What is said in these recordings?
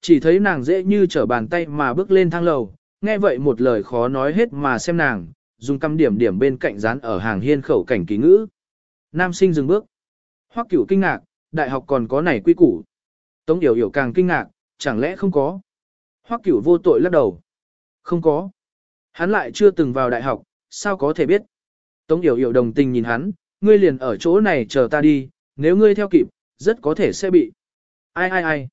Chỉ thấy nàng dễ như trở bàn tay mà bước lên thang lầu, nghe vậy một lời khó nói hết mà xem nàng, dùng căm điểm điểm bên cạnh dán ở hàng hiên khẩu cảnh ký ngữ. Nam sinh dừng bước. Hoắc cửu kinh ngạc, đại học còn có này quy củ. Tống Yểu Yểu càng kinh ngạc, chẳng lẽ không có. Hoắc cửu vô tội lắc đầu. Không có. Hắn lại chưa từng vào đại học, sao có thể biết. Tống Yểu Yểu đồng tình nhìn hắn, ngươi liền ở chỗ này chờ ta đi, nếu ngươi theo kịp, rất có thể sẽ bị. Ai ai ai.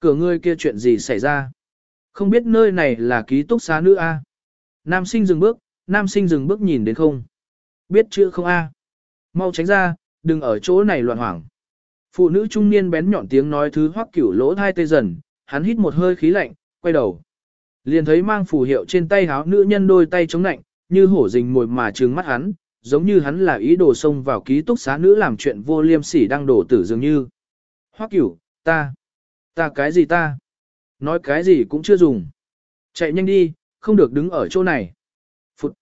Cửa ngươi kia chuyện gì xảy ra? Không biết nơi này là ký túc xá nữ A. Nam sinh dừng bước, nam sinh dừng bước nhìn đến không? Biết chữ không A. Mau tránh ra, đừng ở chỗ này loạn hoảng. Phụ nữ trung niên bén nhọn tiếng nói thứ hoắc cửu lỗ thai tê dần, hắn hít một hơi khí lạnh, quay đầu. Liền thấy mang phù hiệu trên tay háo nữ nhân đôi tay chống lạnh, như hổ rình mồi mà trừng mắt hắn, giống như hắn là ý đồ xông vào ký túc xá nữ làm chuyện vô liêm sỉ đang đổ tử dường như. Hoắc cửu, ta, ta cái gì ta? Nói cái gì cũng chưa dùng. Chạy nhanh đi, không được đứng ở chỗ này. Phụt.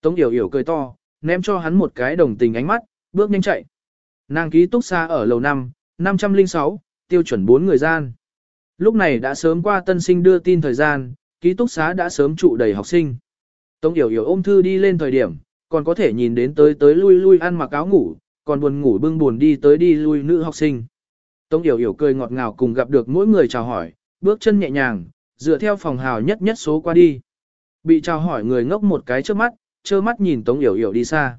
Tống Yểu Yểu cười to, ném cho hắn một cái đồng tình ánh mắt, bước nhanh chạy. Nàng ký túc xa ở lầu 5, 506, tiêu chuẩn 4 người gian. Lúc này đã sớm qua tân sinh đưa tin thời gian, ký túc xá đã sớm trụ đầy học sinh. Tống Yểu Yểu ôm thư đi lên thời điểm, còn có thể nhìn đến tới tới lui lui ăn mặc áo ngủ, còn buồn ngủ bưng buồn đi tới đi lui nữ học sinh. Tống Yểu Yểu cười ngọt ngào cùng gặp được mỗi người chào hỏi, bước chân nhẹ nhàng, dựa theo phòng hào nhất nhất số qua đi. Bị chào hỏi người ngốc một cái trước mắt, trơ mắt nhìn Tống Yểu Yểu đi xa.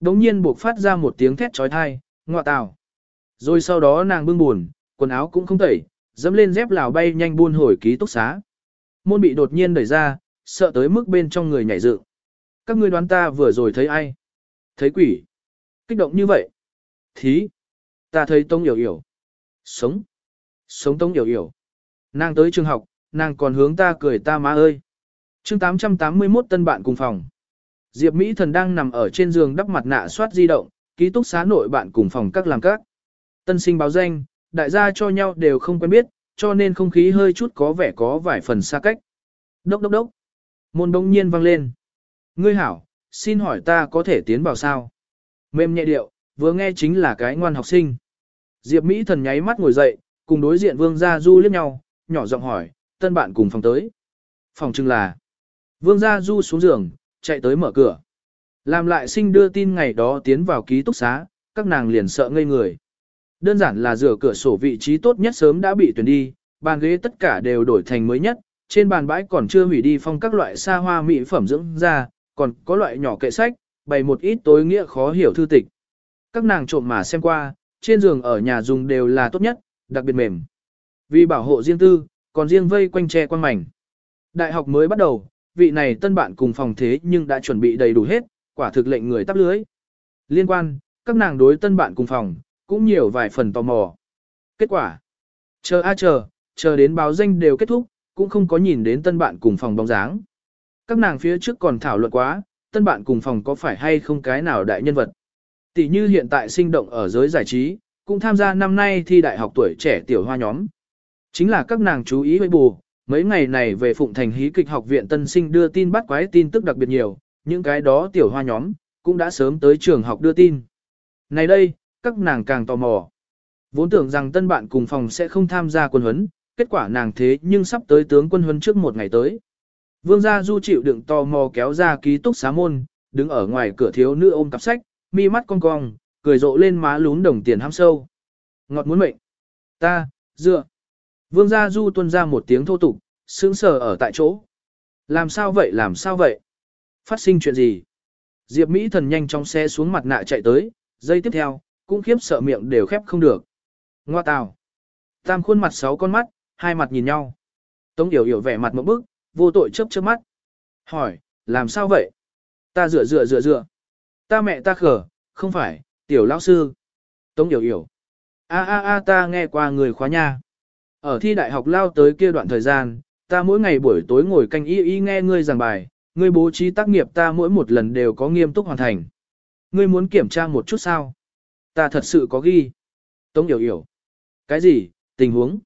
Đống nhiên buộc phát ra một tiếng thét trói thai, ngọa tào. Rồi sau đó nàng bưng buồn, quần áo cũng không tẩy, dẫm lên dép lào bay nhanh buôn hồi ký túc xá. Môn bị đột nhiên đẩy ra, sợ tới mức bên trong người nhảy dựng. Các ngươi đoán ta vừa rồi thấy ai? Thấy quỷ. Kích động như vậy. Thí. Ta thấy Tống Yểu Yểu. Sống. Sống Tống Yểu Yểu. Nàng tới trường học, nàng còn hướng ta cười ta má ơi. chương 881 tân bạn cùng phòng. Diệp Mỹ thần đang nằm ở trên giường đắp mặt nạ soát di động, ký túc xá nội bạn cùng phòng các làm các. Tân sinh báo danh, đại gia cho nhau đều không quen biết, cho nên không khí hơi chút có vẻ có vài phần xa cách. Đốc đốc đốc. Môn đông nhiên vang lên. Ngươi hảo, xin hỏi ta có thể tiến vào sao? Mềm nhẹ điệu, vừa nghe chính là cái ngoan học sinh. Diệp Mỹ thần nháy mắt ngồi dậy, cùng đối diện Vương Gia Du liếc nhau, nhỏ giọng hỏi, tân bạn cùng phòng tới. Phòng chừng là. Vương Gia Du xuống giường, chạy tới mở cửa. Làm lại sinh đưa tin ngày đó tiến vào ký túc xá, các nàng liền sợ ngây người. Đơn giản là rửa cửa sổ vị trí tốt nhất sớm đã bị tuyển đi, bàn ghế tất cả đều đổi thành mới nhất, trên bàn bãi còn chưa hủy đi phong các loại xa hoa mỹ phẩm dưỡng ra, còn có loại nhỏ kệ sách, bày một ít tối nghĩa khó hiểu thư tịch. Các nàng trộm mà xem qua, trên giường ở nhà dùng đều là tốt nhất, đặc biệt mềm. Vì bảo hộ riêng tư, còn riêng vây quanh tre quan mảnh. Đại học mới bắt đầu, vị này tân bạn cùng phòng thế nhưng đã chuẩn bị đầy đủ hết, quả thực lệnh người tắp lưới. Liên quan, các nàng đối tân bạn cùng phòng, cũng nhiều vài phần tò mò. Kết quả, chờ a chờ, chờ đến báo danh đều kết thúc, cũng không có nhìn đến tân bạn cùng phòng bóng dáng. Các nàng phía trước còn thảo luận quá, tân bạn cùng phòng có phải hay không cái nào đại nhân vật. Tỷ như hiện tại sinh động ở giới giải trí, cũng tham gia năm nay thi đại học tuổi trẻ tiểu hoa nhóm. Chính là các nàng chú ý với bù, mấy ngày này về Phụng Thành hí kịch học viện tân sinh đưa tin bắt quái tin tức đặc biệt nhiều, những cái đó tiểu hoa nhóm, cũng đã sớm tới trường học đưa tin. Này đây, các nàng càng tò mò. Vốn tưởng rằng tân bạn cùng phòng sẽ không tham gia quân huấn, kết quả nàng thế nhưng sắp tới tướng quân huấn trước một ngày tới. Vương gia du chịu đựng tò mò kéo ra ký túc xá môn, đứng ở ngoài cửa thiếu nữ ôm cặp sách, mi mắt cong cong, cười rộ lên má lún đồng tiền ham sâu. Ngọt muốn mệnh. Ta, dựa. Vương gia du tuân ra một tiếng thô tục, sững sờ ở tại chỗ. Làm sao vậy làm sao vậy? Phát sinh chuyện gì? Diệp Mỹ thần nhanh chóng xe xuống mặt nạ chạy tới, giây tiếp theo, cũng khiếp sợ miệng đều khép không được. Ngoa tào. Tam khuôn mặt sáu con mắt, hai mặt nhìn nhau. Tống Yểu Yểu vẻ mặt một bức, vô tội chớp chớp mắt. Hỏi, làm sao vậy? Ta rửa rửa rửa rửa Ta mẹ ta khở, không phải, tiểu lão sư. Tống hiểu Yểu. A a a ta nghe qua người khóa nha. Ở thi đại học lao tới kia đoạn thời gian, ta mỗi ngày buổi tối ngồi canh y y nghe ngươi giảng bài, ngươi bố trí tác nghiệp ta mỗi một lần đều có nghiêm túc hoàn thành. Ngươi muốn kiểm tra một chút sao? Ta thật sự có ghi. Tống hiểu Yểu. Cái gì, tình huống?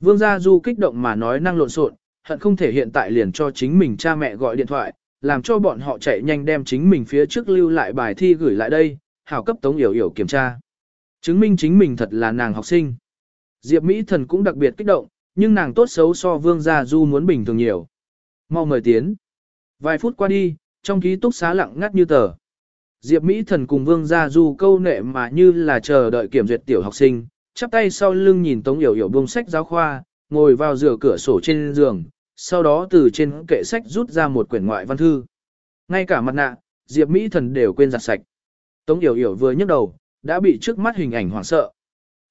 Vương Gia Du kích động mà nói năng lộn xộn, hận không thể hiện tại liền cho chính mình cha mẹ gọi điện thoại, làm cho bọn họ chạy nhanh đem chính mình phía trước lưu lại bài thi gửi lại đây, hảo cấp Tống Yểu Yểu kiểm tra. Chứng minh chính mình thật là nàng học sinh. Diệp Mỹ Thần cũng đặc biệt kích động, nhưng nàng tốt xấu so Vương Gia Du muốn bình thường nhiều. Mau mời tiến. Vài phút qua đi, trong ký túc xá lặng ngắt như tờ. Diệp Mỹ Thần cùng Vương Gia Du câu nệ mà như là chờ đợi kiểm duyệt tiểu học sinh, chắp tay sau lưng nhìn Tống Yểu Yểu buông sách giáo khoa, ngồi vào rửa cửa sổ trên giường, sau đó từ trên kệ sách rút ra một quyển ngoại văn thư. Ngay cả mặt nạ, Diệp Mỹ Thần đều quên giặt sạch. Tống Yểu Yểu vừa nhấc đầu, đã bị trước mắt hình ảnh hoảng sợ.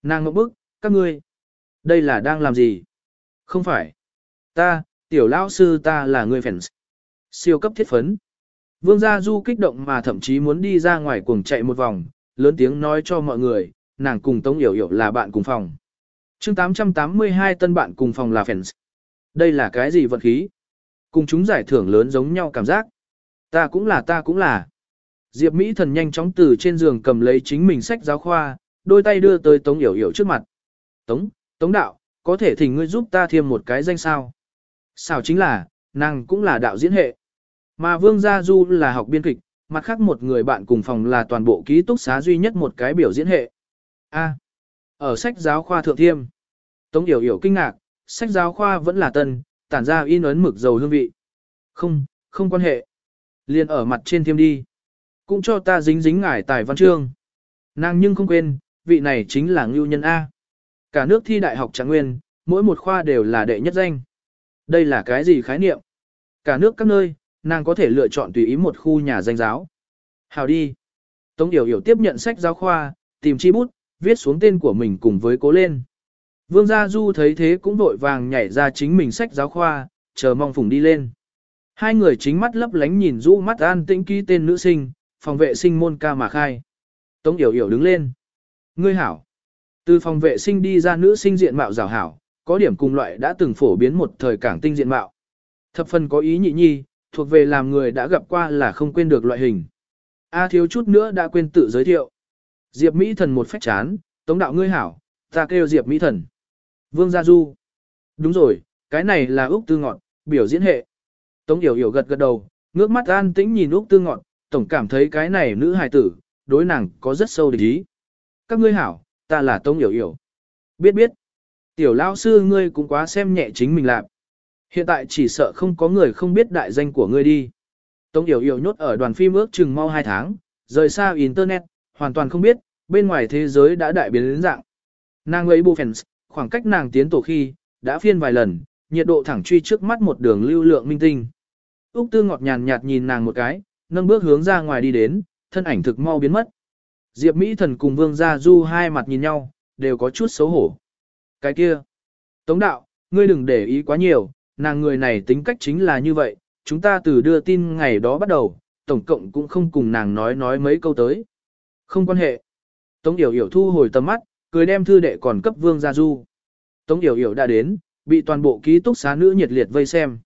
Nàng ngậm bức, các ngươi, đây là đang làm gì? Không phải. Ta, tiểu lão sư ta là người fans. Siêu cấp thiết phấn. Vương Gia Du kích động mà thậm chí muốn đi ra ngoài cuồng chạy một vòng, lớn tiếng nói cho mọi người, nàng cùng Tống Yểu Yểu là bạn cùng phòng. chương 882 tân bạn cùng phòng là fans. Đây là cái gì vận khí? Cùng chúng giải thưởng lớn giống nhau cảm giác. Ta cũng là ta cũng là. Diệp Mỹ thần nhanh chóng từ trên giường cầm lấy chính mình sách giáo khoa, đôi tay đưa tới Tống Yểu Yểu trước mặt. Tống, Tống đạo, có thể thỉnh ngươi giúp ta thêm một cái danh sao? Sao chính là, nàng cũng là đạo diễn hệ. Mà Vương Gia Du là học biên kịch, mặt khác một người bạn cùng phòng là toàn bộ ký túc xá duy nhất một cái biểu diễn hệ. A. ở sách giáo khoa thượng thiêm. Tống Yểu Yểu kinh ngạc, sách giáo khoa vẫn là tân, tản ra in ấn mực dầu hương vị. Không, không quan hệ. Liên ở mặt trên thiêm đi. Cũng cho ta dính dính ngải tài văn chương. Nàng nhưng không quên, vị này chính là ngưu nhân A. Cả nước thi đại học trạng nguyên, mỗi một khoa đều là đệ nhất danh. Đây là cái gì khái niệm? Cả nước các nơi, nàng có thể lựa chọn tùy ý một khu nhà danh giáo. Hào đi. Tống Yểu Yểu tiếp nhận sách giáo khoa, tìm chi bút, viết xuống tên của mình cùng với cố lên. Vương Gia Du thấy thế cũng vội vàng nhảy ra chính mình sách giáo khoa, chờ mong phùng đi lên. Hai người chính mắt lấp lánh nhìn rũ mắt an tĩnh ký tên nữ sinh, phòng vệ sinh môn ca mà khai. Tống Yểu Yểu đứng lên. Ngươi hảo. Từ phòng vệ sinh đi ra nữ sinh diện mạo rào hảo, có điểm cùng loại đã từng phổ biến một thời cảng tinh diện mạo. Thập phần có ý nhị nhi, thuộc về làm người đã gặp qua là không quên được loại hình. A thiếu chút nữa đã quên tự giới thiệu. Diệp Mỹ Thần một phách chán, tống đạo ngươi hảo, ta kêu Diệp Mỹ Thần. Vương Gia Du. Đúng rồi, cái này là Úc Tư Ngọn, biểu diễn hệ. Tống Yểu Yểu gật gật đầu, ngước mắt an tĩnh nhìn Úc Tư Ngọn, tổng cảm thấy cái này nữ hài tử, đối nàng có rất sâu địch ý. Các ngươi hảo, ta là Tống Yểu Yểu. Biết biết. Tiểu lão sư ngươi cũng quá xem nhẹ chính mình làm. Hiện tại chỉ sợ không có người không biết đại danh của ngươi đi. Tống Yểu Yểu nhốt ở đoàn phim ước chừng mau 2 tháng, rời xa Internet, hoàn toàn không biết, bên ngoài thế giới đã đại biến đến dạng. Nàng ấy bù fans, khoảng cách nàng tiến tổ khi, đã phiên vài lần, nhiệt độ thẳng truy trước mắt một đường lưu lượng minh tinh. Úc Tư ngọt nhàn nhạt nhìn nàng một cái, nâng bước hướng ra ngoài đi đến, thân ảnh thực mau biến mất. Diệp Mỹ Thần cùng Vương Gia Du hai mặt nhìn nhau, đều có chút xấu hổ. Cái kia, Tống Đạo, ngươi đừng để ý quá nhiều, nàng người này tính cách chính là như vậy, chúng ta từ đưa tin ngày đó bắt đầu, tổng cộng cũng không cùng nàng nói nói mấy câu tới. Không quan hệ. Tống Yểu Yểu thu hồi tầm mắt, cười đem thư đệ còn cấp Vương Gia Du. Tống Yểu Yểu đã đến, bị toàn bộ ký túc xá nữ nhiệt liệt vây xem.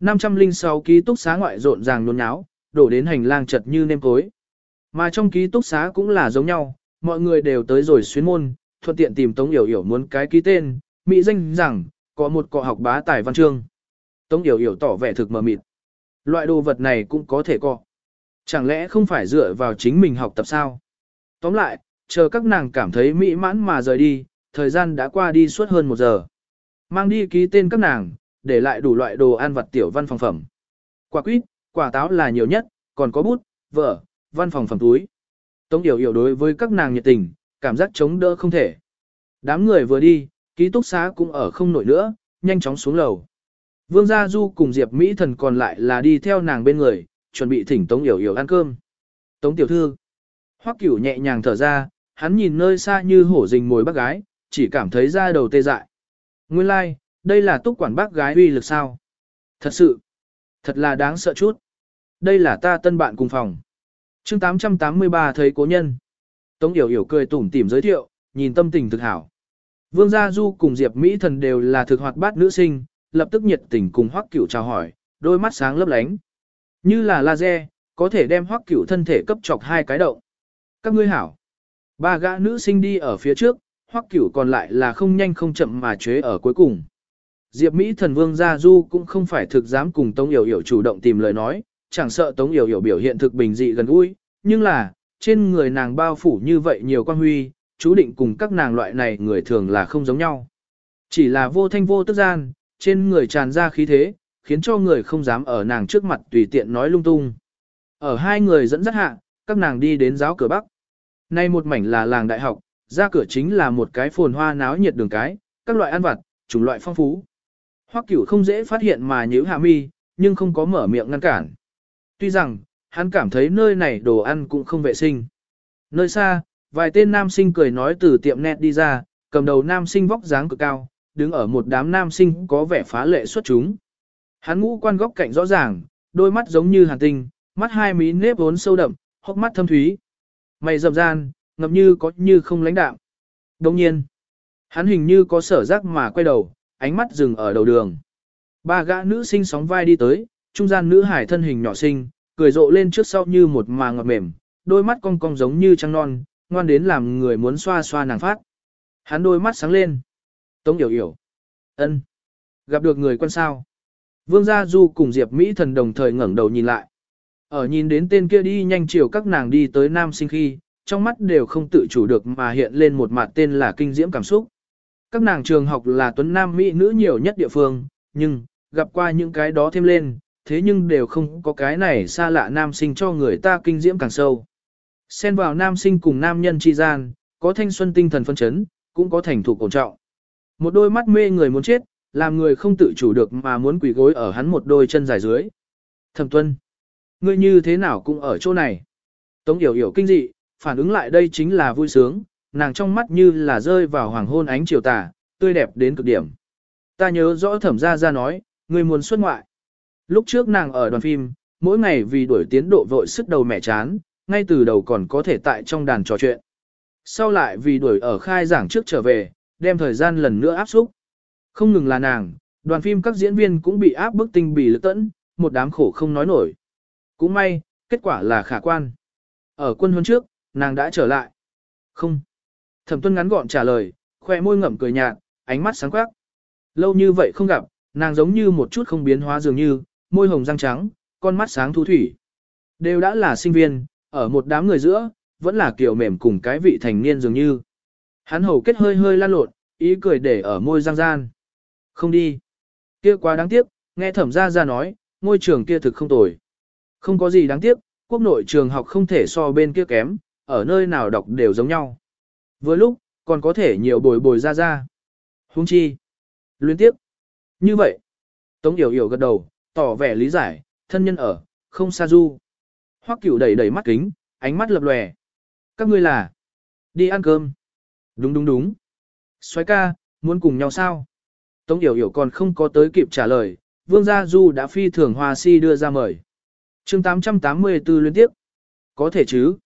506 ký túc xá ngoại rộn ràng nôn nháo, đổ đến hành lang chật như nêm cối. Mà trong ký túc xá cũng là giống nhau, mọi người đều tới rồi xuyến môn, thuận tiện tìm Tống Yểu Yểu muốn cái ký tên, mỹ danh rằng, có một cọ học bá tài văn chương. Tống Yểu Yểu tỏ vẻ thực mờ mịt. Loại đồ vật này cũng có thể cọ. Chẳng lẽ không phải dựa vào chính mình học tập sao? Tóm lại, chờ các nàng cảm thấy mỹ mãn mà rời đi, thời gian đã qua đi suốt hơn một giờ. Mang đi ký tên các nàng, để lại đủ loại đồ ăn vặt tiểu văn phòng phẩm. Quả quýt, quả táo là nhiều nhất, còn có bút, vở, văn phòng phẩm túi. Tống Điều hiểu đối với các nàng nhiệt tình, cảm giác chống đỡ không thể. Đám người vừa đi, ký túc xá cũng ở không nổi nữa, nhanh chóng xuống lầu. Vương Gia Du cùng Diệp Mỹ Thần còn lại là đi theo nàng bên người, chuẩn bị thỉnh Tống Yểu Yểu ăn cơm. Tống Tiểu Thư. Hoắc Cửu nhẹ nhàng thở ra, hắn nhìn nơi xa như hổ rình mồi bác gái, chỉ cảm thấy da đầu tê dại. Nguyên lai, like, đây là túc quản bác gái uy lực sao. Thật sự, thật là đáng sợ chút. Đây là ta tân bạn cùng phòng. chương 883 thấy cố nhân. Tống Yểu Yểu cười tủm tỉm giới thiệu, nhìn tâm tình thực hảo. Vương Gia Du cùng Diệp Mỹ Thần đều là thực hoạt bát nữ sinh, lập tức nhiệt tình cùng Hoắc Cửu chào hỏi, đôi mắt sáng lấp lánh. Như là laser, có thể đem Hoắc Cửu thân thể cấp chọc hai cái động. Các ngươi hảo. Ba gã nữ sinh đi ở phía trước, Hoắc Cửu còn lại là không nhanh không chậm mà chế ở cuối cùng. Diệp Mỹ Thần Vương Gia Du cũng không phải thực dám cùng Tống Yểu Yểu chủ động tìm lời nói, chẳng sợ Tống Yểu Yểu biểu hiện thực bình dị gần gũi, nhưng là, trên người nàng bao phủ như vậy nhiều quan huy, chú định cùng các nàng loại này người thường là không giống nhau. Chỉ là vô thanh vô tức gian, trên người tràn ra khí thế, khiến cho người không dám ở nàng trước mặt tùy tiện nói lung tung. Ở hai người dẫn dắt hạ, các nàng đi đến giáo cửa Bắc. Nay một mảnh là làng đại học, ra cửa chính là một cái phồn hoa náo nhiệt đường cái, các loại ăn vặt, chủng loại phong phú. Hoắc Cửu không dễ phát hiện mà nhíu hạ mi, nhưng không có mở miệng ngăn cản. Tuy rằng, hắn cảm thấy nơi này đồ ăn cũng không vệ sinh. Nơi xa, vài tên nam sinh cười nói từ tiệm net đi ra, cầm đầu nam sinh vóc dáng cực cao, đứng ở một đám nam sinh có vẻ phá lệ xuất chúng. Hắn ngũ quan góc cạnh rõ ràng, đôi mắt giống như hàn tinh, mắt hai mí nếp vốn sâu đậm, hốc mắt thâm thúy. Mày rậm gian, ngập như có như không lãnh đạm. Đồng nhiên, hắn hình như có sở giác mà quay đầu, ánh mắt dừng ở đầu đường. Ba gã nữ sinh sóng vai đi tới, trung gian nữ hải thân hình nhỏ xinh, cười rộ lên trước sau như một mà ngọt mềm, đôi mắt cong cong giống như trăng non, ngoan đến làm người muốn xoa xoa nàng phát. Hắn đôi mắt sáng lên. Tống Yểu Yểu. ân, Gặp được người quân sao. Vương Gia Du cùng Diệp Mỹ thần đồng thời ngẩng đầu nhìn lại. Ở nhìn đến tên kia đi nhanh chiều các nàng đi tới nam sinh khi, trong mắt đều không tự chủ được mà hiện lên một mặt tên là kinh diễm cảm xúc. Các nàng trường học là tuấn nam Mỹ nữ nhiều nhất địa phương, nhưng, gặp qua những cái đó thêm lên, thế nhưng đều không có cái này xa lạ nam sinh cho người ta kinh diễm càng sâu. Xen vào nam sinh cùng nam nhân chi gian, có thanh xuân tinh thần phân chấn, cũng có thành thủ cổ trọng. Một đôi mắt mê người muốn chết, làm người không tự chủ được mà muốn quỳ gối ở hắn một đôi chân dài dưới. Thẩm tuân, ngươi như thế nào cũng ở chỗ này. Tống yểu yểu kinh dị, phản ứng lại đây chính là vui sướng, nàng trong mắt như là rơi vào hoàng hôn ánh chiều tà, tươi đẹp đến cực điểm. Ta nhớ rõ thẩm gia ra nói, ngươi muốn xuất ngoại. Lúc trước nàng ở đoàn phim, mỗi ngày vì đuổi tiến độ vội sức đầu mẹ chán, ngay từ đầu còn có thể tại trong đàn trò chuyện. Sau lại vì đuổi ở khai giảng trước trở về, đem thời gian lần nữa áp xúc. Không ngừng là nàng, đoàn phim các diễn viên cũng bị áp bức tinh bì lực tẫn, một đám khổ không nói nổi. Cũng may, kết quả là khả quan. Ở quân huấn trước, nàng đã trở lại. Không. Thẩm tuân ngắn gọn trả lời, khoe môi ngậm cười nhạt, ánh mắt sáng quắc. Lâu như vậy không gặp, nàng giống như một chút không biến hóa dường như, môi hồng răng trắng, con mắt sáng thu thủy. Đều đã là sinh viên, ở một đám người giữa, vẫn là kiểu mềm cùng cái vị thành niên dường như. Hắn hầu kết hơi hơi lan lộn, ý cười để ở môi răng gian. Không đi. Kia quá đáng tiếc, nghe thẩm gia ra nói, ngôi trường kia thực không tồi. Không có gì đáng tiếc, quốc nội trường học không thể so bên kia kém, ở nơi nào đọc đều giống nhau. Vừa lúc, còn có thể nhiều bồi bồi ra ra. Hung chi. Luyến tiếp. Như vậy. Tống Yểu Yểu gật đầu, tỏ vẻ lý giải, thân nhân ở, không xa du. Hoắc cửu đẩy đẩy mắt kính, ánh mắt lập lòe. Các ngươi là? Đi ăn cơm. Đúng đúng đúng. Xoái ca, muốn cùng nhau sao? Tống Yểu Yểu còn không có tới kịp trả lời, Vương Gia Du đã phi thường hoa si đưa ra mời chương 884 liên tiếp. Có thể chứ?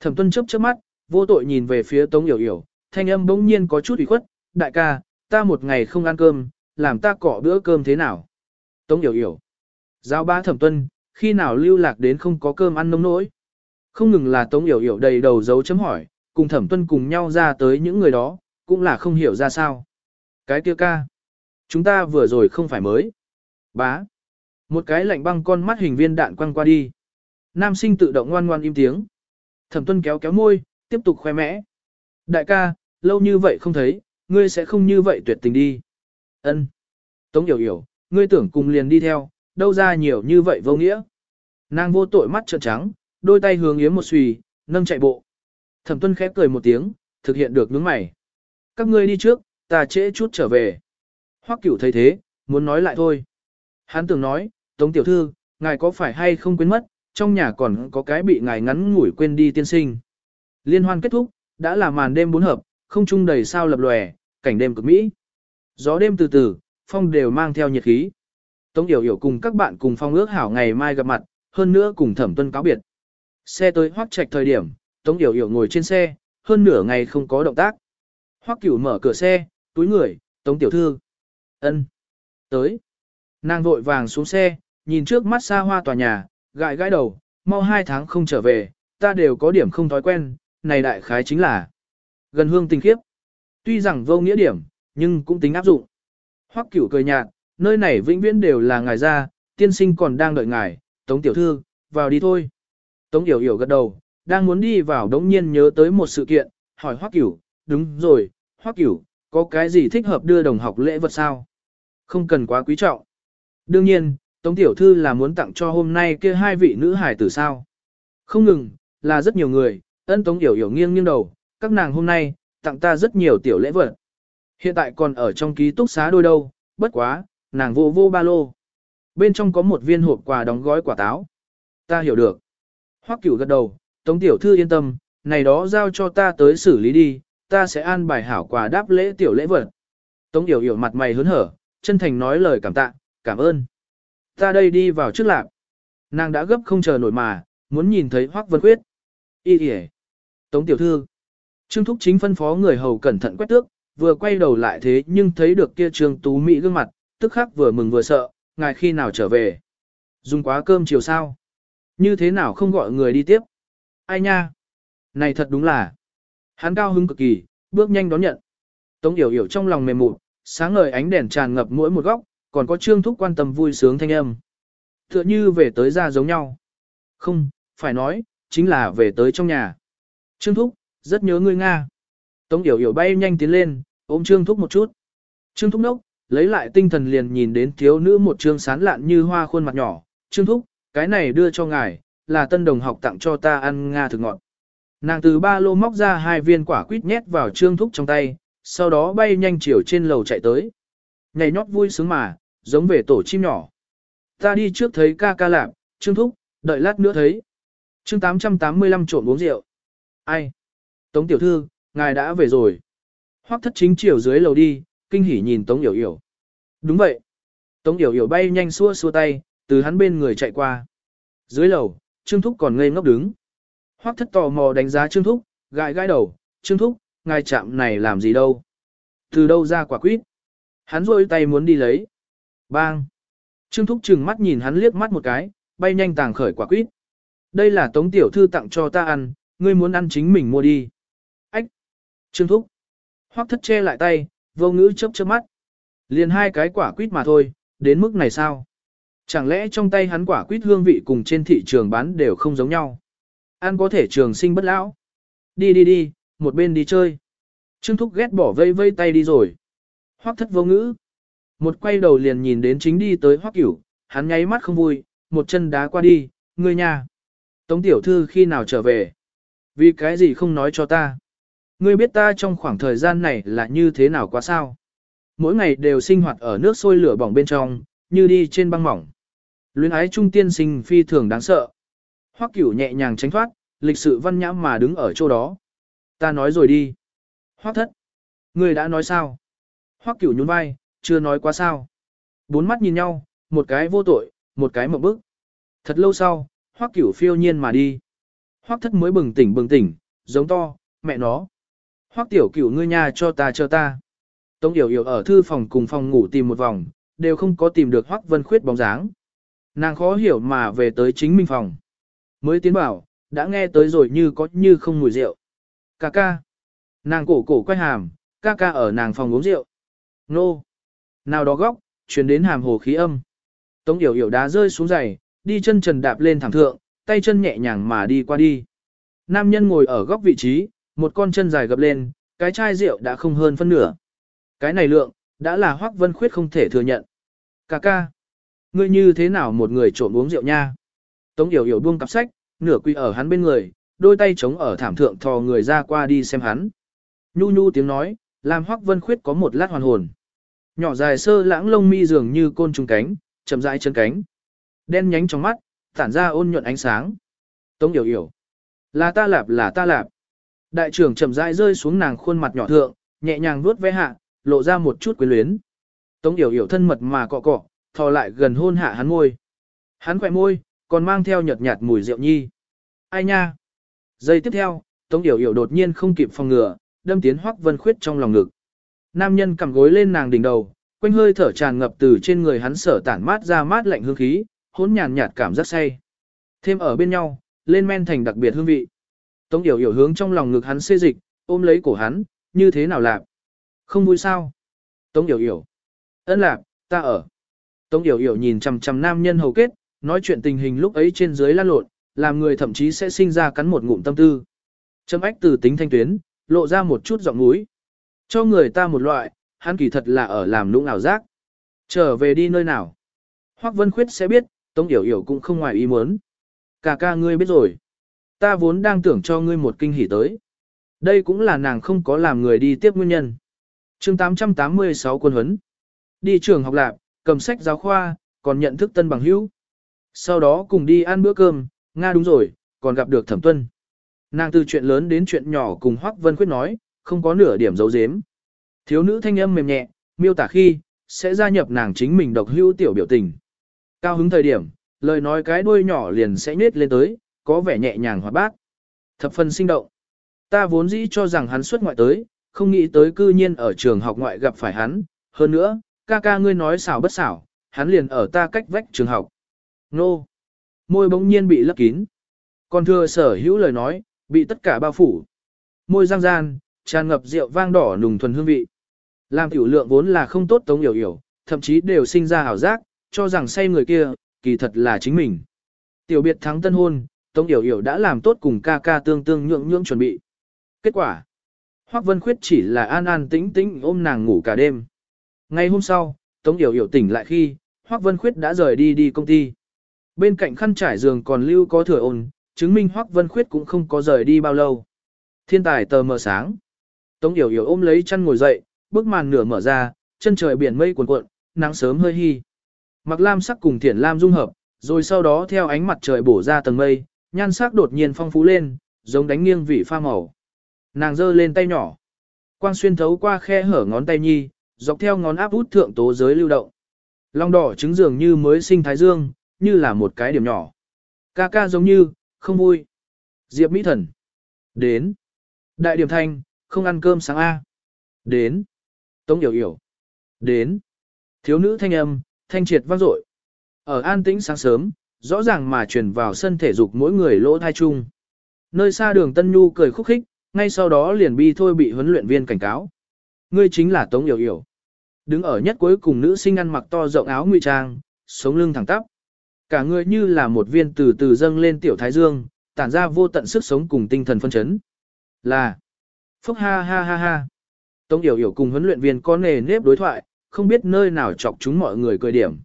Thẩm tuân chấp trước mắt, vô tội nhìn về phía Tống Yểu Yểu, thanh âm bỗng nhiên có chút ủy khuất, đại ca, ta một ngày không ăn cơm, làm ta cọ bữa cơm thế nào? Tống Yểu Yểu. Giao ba thẩm tuân, khi nào lưu lạc đến không có cơm ăn nông nỗi? Không ngừng là Tống Yểu Yểu đầy đầu dấu chấm hỏi, cùng thẩm tuân cùng nhau ra tới những người đó, cũng là không hiểu ra sao. Cái kia ca. Chúng ta vừa rồi không phải mới. Bá. Một cái lạnh băng con mắt hình viên đạn quăng qua đi. Nam sinh tự động ngoan ngoan im tiếng. Thẩm tuân kéo kéo môi, tiếp tục khoe mẽ. Đại ca, lâu như vậy không thấy, ngươi sẽ không như vậy tuyệt tình đi. Ân. Tống hiểu hiểu, ngươi tưởng cùng liền đi theo, đâu ra nhiều như vậy vô nghĩa. Nàng vô tội mắt trợn trắng, đôi tay hướng yếm một xùy, nâng chạy bộ. Thẩm tuân khép cười một tiếng, thực hiện được nướng mày. Các ngươi đi trước, ta trễ chút trở về. Hoắc cửu thấy thế, muốn nói lại thôi. Hắn tưởng nói, Tống tiểu thư, ngài có phải hay không quên mất, trong nhà còn có cái bị ngài ngắn ngủi quên đi tiên sinh. Liên hoan kết thúc, đã là màn đêm bốn hợp, không trung đầy sao lập lòe, cảnh đêm cực mỹ. Gió đêm từ từ, phong đều mang theo nhiệt khí. Tống Yểu Yểu cùng các bạn cùng phong ước hảo ngày mai gặp mặt, hơn nữa cùng thẩm tuân cáo biệt. Xe tới hoắc trạch thời điểm, Tống Yểu Yểu ngồi trên xe, hơn nửa ngày không có động tác. Hoắc cửu mở cửa xe, túi người, Tống Tiểu Thư. ân, Tới. Nàng vội vàng xuống xe, nhìn trước mắt xa hoa tòa nhà, gãi gãi đầu, mau hai tháng không trở về, ta đều có điểm không thói quen, này đại khái chính là gần hương tình khiếp. Tuy rằng vô nghĩa điểm, nhưng cũng tính áp dụng. Hoắc cửu cười nhạt, nơi này vĩnh viễn đều là ngài ra, tiên sinh còn đang đợi ngài, tống tiểu thư, vào đi thôi. Tống yểu yểu gật đầu, đang muốn đi vào đống nhiên nhớ tới một sự kiện, hỏi Hoắc cửu, đúng rồi, Hoắc cửu, Có cái gì thích hợp đưa đồng học lễ vật sao? Không cần quá quý trọng. Đương nhiên, Tống Tiểu Thư là muốn tặng cho hôm nay kia hai vị nữ hải tử sao. Không ngừng, là rất nhiều người, ân Tống Yểu Yểu nghiêng nghiêng đầu, các nàng hôm nay, tặng ta rất nhiều tiểu lễ vật. Hiện tại còn ở trong ký túc xá đôi đâu, bất quá, nàng vô vô ba lô. Bên trong có một viên hộp quà đóng gói quả táo. Ta hiểu được. Hoắc cửu gật đầu, Tống Tiểu Thư yên tâm, này đó giao cho ta tới xử lý đi, ta sẽ an bài hảo quà đáp lễ tiểu lễ vật. Tống Yểu Yểu mặt mày hớn hở, chân thành nói lời cảm tạ, cảm ơn. Ta đây đi vào trước lạc. Nàng đã gấp không chờ nổi mà, muốn nhìn thấy Hoắc Vân Khuyết. Y kìa. Tống Tiểu Thư. Trương Thúc Chính phân phó người hầu cẩn thận quét tước, vừa quay đầu lại thế nhưng thấy được kia Trương Tú Mỹ gương mặt, tức khắc vừa mừng vừa sợ, ngài khi nào trở về. Dùng quá cơm chiều sao? Như thế nào không gọi người đi tiếp? Ai nha? Này thật đúng là. Hắn cao hứng cực kỳ, bước nhanh đón nhận. Tống Yểu Yểu trong lòng mềm mụn, sáng ngời ánh đèn tràn ngập mỗi một góc, còn có Trương Thúc quan tâm vui sướng thanh âm. Tựa như về tới ra giống nhau. Không, phải nói, chính là về tới trong nhà. Trương Thúc, rất nhớ ngươi Nga. Tống Yểu Yểu bay nhanh tiến lên, ôm Trương Thúc một chút. Trương Thúc nốc, lấy lại tinh thần liền nhìn đến thiếu nữ một trương sán lạn như hoa khuôn mặt nhỏ. Trương Thúc, cái này đưa cho ngài, là tân đồng học tặng cho ta ăn Nga thực ngọt. Nàng từ ba lô móc ra hai viên quả quýt nhét vào Trương Thúc trong tay, sau đó bay nhanh chiều trên lầu chạy tới. Nhảy nhót vui sướng mà, giống về tổ chim nhỏ. Ta đi trước thấy ca ca lạp, Trương Thúc, đợi lát nữa thấy. chương 885 trộn uống rượu. Ai? Tống tiểu thư, ngài đã về rồi. Hoắc thất chính chiều dưới lầu đi, kinh hỉ nhìn Tống Yểu Yểu. Đúng vậy. Tống Yểu Yểu bay nhanh xua xua tay, từ hắn bên người chạy qua. Dưới lầu, Trương Thúc còn ngây ngốc đứng. Hoắc thất tò mò đánh giá Trương Thúc, gãi gãi đầu, Trương Thúc, ngài chạm này làm gì đâu? Từ đâu ra quả quýt? Hắn rôi tay muốn đi lấy. Bang! Trương Thúc trừng mắt nhìn hắn liếc mắt một cái, bay nhanh tàng khởi quả quýt. Đây là tống tiểu thư tặng cho ta ăn, ngươi muốn ăn chính mình mua đi. Ách! Trương Thúc! Hoắc thất che lại tay, vô ngữ chớp chớp mắt. Liền hai cái quả quýt mà thôi, đến mức này sao? Chẳng lẽ trong tay hắn quả quýt hương vị cùng trên thị trường bán đều không giống nhau? Ăn có thể trường sinh bất lão. Đi đi đi, một bên đi chơi. Trương Thúc ghét bỏ vây vây tay đi rồi. Hoắc thất vô ngữ. Một quay đầu liền nhìn đến chính đi tới Hoắc Cửu, hắn nháy mắt không vui, một chân đá qua đi, người nhà. Tống tiểu thư khi nào trở về? Vì cái gì không nói cho ta? Ngươi biết ta trong khoảng thời gian này là như thế nào quá sao? Mỗi ngày đều sinh hoạt ở nước sôi lửa bỏng bên trong, như đi trên băng mỏng. Luyến ái trung tiên sinh phi thường đáng sợ. Hoắc Cửu nhẹ nhàng tránh thoát, lịch sự văn nhã mà đứng ở chỗ đó. Ta nói rồi đi. Hoắc thất. Ngươi đã nói sao? Hoắc Cửu nhún vai, chưa nói quá sao. Bốn mắt nhìn nhau, một cái vô tội, một cái mộng bức. Thật lâu sau, Hoắc Cửu phiêu nhiên mà đi. Hoắc thất mới bừng tỉnh bừng tỉnh, giống to, mẹ nó. Hoắc tiểu cửu ngươi nhà cho ta chờ ta. Tống Yểu Yểu ở thư phòng cùng phòng ngủ tìm một vòng, đều không có tìm được Hoắc Vân Khuyết bóng dáng. Nàng khó hiểu mà về tới chính minh phòng. Mới tiến bảo, đã nghe tới rồi như có như không mùi rượu. Ca ca. Nàng cổ cổ quay hàm, ca ca ở nàng phòng uống rượu. Nô. Nào đó góc, chuyển đến hàm hồ khí âm. Tống yểu yểu đá rơi xuống giày, đi chân trần đạp lên thẳng thượng, tay chân nhẹ nhàng mà đi qua đi. Nam nhân ngồi ở góc vị trí, một con chân dài gập lên, cái chai rượu đã không hơn phân nửa. Cái này lượng, đã là Hoắc Vân Khuyết không thể thừa nhận. Ca ca, ngươi như thế nào một người trộm uống rượu nha? Tống Yểu Yểu buông cặp sách, nửa quy ở hắn bên người, đôi tay chống ở thảm thượng thò người ra qua đi xem hắn. Nhu nhu tiếng nói, làm Hoắc Vân Khuyết có một lát hoàn hồn. Nhỏ dài sơ lãng lông mi dường như côn trùng cánh, chậm rãi chân cánh. Đen nhánh trong mắt, tản ra ôn nhuận ánh sáng. Tống Yểu Yểu, là ta lạp là ta lạp. Đại trưởng chậm rãi rơi xuống nàng khuôn mặt nhỏ thượng, nhẹ nhàng vuốt ve hạ, lộ ra một chút quyến luyến. Tống Yểu Yểu thân mật mà cọ cọ, thò lại gần hôn hạ hắn môi. Hắn khỏe môi, còn mang theo nhợt nhạt mùi rượu nhi. Ai nha? Giây tiếp theo, Tống Yểu Yểu đột nhiên không kịp phòng ngừa, đâm tiến Hoắc Vân Khuyết trong lòng ngực. Nam nhân cầm gối lên nàng đỉnh đầu, quanh hơi thở tràn ngập từ trên người hắn sở tản mát ra mát lạnh hương khí, hỗn nhàn nhạt cảm giác say. Thêm ở bên nhau, lên men thành đặc biệt hương vị. Tống Yểu Yểu hướng trong lòng ngực hắn xê dịch, ôm lấy cổ hắn, như thế nào lạp? Không vui sao? Tống Yểu Yểu. Ấn lạp, ta ở. Tống Yểu Yểu nhìn chằm chằm nam nhân hầu kết, nói chuyện tình hình lúc ấy trên dưới lan lộn, làm người thậm chí sẽ sinh ra cắn một ngụm tâm tư. Trâm ách từ tính thanh tuyến, lộ ra một chút giọng núi. Cho người ta một loại, hắn kỳ thật là ở làm lũng ảo giác. Trở về đi nơi nào? Hoắc Vân Khuyết sẽ biết, Tống Yểu Yểu cũng không ngoài ý muốn. Cả ca ngươi biết rồi. Ta vốn đang tưởng cho ngươi một kinh hỉ tới. Đây cũng là nàng không có làm người đi tiếp nguyên nhân. chương 886 quân huấn. Đi trường học lạc, cầm sách giáo khoa, còn nhận thức tân bằng hữu. Sau đó cùng đi ăn bữa cơm, Nga đúng rồi, còn gặp được thẩm tuân. Nàng từ chuyện lớn đến chuyện nhỏ cùng Hoắc Vân Khuyết nói, không có nửa điểm giấu giếm. Thiếu nữ thanh âm mềm nhẹ, miêu tả khi, sẽ gia nhập nàng chính mình độc hưu tiểu biểu tình. Cao hứng thời điểm, lời nói cái đuôi nhỏ liền sẽ nết lên tới, có vẻ nhẹ nhàng hoạt bát. Thập phần sinh động. Ta vốn dĩ cho rằng hắn xuất ngoại tới, không nghĩ tới cư nhiên ở trường học ngoại gặp phải hắn. Hơn nữa, ca ca ngươi nói xảo bất xảo, hắn liền ở ta cách vách trường học. Nô! Môi bỗng nhiên bị lấp kín. Còn thừa sở hữu lời nói, bị tất cả bao phủ. Môi răng gian, tràn ngập rượu vang đỏ nùng thuần hương vị. Làm tiểu lượng vốn là không tốt tống hiểu hiểu, thậm chí đều sinh ra hảo giác, cho rằng say người kia, kỳ thật là chính mình. Tiểu biệt thắng tân hôn, tống hiểu hiểu đã làm tốt cùng ca ca tương tương nhượng nhượng chuẩn bị. Kết quả, Hoắc Vân Khuyết chỉ là an an tĩnh tĩnh ôm nàng ngủ cả đêm. Ngày hôm sau, Tống Yểu Yểu tỉnh lại khi, Hoắc Vân Khuyết đã rời đi đi công ty. Bên cạnh khăn trải giường còn lưu có thừa ồn chứng minh Hoắc Vân Khuyết cũng không có rời đi bao lâu. Thiên tài tờ mờ sáng. Tống Yểu Yểu ôm lấy chăn ngồi dậy, bức màn nửa mở ra, chân trời biển mây cuồn cuộn, nắng sớm hơi hi. Mặc lam sắc cùng thiển lam dung hợp, rồi sau đó theo ánh mặt trời bổ ra tầng mây, nhan sắc đột nhiên phong phú lên, giống đánh nghiêng vị pha màu. Nàng giơ lên tay nhỏ. Quang xuyên thấu qua khe hở ngón tay nhi, dọc theo ngón áp út thượng tố giới lưu động. Long đỏ trứng dường như mới sinh thái dương, như là một cái điểm nhỏ. Ca ca giống như, không vui. Diệp Mỹ Thần. Đến. Đại điểm thanh, không ăn cơm sáng A. Đến. Tống Yểu Yểu. Đến. Thiếu nữ thanh âm, thanh triệt vang dội. Ở an tĩnh sáng sớm, rõ ràng mà truyền vào sân thể dục mỗi người lỗ thai chung. Nơi xa đường Tân Nhu cười khúc khích, ngay sau đó liền bi thôi bị huấn luyện viên cảnh cáo. Ngươi chính là Tống Yểu Yểu. Đứng ở nhất cuối cùng nữ sinh ăn mặc to rộng áo ngụy trang, sống lưng thẳng tắp. Cả người như là một viên từ từ dâng lên tiểu thái dương, tản ra vô tận sức sống cùng tinh thần phân chấn. Là Phúc ha ha ha ha. Tống Yểu Yểu cùng huấn luyện viên có nề nếp đối thoại, không biết nơi nào chọc chúng mọi người cười điểm.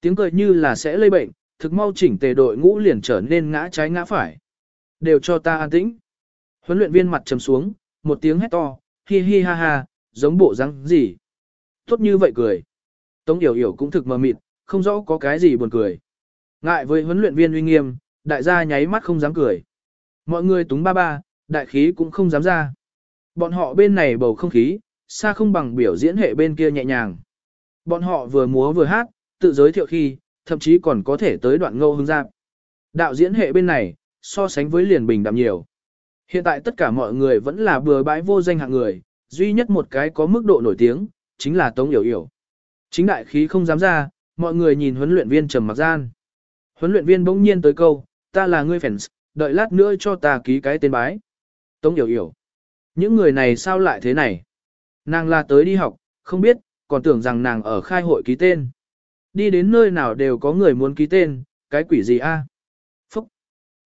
Tiếng cười như là sẽ lây bệnh, thực mau chỉnh tề đội ngũ liền trở nên ngã trái ngã phải. Đều cho ta an tĩnh. Huấn luyện viên mặt trầm xuống, một tiếng hét to, hi hi ha ha, giống bộ răng gì. Tốt như vậy cười. Tống Yểu Yểu cũng thực mờ mịt, không rõ có cái gì buồn cười. Ngại với huấn luyện viên uy nghiêm, đại gia nháy mắt không dám cười. Mọi người túng ba ba, đại khí cũng không dám ra. Bọn họ bên này bầu không khí, xa không bằng biểu diễn hệ bên kia nhẹ nhàng. Bọn họ vừa múa vừa hát, tự giới thiệu khi, thậm chí còn có thể tới đoạn ngâu hương giáp. Đạo diễn hệ bên này, so sánh với liền bình đạm nhiều. Hiện tại tất cả mọi người vẫn là bừa bãi vô danh hạng người, duy nhất một cái có mức độ nổi tiếng, chính là Tống Yểu Yểu. Chính đại khí không dám ra, mọi người nhìn huấn luyện viên trầm mặc gian. Huấn luyện viên bỗng nhiên tới câu, ta là ngươi fans, đợi lát nữa cho ta ký cái tên bái. Tống Yểu Yểu. Những người này sao lại thế này? Nàng là tới đi học, không biết, còn tưởng rằng nàng ở khai hội ký tên. Đi đến nơi nào đều có người muốn ký tên, cái quỷ gì a? Phúc.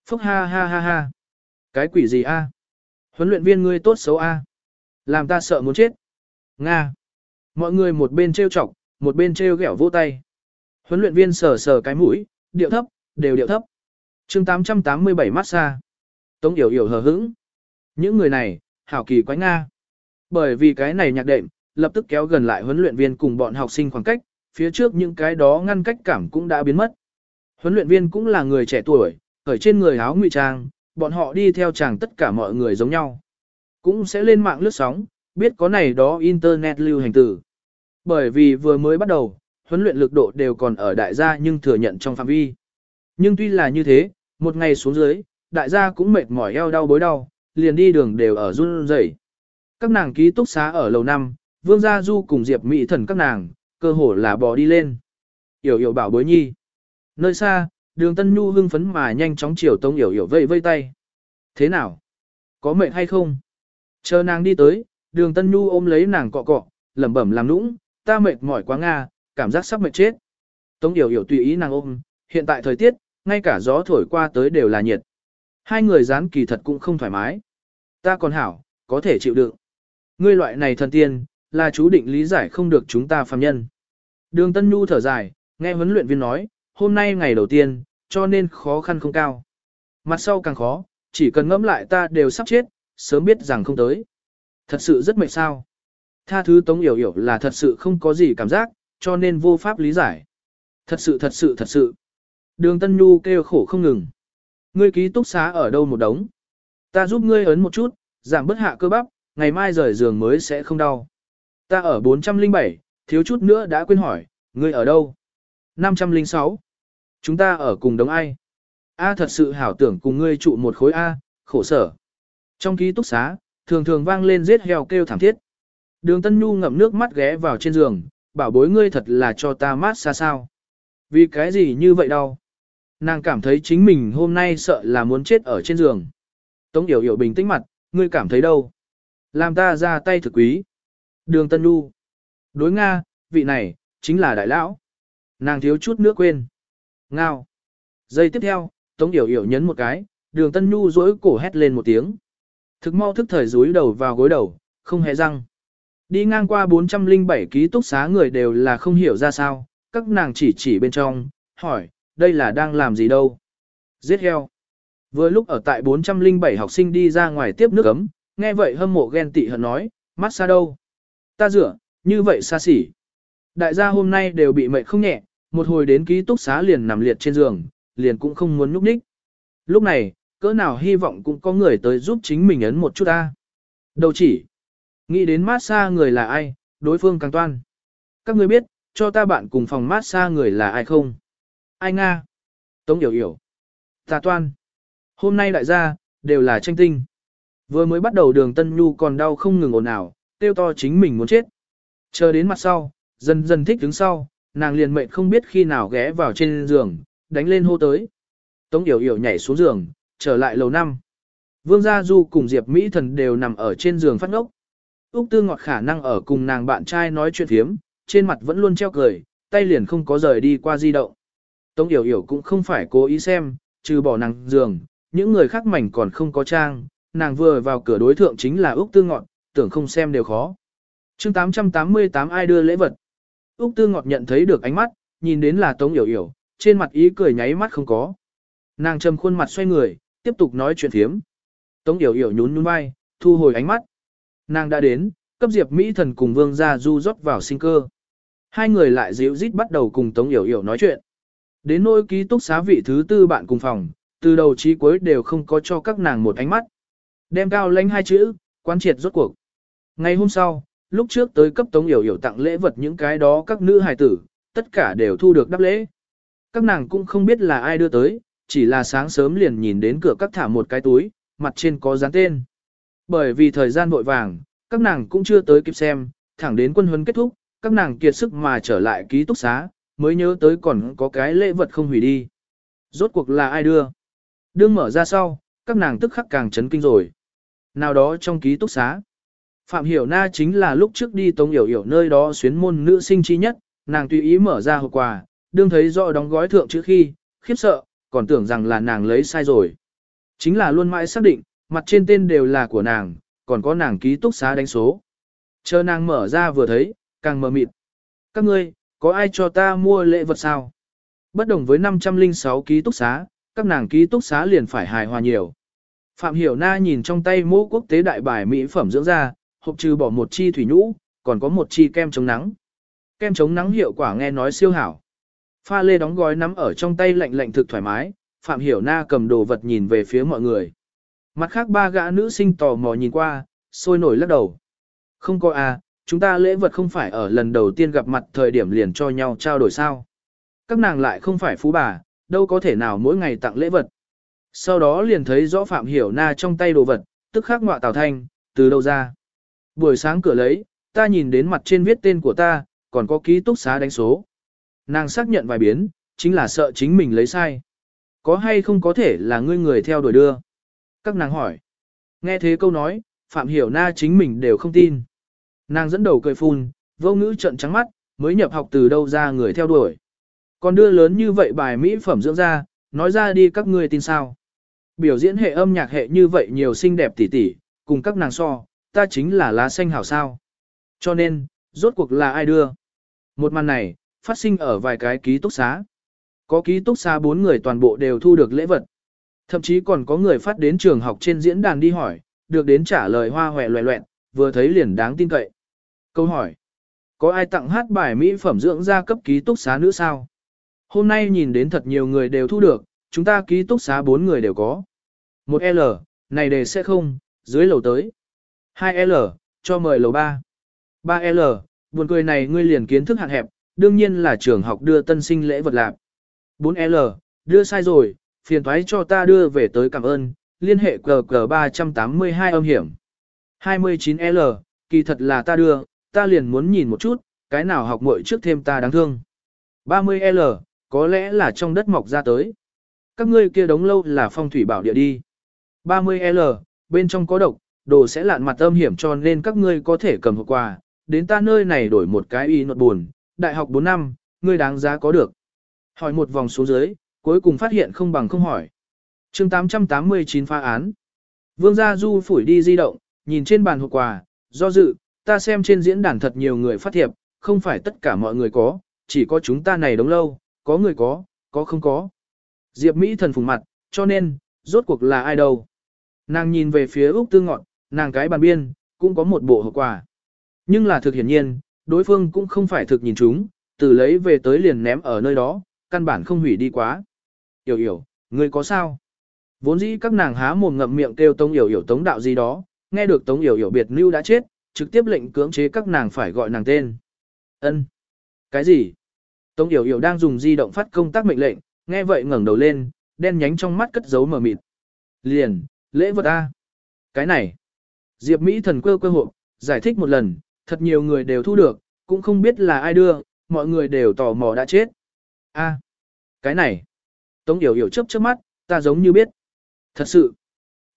Phúc ha ha ha ha. Cái quỷ gì a? Huấn luyện viên ngươi tốt xấu a? Làm ta sợ muốn chết. Nga. Mọi người một bên trêu chọc, một bên trêu ghẹo vỗ tay. Huấn luyện viên sờ sờ cái mũi, điệu thấp, đều điệu thấp. chương 887 massage. Tống Yểu Yểu hờ hững. Những người này, hảo kỳ quái Nga. Bởi vì cái này nhạc đệm, lập tức kéo gần lại huấn luyện viên cùng bọn học sinh khoảng cách, phía trước những cái đó ngăn cách cảm cũng đã biến mất. Huấn luyện viên cũng là người trẻ tuổi, ở trên người áo ngụy trang, bọn họ đi theo chàng tất cả mọi người giống nhau. Cũng sẽ lên mạng lướt sóng, biết có này đó internet lưu hành tử. Bởi vì vừa mới bắt đầu, huấn luyện lực độ đều còn ở đại gia nhưng thừa nhận trong phạm vi. Nhưng tuy là như thế, một ngày xuống dưới, đại gia cũng mệt mỏi eo đau bối đau, liền đi đường đều ở run rẩy. Các nàng ký túc xá ở lầu năm, Vương Gia Du cùng Diệp Mỹ Thần các nàng, cơ hồ là bò đi lên. Yểu yểu bảo bối nhi. Nơi xa, đường Tân Nhu hưng phấn mà nhanh chóng chiều tông yểu yểu vây vây tay. Thế nào? Có mệt hay không? Chờ nàng đi tới, đường Tân Nhu ôm lấy nàng cọ cọ, lẩm bẩm làm nũng, ta mệt mỏi quá nga, cảm giác sắp mệt chết. Tống yểu yểu tùy ý nàng ôm, hiện tại thời tiết, ngay cả gió thổi qua tới đều là nhiệt. Hai người dán kỳ thật cũng không thoải mái. Ta còn hảo, có thể chịu đựng. Ngươi loại này thần tiên, là chú định lý giải không được chúng ta phàm nhân. Đường Tân Nhu thở dài, nghe huấn luyện viên nói, hôm nay ngày đầu tiên, cho nên khó khăn không cao. Mặt sau càng khó, chỉ cần ngẫm lại ta đều sắp chết, sớm biết rằng không tới. Thật sự rất mệt sao. Tha thứ Tống Yểu Yểu là thật sự không có gì cảm giác, cho nên vô pháp lý giải. Thật sự thật sự thật sự. Đường Tân Nhu kêu khổ không ngừng. Ngươi ký túc xá ở đâu một đống? Ta giúp ngươi ấn một chút, giảm bớt hạ cơ bắp, ngày mai rời giường mới sẽ không đau. Ta ở 407, thiếu chút nữa đã quên hỏi, ngươi ở đâu? 506. Chúng ta ở cùng đống ai? A thật sự hảo tưởng cùng ngươi trụ một khối A, khổ sở. Trong ký túc xá, thường thường vang lên giết heo kêu thảm thiết. Đường Tân Nhu ngậm nước mắt ghé vào trên giường, bảo bối ngươi thật là cho ta mát xa sao. Vì cái gì như vậy đâu? Nàng cảm thấy chính mình hôm nay sợ là muốn chết ở trên giường. Tống Yểu Yểu bình tĩnh mặt, ngươi cảm thấy đâu? Làm ta ra tay thực quý. Đường Tân Nhu. Đối Nga, vị này, chính là đại lão. Nàng thiếu chút nước quên. Ngao. Giây tiếp theo, Tống Yểu Yểu nhấn một cái, đường Tân Nhu rỗi cổ hét lên một tiếng. Thực mau thức thời rúi đầu vào gối đầu, không hề răng. Đi ngang qua 407 ký túc xá người đều là không hiểu ra sao, các nàng chỉ chỉ bên trong, hỏi, đây là đang làm gì đâu? Giết heo. Vừa lúc ở tại 407 học sinh đi ra ngoài tiếp nước ấm, nghe vậy hâm mộ ghen tị hận nói, mát xa đâu? Ta rửa, như vậy xa xỉ. Đại gia hôm nay đều bị mệt không nhẹ, một hồi đến ký túc xá liền nằm liệt trên giường, liền cũng không muốn nhúc ních. Lúc này, cỡ nào hy vọng cũng có người tới giúp chính mình ấn một chút ta. Đầu chỉ, nghĩ đến mát xa người là ai, đối phương càng toan. Các người biết, cho ta bạn cùng phòng mát xa người là ai không? Ai Nga? Tống Yểu Yểu. Tà toan. Hôm nay đại gia, đều là tranh tinh. Vừa mới bắt đầu đường Tân Nhu còn đau không ngừng ồn ào, tiêu to chính mình muốn chết. Chờ đến mặt sau, dần dần thích đứng sau, nàng liền mệnh không biết khi nào ghé vào trên giường, đánh lên hô tới. Tống Yểu Yểu nhảy xuống giường, trở lại lầu năm. Vương Gia Du cùng Diệp Mỹ Thần đều nằm ở trên giường phát ngốc. Úc Tư Ngọt khả năng ở cùng nàng bạn trai nói chuyện thiếm, trên mặt vẫn luôn treo cười, tay liền không có rời đi qua di động. Tống Yểu Yểu cũng không phải cố ý xem, trừ bỏ nàng giường, những người khác mảnh còn không có trang, nàng vừa vào cửa đối thượng chính là Úc Tư Ngọt, tưởng không xem đều khó. chương 888 ai đưa lễ vật. Úc Tư Ngọt nhận thấy được ánh mắt, nhìn đến là Tống Yểu Yểu, trên mặt ý cười nháy mắt không có. Nàng trầm khuôn mặt xoay người, tiếp tục nói chuyện thiếm. Tống Yểu Yểu nhún nhún vai, thu hồi ánh mắt. Nàng đã đến, cấp Diệp Mỹ Thần cùng Vương Gia Du rót vào sinh cơ. Hai người lại dịu rít bắt đầu cùng Tống Yểu Yểu nói chuyện. Đến nỗi ký túc xá vị thứ tư bạn cùng phòng, từ đầu chí cuối đều không có cho các nàng một ánh mắt. Đem cao lãnh hai chữ, quan triệt rốt cuộc. Ngày hôm sau, lúc trước tới cấp Tống Yểu Yểu tặng lễ vật những cái đó các nữ hài tử, tất cả đều thu được đáp lễ. Các nàng cũng không biết là ai đưa tới, chỉ là sáng sớm liền nhìn đến cửa các thả một cái túi, mặt trên có dán tên. Bởi vì thời gian vội vàng, các nàng cũng chưa tới kịp xem, thẳng đến quân huấn kết thúc, các nàng kiệt sức mà trở lại ký túc xá, mới nhớ tới còn có cái lễ vật không hủy đi. Rốt cuộc là ai đưa? Đương mở ra sau, các nàng tức khắc càng chấn kinh rồi. Nào đó trong ký túc xá. Phạm Hiểu Na chính là lúc trước đi Tống hiểu hiểu nơi đó xuyến môn nữ sinh chi nhất, nàng tùy ý mở ra hộp quà, đương thấy rõ đóng gói thượng chữ khi, khiếp sợ, còn tưởng rằng là nàng lấy sai rồi. Chính là luôn mãi xác định, mặt trên tên đều là của nàng, còn có nàng ký túc xá đánh số. Chờ nàng mở ra vừa thấy, càng mờ mịt. Các ngươi, có ai cho ta mua lễ vật sao? Bất đồng với 506 ký túc xá, các nàng ký túc xá liền phải hài hòa nhiều. Phạm Hiểu Na nhìn trong tay mô quốc tế đại bài mỹ phẩm dưỡng da, hộp trừ bỏ một chi thủy nhũ, còn có một chi kem chống nắng. Kem chống nắng hiệu quả nghe nói siêu hảo. Pha lê đóng gói nắm ở trong tay lạnh lạnh thực thoải mái, Phạm Hiểu Na cầm đồ vật nhìn về phía mọi người. Mặt khác ba gã nữ sinh tò mò nhìn qua, sôi nổi lắc đầu. Không có à, chúng ta lễ vật không phải ở lần đầu tiên gặp mặt thời điểm liền cho nhau trao đổi sao. Các nàng lại không phải phú bà, đâu có thể nào mỗi ngày tặng lễ vật. Sau đó liền thấy rõ Phạm Hiểu Na trong tay đồ vật, tức khắc ngọa Tào Thanh, từ đâu ra. Buổi sáng cửa lấy, ta nhìn đến mặt trên viết tên của ta, còn có ký túc xá đánh số. Nàng xác nhận vài biến, chính là sợ chính mình lấy sai. Có hay không có thể là ngươi người theo đuổi đưa? Các nàng hỏi. Nghe thế câu nói, Phạm Hiểu Na chính mình đều không tin. Nàng dẫn đầu cười phun, vô ngữ trận trắng mắt, mới nhập học từ đâu ra người theo đuổi. Còn đưa lớn như vậy bài mỹ phẩm dưỡng ra, nói ra đi các ngươi tin sao. Biểu diễn hệ âm nhạc hệ như vậy nhiều xinh đẹp tỉ tỉ, cùng các nàng so, ta chính là lá xanh hảo sao. Cho nên, rốt cuộc là ai đưa? Một màn này, phát sinh ở vài cái ký túc xá. Có ký túc xá bốn người toàn bộ đều thu được lễ vật. Thậm chí còn có người phát đến trường học trên diễn đàn đi hỏi, được đến trả lời hoa hòe loẹ loẹn, vừa thấy liền đáng tin cậy. Câu hỏi. Có ai tặng hát bài mỹ phẩm dưỡng da cấp ký túc xá nữ sao? Hôm nay nhìn đến thật nhiều người đều thu được, chúng ta ký túc xá bốn người đều có. 1L này đề sẽ không, dưới lầu tới. 2L, cho mời lầu 3. 3L, buồn cười này ngươi liền kiến thức hạn hẹp, đương nhiên là trường học đưa tân sinh lễ vật lạc. 4L, đưa sai rồi, phiền thoái cho ta đưa về tới cảm ơn, liên hệ cờ cờ 382 âm hiểm. 29L, kỳ thật là ta đưa, ta liền muốn nhìn một chút, cái nào học muội trước thêm ta đáng thương. 30L, có lẽ là trong đất mọc ra tới. Các ngươi kia đống lâu là phong thủy bảo địa đi. 30L, bên trong có độc, đồ sẽ lạn mặt âm hiểm cho nên các ngươi có thể cầm hộp quà, đến ta nơi này đổi một cái y nột buồn, đại học 4 năm, ngươi đáng giá có được. Hỏi một vòng xuống dưới, cuối cùng phát hiện không bằng không hỏi. chương 889 phá án. Vương Gia Du phủi đi di động, nhìn trên bàn hộp quà, do dự, ta xem trên diễn đàn thật nhiều người phát thiệp, không phải tất cả mọi người có, chỉ có chúng ta này đống lâu, có người có, có không có. Diệp Mỹ thần phùng mặt, cho nên, rốt cuộc là ai đâu. Nàng nhìn về phía Úc Tư Ngọn, nàng cái bàn biên, cũng có một bộ hộp quà. Nhưng là thực hiển nhiên, đối phương cũng không phải thực nhìn chúng, từ lấy về tới liền ném ở nơi đó, căn bản không hủy đi quá. Yểu yểu, ngươi có sao? Vốn dĩ các nàng há mồm ngậm miệng kêu Tống Yểu Yểu Tống đạo gì đó, nghe được Tống Yểu Yểu biệt lưu đã chết, trực tiếp lệnh cưỡng chế các nàng phải gọi nàng tên. Ân, Cái gì? Tống Yểu Yểu đang dùng di động phát công tác mệnh lệnh, nghe vậy ngẩng đầu lên, đen nhánh trong mắt cất giấu mờ mịt. Liền, lễ vật A. Cái này. Diệp Mỹ thần quơ quơ hộp, giải thích một lần, thật nhiều người đều thu được, cũng không biết là ai đưa, mọi người đều tò mò đã chết. A. Cái này. Tống Yểu Yểu chớp chớp mắt, ta giống như biết. Thật sự.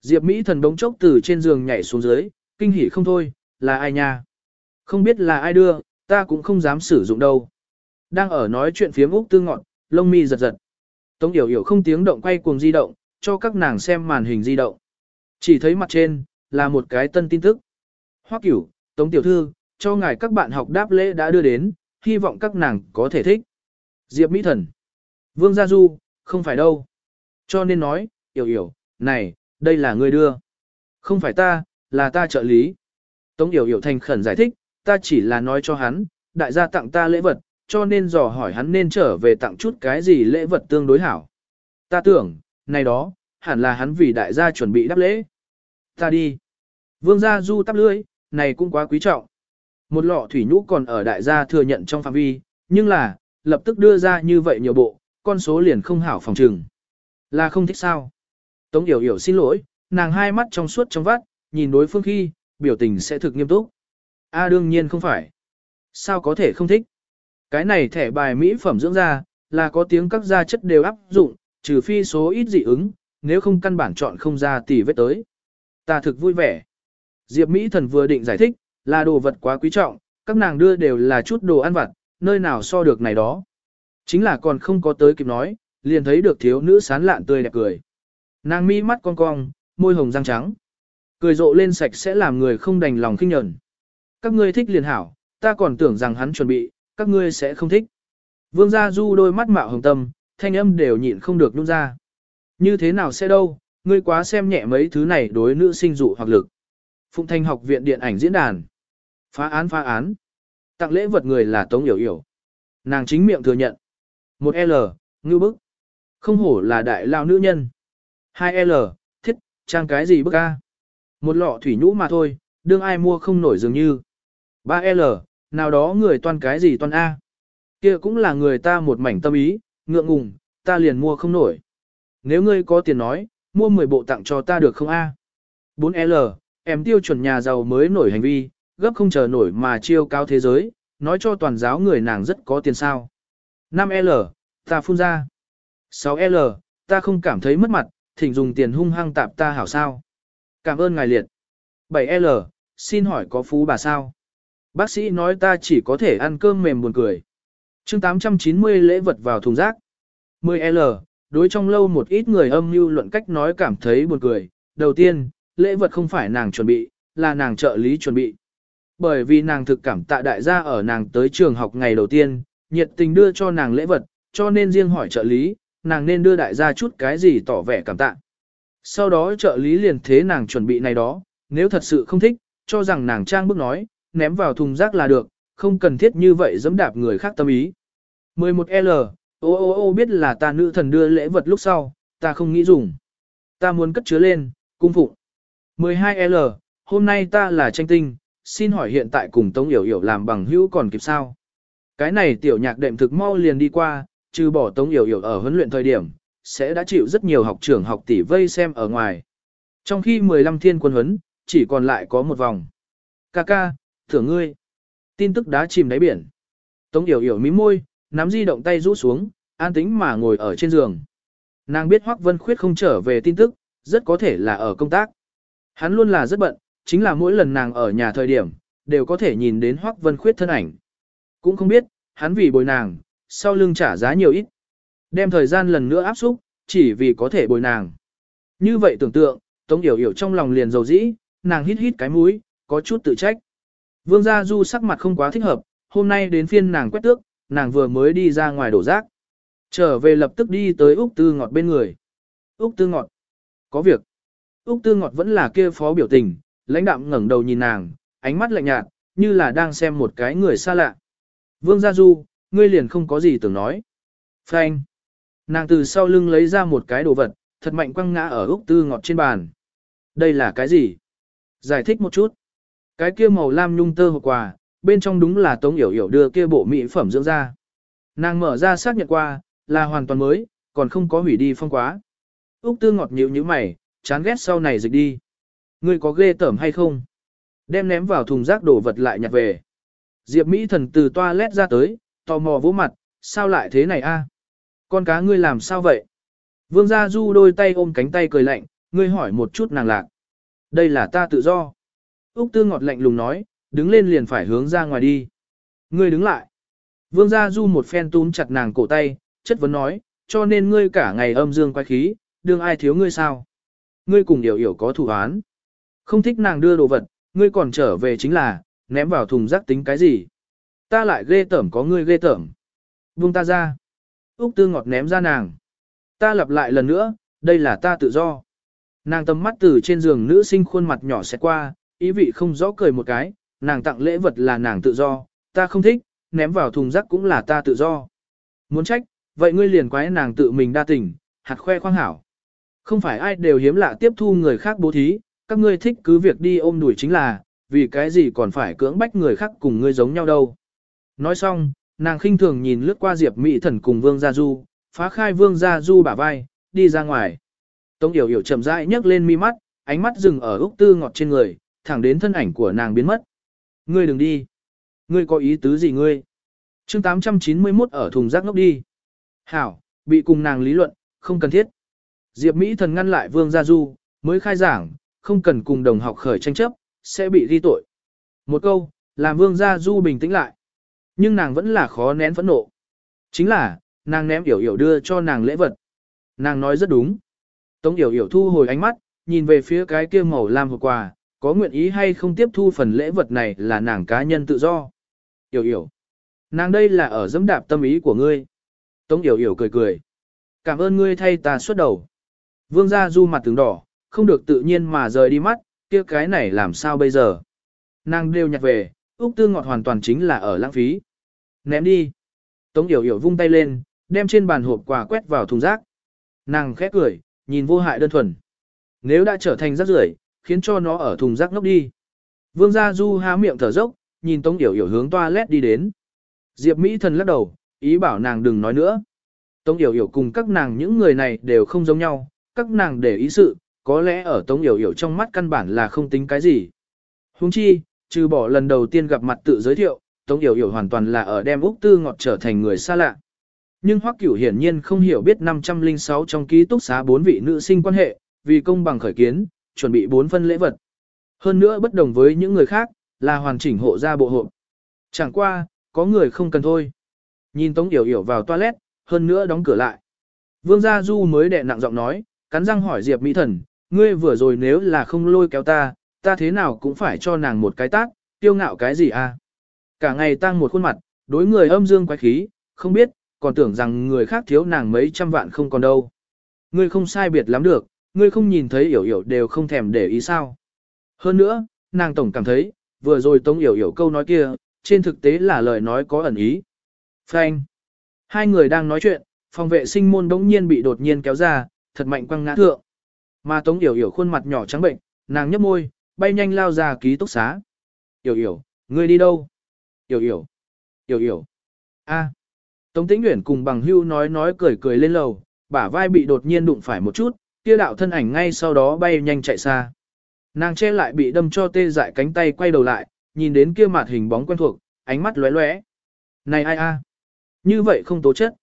Diệp Mỹ thần đống chốc từ trên giường nhảy xuống dưới, kinh hỉ không thôi, là ai nha? Không biết là ai đưa, ta cũng không dám sử dụng đâu. Đang ở nói chuyện phía Úc Tư Ngọn, lông mi giật giật. Tống Yểu Yểu không tiếng động quay cuồng di động, cho các nàng xem màn hình di động. Chỉ thấy mặt trên, là một cái tân tin tức. Hoắc Cửu, Tống Tiểu Thư, cho ngài các bạn học đáp lễ đã đưa đến, hy vọng các nàng có thể thích. Diệp Mỹ Thần. Vương Gia Du, không phải đâu. Cho nên nói, Yểu Yểu, này, đây là người đưa. Không phải ta, là ta trợ lý. Tống Yểu Yểu thành khẩn giải thích, ta chỉ là nói cho hắn, đại gia tặng ta lễ vật, cho nên dò hỏi hắn nên trở về tặng chút cái gì lễ vật tương đối hảo. Ta tưởng, này đó, hẳn là hắn vì đại gia chuẩn bị đáp lễ. Ta đi. Vương gia du tắp lưỡi, này cũng quá quý trọng. Một lọ thủy nhũ còn ở đại gia thừa nhận trong phạm vi, nhưng là, lập tức đưa ra như vậy nhiều bộ, con số liền không hảo phòng trừng. Là không thích sao. Tống Yểu Yểu xin lỗi, nàng hai mắt trong suốt trong vắt, nhìn đối phương khi, biểu tình sẽ thực nghiêm túc. A đương nhiên không phải. Sao có thể không thích? Cái này thẻ bài mỹ phẩm dưỡng da, là có tiếng các da chất đều áp dụng, trừ phi số ít dị ứng, nếu không căn bản chọn không ra tỷ vết tới. Ta thực vui vẻ. Diệp Mỹ thần vừa định giải thích, là đồ vật quá quý trọng, các nàng đưa đều là chút đồ ăn vặt, nơi nào so được này đó. Chính là còn không có tới kịp nói, liền thấy được thiếu nữ sán lạn tươi đẹp cười. Nàng mi mắt cong cong, môi hồng răng trắng. Cười rộ lên sạch sẽ làm người không đành lòng khinh nhẫn. Các ngươi thích liền hảo, ta còn tưởng rằng hắn chuẩn bị, các ngươi sẽ không thích. Vương gia du đôi mắt mạo hồng tâm, thanh âm đều nhịn không được nuốt ra. Như thế nào sẽ đâu, ngươi quá xem nhẹ mấy thứ này đối nữ sinh dụ hoặc lực. Phụng Thanh học viện điện ảnh diễn đàn. Phá án phá án. Tặng lễ vật người là Tống Yểu Yểu. Nàng chính miệng thừa nhận. Một L, ngư bức. Không hổ là đại lao nữ nhân. Hai L, thiết, trang cái gì bức a? Một lọ thủy nhũ mà thôi, đương ai mua không nổi dường như. Ba L, nào đó người toan cái gì toan A. kia cũng là người ta một mảnh tâm ý, ngượng ngùng, ta liền mua không nổi. Nếu ngươi có tiền nói, mua 10 bộ tặng cho ta được không A? 4L, em tiêu chuẩn nhà giàu mới nổi hành vi, gấp không chờ nổi mà chiêu cao thế giới, nói cho toàn giáo người nàng rất có tiền sao. 5L, ta phun ra. 6L, ta không cảm thấy mất mặt, thỉnh dùng tiền hung hăng tạp ta hảo sao. Cảm ơn ngài liệt. 7L, xin hỏi có phú bà sao? Bác sĩ nói ta chỉ có thể ăn cơm mềm buồn cười. chương 890 lễ vật vào thùng rác. 10L, đối trong lâu một ít người âm mưu luận cách nói cảm thấy buồn cười. Đầu tiên, lễ vật không phải nàng chuẩn bị, là nàng trợ lý chuẩn bị. Bởi vì nàng thực cảm tạ đại gia ở nàng tới trường học ngày đầu tiên, nhiệt tình đưa cho nàng lễ vật, cho nên riêng hỏi trợ lý, nàng nên đưa đại gia chút cái gì tỏ vẻ cảm tạ. Sau đó trợ lý liền thế nàng chuẩn bị này đó, nếu thật sự không thích, cho rằng nàng trang bước nói, ném vào thùng rác là được, không cần thiết như vậy dẫm đạp người khác tâm ý. 11L, ô ô ô biết là ta nữ thần đưa lễ vật lúc sau, ta không nghĩ dùng. Ta muốn cất chứa lên, cung phụng. 12L, hôm nay ta là tranh tinh, xin hỏi hiện tại cùng Tống Yểu Yểu làm bằng hữu còn kịp sao? Cái này tiểu nhạc đệm thực mau liền đi qua, trừ bỏ Tống Yểu Yểu ở huấn luyện thời điểm, sẽ đã chịu rất nhiều học trưởng học tỷ vây xem ở ngoài. Trong khi 15 thiên quân huấn, chỉ còn lại có một vòng. Ca ca, thưởng ngươi. Tin tức đã chìm đáy biển. Tống Yểu Yểu mím môi, nắm di động tay rũ xuống, an tĩnh mà ngồi ở trên giường. Nàng biết Hoắc Vân Khuyết không trở về tin tức, rất có thể là ở công tác. Hắn luôn là rất bận, chính là mỗi lần nàng ở nhà thời điểm, đều có thể nhìn đến Hoắc Vân Khuyết thân ảnh. Cũng không biết, hắn vì bồi nàng, sau lưng trả giá nhiều ít. Đem thời gian lần nữa áp xúc, chỉ vì có thể bồi nàng. Như vậy tưởng tượng, Tống Yểu Yểu trong lòng liền dầu dĩ, nàng hít hít cái mũi, có chút tự trách. Vương Gia Du sắc mặt không quá thích hợp, hôm nay đến phiên nàng quét tước, nàng vừa mới đi ra ngoài đổ rác. Trở về lập tức đi tới Úc Tư Ngọt bên người. Úc Tư Ngọt. Có việc. Úc Tư Ngọt vẫn là kia phó biểu tình, lãnh đạm ngẩng đầu nhìn nàng, ánh mắt lạnh nhạt, như là đang xem một cái người xa lạ. Vương Gia Du, ngươi liền không có gì tưởng nói. Phanh. Nàng từ sau lưng lấy ra một cái đồ vật, thật mạnh quăng ngã ở Úc Tư Ngọt trên bàn. Đây là cái gì? Giải thích một chút. Cái kia màu lam nhung tơ hộp quà, bên trong đúng là Tống Yểu Yểu đưa kia bộ mỹ phẩm dưỡng da. Nàng mở ra xác nhận qua, là hoàn toàn mới, còn không có hủy đi phong quá. Úc Tư Ngọt nhíu nhíu mày, chán ghét sau này dịch đi. Ngươi có ghê tởm hay không? Đem ném vào thùng rác đồ vật lại nhặt về. Diệp Mỹ thần từ toilet ra tới, tò mò vỗ mặt, sao lại thế này a? Con cá ngươi làm sao vậy? Vương Gia Du đôi tay ôm cánh tay cười lạnh, ngươi hỏi một chút nàng lạc. Đây là ta tự do. Úc Tư ngọt lạnh lùng nói, đứng lên liền phải hướng ra ngoài đi. Ngươi đứng lại. Vương Gia Du một phen túm chặt nàng cổ tay, chất vấn nói, cho nên ngươi cả ngày âm dương quái khí, đương ai thiếu ngươi sao? Ngươi cùng điều hiểu có thủ án. Không thích nàng đưa đồ vật, ngươi còn trở về chính là, ném vào thùng rác tính cái gì? Ta lại ghê tởm có ngươi ghê tởm. Vương ta ra. Úc Tư ngọt ném ra nàng. Ta lặp lại lần nữa, đây là ta tự do. Nàng tầm mắt từ trên giường nữ sinh khuôn mặt nhỏ sẽ qua, ý vị không rõ cười một cái, nàng tặng lễ vật là nàng tự do, ta không thích, ném vào thùng rác cũng là ta tự do. Muốn trách, vậy ngươi liền quái nàng tự mình đa tình, hạt khoe khoang hảo. Không phải ai đều hiếm lạ tiếp thu người khác bố thí, các ngươi thích cứ việc đi ôm đuổi chính là, vì cái gì còn phải cưỡng bách người khác cùng ngươi giống nhau đâu. Nói xong, nàng khinh thường nhìn lướt qua Diệp Mỹ Thần cùng Vương Gia Du, phá khai Vương Gia Du bả vai, đi ra ngoài. Tống Yểu Yểu chậm rãi nhấc lên mi mắt, ánh mắt dừng ở Úc Tư Ngọt trên người, thẳng đến thân ảnh của nàng biến mất. Ngươi đừng đi. Ngươi có ý tứ gì ngươi? chương 891 ở thùng rác ngốc đi. Hảo, bị cùng nàng lý luận, không cần thiết. Diệp Mỹ thần ngăn lại Vương Gia Du, mới khai giảng, không cần cùng đồng học khởi tranh chấp, sẽ bị ghi tội. Một câu, làm Vương Gia Du bình tĩnh lại. Nhưng nàng vẫn là khó nén phẫn nộ. Chính là, nàng ném Yểu Yểu đưa cho nàng lễ vật. Nàng nói rất đúng. Tống Yểu Yểu thu hồi ánh mắt, nhìn về phía cái kia màu lam hộp quà, có nguyện ý hay không tiếp thu phần lễ vật này là nàng cá nhân tự do. Yểu Yểu. Nàng đây là ở dẫm đạp tâm ý của ngươi. Tống Yểu Yểu cười cười. Cảm ơn ngươi thay ta xuất đầu. Vương gia du mặt tướng đỏ, không được tự nhiên mà rời đi mắt, kia cái này làm sao bây giờ. Nàng đều nhặt về, Úc Tư Ngọt hoàn toàn chính là ở lãng phí. Ném đi. Tống Yểu Yểu vung tay lên, đem trên bàn hộp quà quét vào thùng rác. Nàng khẽ cười, nhìn vô hại đơn thuần. Nếu đã trở thành rác rưởi, khiến cho nó ở thùng rác ngốc đi. Vương Gia Du há miệng thở dốc, nhìn Tống Yểu Yểu hướng toilet đi đến. Diệp Mỹ thần lắc đầu, ý bảo nàng đừng nói nữa. Tống Yểu Yểu cùng các nàng những người này đều không giống nhau, các nàng để ý sự, có lẽ ở Tống Yểu Yểu trong mắt căn bản là không tính cái gì. Huống chi, trừ bỏ lần đầu tiên gặp mặt tự giới thiệu, Tống Yểu Yểu hoàn toàn là ở đem Úc Tư Ngọt trở thành người xa lạ. Nhưng Hoắc Cửu hiển nhiên không hiểu biết 506 trong ký túc xá bốn vị nữ sinh quan hệ, vì công bằng khởi kiến, chuẩn bị bốn phân lễ vật. Hơn nữa bất đồng với những người khác, là hoàn chỉnh hộ gia bộ hộ. Chẳng qua, có người không cần thôi. Nhìn Tống Yểu Yểu vào toilet, hơn nữa đóng cửa lại. Vương Gia Du mới đệ nặng giọng nói, cắn răng hỏi Diệp Mỹ Thần, ngươi vừa rồi nếu là không lôi kéo ta, ta thế nào cũng phải cho nàng một cái tác, tiêu ngạo cái gì à? Cả ngày tăng một khuôn mặt, đối người âm dương quái khí, không biết, còn tưởng rằng người khác thiếu nàng mấy trăm vạn không còn đâu. Ngươi không sai biệt lắm được, ngươi không nhìn thấy hiểu hiểu đều không thèm để ý sao. Hơn nữa, nàng tổng cảm thấy, vừa rồi tống hiểu hiểu câu nói kia, trên thực tế là lời nói có ẩn ý. Frank. Hai người đang nói chuyện, phòng vệ sinh môn đống nhiên bị đột nhiên kéo ra, thật mạnh quăng ngã thượng. Mà tống hiểu hiểu khuôn mặt nhỏ trắng bệnh, nàng nhấp môi, bay nhanh lao ra ký túc xá. Hiểu hiểu, ngươi đi đâu? Yểu yểu. Yểu yểu. A. Tống Tĩnh Uyển cùng bằng hưu nói nói cười cười lên lầu, bả vai bị đột nhiên đụng phải một chút, kia đạo thân ảnh ngay sau đó bay nhanh chạy xa. Nàng che lại bị đâm cho tê dại cánh tay quay đầu lại, nhìn đến kia mặt hình bóng quen thuộc, ánh mắt lóe lóe. Này ai a? Như vậy không tố chất.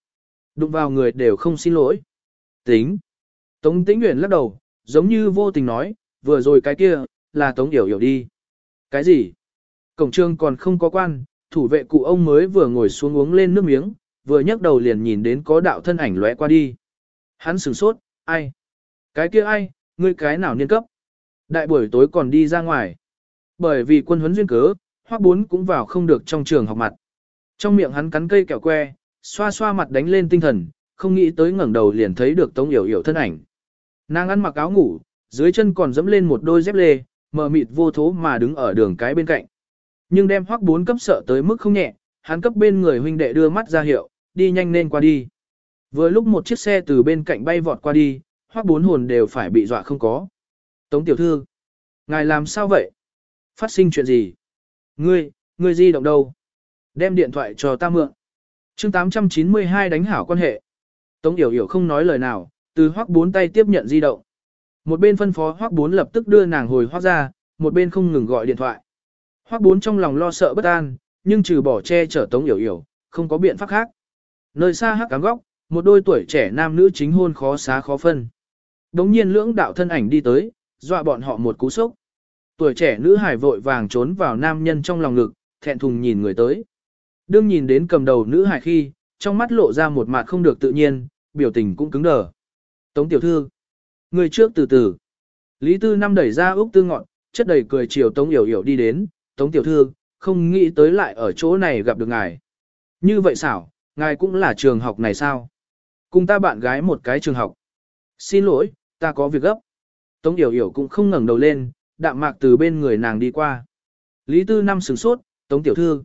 Đụng vào người đều không xin lỗi. Tính. Tống Tĩnh Uyển lắc đầu, giống như vô tình nói, vừa rồi cái kia, là Tống Yểu Yểu đi. Cái gì? Cổng trương còn không có quan, thủ vệ cụ ông mới vừa ngồi xuống uống lên nước miếng, vừa nhấc đầu liền nhìn đến có đạo thân ảnh lóe qua đi. Hắn sửng sốt, ai? Cái kia ai, ngươi cái nào niên cấp? Đại buổi tối còn đi ra ngoài. Bởi vì quân huấn duyên cớ, hoác bốn cũng vào không được trong trường học mặt. Trong miệng hắn cắn cây kẹo que, xoa xoa mặt đánh lên tinh thần, không nghĩ tới ngẩng đầu liền thấy được tống yểu yểu thân ảnh. Nàng ăn mặc áo ngủ, dưới chân còn dẫm lên một đôi dép lê, mờ mịt vô thố mà đứng ở đường cái bên cạnh. Nhưng đem hoác bốn cấp sợ tới mức không nhẹ, hắn cấp bên người huynh đệ đưa mắt ra hiệu, đi nhanh lên qua đi. Vừa lúc một chiếc xe từ bên cạnh bay vọt qua đi, hoác bốn hồn đều phải bị dọa không có. Tống tiểu thư, ngài làm sao vậy? Phát sinh chuyện gì? Ngươi, ngươi di động đâu? Đem điện thoại cho ta mượn. chương 892 đánh hảo quan hệ. Tống Yểu Yểu không nói lời nào, từ hoác bốn tay tiếp nhận di động. Một bên phân phó hoác bốn lập tức đưa nàng hồi hoác ra, một bên không ngừng gọi điện thoại. Hoắc bốn trong lòng lo sợ bất an, nhưng trừ bỏ che chở Tống Yểu Yểu, không có biện pháp khác. Nơi xa hắc cám góc, một đôi tuổi trẻ nam nữ chính hôn khó xá khó phân. Đống nhiên lưỡng đạo thân ảnh đi tới, dọa bọn họ một cú sốc. Tuổi trẻ nữ hải vội vàng trốn vào nam nhân trong lòng ngực, thẹn thùng nhìn người tới. Đương nhìn đến cầm đầu nữ hải khi, trong mắt lộ ra một mặt không được tự nhiên, biểu tình cũng cứng đờ. Tống tiểu thư, người trước từ từ. Lý Tư Năm đẩy ra Úc Tư Ngọn, chất đầy cười chiều Tống Yểu Yểu đi đến, Tống tiểu thư, không nghĩ tới lại ở chỗ này gặp được ngài. Như vậy xảo, ngài cũng là trường học này sao? Cùng ta bạn gái một cái trường học. Xin lỗi, ta có việc gấp. Tống Yểu Yểu cũng không ngẩng đầu lên, đạm mạc từ bên người nàng đi qua. Lý Tư Năm sửng sốt, Tống Tiểu Thư.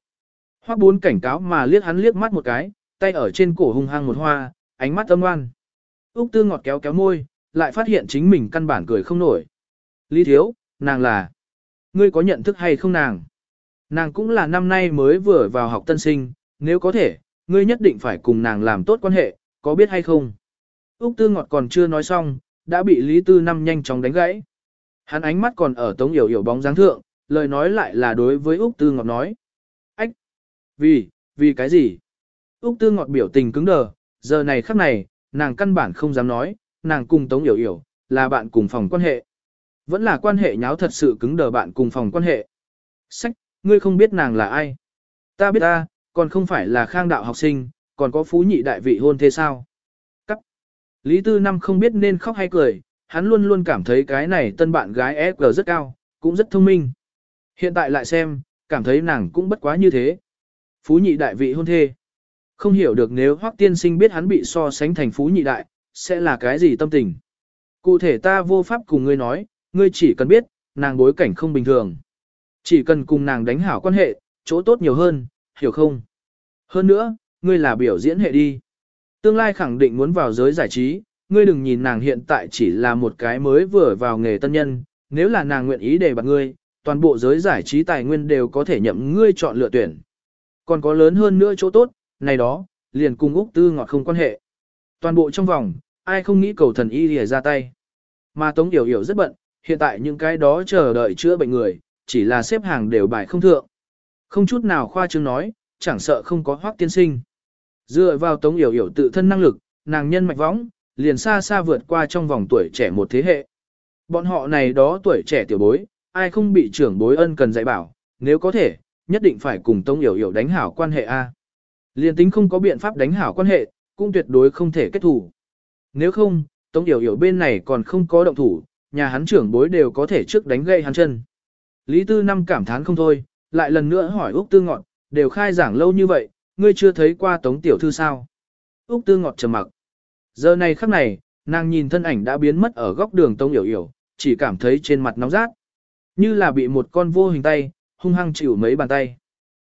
Hoắc bốn cảnh cáo mà liếc hắn liếc mắt một cái, tay ở trên cổ hung hăng một hoa, ánh mắt âm oan. Úc Tư ngọt kéo kéo môi, lại phát hiện chính mình căn bản cười không nổi. Lý Thiếu, nàng là... Ngươi có nhận thức hay không nàng? Nàng cũng là năm nay mới vừa vào học tân sinh, nếu có thể, ngươi nhất định phải cùng nàng làm tốt quan hệ, có biết hay không? Úc Tư Ngọt còn chưa nói xong, đã bị Lý Tư Năm nhanh chóng đánh gãy. Hắn ánh mắt còn ở tống yểu yểu bóng dáng thượng, lời nói lại là đối với Úc Tư Ngọt nói. Ách! Vì, vì cái gì? Úc Tư Ngọt biểu tình cứng đờ, giờ này khắc này, nàng căn bản không dám nói, nàng cùng tống yểu yểu, là bạn cùng phòng quan hệ. Vẫn là quan hệ nháo thật sự cứng đờ bạn cùng phòng quan hệ. Sách, ngươi không biết nàng là ai? Ta biết ta, còn không phải là khang đạo học sinh, còn có phú nhị đại vị hôn thế sao? Cắt. Lý Tư Năm không biết nên khóc hay cười, hắn luôn luôn cảm thấy cái này tân bạn gái e FG rất cao, cũng rất thông minh. Hiện tại lại xem, cảm thấy nàng cũng bất quá như thế. Phú nhị đại vị hôn thê. Không hiểu được nếu Hoắc tiên sinh biết hắn bị so sánh thành phú nhị đại, sẽ là cái gì tâm tình. Cụ thể ta vô pháp cùng ngươi nói, ngươi chỉ cần biết, nàng bối cảnh không bình thường. Chỉ cần cùng nàng đánh hảo quan hệ, chỗ tốt nhiều hơn, hiểu không? Hơn nữa, ngươi là biểu diễn hệ đi. Tương lai khẳng định muốn vào giới giải trí, ngươi đừng nhìn nàng hiện tại chỉ là một cái mới vừa vào nghề tân nhân, nếu là nàng nguyện ý để bạc ngươi, toàn bộ giới giải trí tài nguyên đều có thể nhậm ngươi chọn lựa tuyển. Còn có lớn hơn nữa chỗ tốt, này đó, liền cùng Úc Tư ngọt không quan hệ. Toàn bộ trong vòng, ai không nghĩ cầu thần y lìa ra tay. Mà Tống Yểu Yểu rất bận, hiện tại những cái đó chờ đợi chữa bệnh người, chỉ là xếp hàng đều bài không thượng. Không chút nào khoa trương nói, chẳng sợ không có hoác tiên sinh. Dựa vào Tống Yểu Yểu tự thân năng lực, nàng nhân mạch võng, liền xa xa vượt qua trong vòng tuổi trẻ một thế hệ. Bọn họ này đó tuổi trẻ tiểu bối, ai không bị trưởng bối ân cần dạy bảo, nếu có thể, nhất định phải cùng Tống Yểu Yểu đánh hảo quan hệ A. Liền tính không có biện pháp đánh hảo quan hệ, cũng tuyệt đối không thể kết thủ. Nếu không, Tống Yểu Yểu bên này còn không có động thủ, nhà hắn trưởng bối đều có thể trước đánh gây hắn chân. Lý Tư Năm cảm thán không thôi, lại lần nữa hỏi Úc Tư Ngọt, đều khai giảng lâu như vậy, ngươi chưa thấy qua Tống Tiểu Thư sao? Úc Tư Ngọt trầm mặc. Giờ này khắc này, nàng nhìn thân ảnh đã biến mất ở góc đường Tống Yểu Yểu, chỉ cảm thấy trên mặt nóng rát. Như là bị một con vô hình tay, hung hăng chịu mấy bàn tay.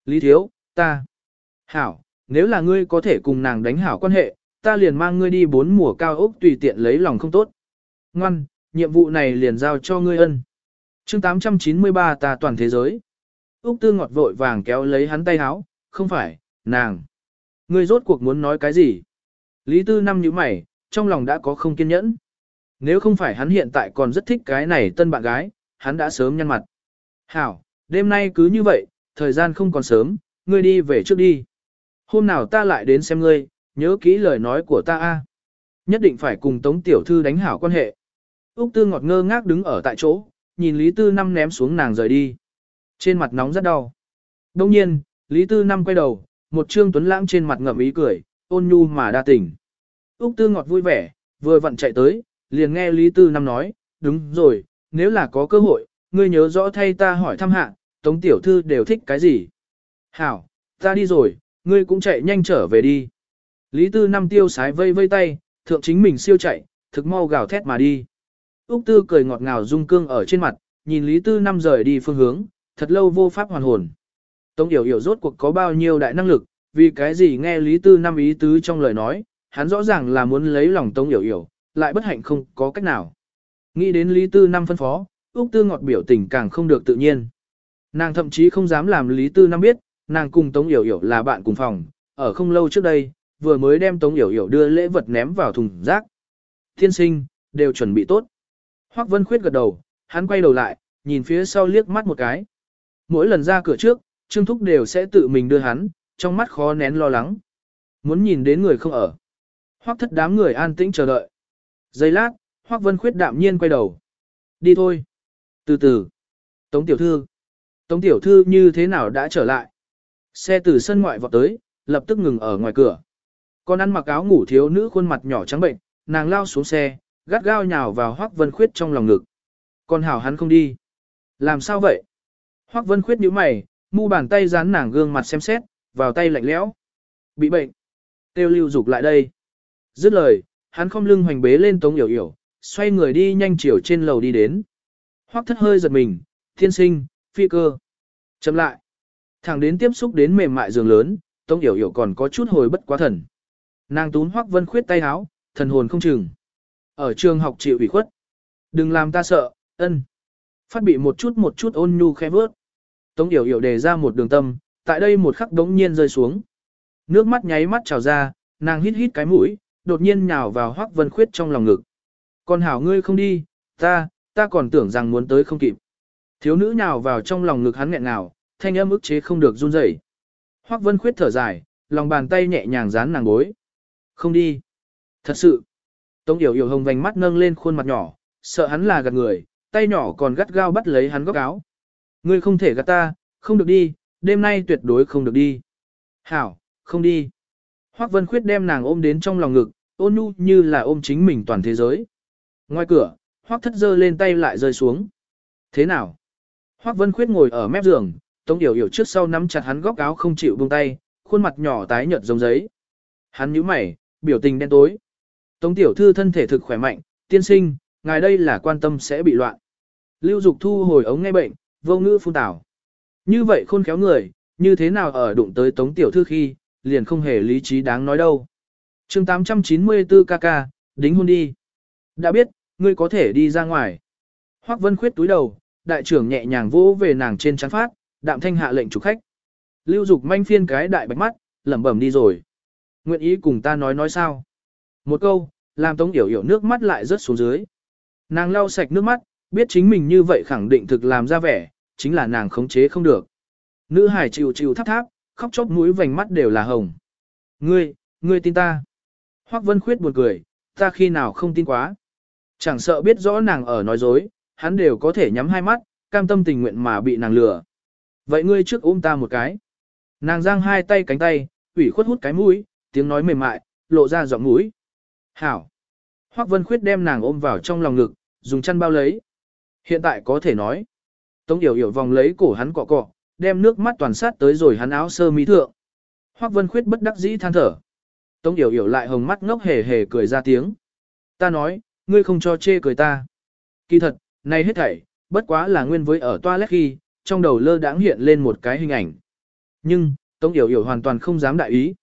Lý Thiếu, ta. Hảo, nếu là ngươi có thể cùng nàng đánh hảo quan hệ, ta liền mang ngươi đi bốn mùa cao ốc tùy tiện lấy lòng không tốt. Ngoan, nhiệm vụ này liền giao cho ngươi ân. chương 893 ta toàn thế giới. Úc Tư ngọt vội vàng kéo lấy hắn tay háo, không phải, nàng. Ngươi rốt cuộc muốn nói cái gì? Lý Tư năm như mày, trong lòng đã có không kiên nhẫn. Nếu không phải hắn hiện tại còn rất thích cái này tân bạn gái, hắn đã sớm nhăn mặt. Hảo, đêm nay cứ như vậy, thời gian không còn sớm, ngươi đi về trước đi. Hôm nào ta lại đến xem ngươi, nhớ kỹ lời nói của ta a. Nhất định phải cùng Tống Tiểu Thư đánh hảo quan hệ. Úc Tư ngọt ngơ ngác đứng ở tại chỗ, nhìn Lý Tư Năm ném xuống nàng rời đi. Trên mặt nóng rất đau. Đông nhiên, Lý Tư Năm quay đầu, một trương tuấn lãng trên mặt ngậm ý cười, ôn nhu mà đa tình. Úc Tư ngọt vui vẻ, vừa vặn chạy tới, liền nghe Lý Tư Năm nói, đúng rồi, nếu là có cơ hội, ngươi nhớ rõ thay ta hỏi thăm hạ, Tống Tiểu Thư đều thích cái gì. Hảo, ta đi rồi, ngươi cũng chạy nhanh trở về đi. Lý Tư Năm tiêu sái vây vây tay, thượng chính mình siêu chạy, thực mau gào thét mà đi. Úc Tư cười ngọt ngào dung cương ở trên mặt, nhìn Lý Tư Năm rời đi phương hướng, thật lâu vô pháp hoàn hồn. Tống Yểu Yểu rốt cuộc có bao nhiêu đại năng lực, vì cái gì nghe Lý Tư Năm ý tứ trong lời nói, hắn rõ ràng là muốn lấy lòng Tống Yểu Yểu, lại bất hạnh không có cách nào. Nghĩ đến Lý Tư Năm phân phó, Úc Tư ngọt biểu tình càng không được tự nhiên. Nàng thậm chí không dám làm Lý Tư Năm biết, nàng cùng Tống Yểu Yểu là bạn cùng phòng, ở không lâu trước đây, vừa mới đem Tống Yểu Yểu đưa lễ vật ném vào thùng rác. Thiên sinh, đều chuẩn bị tốt. Hoắc Vân Khuyết gật đầu, hắn quay đầu lại, nhìn phía sau liếc mắt một cái. Mỗi lần ra cửa trước, Trương Thúc đều sẽ tự mình đưa hắn, trong mắt khó nén lo lắng. Muốn nhìn đến người không ở. Hoắc thất đám người an tĩnh chờ đợi. Giây lát, Hoắc Vân Khuyết đạm nhiên quay đầu. Đi thôi. Từ từ. Tống tiểu thư. Tống tiểu thư như thế nào đã trở lại? Xe từ sân ngoại vọt tới, lập tức ngừng ở ngoài cửa. Con ăn mặc áo ngủ thiếu nữ khuôn mặt nhỏ trắng bệnh, nàng lao xuống xe, gắt gao nhào vào Hoắc Vân Khuyết trong lòng ngực. còn hảo hắn không đi. Làm sao vậy? Hoắc Vân Khuyết nhíu mày, mu bàn tay dán nàng gương mặt xem xét, vào tay lạnh lẽo. Bị bệnh. Tiêu lưu dục lại đây. Dứt lời, hắn không lưng hoành bế lên Tống Yểu Yểu, xoay người đi nhanh chiều trên lầu đi đến. Hoắc thất hơi giật mình, thiên sinh, phi cơ. Chậm lại. Thẳng đến tiếp xúc đến mềm mại giường lớn, Tống Yểu Yểu còn có chút hồi bất quá thần. Nàng tún Hoắc Vân Khuyết tay háo, thần hồn không chừng. Ở trường học chịu ủy khuất. Đừng làm ta sợ, ân. Phát bị một chút một chút ôn nhu khẽ vớt. Tống Yểu Yểu đề ra một đường tâm, tại đây một khắc đống nhiên rơi xuống. Nước mắt nháy mắt trào ra, nàng hít hít cái mũi, đột nhiên nhào vào Hoắc Vân Khuyết trong lòng ngực. Còn hảo ngươi không đi, ta, ta còn tưởng rằng muốn tới không kịp. Thiếu nữ nhào vào trong lòng ngực hắn nghẹn ngào, thanh âm ức chế không được run rẩy. Hoắc Vân Khuyết thở dài, lòng bàn tay nhẹ nhàng dán nàng gối. Không đi. Thật sự. Tống Yểu Yểu hồng vành mắt nâng lên khuôn mặt nhỏ, sợ hắn là gạt người, tay nhỏ còn gắt gao bắt lấy hắn góc áo. Ngươi không thể gạt ta, không được đi, đêm nay tuyệt đối không được đi. Hảo, không đi. Hoắc Vân Khuyết đem nàng ôm đến trong lòng ngực, ôn nhu như là ôm chính mình toàn thế giới. Ngoài cửa, Hoắc Thất giơ lên tay lại rơi xuống. Thế nào? Hoắc Vân Khuyết ngồi ở mép giường, Tống Yểu Yểu trước sau nắm chặt hắn góc áo không chịu buông tay, khuôn mặt nhỏ tái nhợt giống giấy. Hắn nhíu mày, biểu tình đen tối. Tống tiểu thư thân thể thực khỏe mạnh, tiên sinh, ngài đây là quan tâm sẽ bị loạn. Lưu Dục thu hồi ống nghe bệnh, vô ngữ phun tảo. Như vậy khôn khéo người, như thế nào ở đụng tới Tống tiểu thư khi, liền không hề lý trí đáng nói đâu. chương 894 kk, đính hôn đi. Đã biết, ngươi có thể đi ra ngoài. Hoắc Vân khuyết túi đầu, đại trưởng nhẹ nhàng vỗ về nàng trên trán phát, đạm thanh hạ lệnh chủ khách. Lưu Dục manh phiên cái đại bạch mắt, lẩm bẩm đi rồi. Nguyện ý cùng ta nói nói sao? Một câu, làm Tống Yểu Yểu nước mắt lại rớt xuống dưới. Nàng lau sạch nước mắt, biết chính mình như vậy khẳng định thực làm ra vẻ, chính là nàng khống chế không được. Nữ hải chịu chịu thắp tháp, khóc chốc mũi vành mắt đều là hồng. Ngươi, ngươi tin ta. Hoắc Vân Khuyết buồn cười, ta khi nào không tin quá. Chẳng sợ biết rõ nàng ở nói dối, hắn đều có thể nhắm hai mắt, cam tâm tình nguyện mà bị nàng lừa. Vậy ngươi trước ôm ta một cái. Nàng giang hai tay cánh tay, ủy khuất hút cái mũi, tiếng nói mềm mại, lộ ra giọng mũi. Hảo. Hoắc Vân Khuyết đem nàng ôm vào trong lòng ngực, dùng chăn bao lấy. Hiện tại có thể nói. Tống Yểu Yểu vòng lấy cổ hắn cọ cọ, đem nước mắt toàn sát tới rồi hắn áo sơ mi thượng. Hoắc Vân Khuyết bất đắc dĩ than thở. Tống Yểu Yểu lại hồng mắt ngốc hề hề cười ra tiếng. Ta nói, ngươi không cho chê cười ta. Kỳ thật, này hết thảy, bất quá là nguyên với ở toilet khi, trong đầu lơ đãng hiện lên một cái hình ảnh. Nhưng, Tống Yểu Yểu hoàn toàn không dám đại ý.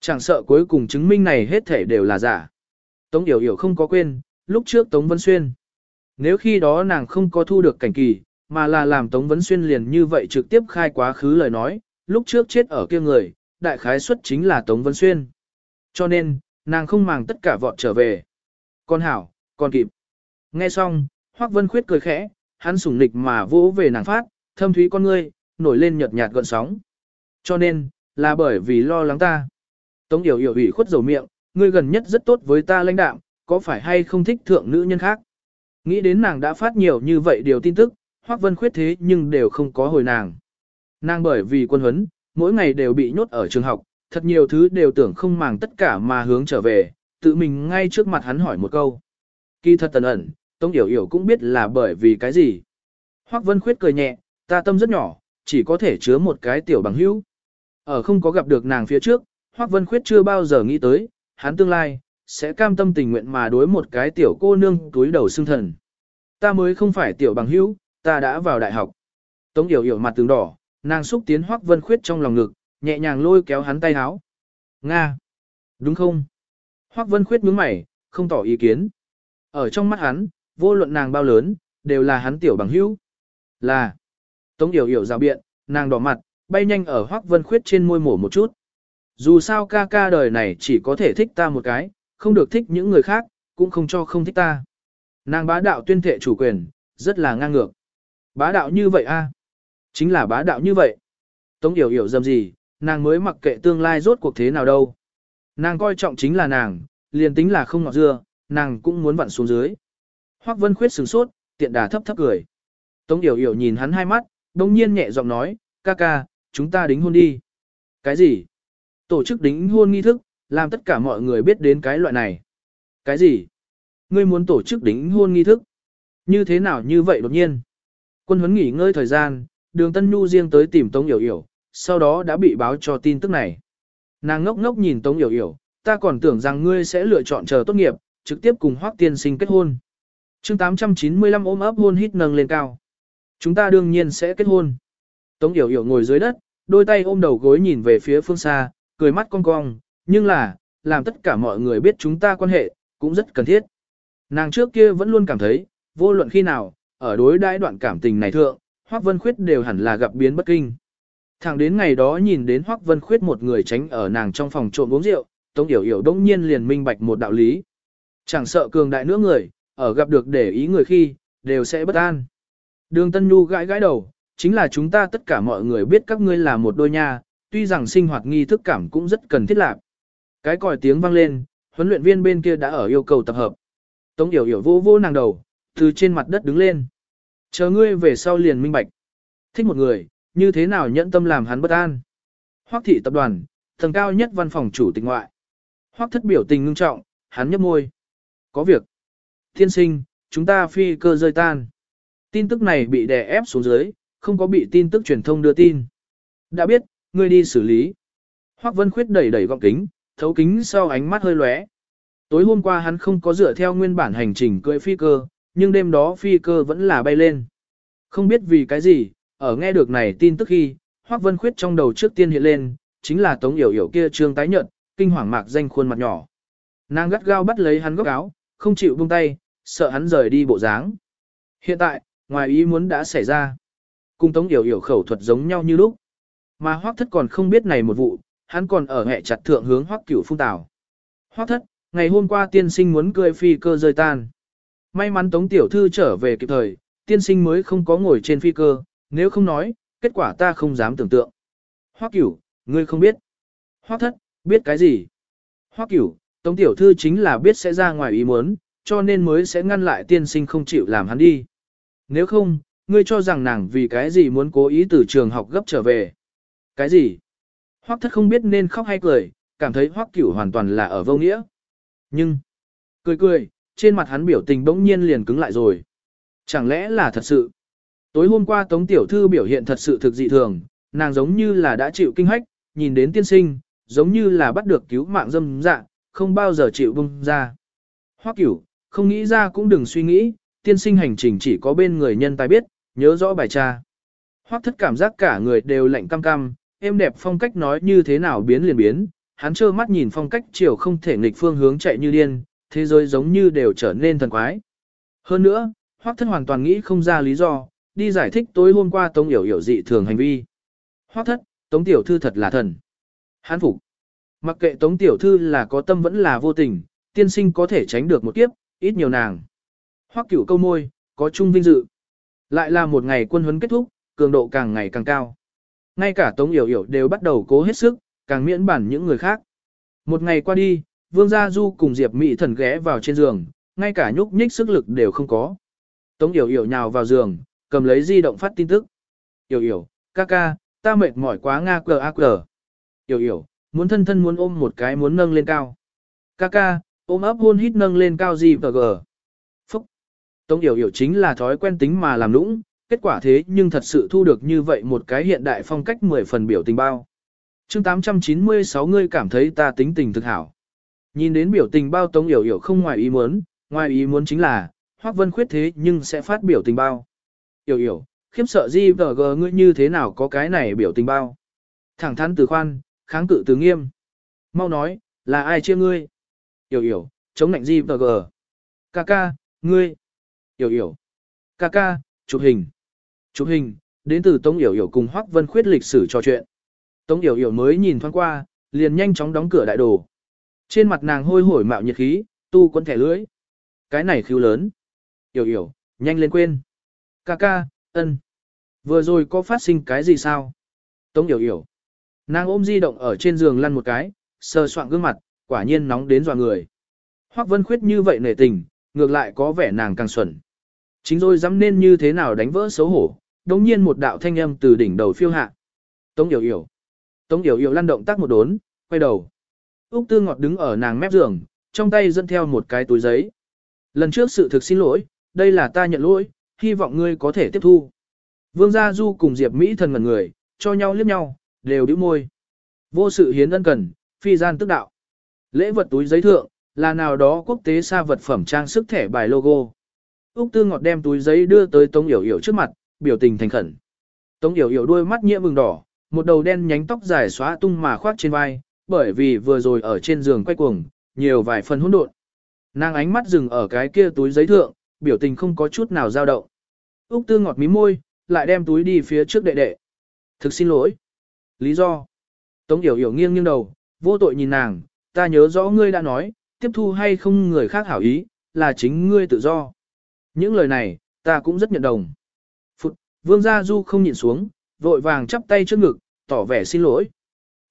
Chẳng sợ cuối cùng chứng minh này hết thảy đều là giả. Tống Yểu Yểu không có quên, lúc trước Tống Vân Xuyên. Nếu khi đó nàng không có thu được cảnh kỳ, mà là làm Tống Vân Xuyên liền như vậy trực tiếp khai quá khứ lời nói, lúc trước chết ở kia người, đại khái suất chính là Tống Vân Xuyên. Cho nên, nàng không màng tất cả vọt trở về. Con hảo, con kịp. Nghe xong, Hoắc Vân Khuyết cười khẽ, hắn sủng nịch mà vỗ về nàng phát, thâm thúy con ngươi, nổi lên nhợt nhạt gợn sóng. Cho nên, là bởi vì lo lắng ta. Tống Yểu Yểu ủy khuất dầu miệng, ngươi gần nhất rất tốt với ta lãnh đạm, có phải hay không thích thượng nữ nhân khác? Nghĩ đến nàng đã phát nhiều như vậy điều tin tức, Hoắc Vân Khuyết thế nhưng đều không có hồi nàng. Nàng bởi vì quân huấn, mỗi ngày đều bị nhốt ở trường học, thật nhiều thứ đều tưởng không màng tất cả mà hướng trở về, tự mình ngay trước mặt hắn hỏi một câu. Kỳ thật tần ẩn, Tống Yểu Yểu cũng biết là bởi vì cái gì. Hoắc Vân Khuyết cười nhẹ, ta tâm rất nhỏ, chỉ có thể chứa một cái tiểu bằng hữu. Ở không có gặp được nàng phía trước, Hoắc Vân Khuyết chưa bao giờ nghĩ tới, hắn tương lai, sẽ cam tâm tình nguyện mà đối một cái tiểu cô nương túi đầu xương thần. Ta mới không phải tiểu bằng hữu, ta đã vào đại học. Tống Yểu Yểu mặt tướng đỏ, nàng xúc tiến Hoắc Vân Khuyết trong lòng ngực, nhẹ nhàng lôi kéo hắn tay áo. Nga! Đúng không? Hoắc Vân Khuyết nhướng mày, không tỏ ý kiến. Ở trong mắt hắn, vô luận nàng bao lớn, đều là hắn tiểu bằng hữu. Là. Tống Yểu Yểu rào biện, nàng đỏ mặt, bay nhanh ở Hoắc Vân Khuyết trên môi mổ một chút. Dù sao ca ca đời này chỉ có thể thích ta một cái, không được thích những người khác, cũng không cho không thích ta. Nàng bá đạo tuyên thệ chủ quyền, rất là ngang ngược. Bá đạo như vậy a, Chính là bá đạo như vậy. Tống Yểu Yểu dầm gì, nàng mới mặc kệ tương lai rốt cuộc thế nào đâu. Nàng coi trọng chính là nàng, liền tính là không ngọt dưa, nàng cũng muốn vặn xuống dưới. Hoắc Vân Khuyết sửng sốt, tiện đà thấp thấp cười. Tống Yểu Yểu nhìn hắn hai mắt, đồng nhiên nhẹ giọng nói, ca ca, chúng ta đính hôn đi. Cái gì? Tổ chức đính hôn nghi thức, làm tất cả mọi người biết đến cái loại này. Cái gì? Ngươi muốn tổ chức đính hôn nghi thức? Như thế nào như vậy đột nhiên? Quân huấn nghỉ ngơi thời gian, đường Tân Nhu riêng tới tìm Tống Yểu Yểu, sau đó đã bị báo cho tin tức này. Nàng ngốc ngốc nhìn Tống Yểu Yểu, ta còn tưởng rằng ngươi sẽ lựa chọn chờ tốt nghiệp, trực tiếp cùng Hoắc tiên sinh kết hôn. chương 895 ôm ấp hôn hít nâng lên cao. Chúng ta đương nhiên sẽ kết hôn. Tống Yểu Yểu ngồi dưới đất, đôi tay ôm đầu gối nhìn về phía phương xa, cười mắt cong cong, nhưng là, làm tất cả mọi người biết chúng ta quan hệ, cũng rất cần thiết. Nàng trước kia vẫn luôn cảm thấy, vô luận khi nào, ở đối đãi đoạn cảm tình này thượng, Hoắc Vân Khuyết đều hẳn là gặp biến bất kinh. Thẳng đến ngày đó nhìn đến Hoắc Vân Khuyết một người tránh ở nàng trong phòng trộm uống rượu, Tống Yểu Yểu đông nhiên liền minh bạch một đạo lý. Chẳng sợ cường đại nữa người, ở gặp được để ý người khi, đều sẽ bất an. Đường Tân Nhu gãi gãi đầu, chính là chúng ta tất cả mọi người biết các ngươi là một đôi nha, tuy rằng sinh hoạt nghi thức cảm cũng rất cần thiết lạc. Cái còi tiếng vang lên, huấn luyện viên bên kia đã ở yêu cầu tập hợp. Tống Yểu Yểu vô vô nàng đầu, từ trên mặt đất đứng lên. Chờ ngươi về sau liền minh bạch. Thích một người, như thế nào nhẫn tâm làm hắn bất an. Hoắc thị tập đoàn, tầng cao nhất văn phòng chủ tịch ngoại. Hoắc thất biểu tình ngưng trọng, hắn nhấp môi. Có việc. Thiên sinh, chúng ta phi cơ rơi tan. Tin tức này bị đè ép xuống dưới, không có bị tin tức truyền thông đưa tin. Đã biết, ngươi đi xử lý. Hoắc Vân Khuyết đẩy đẩy gọng kính, thấu kính sau ánh mắt hơi lóe. Tối hôm qua hắn không có dựa theo nguyên bản hành trình cưỡi phi cơ, nhưng đêm đó phi cơ vẫn là bay lên. Không biết vì cái gì, ở nghe được này tin tức khi, Hoắc Vân Khuyết trong đầu trước tiên hiện lên, chính là Tống Yểu Yểu kia trương tái nhợt, kinh hoàng mạc danh khuôn mặt nhỏ. Nàng gắt gao bắt lấy hắn góc áo, không chịu buông tay, sợ hắn rời đi bộ dáng. Hiện tại, ngoài ý muốn đã xảy ra. Cùng Tống Yểu Yểu khẩu thuật giống nhau như lúc. Mà Hoắc Thất còn không biết này một vụ, hắn còn ở hệ chặt thượng hướng Hoắc Cửu phung tảo. Hoắc Thất, ngày hôm qua tiên sinh muốn cười phi cơ rơi tan. May mắn Tống Tiểu Thư trở về kịp thời, tiên sinh mới không có ngồi trên phi cơ, nếu không nói, kết quả ta không dám tưởng tượng. Hoắc Cửu, ngươi không biết. Hoắc Thất, biết cái gì? Hoắc Cửu, Tống Tiểu Thư chính là biết sẽ ra ngoài ý muốn, cho nên mới sẽ ngăn lại tiên sinh không chịu làm hắn đi. Nếu không, ngươi cho rằng nàng vì cái gì muốn cố ý từ trường học gấp trở về. Cái gì? Hoắc thất không biết nên khóc hay cười, cảm thấy Hoắc cửu hoàn toàn là ở vô nghĩa. Nhưng, cười cười, trên mặt hắn biểu tình bỗng nhiên liền cứng lại rồi. Chẳng lẽ là thật sự? Tối hôm qua Tống Tiểu Thư biểu hiện thật sự thực dị thường, nàng giống như là đã chịu kinh hách, nhìn đến tiên sinh, giống như là bắt được cứu mạng dâm dạ, không bao giờ chịu bung ra. Hoắc cửu, không nghĩ ra cũng đừng suy nghĩ, tiên sinh hành trình chỉ có bên người nhân tài biết, nhớ rõ bài tra. Hoắc thất cảm giác cả người đều lạnh cam cam, em đẹp phong cách nói như thế nào biến liền biến, hắn trơ mắt nhìn phong cách chiều không thể nghịch phương hướng chạy như điên, thế giới giống như đều trở nên thần quái. Hơn nữa, Hoắc thất hoàn toàn nghĩ không ra lý do, đi giải thích tối hôm qua Tống Yểu Yểu dị thường hành vi. Hoắc thất, Tống Tiểu Thư thật là thần. Hắn phục. Mặc kệ Tống Tiểu Thư là có tâm vẫn là vô tình, tiên sinh có thể tránh được một kiếp, ít nhiều nàng. Hoắc cửu câu môi, có chung vinh dự. Lại là một ngày quân huấn kết thúc, cường độ càng ngày càng cao. Ngay cả Tống Yểu Yểu đều bắt đầu cố hết sức, càng miễn bản những người khác. Một ngày qua đi, Vương Gia Du cùng Diệp Mỹ thần ghé vào trên giường, ngay cả nhúc nhích sức lực đều không có. Tống Yểu Yểu nhào vào giường, cầm lấy di động phát tin tức. Yểu Yểu, ca ca, ta mệt mỏi quá nga cờ a cờ. Yểu Yểu, muốn thân thân muốn ôm một cái muốn nâng lên cao. Ca ca, ôm ấp hôn hít nâng lên cao gì và gờ. Phúc. Tống Yểu Yểu chính là thói quen tính mà làm lũng kết quả thế nhưng thật sự thu được như vậy một cái hiện đại phong cách 10 phần biểu tình bao. chương 896 ngươi cảm thấy ta tính tình thực hảo. Nhìn đến biểu tình bao Tống Yểu Yểu không ngoài ý muốn, ngoài ý muốn chính là, Hoác Vân khuyết thế nhưng sẽ phát biểu tình bao. Yểu Yểu, khiếp sợ gì vờ gờ ngươi như thế nào có cái này biểu tình bao. Thẳng thắn từ khoan, kháng cự từ nghiêm. Mau nói, là ai chia ngươi? Yểu Yểu, chống nạnh gì vờ gờ. Ca ca, ngươi. Yểu Yểu. Ca ca, chụp hình. Chụp hình, đến từ Tống Yểu Yểu cùng Hoắc Vân Khuyết lịch sử trò chuyện. Tống Yểu Yểu mới nhìn thoáng qua, liền nhanh chóng đóng cửa đại đồ. Trên mặt nàng hôi hổi mạo nhiệt khí, tu quân thẻ lưỡi. Cái này khiêu lớn. Yểu Yểu, nhanh lên quên. Ca ca, ân. Vừa rồi có phát sinh cái gì sao? Tống Yểu Yểu. Nàng ôm di động ở trên giường lăn một cái, sờ soạn gương mặt, quả nhiên nóng đến dọa người. Hoắc Vân Khuyết như vậy nể tình, ngược lại có vẻ nàng càng xuẩn. Chính rồi dám nên như thế nào đánh vỡ xấu hổ, đồng nhiên một đạo thanh âm từ đỉnh đầu phiêu hạ. Tống Yểu Yểu. Tống Yểu Yểu lăn động tác một đốn, quay đầu. Úc Tư Ngọt đứng ở nàng mép giường, trong tay dẫn theo một cái túi giấy. Lần trước sự thực xin lỗi, đây là ta nhận lỗi, hy vọng ngươi có thể tiếp thu. Vương Gia Du cùng Diệp Mỹ thần ngẩn người, cho nhau liếc nhau, đều đĩu môi. Vô sự hiến ân cần, phi gian tức đạo. Lễ vật túi giấy thượng, là nào đó quốc tế xa vật phẩm trang sức thẻ bài logo. Úc Tư Ngọt đem túi giấy đưa tới Tống Yểu Yểu trước mặt, biểu tình thành khẩn. Tống Yểu Yểu đôi mắt nhiễm mừng đỏ, một đầu đen nhánh tóc dài xóa tung mà khoác trên vai, bởi vì vừa rồi ở trên giường quay cuồng, nhiều vài phần hỗn độn. Nàng ánh mắt dừng ở cái kia túi giấy thượng, biểu tình không có chút nào dao động. Úc Tư Ngọt mí môi, lại đem túi đi phía trước đệ đệ. Thực xin lỗi. Lý do. Tống Yểu Yểu nghiêng nghiêng đầu, vô tội nhìn nàng, ta nhớ rõ ngươi đã nói, tiếp thu hay không người khác hảo ý, là chính ngươi tự do. Những lời này, ta cũng rất nhận đồng. Vương gia du không nhìn xuống, vội vàng chắp tay trước ngực, tỏ vẻ xin lỗi.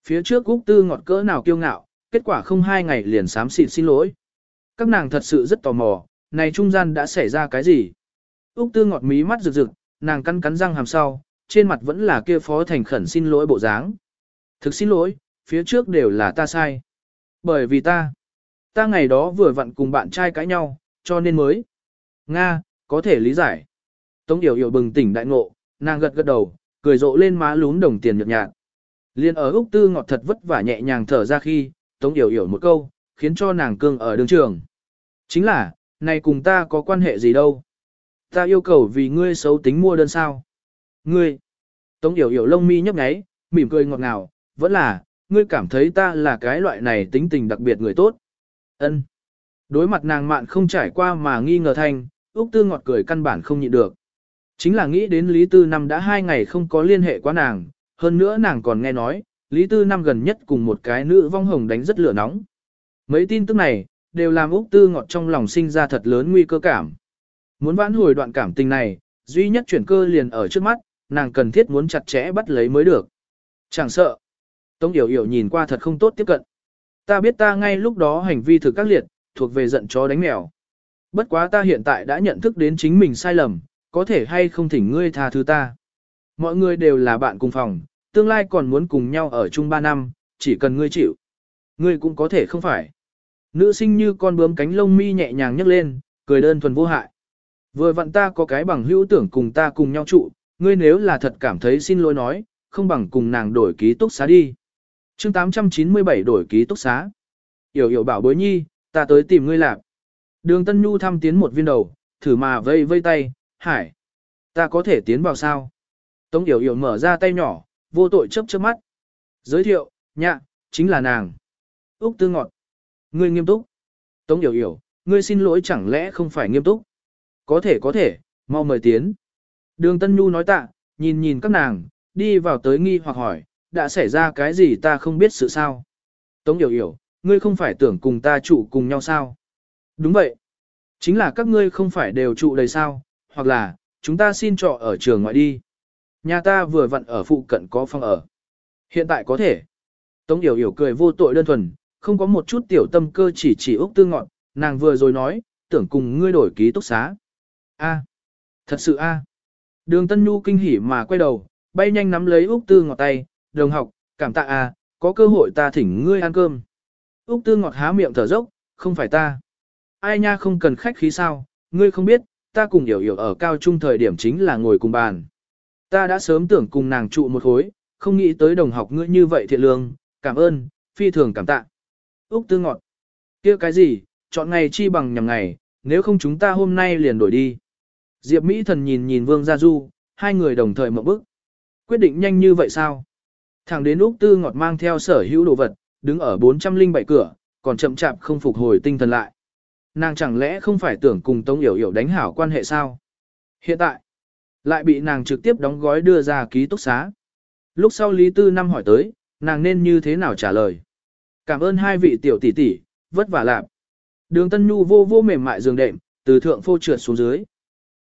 Phía trước Úc Tư ngọt cỡ nào kiêu ngạo, kết quả không hai ngày liền sám xịt xin lỗi. Các nàng thật sự rất tò mò, này trung gian đã xảy ra cái gì? Úc Tư ngọt mí mắt rực rực, nàng cắn cắn răng hàm sau, trên mặt vẫn là kia phó thành khẩn xin lỗi bộ dáng. Thực xin lỗi, phía trước đều là ta sai. Bởi vì ta, ta ngày đó vừa vặn cùng bạn trai cãi nhau, cho nên mới. Nga, có thể lý giải. Tống Yểu Yểu bừng tỉnh đại ngộ, nàng gật gật đầu, cười rộ lên má lún đồng tiền nhợt nhạt. Liên ở Úc Tư ngọt thật vất vả nhẹ nhàng thở ra khi, Tống Yểu Yểu một câu, khiến cho nàng cương ở đường trường. Chính là, này cùng ta có quan hệ gì đâu. Ta yêu cầu vì ngươi xấu tính mua đơn sao. Ngươi. Tống Yểu Yểu lông mi nhấp nháy, mỉm cười ngọt ngào, vẫn là, ngươi cảm thấy ta là cái loại này tính tình đặc biệt người tốt. Ân. Đối mặt nàng mạn không trải qua mà nghi ngờ thanh, Úc Tư ngọt cười căn bản không nhịn được. Chính là nghĩ đến Lý Tư Năm đã hai ngày không có liên hệ quá nàng, hơn nữa nàng còn nghe nói, Lý Tư Năm gần nhất cùng một cái nữ vong hồng đánh rất lửa nóng. Mấy tin tức này, đều làm Úc Tư ngọt trong lòng sinh ra thật lớn nguy cơ cảm. Muốn vãn hồi đoạn cảm tình này, duy nhất chuyển cơ liền ở trước mắt, nàng cần thiết muốn chặt chẽ bắt lấy mới được. Chẳng sợ. Tống Yểu Yểu nhìn qua thật không tốt tiếp cận. Ta biết ta ngay lúc đó hành vi thực các liệt, thuộc về giận chó đánh mèo. Bất quá ta hiện tại đã nhận thức đến chính mình sai lầm, có thể hay không thỉnh ngươi tha thứ ta. Mọi người đều là bạn cùng phòng, tương lai còn muốn cùng nhau ở chung 3 năm, chỉ cần ngươi chịu. Ngươi cũng có thể không phải. Nữ sinh như con bướm cánh lông mi nhẹ nhàng nhấc lên, cười đơn thuần vô hại. Vừa vặn ta có cái bằng hữu tưởng cùng ta cùng nhau trụ, ngươi nếu là thật cảm thấy xin lỗi nói, không bằng cùng nàng đổi ký túc xá đi. chương 897 đổi ký túc xá. Yểu yểu bảo bối nhi, ta tới tìm ngươi lạc. Đường Tân Nhu thăm tiến một viên đầu, thử mà vây vây tay, hải. Ta có thể tiến vào sao? Tống Yểu Yểu mở ra tay nhỏ, vô tội chớp chớp mắt. Giới thiệu, nhạ, chính là nàng. Úc Tư Ngọt. Ngươi nghiêm túc. Tống Yểu Yểu, ngươi xin lỗi chẳng lẽ không phải nghiêm túc? Có thể có thể, mau mời tiến. Đường Tân Nhu nói tạ, nhìn nhìn các nàng, đi vào tới nghi hoặc hỏi, đã xảy ra cái gì ta không biết sự sao? Tống Yểu Yểu, ngươi không phải tưởng cùng ta trụ cùng nhau sao? Đúng vậy. Chính là các ngươi không phải đều trụ đầy sao, hoặc là, chúng ta xin trọ ở trường ngoại đi. Nhà ta vừa vặn ở phụ cận có phòng ở. Hiện tại có thể. Tống Yểu Yểu cười vô tội đơn thuần, không có một chút tiểu tâm cơ chỉ chỉ Úc Tư Ngọn, nàng vừa rồi nói, tưởng cùng ngươi đổi ký túc xá. A, thật sự a. Đường Tân Nhu kinh hỉ mà quay đầu, bay nhanh nắm lấy Úc Tư Ngọt tay, đồng học, cảm tạ a, có cơ hội ta thỉnh ngươi ăn cơm. Úc Tư Ngọt há miệng thở dốc, không phải ta. Ai nha không cần khách khí sao, ngươi không biết, ta cùng hiểu hiểu ở cao trung thời điểm chính là ngồi cùng bàn. Ta đã sớm tưởng cùng nàng trụ một khối, không nghĩ tới đồng học ngươi như vậy thiện lương, cảm ơn, phi thường cảm tạ. Úc Tư Ngọt, kia cái gì, chọn ngày chi bằng nhằm ngày, nếu không chúng ta hôm nay liền đổi đi. Diệp Mỹ thần nhìn nhìn Vương Gia Du, hai người đồng thời mộng bức. Quyết định nhanh như vậy sao? Thẳng đến Úc Tư Ngọt mang theo sở hữu đồ vật, đứng ở 407 cửa, còn chậm chạp không phục hồi tinh thần lại. Nàng chẳng lẽ không phải tưởng cùng Tống Yểu Yểu đánh hảo quan hệ sao? Hiện tại, lại bị nàng trực tiếp đóng gói đưa ra ký túc xá. Lúc sau Lý Tư Năm hỏi tới, nàng nên như thế nào trả lời? Cảm ơn hai vị tiểu tỷ tỷ, vất vả lạp. Đường Tân Nhu vô vô mềm mại giường đệm, từ thượng phô trượt xuống dưới.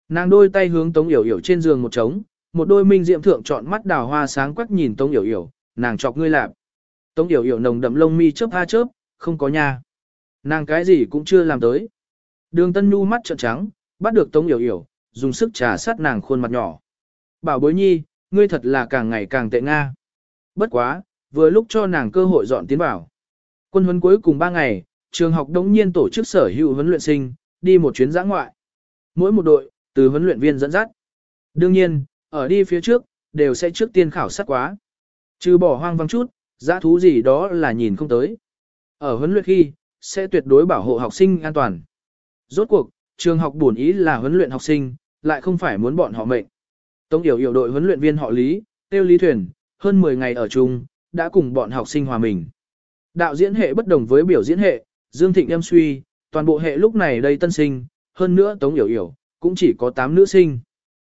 Nàng đôi tay hướng Tống Yểu Yểu trên giường một trống, một đôi minh diệm thượng chọn mắt đào hoa sáng quắc nhìn Tống Yểu Yểu, nàng chọc ngươi lạp. Tống Yểu Yểu nồng đậm lông mi chớp ha chớp, không có nha. Nàng cái gì cũng chưa làm tới. Đường Tân Nhu mắt trợn trắng, bắt được Tống Yểu Yểu, dùng sức trà sát nàng khuôn mặt nhỏ. Bảo bối nhi, ngươi thật là càng ngày càng tệ nga. Bất quá, vừa lúc cho nàng cơ hội dọn tiến bảo. Quân huấn cuối cùng 3 ngày, trường học đống nhiên tổ chức sở hữu huấn luyện sinh, đi một chuyến giã ngoại. Mỗi một đội, từ huấn luyện viên dẫn dắt. Đương nhiên, ở đi phía trước, đều sẽ trước tiên khảo sát quá. Trừ bỏ hoang vắng chút, giã thú gì đó là nhìn không tới. Ở huấn luyện khi, sẽ tuyệt đối bảo hộ học sinh an toàn. Rốt cuộc, trường học bổn ý là huấn luyện học sinh, lại không phải muốn bọn họ mệnh. Tống Yểu Yểu đội huấn luyện viên họ Lý, tiêu Lý Thuyền, hơn 10 ngày ở chung, đã cùng bọn học sinh hòa mình. Đạo diễn hệ bất đồng với biểu diễn hệ, Dương Thịnh em suy, toàn bộ hệ lúc này đây tân sinh, hơn nữa Tống Yểu Yểu, cũng chỉ có 8 nữ sinh.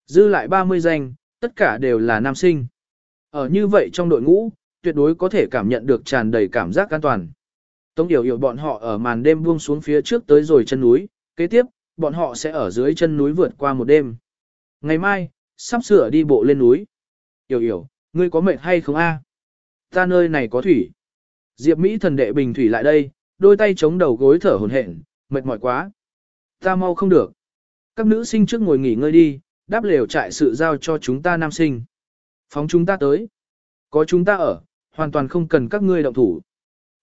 Dư lại 30 danh, tất cả đều là nam sinh. Ở như vậy trong đội ngũ, tuyệt đối có thể cảm nhận được tràn đầy cảm giác an toàn. Tống Điều Yểu bọn họ ở màn đêm buông xuống phía trước tới rồi chân núi, kế tiếp, bọn họ sẽ ở dưới chân núi vượt qua một đêm. Ngày mai, sắp sửa đi bộ lên núi. Yểu Yểu, ngươi có mệt hay không a? Ta nơi này có thủy. Diệp Mỹ thần đệ bình thủy lại đây, đôi tay chống đầu gối thở hổn hển, mệt mỏi quá. Ta mau không được. Các nữ sinh trước ngồi nghỉ ngơi đi, đáp lều trại sự giao cho chúng ta nam sinh. Phóng chúng ta tới. Có chúng ta ở, hoàn toàn không cần các ngươi động thủ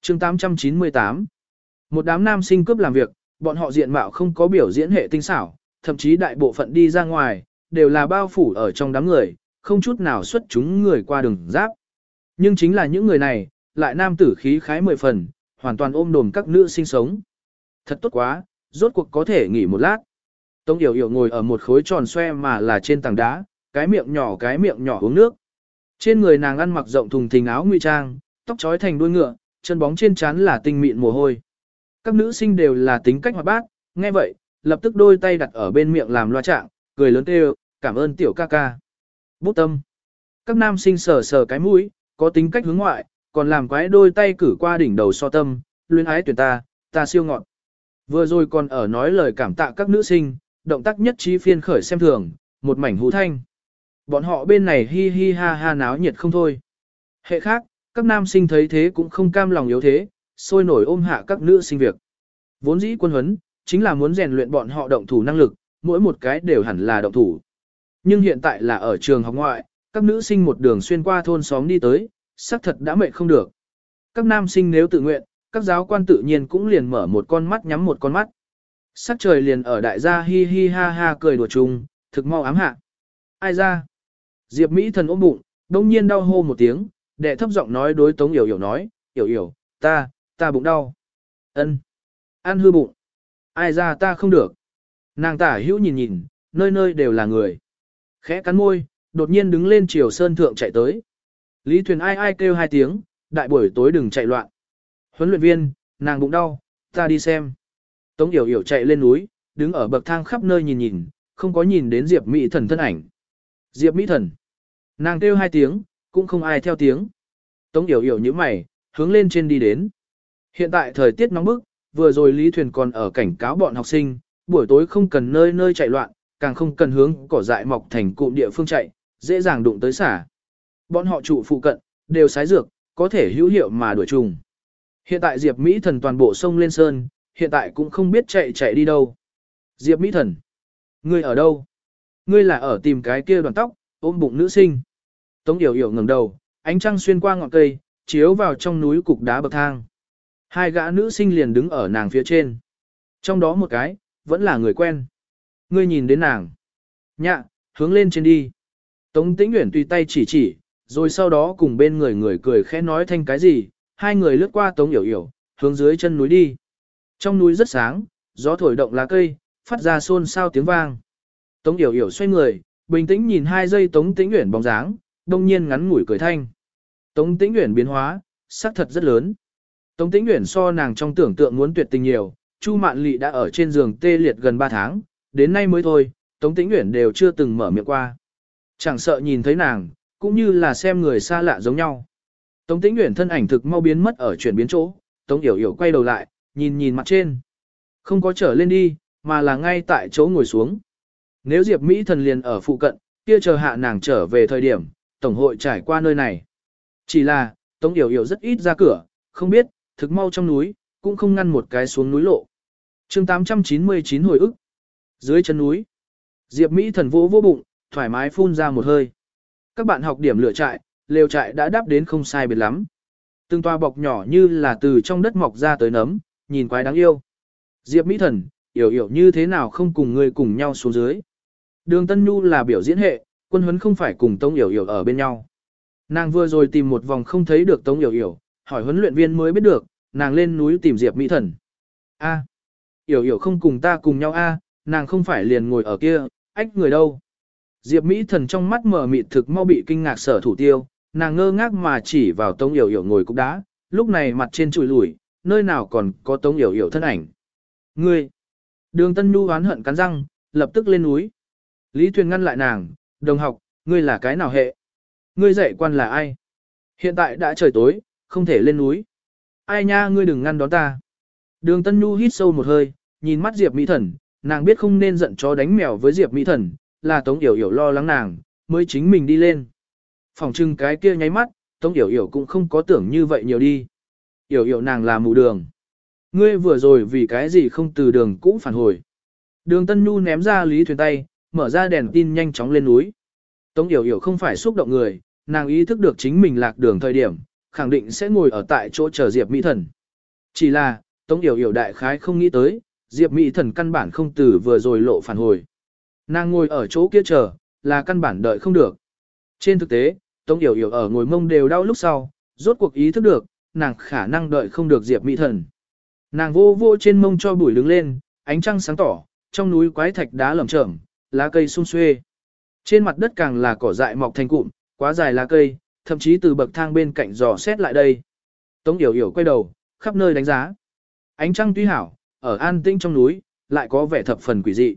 chương 898 Một đám nam sinh cướp làm việc, bọn họ diện mạo không có biểu diễn hệ tinh xảo, thậm chí đại bộ phận đi ra ngoài, đều là bao phủ ở trong đám người, không chút nào xuất chúng người qua đường giáp. Nhưng chính là những người này, lại nam tử khí khái mười phần, hoàn toàn ôm đồm các nữ sinh sống. Thật tốt quá, rốt cuộc có thể nghỉ một lát. Tống Yểu Yểu ngồi ở một khối tròn xoe mà là trên tảng đá, cái miệng nhỏ cái miệng nhỏ uống nước. Trên người nàng ăn mặc rộng thùng thình áo nguy trang, tóc trói thành đuôi ngựa, chân bóng trên trán là tinh mịn mồ hôi. Các nữ sinh đều là tính cách hoạt bát, nghe vậy, lập tức đôi tay đặt ở bên miệng làm loa trạng, cười lớn kêu, cảm ơn tiểu ca ca. Bút tâm. Các nam sinh sờ sờ cái mũi, có tính cách hướng ngoại, còn làm quái đôi tay cử qua đỉnh đầu so tâm, luyến ái tuyển ta, ta siêu ngọn. Vừa rồi còn ở nói lời cảm tạ các nữ sinh, động tác nhất trí phiên khởi xem thường, một mảnh hú thanh. Bọn họ bên này hi hi ha ha náo nhiệt không thôi. Hệ khác, các nam sinh thấy thế cũng không cam lòng yếu thế, sôi nổi ôm hạ các nữ sinh việc. Vốn dĩ quân huấn, chính là muốn rèn luyện bọn họ động thủ năng lực, mỗi một cái đều hẳn là động thủ. Nhưng hiện tại là ở trường học ngoại, các nữ sinh một đường xuyên qua thôn xóm đi tới, xác thật đã mệt không được. Các nam sinh nếu tự nguyện, các giáo quan tự nhiên cũng liền mở một con mắt nhắm một con mắt. Sắc trời liền ở đại gia hi hi ha ha cười đùa chung, thực mau ám hạ. Ai ra? Diệp Mỹ thần ôm bụng, đông nhiên đau hô một tiếng, đệ thấp giọng nói đối Tống Yểu Yểu nói, Yểu Yểu, ta, ta bụng đau. ân Ăn hư bụng. Ai ra ta không được. Nàng tả hữu nhìn nhìn, nơi nơi đều là người. Khẽ cắn môi, đột nhiên đứng lên chiều sơn thượng chạy tới. Lý thuyền ai ai kêu hai tiếng, đại buổi tối đừng chạy loạn. Huấn luyện viên, nàng bụng đau, ta đi xem. Tống Yểu Yểu chạy lên núi, đứng ở bậc thang khắp nơi nhìn nhìn, không có nhìn đến Diệp Mỹ Thần thân ảnh. Diệp Mỹ Thần. Nàng kêu hai tiếng, cũng không ai theo tiếng. Tống Yểu Yểu như mày, hướng lên trên đi đến. Hiện tại thời tiết nóng bức, vừa rồi Lý Thuyền còn ở cảnh cáo bọn học sinh, buổi tối không cần nơi nơi chạy loạn, càng không cần hướng cỏ dại mọc thành cụm địa phương chạy, dễ dàng đụng tới xả. Bọn họ trụ phụ cận, đều sái dược, có thể hữu hiệu mà đuổi trùng. Hiện tại Diệp Mỹ Thần toàn bộ sông lên sơn, hiện tại cũng không biết chạy chạy đi đâu. Diệp Mỹ Thần, ngươi ở đâu? Ngươi là ở tìm cái kia đoàn tóc, ôm bụng nữ sinh. Tống Yểu Yểu ngẩng đầu, ánh trăng xuyên qua ngọn cây, chiếu vào trong núi cục đá bậc thang. Hai gã nữ sinh liền đứng ở nàng phía trên. Trong đó một cái, vẫn là người quen. Ngươi nhìn đến nàng. Nhạ, hướng lên trên đi. Tống Tĩnh Uyển tùy tay chỉ chỉ, rồi sau đó cùng bên người người cười khẽ nói thanh cái gì, hai người lướt qua Tống Yểu Yểu, hướng dưới chân núi đi. Trong núi rất sáng, gió thổi động lá cây, phát ra xôn xao tiếng vang. Tống Yểu Yểu xoay người, bình tĩnh nhìn hai giây Tống Tĩnh Uyển bóng dáng, đông nhiên ngắn ngủi cười thanh. Tống Tĩnh Uyển biến hóa, sắc thật rất lớn. Tống Tĩnh Uyển so nàng trong tưởng tượng muốn tuyệt tình nhiều, Chu Mạn Lệ đã ở trên giường tê liệt gần 3 tháng, đến nay mới thôi, Tống Tĩnh Uyển đều chưa từng mở miệng qua. Chẳng sợ nhìn thấy nàng, cũng như là xem người xa lạ giống nhau. Tống Tĩnh Uyển thân ảnh thực mau biến mất ở chuyển biến chỗ, Tống Yểu Yểu quay đầu lại, nhìn nhìn mặt trên. Không có trở lên đi, mà là ngay tại chỗ ngồi xuống. Nếu Diệp Mỹ thần liền ở phụ cận, kia chờ hạ nàng trở về thời điểm, Tổng hội trải qua nơi này. Chỉ là, Tống Yểu Yểu rất ít ra cửa, không biết, thực mau trong núi, cũng không ngăn một cái xuống núi lộ. chương 899 hồi ức. Dưới chân núi, Diệp Mỹ thần vô vô bụng, thoải mái phun ra một hơi. Các bạn học điểm lửa trại, lều trại đã đáp đến không sai biệt lắm. Từng toa bọc nhỏ như là từ trong đất mọc ra tới nấm, nhìn quái đáng yêu. Diệp Mỹ thần, hiểu hiểu như thế nào không cùng người cùng nhau xuống dưới. Đường Tân Nhu là biểu diễn hệ, quân huấn không phải cùng Tống Yểu Yểu ở bên nhau. Nàng vừa rồi tìm một vòng không thấy được Tống Yểu Yểu, hỏi huấn luyện viên mới biết được, nàng lên núi tìm Diệp Mỹ Thần. A, Yểu Yểu không cùng ta cùng nhau a, nàng không phải liền ngồi ở kia, ách người đâu. Diệp Mỹ Thần trong mắt mở mịt thực mau bị kinh ngạc sở thủ tiêu, nàng ngơ ngác mà chỉ vào Tống Yểu Yểu ngồi cục đá, lúc này mặt trên trùi lủi, nơi nào còn có Tống Yểu Yểu thân ảnh. Ngươi! Đường Tân Nhu oán hận cắn răng, lập tức lên núi. Lý Thuyền ngăn lại nàng, đồng học, ngươi là cái nào hệ? Ngươi dạy quan là ai? Hiện tại đã trời tối, không thể lên núi. Ai nha ngươi đừng ngăn đón ta. Đường Tân Nhu hít sâu một hơi, nhìn mắt Diệp Mỹ Thần, nàng biết không nên giận chó đánh mèo với Diệp Mỹ Thần, là Tống Yểu Yểu lo lắng nàng, mới chính mình đi lên. Phòng trưng cái kia nháy mắt, Tống Yểu Yểu cũng không có tưởng như vậy nhiều đi. Yểu Yểu nàng là mù đường. Ngươi vừa rồi vì cái gì không từ đường cũ phản hồi. Đường Tân Nhu ném ra Lý Thuyền tay, mở ra đèn tin nhanh chóng lên núi. Tống Yểu Yểu không phải xúc động người, nàng ý thức được chính mình lạc đường thời điểm, khẳng định sẽ ngồi ở tại chỗ chờ Diệp Mỹ Thần. Chỉ là, Tống Yểu Yểu đại khái không nghĩ tới, Diệp Mỹ Thần căn bản không từ vừa rồi lộ phản hồi. Nàng ngồi ở chỗ kia chờ, là căn bản đợi không được. Trên thực tế, Tống Yểu Yểu ở ngồi mông đều đau lúc sau, rốt cuộc ý thức được, nàng khả năng đợi không được Diệp Mỹ Thần. Nàng vô vô trên mông cho bụi đứng lên, ánh trăng sáng tỏ, trong núi quái thạch đá lởm chởm, lá cây sung xuê. Trên mặt đất càng là cỏ dại mọc thành cụm, quá dài lá cây, thậm chí từ bậc thang bên cạnh dò xét lại đây. Tống Yểu Yểu quay đầu, khắp nơi đánh giá. Ánh trăng tuy hảo, ở an tĩnh trong núi, lại có vẻ thập phần quỷ dị.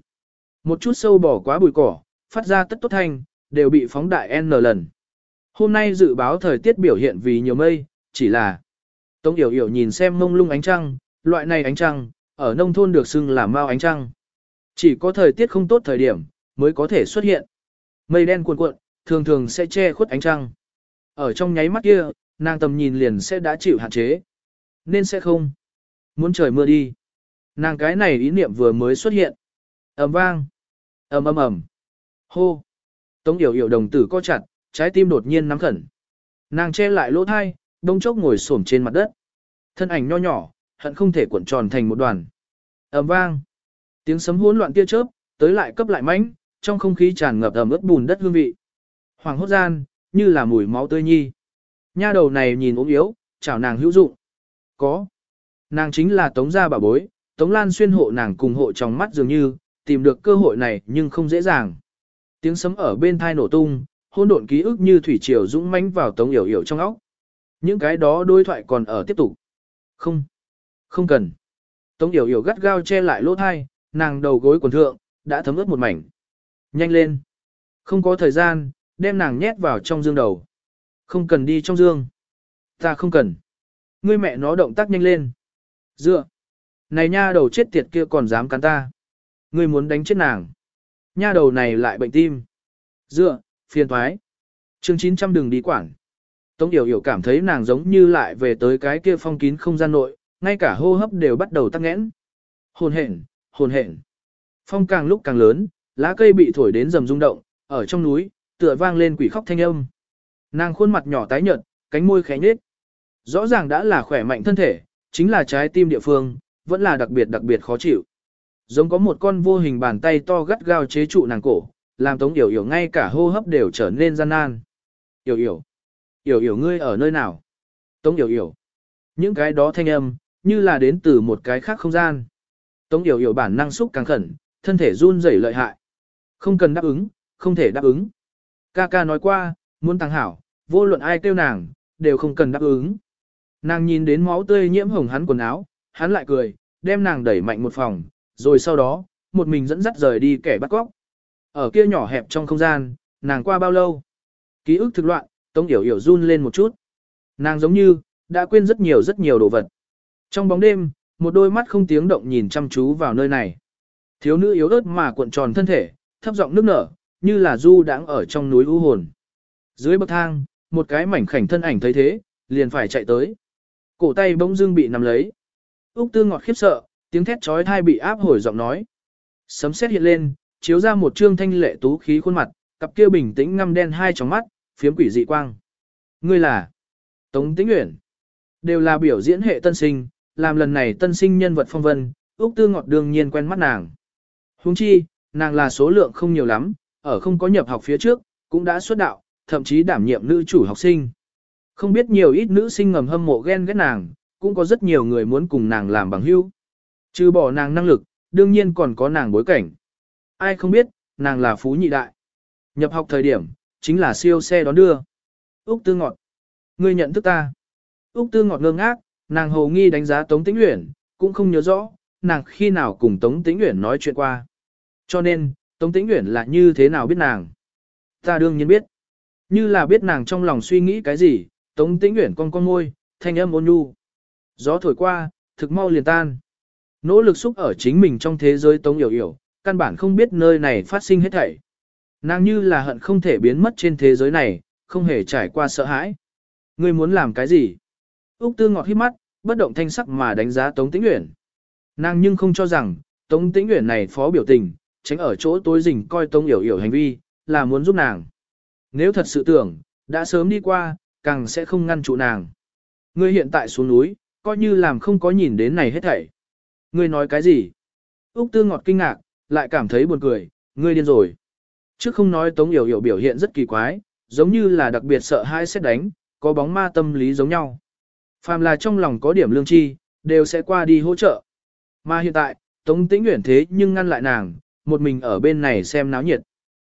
Một chút sâu bỏ quá bụi cỏ, phát ra tất tốt thanh, đều bị phóng đại N lần. Hôm nay dự báo thời tiết biểu hiện vì nhiều mây, chỉ là Tống Yểu Yểu nhìn xem mông lung ánh trăng, loại này ánh trăng, ở nông thôn được xưng là mao ánh trăng. Chỉ có thời tiết không tốt thời điểm, mới có thể xuất hiện. Mây đen cuộn cuộn, thường thường sẽ che khuất ánh trăng. Ở trong nháy mắt kia, nàng tầm nhìn liền sẽ đã chịu hạn chế. Nên sẽ không. Muốn trời mưa đi. Nàng cái này ý niệm vừa mới xuất hiện. ầm vang. ầm ầm ầm. Hô. Tống yểu yểu đồng tử co chặt, trái tim đột nhiên nắm khẩn. Nàng che lại lỗ thai, đông chốc ngồi xổm trên mặt đất. Thân ảnh nho nhỏ, hận không thể cuộn tròn thành một đoàn. ầm vang. Tiếng sấm hỗn loạn tia chớp, tới lại cấp lại mãnh, trong không khí tràn ngập ẩm ướt bùn đất hương vị. Hoàng hốt gian, như là mùi máu tươi nhi. Nha đầu này nhìn ốm yếu, chào nàng hữu dụng. Có. Nàng chính là Tống gia bà bối, Tống Lan xuyên hộ nàng cùng hộ trong mắt dường như, tìm được cơ hội này nhưng không dễ dàng. Tiếng sấm ở bên thai nổ tung, hỗn độn ký ức như thủy triều dũng mãnh vào Tống Yểu Yểu trong óc. Những cái đó đối thoại còn ở tiếp tục. Không. Không cần. Tống Yểu Yểu gắt gao che lại lỗ thai, nàng đầu gối quần thượng, đã thấm ướt một mảnh. Nhanh lên. Không có thời gian, đem nàng nhét vào trong dương đầu. Không cần đi trong dương. Ta không cần. Ngươi mẹ nó động tác nhanh lên. Dựa. Này nha đầu chết tiệt kia còn dám cắn ta. Ngươi muốn đánh chết nàng. Nha đầu này lại bệnh tim. Dựa, phiền thoái. chương 900 đừng đi quảng. Tống Yểu Yểu cảm thấy nàng giống như lại về tới cái kia phong kín không gian nội, ngay cả hô hấp đều bắt đầu tắc nghẽn. Hồn hển, hồn hển. Phong càng lúc càng lớn, lá cây bị thổi đến rầm rung động, ở trong núi, tựa vang lên quỷ khóc thanh âm. Nàng khuôn mặt nhỏ tái nhợt, cánh môi khẽ nhếch. Rõ ràng đã là khỏe mạnh thân thể, chính là trái tim địa phương, vẫn là đặc biệt đặc biệt khó chịu. Giống có một con vô hình bàn tay to gắt gao chế trụ nàng cổ, làm Tống Yểu Yểu ngay cả hô hấp đều trở nên gian nan. Yểu Yểu, Yểu Yểu ngươi ở nơi nào? Tống Yểu Yểu. Những cái đó thanh âm, như là đến từ một cái khác không gian. Tống Yểu Yểu bản năng xúc càng khẩn, thân thể run rẩy lợi hại. Không cần đáp ứng, không thể đáp ứng. Ca ca nói qua, muốn tăng hảo, vô luận ai kêu nàng, đều không cần đáp ứng. Nàng nhìn đến máu tươi nhiễm hồng hắn quần áo, hắn lại cười, đem nàng đẩy mạnh một phòng, rồi sau đó, một mình dẫn dắt rời đi kẻ bắt cóc. Ở kia nhỏ hẹp trong không gian, nàng qua bao lâu? Ký ức thực loạn, Tống Yểu Yểu run lên một chút. Nàng giống như, đã quên rất nhiều rất nhiều đồ vật. Trong bóng đêm, một đôi mắt không tiếng động nhìn chăm chú vào nơi này. Thiếu nữ yếu ớt mà cuộn tròn thân thể, thấp giọng nước nở, như là du đang ở trong núi u hồn. Dưới bậc thang, một cái mảnh khảnh thân ảnh thấy thế, liền phải chạy tới. Cổ tay bỗng dưng bị nắm lấy. Úc Tư ngọt khiếp sợ, tiếng thét chói tai bị áp hồi giọng nói. Sấm sét hiện lên, chiếu ra một trương thanh lệ tú khí khuôn mặt, cặp kia bình tĩnh ngăm đen hai tròng mắt, phiếm quỷ dị quang. Ngươi là Tống Tĩnh Uyển. Đều là biểu diễn hệ tân sinh, làm lần này tân sinh nhân vật phong vân, Úc Tư Ngọt đương nhiên quen mắt nàng. Huống chi, nàng là số lượng không nhiều lắm, ở không có nhập học phía trước, cũng đã xuất đạo, thậm chí đảm nhiệm nữ chủ học sinh. Không biết nhiều ít nữ sinh ngầm hâm mộ ghen ghét nàng, cũng có rất nhiều người muốn cùng nàng làm bằng hữu. Trừ bỏ nàng năng lực, đương nhiên còn có nàng bối cảnh. Ai không biết, nàng là phú nhị đại. Nhập học thời điểm, chính là siêu xe đón đưa. Úc Tư Ngọt. Ngươi nhận thức ta. Úc Tư Ngọt ngơ ngác, nàng hồ nghi đánh giá Tống Tĩnh Uyển, cũng không nhớ rõ, nàng khi nào cùng Tống Tĩnh Uyển nói chuyện qua. Cho nên, Tống Tĩnh Uyển là như thế nào biết nàng? Ta đương nhiên biết. Như là biết nàng trong lòng suy nghĩ cái gì, Tống Tĩnh Uyển con con môi, thanh âm ôn nhu. Gió thổi qua, thực mau liền tan. Nỗ lực xúc ở chính mình trong thế giới Tống Yểu Yểu, căn bản không biết nơi này phát sinh hết thảy. Nàng như là hận không thể biến mất trên thế giới này, không hề trải qua sợ hãi. Ngươi muốn làm cái gì? Úc Tư ngọt hít mắt, bất động thanh sắc mà đánh giá Tống Tĩnh Uyển. Nàng nhưng không cho rằng, Tống Tĩnh Uyển này phó biểu tình, tránh ở chỗ tối rình coi Tống Yểu Yểu hành vi, là muốn giúp nàng. Nếu thật sự tưởng, đã sớm đi qua, càng sẽ không ngăn trụ nàng. Ngươi hiện tại xuống núi, coi như làm không có nhìn đến này hết thảy. Ngươi nói cái gì? Úc Tư ngọt kinh ngạc, lại cảm thấy buồn cười, ngươi điên rồi. Trước không nói Tống Yểu Yểu biểu hiện rất kỳ quái, giống như là đặc biệt sợ hai xét đánh, có bóng ma tâm lý giống nhau. Phàm là trong lòng có điểm lương chi, đều sẽ qua đi hỗ trợ. Mà hiện tại, Tống Tĩnh Uyển thế nhưng ngăn lại nàng, một mình ở bên này xem náo nhiệt.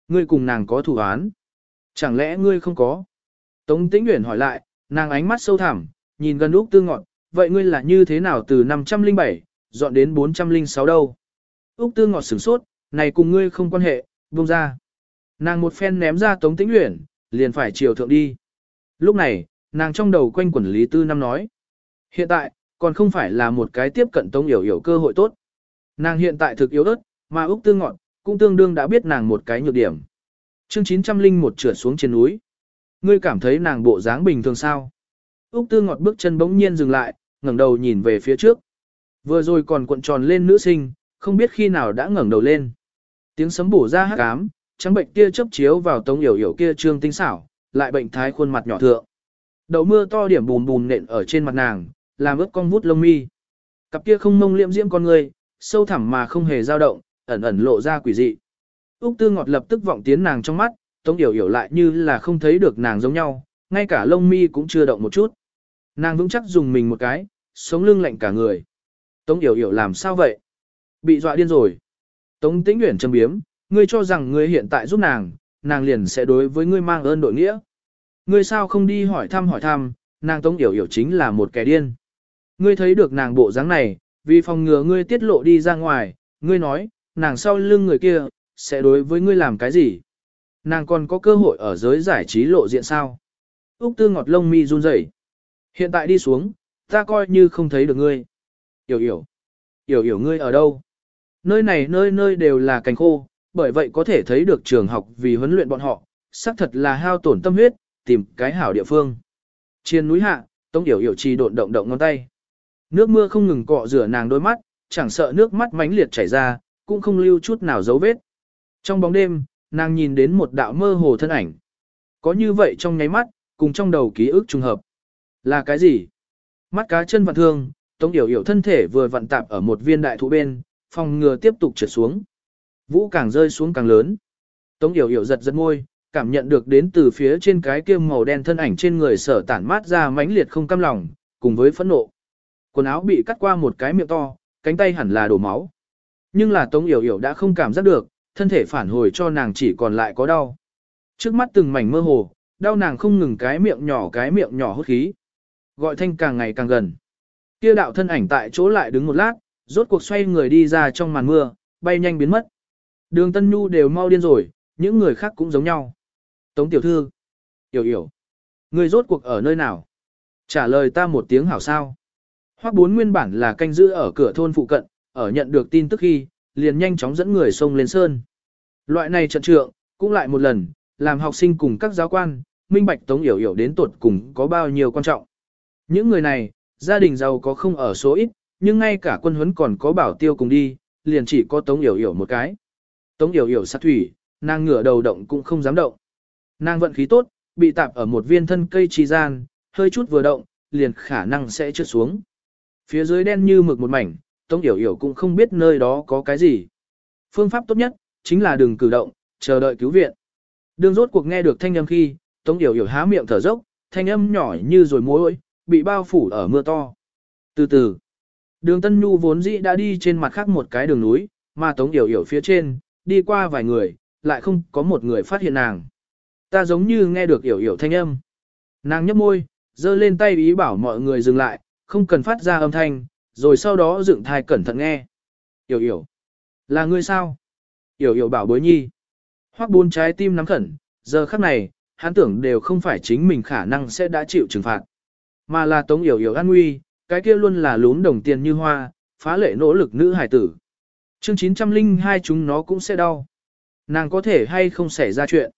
Ngươi cùng nàng có thủ án. Chẳng lẽ ngươi không có? Tống Tĩnh Uyển hỏi lại, nàng ánh mắt sâu thẳm, nhìn gần Úc Tư Ngọn, vậy ngươi là như thế nào từ 507, dọn đến 406 đâu? Úc Tư Ngọt sửng sốt, này cùng ngươi không quan hệ, buông ra. Nàng một phen ném ra Tống Tĩnh Uyển, liền phải chiều thượng đi. Lúc này, nàng trong đầu quanh quẩn Lý Tư Năm nói. Hiện tại, còn không phải là một cái tiếp cận Tống Yểu Yểu cơ hội tốt. Nàng hiện tại thực yếu ớt, mà Úc Tư Ngọt, cũng tương đương đã biết nàng một cái nhược điểm. Chương 901 trượt xuống trên núi. Ngươi cảm thấy nàng bộ dáng bình thường sao? Úc Tư Ngọt bước chân bỗng nhiên dừng lại, ngẩng đầu nhìn về phía trước. Vừa rồi còn cuộn tròn lên nữ sinh, không biết khi nào đã ngẩng đầu lên. Tiếng sấm bổ ra hắc ám, trắng bệnh kia chớp chiếu vào tống yểu yểu kia trương tinh xảo, lại bệnh thái khuôn mặt nhỏ thượng. Đầu mưa to điểm bùn bùn nện ở trên mặt nàng, làm ướt con vút lông mi. Cặp kia không mông liệm diễm con người, sâu thẳm mà không hề dao động, ẩn ẩn lộ ra quỷ dị. Úc Tư Ngọt lập tức vọng tiến nàng trong mắt, Tống Yểu Yểu lại như là không thấy được nàng giống nhau, ngay cả lông mi cũng chưa động một chút. Nàng vững chắc dùng mình một cái, sống lưng lạnh cả người. Tống Yểu Yểu làm sao vậy? Bị dọa điên rồi. Tống Tĩnh Uyển châm biếm, ngươi cho rằng ngươi hiện tại giúp nàng, nàng liền sẽ đối với ngươi mang ơn đội nghĩa. Ngươi sao không đi hỏi thăm hỏi thăm, nàng Tống Yểu Yểu chính là một kẻ điên. Ngươi thấy được nàng bộ dáng này, vì phòng ngừa ngươi tiết lộ đi ra ngoài, ngươi nói, nàng sau lưng người kia, sẽ đối với ngươi làm cái gì? Nàng còn có cơ hội ở giới giải trí lộ diện sao? Úc Tư ngọt lông mi run rẩy. Hiện tại đi xuống, ta coi như không thấy được ngươi. Yểu yểu. Yểu yểu ngươi ở đâu? Nơi này nơi nơi đều là cành khô, bởi vậy có thể thấy được trường học vì huấn luyện bọn họ, xác thật là hao tổn tâm huyết, tìm cái hảo địa phương. Trên núi hạ, Tống Yểu Yểu trì độn động động ngón tay. Nước mưa không ngừng cọ rửa nàng đôi mắt, chẳng sợ nước mắt mãnh liệt chảy ra, cũng không lưu chút nào dấu vết. Trong bóng đêm, nàng nhìn đến một đạo mơ hồ thân ảnh. Có như vậy trong nháy mắt, cùng trong đầu ký ức trùng hợp. Là cái gì? Mắt cá chân vặn thương, Tống Yểu Yểu thân thể vừa vặn tạp ở một viên đại thụ bên, phòng ngừa tiếp tục trượt xuống. Vũ càng rơi xuống càng lớn. Tống Yểu Yểu giật giật môi, cảm nhận được đến từ phía trên cái kia màu đen thân ảnh trên người sở tản mát ra mãnh liệt không cam lòng, cùng với phẫn nộ. Quần áo bị cắt qua một cái miệng to, cánh tay hẳn là đổ máu. Nhưng là Tống Yểu Yểu đã không cảm giác được, thân thể phản hồi cho nàng chỉ còn lại có đau. Trước mắt từng mảnh mơ hồ, đau nàng không ngừng cái miệng nhỏ cái miệng nhỏ hút khí. Gọi thanh càng ngày càng gần. Kia đạo thân ảnh tại chỗ lại đứng một lát, rốt cuộc xoay người đi ra trong màn mưa, bay nhanh biến mất. Đường Tân Nhu đều mau điên rồi, những người khác cũng giống nhau. Tống tiểu thư, hiểu hiểu, người rốt cuộc ở nơi nào? Trả lời ta một tiếng hảo sao. Hoắc bốn nguyên bản là canh giữ ở cửa thôn phụ cận, ở nhận được tin tức khi, liền nhanh chóng dẫn người xông lên sơn. Loại này trận trượng, cũng lại một lần, làm học sinh cùng các giáo quan, minh bạch Tống Yểu Yểu đến tuột cùng có bao nhiêu quan trọng. Những người này, gia đình giàu có không ở số ít, nhưng ngay cả quân huấn còn có bảo tiêu cùng đi, liền chỉ có Tống Yểu Yểu một cái. Tống Yểu Yểu sát thủy, nàng ngửa đầu động cũng không dám động. Nàng vận khí tốt, bị tạp ở một viên thân cây trì gian, hơi chút vừa động, liền khả năng sẽ trượt xuống. Phía dưới đen như mực một mảnh, Tống Yểu Yểu cũng không biết nơi đó có cái gì. Phương pháp tốt nhất, chính là đừng cử động, chờ đợi cứu viện. Đường rốt cuộc nghe được thanh âm khi, Tống Yểu Yểu há miệng thở dốc, thanh âm nhỏ như rồi mối, bị bao phủ ở mưa to. Từ từ, đường Tân Nhu vốn dĩ đã đi trên mặt khác một cái đường núi, mà Tống Yểu Yểu phía trên, đi qua vài người, lại không có một người phát hiện nàng. Ta giống như nghe được Yểu Yểu thanh âm. Nàng nhấp môi, giơ lên tay ý bảo mọi người dừng lại, không cần phát ra âm thanh, rồi sau đó dựng thai cẩn thận nghe. Yểu Yểu, là ngươi sao? Yểu Yểu bảo bối nhi. Hoắc bốn trái tim nắm khẩn, giờ khắc này, hắn tưởng đều không phải chính mình khả năng sẽ đã chịu trừng phạt. Mà là tống yểu yểu an nguy, cái kia luôn là lún đồng tiền như hoa, phá lệ nỗ lực nữ hải tử. Chương 902 chúng nó cũng sẽ đau. Nàng có thể hay không xảy ra chuyện.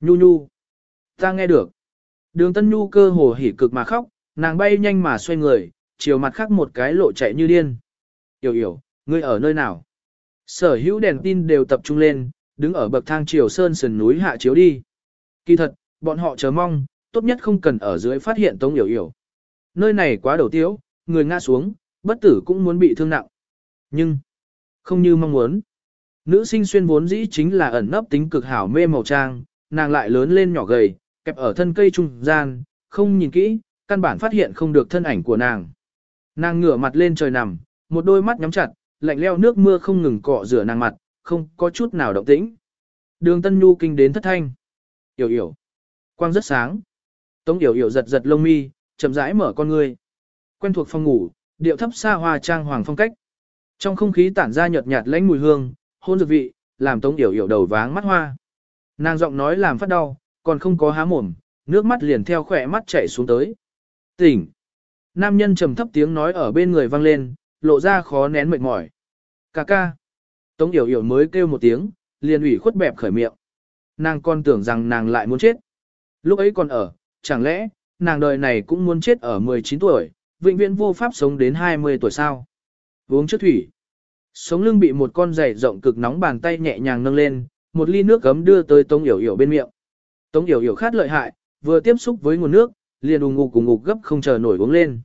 Nhu nhu. Ta nghe được. Đường tân nhu cơ hồ hỉ cực mà khóc, nàng bay nhanh mà xoay người, chiều mặt khác một cái lộ chạy như điên. Yểu yểu, ngươi ở nơi nào? Sở hữu đèn tin đều tập trung lên, đứng ở bậc thang chiều sơn sườn núi hạ chiếu đi. Kỳ thật, bọn họ chờ mong, tốt nhất không cần ở dưới phát hiện Tống Yểu Yểu. Nơi này quá đầu tiếu, người ngã xuống, bất tử cũng muốn bị thương nặng. Nhưng, không như mong muốn. Nữ sinh xuyên vốn dĩ chính là ẩn nấp tính cực hảo mê màu trang, nàng lại lớn lên nhỏ gầy, kẹp ở thân cây trung gian, không nhìn kỹ, căn bản phát hiện không được thân ảnh của nàng. Nàng ngửa mặt lên trời nằm, một đôi mắt nhắm chặt, lạnh leo nước mưa không ngừng cọ rửa nàng mặt, không có chút nào động tĩnh. Đường Tân Nhu kinh đến thất thanh. Yểu yểu. Quang rất sáng. Tống yểu yểu giật giật lông mi, chậm rãi mở con ngươi. Quen thuộc phòng ngủ, điệu thấp xa hoa trang hoàng phong cách. Trong không khí tản ra nhợt nhạt lãnh mùi hương, hôn dược vị, làm Tống yểu yểu đầu váng mắt hoa. Nàng giọng nói làm phát đau, còn không có há mồm, nước mắt liền theo khỏe mắt chảy xuống tới. Tỉnh. Nam nhân trầm thấp tiếng nói ở bên người vang lên, lộ ra khó nén mệt mỏi. Cà ca. Tống yểu yểu mới kêu một tiếng, liền ủy khuất bẹp khởi miệng. Nàng còn tưởng rằng nàng lại muốn chết. Lúc ấy còn ở, chẳng lẽ, nàng đời này cũng muốn chết ở 19 tuổi, vĩnh viễn vô pháp sống đến 20 tuổi sao? Uống trước thủy. Sống lưng bị một con giày rộng cực nóng bàn tay nhẹ nhàng nâng lên, một ly nước gấm đưa tới Tống Yểu Yểu bên miệng. Tống Yểu Yểu khát lợi hại, vừa tiếp xúc với nguồn nước, liền ù ngục cùng ngục gấp không chờ nổi uống lên.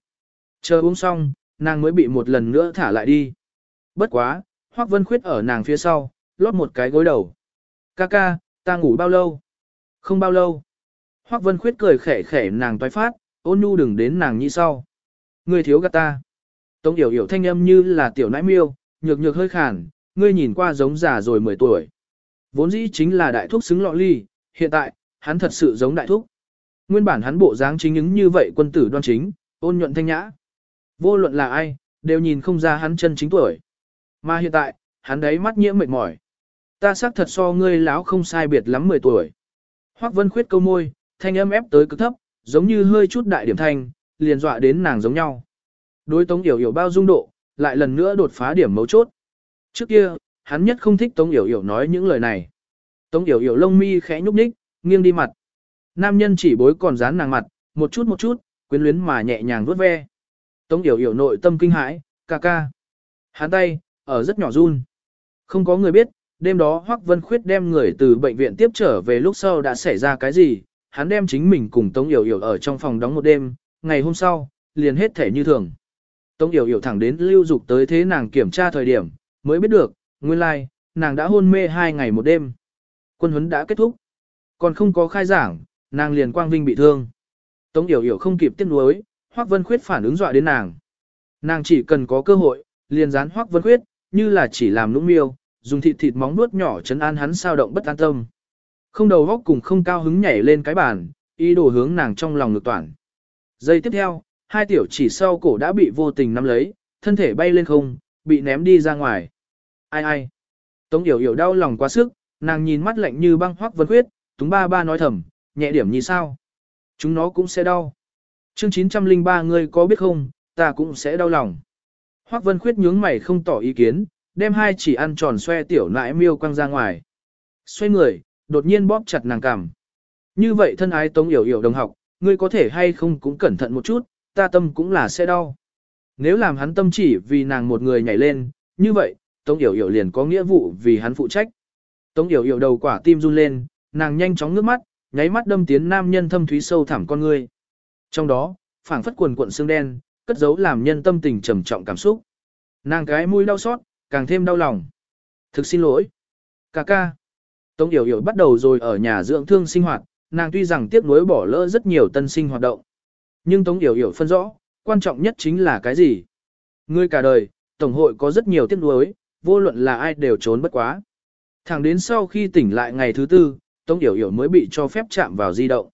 Chờ uống xong, nàng mới bị một lần nữa thả lại đi. Bất quá, Hoắc Vân Khuyết ở nàng phía sau, lót một cái gối đầu. Ca ca, ta ngủ bao lâu? Không bao lâu. Hoắc Vân Khuyết cười khẽ khẽ nàng toái phát, ôn nhu đừng đến nàng như sau. Ngươi thiếu gạt ta. Tống yểu yểu thanh âm như là tiểu nãi miêu, nhược nhược hơi khàn, ngươi nhìn qua giống già rồi 10 tuổi. Vốn dĩ chính là đại thúc xứng lọ ly, hiện tại, hắn thật sự giống đại thúc. Nguyên bản hắn bộ dáng chính ứng như vậy quân tử đoan chính, ôn nhuận thanh nhã. Vô luận là ai, đều nhìn không ra hắn chân chính tuổi. Mà hiện tại, hắn đấy mắt nhiễm mệt mỏi. Ta xác thật so ngươi láo không sai biệt lắm 10 tuổi. Hoắc Vân khuyết câu môi, thanh âm ép tới cực thấp, giống như hơi chút đại điểm thanh, liền dọa đến nàng giống nhau. Đối Tống Yểu Yểu bao dung độ, lại lần nữa đột phá điểm mấu chốt. Trước kia, hắn nhất không thích Tống Yểu Yểu nói những lời này. Tống Yểu Yểu lông mi khẽ nhúc nhích, nghiêng đi mặt. Nam nhân chỉ bối còn dán nàng mặt, một chút một chút, quyến luyến mà nhẹ nhàng vuốt ve. Tống Yểu Yểu nội tâm kinh hãi, ca ca. Hắn tay, ở rất nhỏ run. Không có người biết, đêm đó Hoắc Vân Khuyết đem người từ bệnh viện tiếp trở về lúc sau đã xảy ra cái gì, hắn đem chính mình cùng Tống Yểu Yểu ở trong phòng đóng một đêm, ngày hôm sau, liền hết thể như thường. Tống Yểu Yểu thẳng đến lưu dục tới thế nàng kiểm tra thời điểm, mới biết được, nguyên lai, like, nàng đã hôn mê hai ngày một đêm. Quân huấn đã kết thúc. Còn không có khai giảng, nàng liền quang vinh bị thương. Tống Yểu Yểu không kịp tiếc nuối, Hoắc Vân Khuyết phản ứng dọa đến nàng. Nàng chỉ cần có cơ hội, liền dán Hoắc Vân Khuyết, như là chỉ làm nũng miêu, dùng thịt thịt móng nuốt nhỏ chấn an hắn sao động bất an tâm. Không đầu góc cùng không cao hứng nhảy lên cái bàn, ý đồ hướng nàng trong lòng ngược toàn. Giây tiếp theo, hai tiểu chỉ sau cổ đã bị vô tình nắm lấy, thân thể bay lên không, bị ném đi ra ngoài. Ai ai? Tống Yểu Yểu đau lòng quá sức, nàng nhìn mắt lạnh như băng hoắc vân khuyết, túng ba ba nói thầm, nhẹ điểm như sao? Chúng nó cũng sẽ đau. Chương 903 ngươi có biết không, ta cũng sẽ đau lòng. Hoắc vân khuyết nhướng mày không tỏ ý kiến, đem hai chỉ ăn tròn xoe tiểu nãi miêu quăng ra ngoài. Xoay người, đột nhiên bóp chặt nàng cằm. Như vậy thân ái Tống Yểu Yểu đồng học, ngươi có thể hay không cũng cẩn thận một chút, ta tâm cũng là sẽ đau. Nếu làm hắn tâm chỉ vì nàng một người nhảy lên, như vậy, Tống Yểu Yểu liền có nghĩa vụ vì hắn phụ trách. Tống Yểu Yểu đầu quả tim run lên, nàng nhanh chóng nước mắt, nháy mắt đâm tiến nam nhân thâm thúy sâu thẳm con ngươi. Trong đó, phảng phất quần cuộn xương đen, cất giấu làm nhân tâm tình trầm trọng cảm xúc. Nàng cái mũi đau xót, càng thêm đau lòng. Thực xin lỗi. Cà ca. Tống Yểu Yểu bắt đầu rồi ở nhà dưỡng thương sinh hoạt, nàng tuy rằng tiếc nuối bỏ lỡ rất nhiều tân sinh hoạt động. Nhưng Tống Yểu Yểu phân rõ, quan trọng nhất chính là cái gì? Ngươi cả đời, Tổng hội có rất nhiều tiếc nuối, vô luận là ai đều trốn bất quá. Thẳng đến sau khi tỉnh lại ngày thứ tư, Tống Yểu Yểu mới bị cho phép chạm vào di động.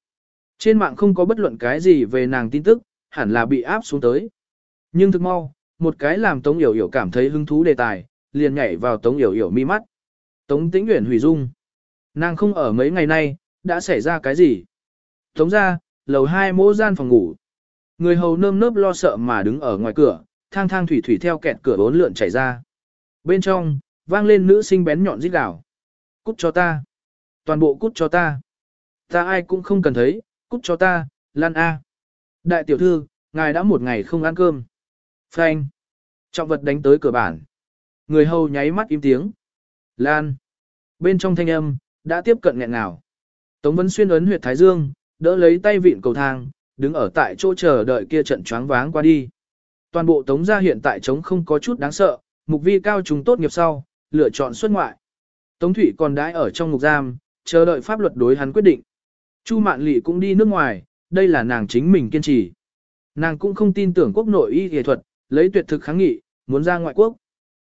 Trên mạng không có bất luận cái gì về nàng tin tức, hẳn là bị áp xuống tới. Nhưng thực mau, một cái làm Tống Yểu Yểu cảm thấy hứng thú đề tài, liền nhảy vào Tống Yểu Yểu mi mắt. Tống Tĩnh Uyển hủy dung. Nàng không ở mấy ngày nay, đã xảy ra cái gì? Tống ra, lầu hai mỗ gian phòng ngủ. Người hầu nơm nớp lo sợ mà đứng ở ngoài cửa, thang thang thủy thủy theo kẹt cửa bốn lượn chảy ra. Bên trong, vang lên nữ sinh bén nhọn rít gào. Cút cho ta. Toàn bộ cút cho ta. Ta ai cũng không cần thấy, cút cho ta, Lan A. Đại tiểu thư, ngài đã một ngày không ăn cơm. Phanh. Trọng vật đánh tới cửa bản. Người hầu nháy mắt im tiếng. Lan. Bên trong thanh âm, đã tiếp cận nghẹn nào. Tống Vân Xuyên ấn huyệt Thái Dương, đỡ lấy tay vịn cầu thang, đứng ở tại chỗ chờ đợi kia trận choáng váng qua đi. Toàn bộ Tống gia hiện tại trống không có chút đáng sợ, mục vi cao Trung tốt nghiệp sau, lựa chọn xuất ngoại. Tống Thụy còn đãi ở trong ngục giam, chờ đợi pháp luật đối hắn quyết định. Chu Mạn Lệ cũng đi nước ngoài, đây là nàng chính mình kiên trì. Nàng cũng không tin tưởng quốc nội y y thuật, lấy tuyệt thực kháng nghị, muốn ra ngoại quốc.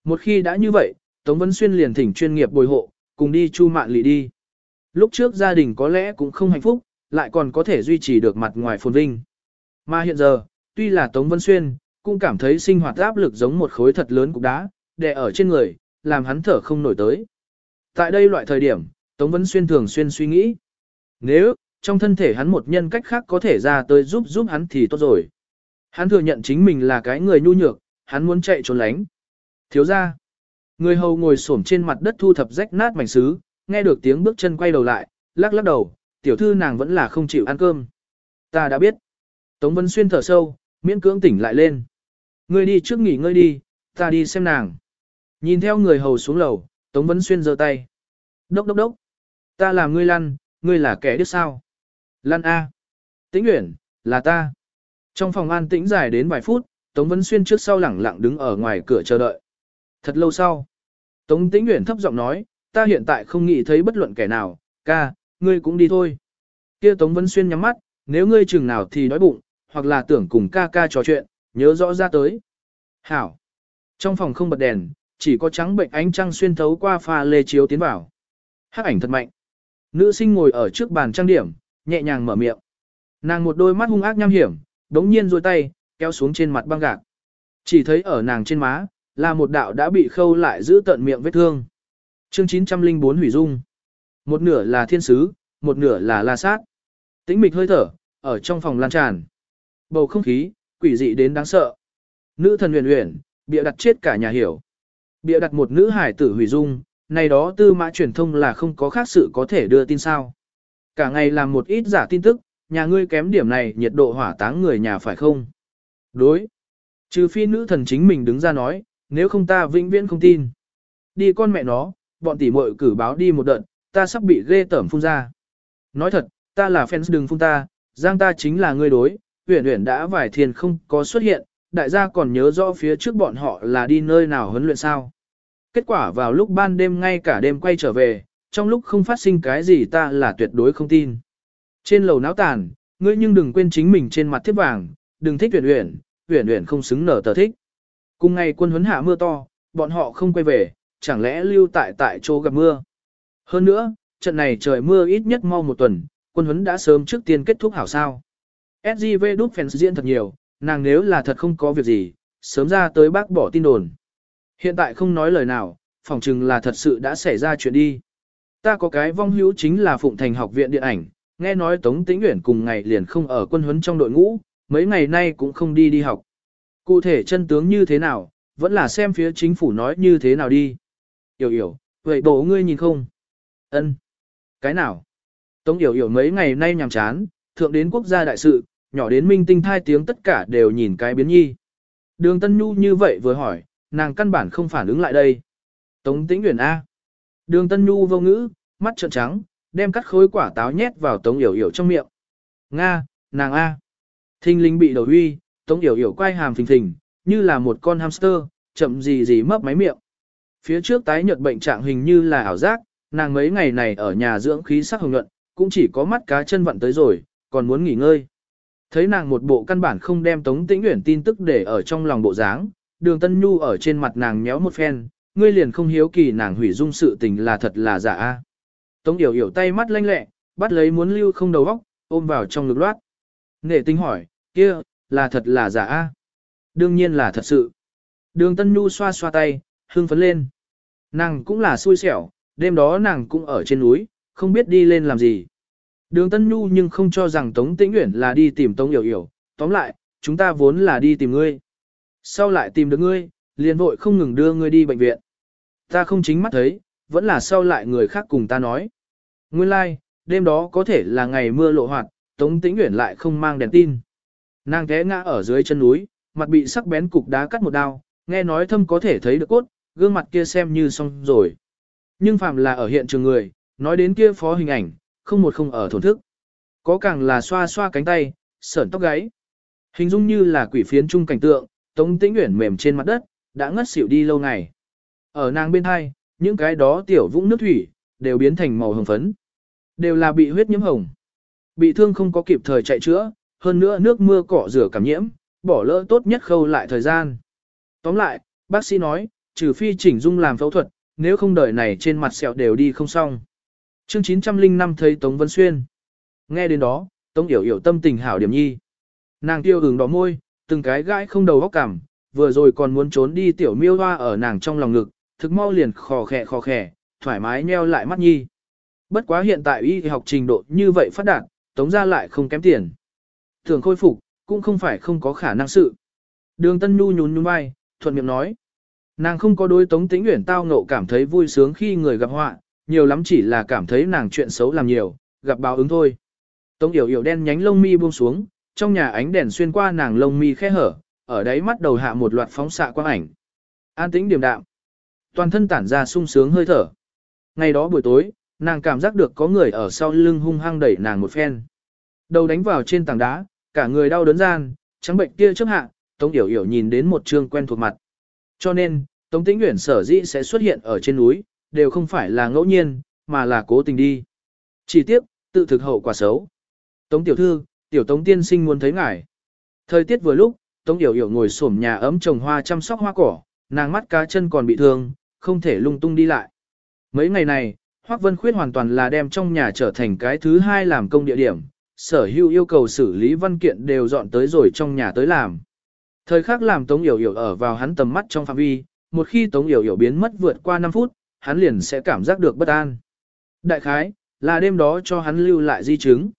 Một khi đã như vậy, Tống Vân Xuyên liền thỉnh chuyên nghiệp bồi hộ, cùng đi Chu Mạn Lệ đi. Lúc trước gia đình có lẽ cũng không hạnh phúc, lại còn có thể duy trì được mặt ngoài phồn vinh. Mà hiện giờ, tuy là Tống Vân Xuyên, cũng cảm thấy sinh hoạt áp lực giống một khối thật lớn cục đá, đè ở trên người, làm hắn thở không nổi tới. Tại đây loại thời điểm, Tống Vân Xuyên thường xuyên suy nghĩ. Nếu, trong thân thể hắn một nhân cách khác có thể ra tới giúp giúp hắn thì tốt rồi. Hắn thừa nhận chính mình là cái người nhu nhược, hắn muốn chạy trốn lánh. Thiếu ra. Người hầu ngồi xổm trên mặt đất thu thập rách nát mảnh sứ, nghe được tiếng bước chân quay đầu lại, lắc lắc đầu, tiểu thư nàng vẫn là không chịu ăn cơm. Ta đã biết. Tống Vân Xuyên thở sâu, miễn cưỡng tỉnh lại lên. Ngươi đi trước nghỉ ngơi đi, ta đi xem nàng. Nhìn theo người hầu xuống lầu, Tống Vấn Xuyên giơ tay. Đốc đốc đốc. Ta là ngươi lăn, ngươi là kẻ đứt sao. Lăn A. Tĩnh Uyển, là ta. Trong phòng an tĩnh dài đến vài phút, Tống Vấn Xuyên trước sau lẳng lặng đứng ở ngoài cửa chờ đợi. Thật lâu sau, Tống Tĩnh Uyển thấp giọng nói, ta hiện tại không nghĩ thấy bất luận kẻ nào, ca, ngươi cũng đi thôi. Kia Tống Vấn Xuyên nhắm mắt, nếu ngươi chừng nào thì đói bụng, hoặc là tưởng cùng ca ca trò chuyện, nhớ rõ ra tới. Hảo. Trong phòng không bật đèn, chỉ có trắng bệnh ánh trăng xuyên thấu qua pha lê chiếu tiến vào. Hắc ảnh thật mạnh. Nữ sinh ngồi ở trước bàn trang điểm, nhẹ nhàng mở miệng. Nàng một đôi mắt hung ác nham hiểm, đống nhiên duỗi tay, kéo xuống trên mặt băng gạc. Chỉ thấy ở nàng trên má, là một đạo đã bị khâu lại giữ tận miệng vết thương. Chương 904 hủy dung. Một nửa là thiên sứ, một nửa là la sát. Tĩnh mịch hơi thở, ở trong phòng lan tràn. Bầu không khí, quỷ dị đến đáng sợ. Nữ thần huyền huyền, bịa đặt chết cả nhà hiểu. Bịa đặt một nữ hải tử hủy dung, này đó tư mã truyền thông là không có khác sự có thể đưa tin sao. Cả ngày làm một ít giả tin tức, nhà ngươi kém điểm này nhiệt độ hỏa táng người nhà phải không? Đối. Trừ phi nữ thần chính mình đứng ra nói, nếu không ta vĩnh viễn không tin. Đi con mẹ nó, bọn tỷ muội cử báo đi một đợt, ta sắp bị ghê tởm phun ra. Nói thật, ta là fans đừng phun ta, giang ta chính là ngươi đối, huyền huyền đã vài thiên không có xuất hiện, đại gia còn nhớ rõ phía trước bọn họ là đi nơi nào huấn luyện sao. Kết quả vào lúc ban đêm ngay cả đêm quay trở về, trong lúc không phát sinh cái gì ta là tuyệt đối không tin. Trên lầu náo tàn, ngươi nhưng đừng quên chính mình trên mặt thiếp vàng, đừng thích huyền huyền, huyền huyền không xứng nở tờ thích. Cùng ngày quân huấn hạ mưa to, bọn họ không quay về, chẳng lẽ lưu tại tại chỗ gặp mưa. Hơn nữa, trận này trời mưa ít nhất mau một tuần, quân huấn đã sớm trước tiên kết thúc hảo sao. SGV đút fans diễn thật nhiều, nàng nếu là thật không có việc gì, sớm ra tới bác bỏ tin đồn. Hiện tại không nói lời nào, phỏng chừng là thật sự đã xảy ra chuyện đi. Ta có cái vong hữu chính là Phụng Thành học viện điện ảnh, nghe nói Tống Tĩnh Uyển cùng ngày liền không ở quân huấn trong đội ngũ, mấy ngày nay cũng không đi đi học. Cụ thể chân tướng như thế nào, vẫn là xem phía chính phủ nói như thế nào đi. Yểu yểu, vậy bổ ngươi nhìn không? ân Cái nào? Tống yểu yểu mấy ngày nay nhàm chán, thượng đến quốc gia đại sự, nhỏ đến minh tinh thai tiếng tất cả đều nhìn cái biến nhi. Đường Tân Nhu như vậy vừa hỏi, nàng căn bản không phản ứng lại đây. Tống tĩnh Uyển A. Đường Tân Nhu vô ngữ, mắt trợn trắng, đem cắt khối quả táo nhét vào Tống Yểu Yểu trong miệng. Nga, nàng A. Thinh linh bị đầu huy, Tống Yểu Yểu quay hàm phình phình, như là một con hamster, chậm gì gì mấp máy miệng. Phía trước tái nhợt bệnh trạng hình như là ảo giác, nàng mấy ngày này ở nhà dưỡng khí sắc hồng nhuận, cũng chỉ có mắt cá chân vận tới rồi, còn muốn nghỉ ngơi. Thấy nàng một bộ căn bản không đem Tống Tĩnh Uyển tin tức để ở trong lòng bộ dáng, Đường Tân Nhu ở trên mặt nàng nhéo một phen, ngươi liền không hiếu kỳ nàng hủy dung sự tình là thật là giả a. Tống Yểu Yểu tay mắt lanh lẹ, bắt lấy muốn lưu không đầu óc, ôm vào trong ngực loát. Nể tinh hỏi, kia, là thật là giả a? Đương nhiên là thật sự. Đường Tân Nhu xoa xoa tay, hưng phấn lên. Nàng cũng là xui xẻo, đêm đó nàng cũng ở trên núi, không biết đi lên làm gì. Đường Tân Nhu nhưng không cho rằng Tống Tĩnh Uyển là đi tìm Tống Yểu Yểu, tóm lại, chúng ta vốn là đi tìm ngươi. Sau lại tìm được ngươi, liền vội không ngừng đưa ngươi đi bệnh viện. Ta không chính mắt thấy, vẫn là sau lại người khác cùng ta nói. Nguyên lai, like, đêm đó có thể là ngày mưa lộ hoạt, Tống Tĩnh Uyển lại không mang đèn tin. Nàng té ngã ở dưới chân núi, mặt bị sắc bén cục đá cắt một đao, nghe nói thâm có thể thấy được cốt, gương mặt kia xem như xong rồi. Nhưng phàm là ở hiện trường người, nói đến kia phó hình ảnh, không một không ở thổn thức. Có càng là xoa xoa cánh tay, sởn tóc gáy. Hình dung như là quỷ phiến chung cảnh tượng, Tống Tĩnh Uyển mềm trên mặt đất, đã ngất xỉu đi lâu ngày. Ở nàng bên hai, những cái đó tiểu vũng nước thủy, đều biến thành màu hồng phấn. Đều là bị huyết nhiễm hồng. Bị thương không có kịp thời chạy chữa, hơn nữa nước mưa cọ rửa cảm nhiễm, bỏ lỡ tốt nhất khâu lại thời gian. Tóm lại, bác sĩ nói, trừ phi chỉnh dung làm phẫu thuật, nếu không đời này trên mặt sẹo đều đi không xong. Chương 905 thấy Tống Vân Xuyên. Nghe đến đó, Tống Yểu Yểu tâm tình hảo điểm nhi. Nàng tiêu hừng đỏ môi, từng cái gãi không đầu góc cảm, vừa rồi còn muốn trốn đi tiểu miêu hoa ở nàng trong lòng ngực, thực mau liền khò khè khò khè, thoải mái nheo lại mắt nhi. Bất quá hiện tại y học trình độ như vậy phát đạt, Tống ra lại không kém tiền. Thường khôi phục, cũng không phải không có khả năng sự. Đường Tân Nhu nhún nhún vai, thuận miệng nói. Nàng không có đối Tống Tĩnh Uyển tao ngộ cảm thấy vui sướng khi người gặp họa, nhiều lắm chỉ là cảm thấy nàng chuyện xấu làm nhiều, gặp báo ứng thôi. Tống Yểu Yểu đen nhánh lông mi buông xuống, trong nhà ánh đèn xuyên qua nàng lông mi khe hở, ở đấy mắt đầu hạ một loạt phóng xạ quang ảnh. An tĩnh điềm đạm. Toàn thân tản ra sung sướng hơi thở. Ngày đó buổi tối, nàng cảm giác được có người ở sau lưng hung hăng đẩy nàng một phen. Đầu đánh vào trên tảng đá, cả người đau đớn gian, trắng bệnh kia trước hạ, Tống Yểu Yểu nhìn đến một trương quen thuộc mặt. Cho nên, Tống Tĩnh Uyển sở dĩ sẽ xuất hiện ở trên núi, đều không phải là ngẫu nhiên, mà là cố tình đi. Chỉ tiếp, tự thực hậu quả xấu. Tống tiểu thư, tiểu Tống tiên sinh muốn thấy ngài. Thời tiết vừa lúc, Tống Yểu Yểu ngồi xổm nhà ấm trồng hoa chăm sóc hoa cỏ, nàng mắt cá chân còn bị thương, không thể lung tung đi lại. Mấy ngày này, Hoắc Vân Khuyết hoàn toàn là đem trong nhà trở thành cái thứ hai làm công địa điểm, sở hữu yêu cầu xử lý văn kiện đều dọn tới rồi trong nhà tới làm. Thời khắc làm Tống Yểu Yểu ở vào hắn tầm mắt trong phạm vi, một khi Tống Yểu Yểu biến mất vượt qua 5 phút, hắn liền sẽ cảm giác được bất an. Đại khái, là đêm đó cho hắn lưu lại di chứng.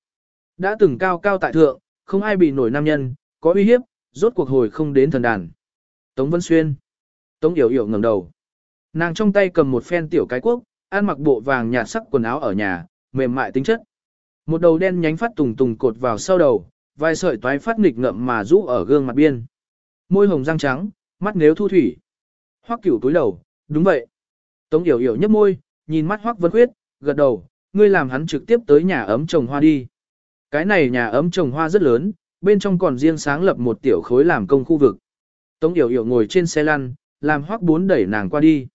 Đã từng cao cao tại thượng, không ai bị nổi nam nhân, có uy hiếp, rốt cuộc hồi không đến thần đàn. Tống Vân Xuyên. Tống Yểu Yểu ngẩng đầu. Nàng trong tay cầm một phen tiểu cái quốc, ăn mặc bộ vàng nhạt sắc quần áo ở nhà, mềm mại tính chất. Một đầu đen nhánh phát tùng tùng cột vào sau đầu, vài sợi toái phát nghịch ngậm mà rũ ở gương mặt biên. Môi hồng răng trắng, mắt nếu thu thủy. Hoắc cửu túi đầu, đúng vậy. Tống Yểu Yểu nhấp môi, nhìn mắt Hoắc Vân Khuyết, gật đầu, ngươi làm hắn trực tiếp tới nhà ấm trồng hoa đi. Cái này nhà ấm trồng hoa rất lớn, bên trong còn riêng sáng lập một tiểu khối làm công khu vực. Tống Yểu Yểu ngồi trên xe lăn, làm Hoắc Bốn đẩy nàng qua đi.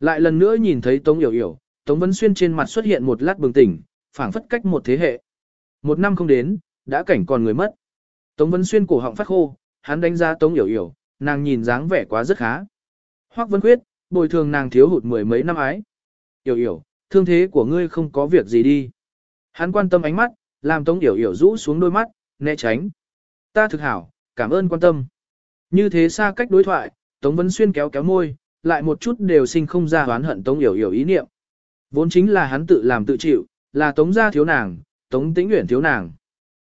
Lại lần nữa nhìn thấy Tống Yểu Yểu, Tống Vân Xuyên trên mặt xuất hiện một lát bừng tỉnh, phảng phất cách một thế hệ. Một năm không đến, đã cảnh còn người mất. Tống Vân Xuyên cổ họng phát khô, hắn đánh giá Tống Yểu Yểu, nàng nhìn dáng vẻ quá rất khá. Hoắc Vân Khuyết, bồi thường nàng thiếu hụt mười mấy năm ái. Yểu Yểu, thương thế của ngươi không có việc gì đi. Hắn quan tâm ánh mắt, làm Tống Yểu Yểu rũ xuống đôi mắt, né tránh. Ta thực hảo, cảm ơn quan tâm. Như thế xa cách đối thoại, Tống vấn Xuyên kéo kéo môi, lại một chút đều sinh không ra hoán hận Tống Yểu Yểu ý niệm. Vốn chính là hắn tự làm tự chịu, là Tống gia thiếu nàng, Tống Tĩnh Uyển thiếu nàng.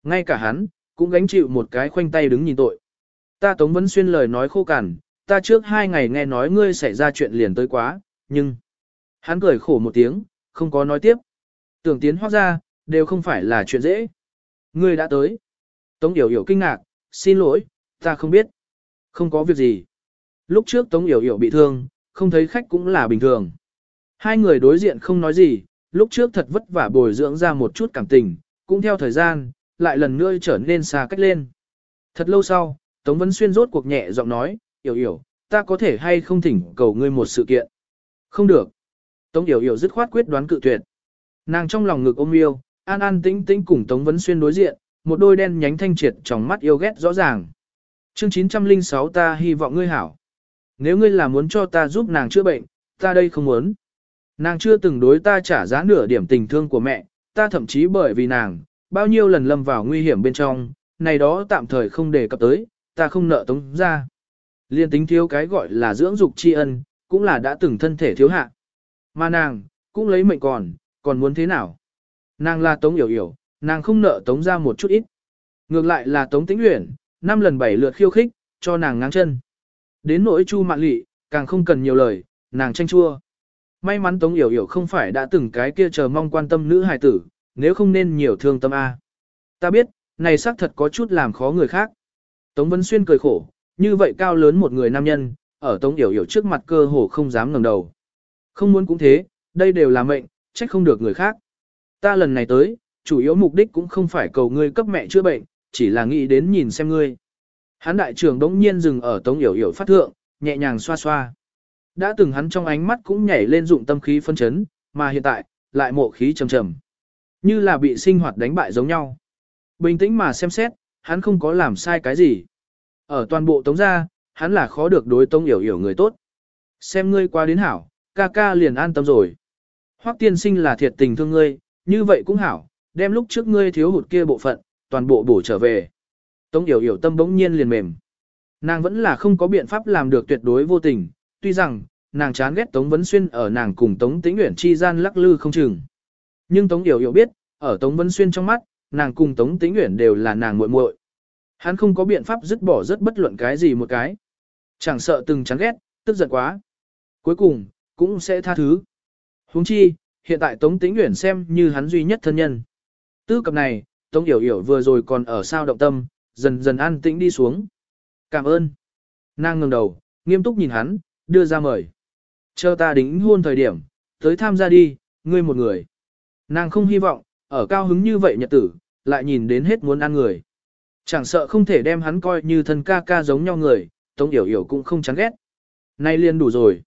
Ngay cả hắn, cũng gánh chịu một cái khoanh tay đứng nhìn tội. Ta Tống vấn Xuyên lời nói khô cằn, ta trước hai ngày nghe nói ngươi xảy ra chuyện liền tới quá, nhưng... Hắn cười khổ một tiếng, không có nói tiếp. Tưởng tiến hoác ra, đều không phải là chuyện dễ. Ngươi đã tới. Tống Yểu Yểu kinh ngạc, xin lỗi, ta không biết. Không có việc gì. Lúc trước Tống Yểu Yểu bị thương, không thấy khách cũng là bình thường. Hai người đối diện không nói gì, lúc trước thật vất vả bồi dưỡng ra một chút cảm tình, cũng theo thời gian, lại lần nữa trở nên xa cách lên. Thật lâu sau, Tống Vân Xuyên rốt cuộc nhẹ giọng nói, Yểu Yểu, ta có thể hay không thỉnh cầu ngươi một sự kiện. Không được. Tống Yểu Yểu dứt khoát quyết đoán cự tuyệt. Nàng trong lòng ngực ôm yêu, an an tĩnh tĩnh cùng Tống Vấn Xuyên đối diện, một đôi đen nhánh thanh triệt trong mắt yêu ghét rõ ràng. Chương 906 ta hy vọng ngươi hảo. Nếu ngươi là muốn cho ta giúp nàng chữa bệnh, ta đây không muốn. Nàng chưa từng đối ta trả giá nửa điểm tình thương của mẹ, ta thậm chí bởi vì nàng, bao nhiêu lần lâm vào nguy hiểm bên trong, này đó tạm thời không đề cập tới, ta không nợ tống ra. Liên tính thiếu cái gọi là dưỡng dục tri ân, cũng là đã từng thân thể thiếu hạ. Mà nàng, cũng lấy mệnh còn, còn muốn thế nào? Nàng là tống hiểu hiểu, nàng không nợ tống ra một chút ít. Ngược lại là tống tĩnh luyện, năm lần bảy lượt khiêu khích, cho nàng ngang chân. Đến nỗi chu mạng lị, càng không cần nhiều lời, nàng tranh chua. May mắn Tống Yểu Yểu không phải đã từng cái kia chờ mong quan tâm nữ hài tử, nếu không nên nhiều thương tâm A. Ta biết, này xác thật có chút làm khó người khác. Tống Vân Xuyên cười khổ, như vậy cao lớn một người nam nhân, ở Tống Yểu Yểu trước mặt cơ hồ không dám ngẩng đầu. Không muốn cũng thế, đây đều là mệnh, trách không được người khác. Ta lần này tới, chủ yếu mục đích cũng không phải cầu ngươi cấp mẹ chữa bệnh, chỉ là nghĩ đến nhìn xem ngươi. Hán đại trưởng đống nhiên dừng ở Tống Yểu Yểu phát thượng, nhẹ nhàng xoa xoa. Đã từng hắn trong ánh mắt cũng nhảy lên dụng tâm khí phân chấn, mà hiện tại, lại mộ khí trầm trầm. Như là bị sinh hoạt đánh bại giống nhau. Bình tĩnh mà xem xét, hắn không có làm sai cái gì. Ở toàn bộ tống gia, hắn là khó được đối tống hiểu hiểu người tốt. Xem ngươi qua đến hảo, ca ca liền an tâm rồi. Hoắc tiên sinh là thiệt tình thương ngươi, như vậy cũng hảo, đem lúc trước ngươi thiếu hụt kia bộ phận, toàn bộ bổ trở về. Tống hiểu hiểu tâm bỗng nhiên liền mềm. Nàng vẫn là không có biện pháp làm được tuyệt đối vô tình, tuy rằng, nàng chán ghét Tống Vấn Xuyên ở nàng cùng Tống Tĩnh Uyển chi gian lắc lư không chừng. Nhưng Tống Yểu Yểu biết, ở Tống Vấn Xuyên trong mắt, nàng cùng Tống Tĩnh Uyển đều là nàng muội muội. Hắn không có biện pháp dứt bỏ rất bất luận cái gì một cái. Chẳng sợ từng chán ghét, tức giận quá. Cuối cùng, cũng sẽ tha thứ. Huống chi, hiện tại Tống Tĩnh Uyển xem như hắn duy nhất thân nhân. Tư cập này, Tống Yểu Yểu vừa rồi còn ở sao động tâm, dần dần an tĩnh đi xuống. Cảm ơn. Nàng ngẩng đầu, nghiêm túc nhìn hắn, đưa ra mời. Chờ ta đính hôn thời điểm, tới tham gia đi, ngươi một người. Nàng không hy vọng, ở cao hứng như vậy nhật tử, lại nhìn đến hết muốn ăn người. Chẳng sợ không thể đem hắn coi như thân ca ca giống nhau người, Tống Yểu Yểu cũng không chán ghét. Nay liền đủ rồi.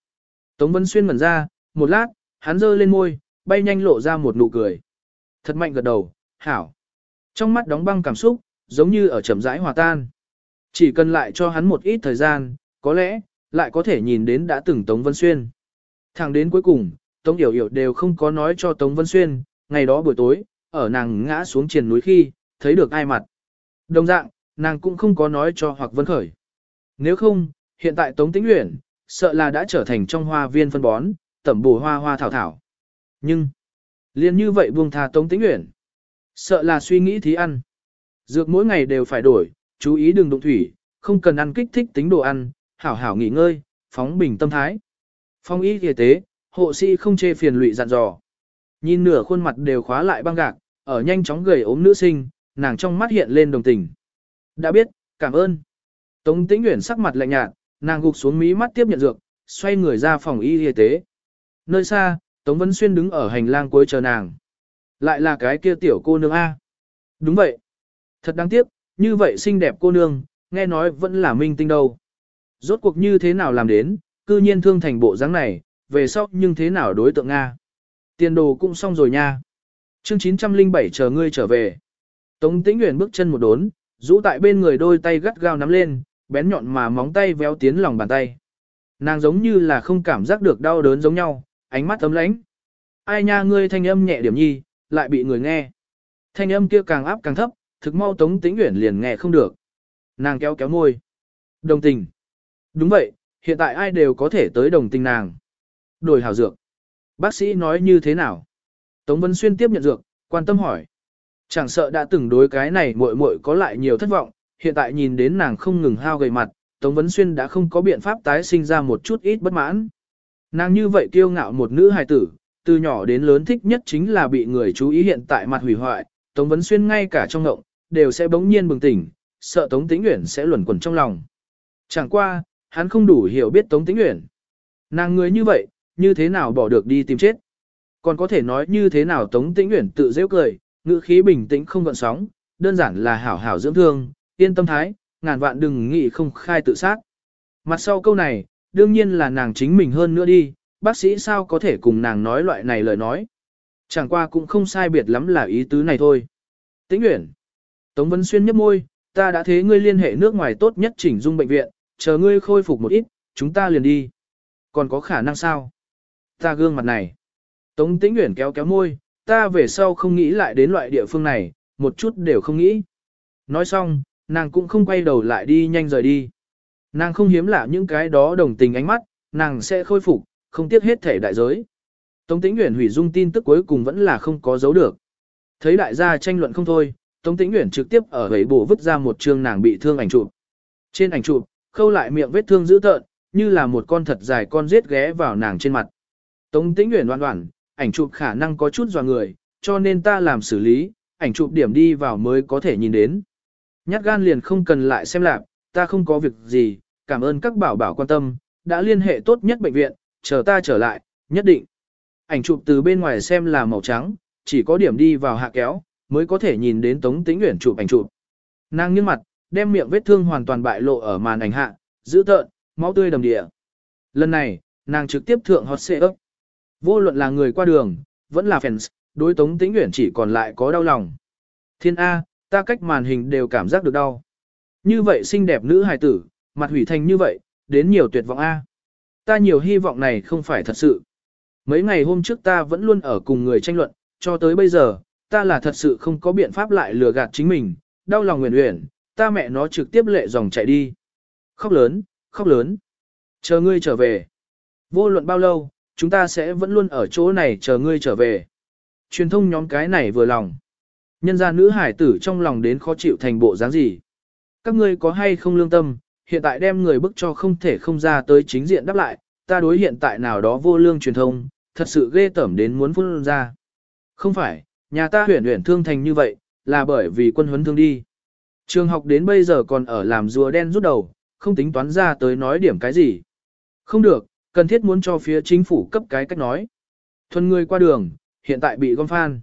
Tống Vân Xuyên ngẩn ra, một lát, hắn giơ lên môi, bay nhanh lộ ra một nụ cười. Thật mạnh gật đầu, hảo. Trong mắt đóng băng cảm xúc, giống như ở chậm rãi hòa tan. Chỉ cần lại cho hắn một ít thời gian, có lẽ, lại có thể nhìn đến đã từng Tống Vân Xuyên. Thẳng đến cuối cùng, Tống Yểu Yểu đều không có nói cho Tống Vân Xuyên, ngày đó buổi tối, ở nàng ngã xuống triền núi khi, thấy được ai mặt. Đồng dạng, nàng cũng không có nói cho Hoặc Vân Khởi. Nếu không, hiện tại Tống Tĩnh Uyển, sợ là đã trở thành trong hoa viên phân bón, tẩm bổ hoa hoa thảo thảo. Nhưng, liền như vậy buông thà Tống Tĩnh Uyển, sợ là suy nghĩ thí ăn. Dược mỗi ngày đều phải đổi, chú ý đừng đụng thủy, không cần ăn kích thích tính đồ ăn, hảo hảo nghỉ ngơi, phóng bình tâm thái. Phong y y tế, hộ sĩ không chê phiền lụy dặn dò. Nhìn nửa khuôn mặt đều khóa lại băng gạc, ở nhanh chóng gầy ốm nữ sinh, nàng trong mắt hiện lên đồng tình. Đã biết, cảm ơn. Tống Tĩnh Uyển sắc mặt lạnh nhạt, nàng gục xuống mí mắt tiếp nhận dược, xoay người ra phòng y y tế. Nơi xa, Tống Vân Xuyên đứng ở hành lang cuối chờ nàng. Lại là cái kia tiểu cô nương A. Đúng vậy. Thật đáng tiếc, như vậy xinh đẹp cô nương, nghe nói vẫn là minh tinh đâu. Rốt cuộc như thế nào làm đến, cư nhiên thương thành bộ dáng này, về sau nhưng thế nào đối tượng Nga. Tiền đồ cũng xong rồi nha. Chương 907 chờ ngươi trở về. Tống Tĩnh Uyển bước chân một đốn, rũ tại bên người đôi tay gắt gao nắm lên, bén nhọn mà móng tay véo tiến lòng bàn tay. Nàng giống như là không cảm giác được đau đớn giống nhau, ánh mắt ấm lãnh. Ai nha ngươi thanh âm nhẹ điểm nhi, lại bị người nghe. Thanh âm kia càng áp càng thấp, thực mau Tống Tĩnh Uyển liền nghe không được. Nàng kéo kéo môi. Đồng tình. Đúng vậy, hiện tại ai đều có thể tới đồng tình nàng. Đổi hảo dược. Bác sĩ nói như thế nào? Tống Vân Xuyên tiếp nhận dược, quan tâm hỏi. Chẳng sợ đã từng đối cái này muội muội có lại nhiều thất vọng, hiện tại nhìn đến nàng không ngừng hao gầy mặt, Tống Vấn Xuyên đã không có biện pháp tái sinh ra một chút ít bất mãn. Nàng như vậy kiêu ngạo một nữ hài tử, từ nhỏ đến lớn thích nhất chính là bị người chú ý hiện tại mặt hủy hoại, Tống Vấn Xuyên ngay cả trong ngộng, đều sẽ bỗng nhiên bừng tỉnh, sợ Tống Tĩnh Uyển sẽ luẩn quẩn trong lòng. Chẳng qua, hắn không đủ hiểu biết Tống Tĩnh Uyển. Nàng người như vậy, như thế nào bỏ được đi tìm chết? Còn có thể nói như thế nào Tống Tĩnh Uyển tự dễ cười, ngữ khí bình tĩnh không gợn sóng, đơn giản là hảo hảo dưỡng thương, yên tâm thái, ngàn vạn đừng nghĩ không khai tự sát. Mặt sau câu này, đương nhiên là nàng chính mình hơn nữa đi, bác sĩ sao có thể cùng nàng nói loại này lời nói. Chẳng qua cũng không sai biệt lắm là ý tứ này thôi. Tĩnh Uyển. Tống Vân Xuyên nhếch môi, ta đã thế ngươi liên hệ nước ngoài tốt nhất chỉnh dung bệnh viện, chờ ngươi khôi phục một ít, chúng ta liền đi. Còn có khả năng sao? Ta gương mặt này. Tống Tĩnh Uyển kéo kéo môi, ta về sau không nghĩ lại đến loại địa phương này, một chút đều không nghĩ. Nói xong, nàng cũng không quay đầu lại đi nhanh rời đi. Nàng không hiếm lạ những cái đó đồng tình ánh mắt, nàng sẽ khôi phục, không tiếc hết thể đại giới. Tống Tĩnh Uyển hủy dung tin tức cuối cùng vẫn là không có dấu được. Thấy đại gia tranh luận không thôi, Tống Tĩnh Uyển trực tiếp ở gầy bổ vứt ra một chương nàng bị thương ảnh chụp. Trên ảnh chụp, khâu lại miệng vết thương dữ tợn, như là một con thật dài con giết ghé vào nàng trên mặt. Tống Tĩnh Uyển đoan đoán, ảnh chụp khả năng có chút dò người, cho nên ta làm xử lý, ảnh chụp điểm đi vào mới có thể nhìn đến. Nhát gan liền không cần lại xem lạc, ta không có việc gì, cảm ơn các bảo bảo quan tâm, đã liên hệ tốt nhất bệnh viện, chờ ta trở lại, nhất định. Ảnh chụp từ bên ngoài xem là màu trắng, chỉ có điểm đi vào hạ kéo, mới có thể nhìn đến Tống Tĩnh Uyển chụp ảnh chụp. Nàng nghiêng mặt, đem miệng vết thương hoàn toàn bại lộ ở màn ảnh hạ, giữ tợn, máu tươi đầm địa. Lần này, nàng trực tiếp thượng hot xệ ấp. Vô luận là người qua đường, vẫn là fans, đối Tống Tĩnh Uyển chỉ còn lại có đau lòng. Thiên A, ta cách màn hình đều cảm giác được đau. Như vậy xinh đẹp nữ hài tử, mặt hủy thành như vậy, đến nhiều tuyệt vọng A. Ta nhiều hy vọng này không phải thật sự. Mấy ngày hôm trước ta vẫn luôn ở cùng người tranh luận, cho tới bây giờ, ta là thật sự không có biện pháp lại lừa gạt chính mình, đau lòng nguyện nguyện, ta mẹ nó trực tiếp lệ dòng chạy đi. Khóc lớn, khóc lớn. Chờ ngươi trở về. Vô luận bao lâu, chúng ta sẽ vẫn luôn ở chỗ này chờ ngươi trở về. Truyền thông nhóm cái này vừa lòng. Nhân gia nữ hải tử trong lòng đến khó chịu thành bộ dáng gì. Các ngươi có hay không lương tâm, hiện tại đem người bức cho không thể không ra tới chính diện đáp lại, ta đối hiện tại nào đó vô lương truyền thông, thật sự ghê tởm đến muốn phun ra. Không phải, nhà ta huyển huyển thương thành như vậy, là bởi vì quân huấn thương đi. Trường học đến bây giờ còn ở làm rùa đen rút đầu, không tính toán ra tới nói điểm cái gì. Không được, cần thiết muốn cho phía chính phủ cấp cái cách nói. Thuần người qua đường, hiện tại bị gom phan.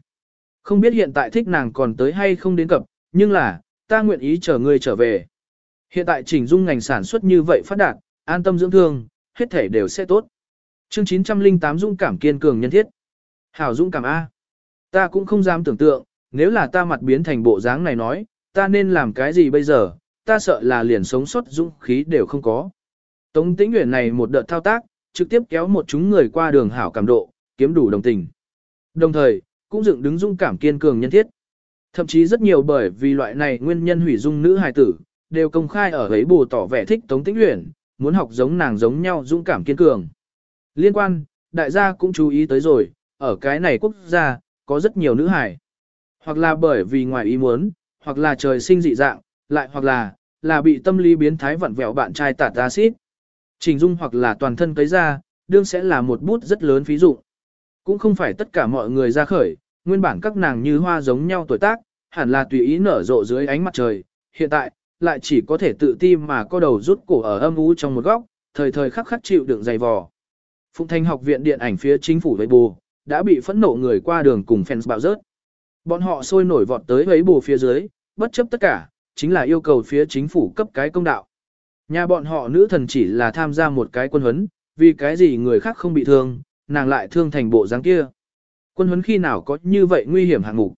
Không biết hiện tại thích nàng còn tới hay không đến cập, nhưng là, ta nguyện ý chờ ngươi trở về. Hiện tại chỉnh dung ngành sản xuất như vậy phát đạt, an tâm dưỡng thương, hết thể đều sẽ tốt. Chương 908 Dung cảm kiên cường nhân thiết. Hảo Dung cảm A. Ta cũng không dám tưởng tượng, nếu là ta mặt biến thành bộ dáng này nói, ta nên làm cái gì bây giờ, ta sợ là liền sống sót dũng khí đều không có. Tống tĩnh nguyện này một đợt thao tác, trực tiếp kéo một chúng người qua đường hảo cảm độ, kiếm đủ đồng tình. Đồng thời, cũng dựng đứng dung cảm kiên cường nhân thiết. Thậm chí rất nhiều bởi vì loại này nguyên nhân hủy dung nữ hài tử, đều công khai ở ấy bù tỏ vẻ thích Tống Tĩnh Uyển, muốn học giống nàng giống nhau dũng cảm kiên cường. Liên quan, đại gia cũng chú ý tới rồi, ở cái này quốc gia, có rất nhiều nữ hài. Hoặc là bởi vì ngoài ý muốn, hoặc là trời sinh dị dạng, lại hoặc là, là bị tâm lý biến thái vặn vẹo bạn trai tạt acid. Trình dung hoặc là toàn thân cấy ra, đương sẽ là một bút rất lớn ví dụ. Cũng không phải tất cả mọi người ra khởi, nguyên bản các nàng như hoa giống nhau tuổi tác, hẳn là tùy ý nở rộ dưới ánh mặt trời. Hiện tại, lại chỉ có thể tự ti mà co đầu rút cổ ở âm u trong một góc, thời thời khắc khắc chịu đựng dày vò. Phụng Thanh học viện điện ảnh phía chính phủ với bù, đã bị phẫn nộ người qua đường cùng fans bạo rớt. Bọn họ sôi nổi vọt tới ấy bù phía dưới, bất chấp tất cả, chính là yêu cầu phía chính phủ cấp cái công đạo. Nhà bọn họ nữ thần chỉ là tham gia một cái quân huấn, vì cái gì người khác không bị thương, nàng lại thương thành bộ dáng kia. Quân huấn khi nào có như vậy nguy hiểm hạng mục.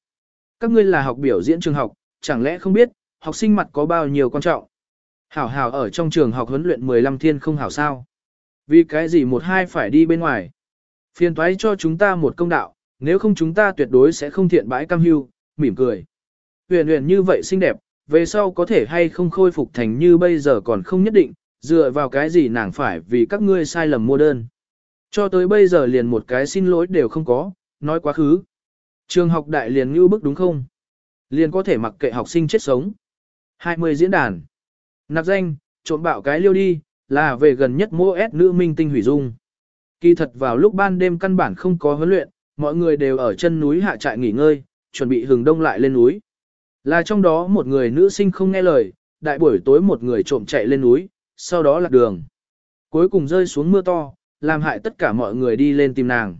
Các ngươi là học biểu diễn trường học, chẳng lẽ không biết, học sinh mặt có bao nhiêu quan trọng. Hảo hảo ở trong trường học huấn luyện 15 thiên không hảo sao. Vì cái gì một hai phải đi bên ngoài. Phiền toái cho chúng ta một công đạo, nếu không chúng ta tuyệt đối sẽ không thiện bãi cam hưu, mỉm cười. Huyền huyền như vậy xinh đẹp, về sau có thể hay không khôi phục thành như bây giờ còn không nhất định, dựa vào cái gì nàng phải vì các ngươi sai lầm mua đơn. Cho tới bây giờ liền một cái xin lỗi đều không có, nói quá khứ. Trường học đại liền như bức đúng không? Liền có thể mặc kệ học sinh chết sống. 20 diễn đàn. Nạp danh, trộm bạo cái liêu đi, là về gần nhất mô S nữ minh tinh hủy dung. Kỳ thật vào lúc ban đêm căn bản không có huấn luyện, mọi người đều ở chân núi hạ trại nghỉ ngơi, chuẩn bị hừng đông lại lên núi. Là trong đó một người nữ sinh không nghe lời, đại buổi tối một người trộm chạy lên núi, sau đó lạc đường. Cuối cùng rơi xuống mưa to, làm hại tất cả mọi người đi lên tìm nàng.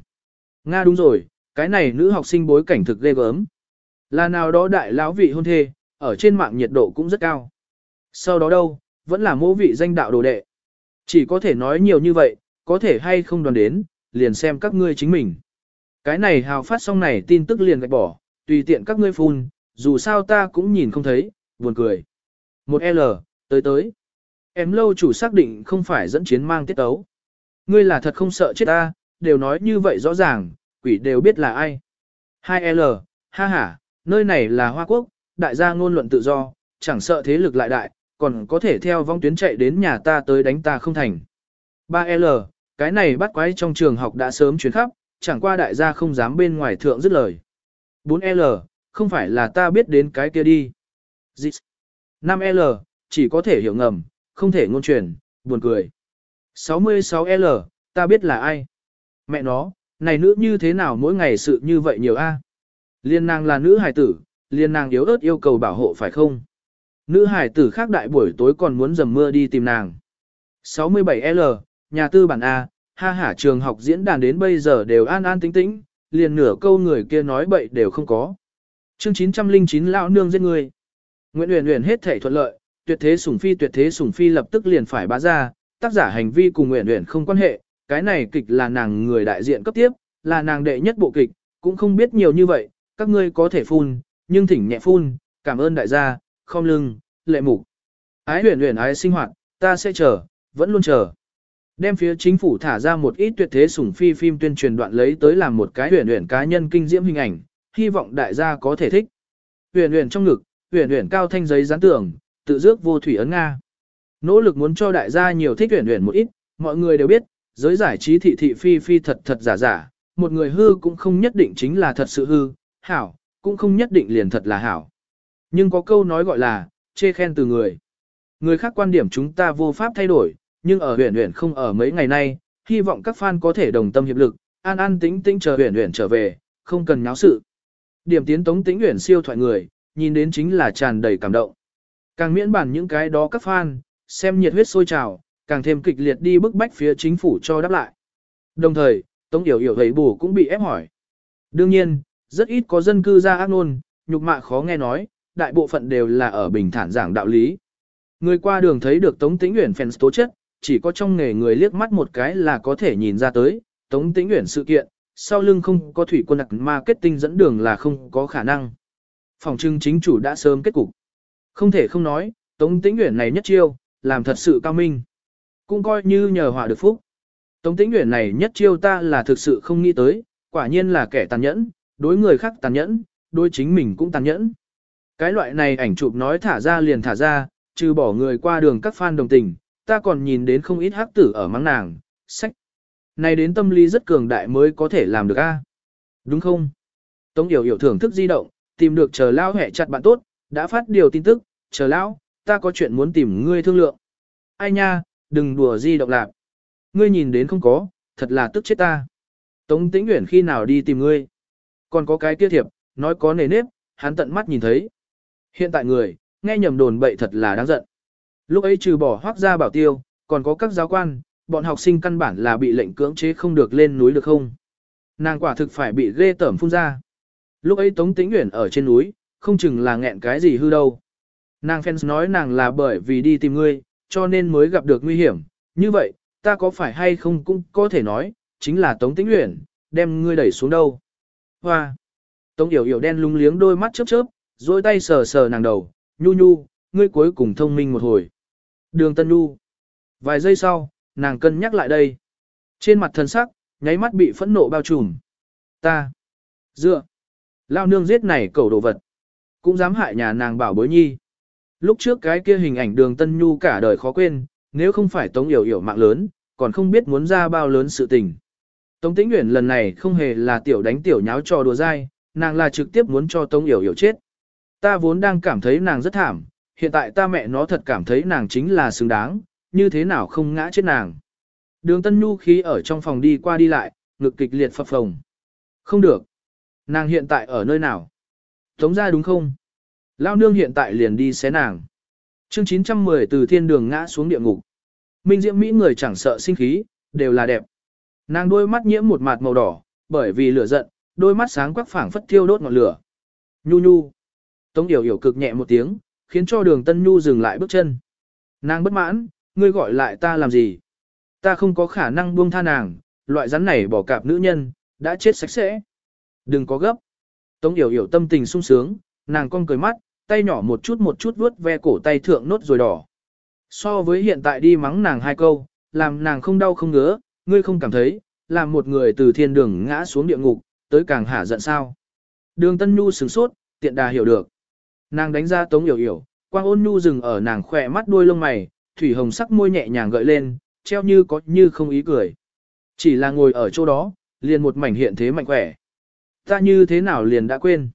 Nga đúng rồi, cái này nữ học sinh bối cảnh thực ghê gớm. Là nào đó đại lão vị hôn thê, ở trên mạng nhiệt độ cũng rất cao. Sau đó đâu, vẫn là mô vị danh đạo đồ đệ. Chỉ có thể nói nhiều như vậy, có thể hay không đoàn đến, liền xem các ngươi chính mình. Cái này hào phát xong này tin tức liền gạch bỏ, tùy tiện các ngươi phun, dù sao ta cũng nhìn không thấy, buồn cười. Một L, tới tới. Em lâu chủ xác định không phải dẫn chiến mang tiết tấu. Ngươi là thật không sợ chết ta, đều nói như vậy rõ ràng, quỷ đều biết là ai. 2L, ha ha, nơi này là Hoa Quốc, đại gia ngôn luận tự do, chẳng sợ thế lực lại đại, còn có thể theo vong tuyến chạy đến nhà ta tới đánh ta không thành. 3L, cái này bắt quái trong trường học đã sớm chuyến khắp, chẳng qua đại gia không dám bên ngoài thượng dứt lời. 4L, không phải là ta biết đến cái kia đi. 5L, chỉ có thể hiểu ngầm, không thể ngôn truyền, buồn cười. 66L, ta biết là ai. Mẹ nó, này nữ như thế nào mỗi ngày sự như vậy nhiều a? Liên nàng là nữ hài tử, liên nàng yếu ớt yêu cầu bảo hộ phải không? Nữ hải tử khác đại buổi tối còn muốn dầm mưa đi tìm nàng. 67L, nhà tư bản A, ha hả trường học diễn đàn đến bây giờ đều an an tĩnh tĩnh, liền nửa câu người kia nói bậy đều không có. Chương 909 lão nương giết người. Nguyễn Uyển Uyển hết thể thuận lợi, tuyệt thế sủng phi tuyệt thế sủng phi lập tức liền phải bá ra, tác giả hành vi cùng Nguyễn Uyển không quan hệ, cái này kịch là nàng người đại diện cấp tiếp, là nàng đệ nhất bộ kịch, cũng không biết nhiều như vậy, các ngươi có thể phun, nhưng thỉnh nhẹ phun, cảm ơn đại gia, không lưng, lệ mục. Ái Uyển Uyển ái sinh hoạt, ta sẽ chờ, vẫn luôn chờ. Đem phía chính phủ thả ra một ít tuyệt thế sủng phi phim tuyên truyền đoạn lấy tới làm một cái Uyển Uyển cá nhân kinh diễm hình ảnh, hy vọng đại gia có thể thích. Huyền huyền trong ngực, huyền huyền cao thanh giấy dán tưởng, tự dước vô thủy ấn Nga. Nỗ lực muốn cho đại gia nhiều thích huyền huyền một ít, mọi người đều biết, giới giải trí thị thị phi phi thật thật giả giả, một người hư cũng không nhất định chính là thật sự hư, hảo, cũng không nhất định liền thật là hảo. Nhưng có câu nói gọi là, chê khen từ người. Người khác quan điểm chúng ta vô pháp thay đổi, nhưng ở huyền huyền không ở mấy ngày nay, hy vọng các fan có thể đồng tâm hiệp lực, an an tĩnh tĩnh chờ huyền huyền trở về, không cần nháo sự. Điểm tiến tống tĩnh uyển siêu thoại người, nhìn đến chính là tràn đầy cảm động. Càng miễn bản những cái đó các fan, xem nhiệt huyết sôi trào, càng thêm kịch liệt đi bức bách phía chính phủ cho đáp lại. Đồng thời, Tống Yểu Yểu thấy bù cũng bị ép hỏi. Đương nhiên, rất ít có dân cư ra ác nôn, nhục mạ khó nghe nói, đại bộ phận đều là ở bình thản giảng đạo lý. Người qua đường thấy được Tống Tĩnh Uyển fans tố chất, chỉ có trong nghề người liếc mắt một cái là có thể nhìn ra tới, Tống Tĩnh Uyển sự kiện, sau lưng không có thủy quân đặc marketing dẫn đường là không có khả năng. Phòng trưng chính chủ đã sớm kết cục. Không thể không nói, Tống Tĩnh Uyển này nhất chiêu, làm thật sự cao minh. Cũng coi như nhờ họa được phúc. Tống Tĩnh Uyển này nhất chiêu ta là thực sự không nghĩ tới, quả nhiên là kẻ tàn nhẫn, đối người khác tàn nhẫn, đối chính mình cũng tàn nhẫn. Cái loại này ảnh chụp nói thả ra liền thả ra, trừ bỏ người qua đường các fan đồng tình, ta còn nhìn đến không ít hắc tử ở mắng nàng, sách. Này đến tâm lý rất cường đại mới có thể làm được a, Đúng không? Tống Yểu Yểu thưởng thức di động, tìm được chờ lao hẹ chặt bạn tốt, đã phát điều tin tức, chờ lão, ta có chuyện muốn tìm ngươi thương lượng. Ai nha, đừng đùa di động lạc. Ngươi nhìn đến không có, thật là tức chết ta. Tống Tĩnh Uyển khi nào đi tìm ngươi? Còn có cái kia thiệp, nói có nề nếp, hắn tận mắt nhìn thấy. Hiện tại người, nghe nhầm đồn bậy thật là đáng giận. Lúc ấy trừ bỏ hoác gia bảo tiêu, còn có các giáo quan, bọn học sinh căn bản là bị lệnh cưỡng chế không được lên núi được không. Nàng quả thực phải bị ghê tởm phun ra. Lúc ấy Tống Tĩnh Uyển ở trên núi, không chừng là nghẹn cái gì hư đâu. Nàng fans nói nàng là bởi vì đi tìm ngươi, cho nên mới gặp được nguy hiểm. Như vậy, ta có phải hay không cũng có thể nói, chính là Tống Tĩnh Uyển, đem ngươi đẩy xuống đâu. Hoa! Tống Yểu Yểu đen lúng liếng đôi mắt chớp chớp, dôi tay sờ sờ nàng đầu, nhu nhu, ngươi cuối cùng thông minh một hồi. Đường Tân Nhu. Vài giây sau, nàng cân nhắc lại đây. Trên mặt thân sắc, nháy mắt bị phẫn nộ bao trùm. Ta. Dựa. Lao nương giết này cầu đồ vật. Cũng dám hại nhà nàng bảo bối nhi. Lúc trước cái kia hình ảnh đường Tân Nhu cả đời khó quên, nếu không phải Tống Yểu Yểu mạng lớn, còn không biết muốn ra bao lớn sự tình. Tống Tĩnh Uyển lần này không hề là tiểu đánh tiểu nháo trò đùa dai, nàng là trực tiếp muốn cho Tống Yểu Yểu chết. Ta vốn đang cảm thấy nàng rất thảm, hiện tại ta mẹ nó thật cảm thấy nàng chính là xứng đáng, như thế nào không ngã chết nàng. Đường Tân Nhu khí ở trong phòng đi qua đi lại, ngực kịch liệt phập phồng. Không được. Nàng hiện tại ở nơi nào? Tống ra đúng không? Lao nương hiện tại liền đi xé nàng. Chương 910 từ thiên đường ngã xuống địa ngục. Minh diễm Mỹ người chẳng sợ sinh khí, đều là đẹp. Nàng đôi mắt nhiễm một mạt màu đỏ, bởi vì lửa giận, đôi mắt sáng quắc phảng phất thiêu đốt ngọn lửa. Nhu nhu. Tống Điểu Điểu cực nhẹ một tiếng, khiến cho đường Tân Nhu dừng lại bước chân. Nàng bất mãn, ngươi gọi lại ta làm gì? Ta không có khả năng buông tha nàng, loại rắn này bỏ cạp nữ nhân, đã chết sạch sẽ. Đừng có gấp. Tống Yểu Yểu tâm tình sung sướng, nàng cong cười mắt, tay nhỏ một chút một chút vuốt ve cổ tay thượng nốt rồi đỏ. So với hiện tại đi mắng nàng hai câu, làm nàng không đau không ngứa, ngươi không cảm thấy, làm một người từ thiên đường ngã xuống địa ngục, tới càng hả giận sao. Đường Tân Nhu sửng sốt, tiện đà hiểu được. Nàng đánh ra tống hiểu hiểu, quang ôn nhu dừng ở nàng khỏe mắt đuôi lông mày, thủy hồng sắc môi nhẹ nhàng gợi lên, treo như có như không ý cười. Chỉ là ngồi ở chỗ đó, liền một mảnh hiện thế mạnh khỏe. Ta như thế nào liền đã quên.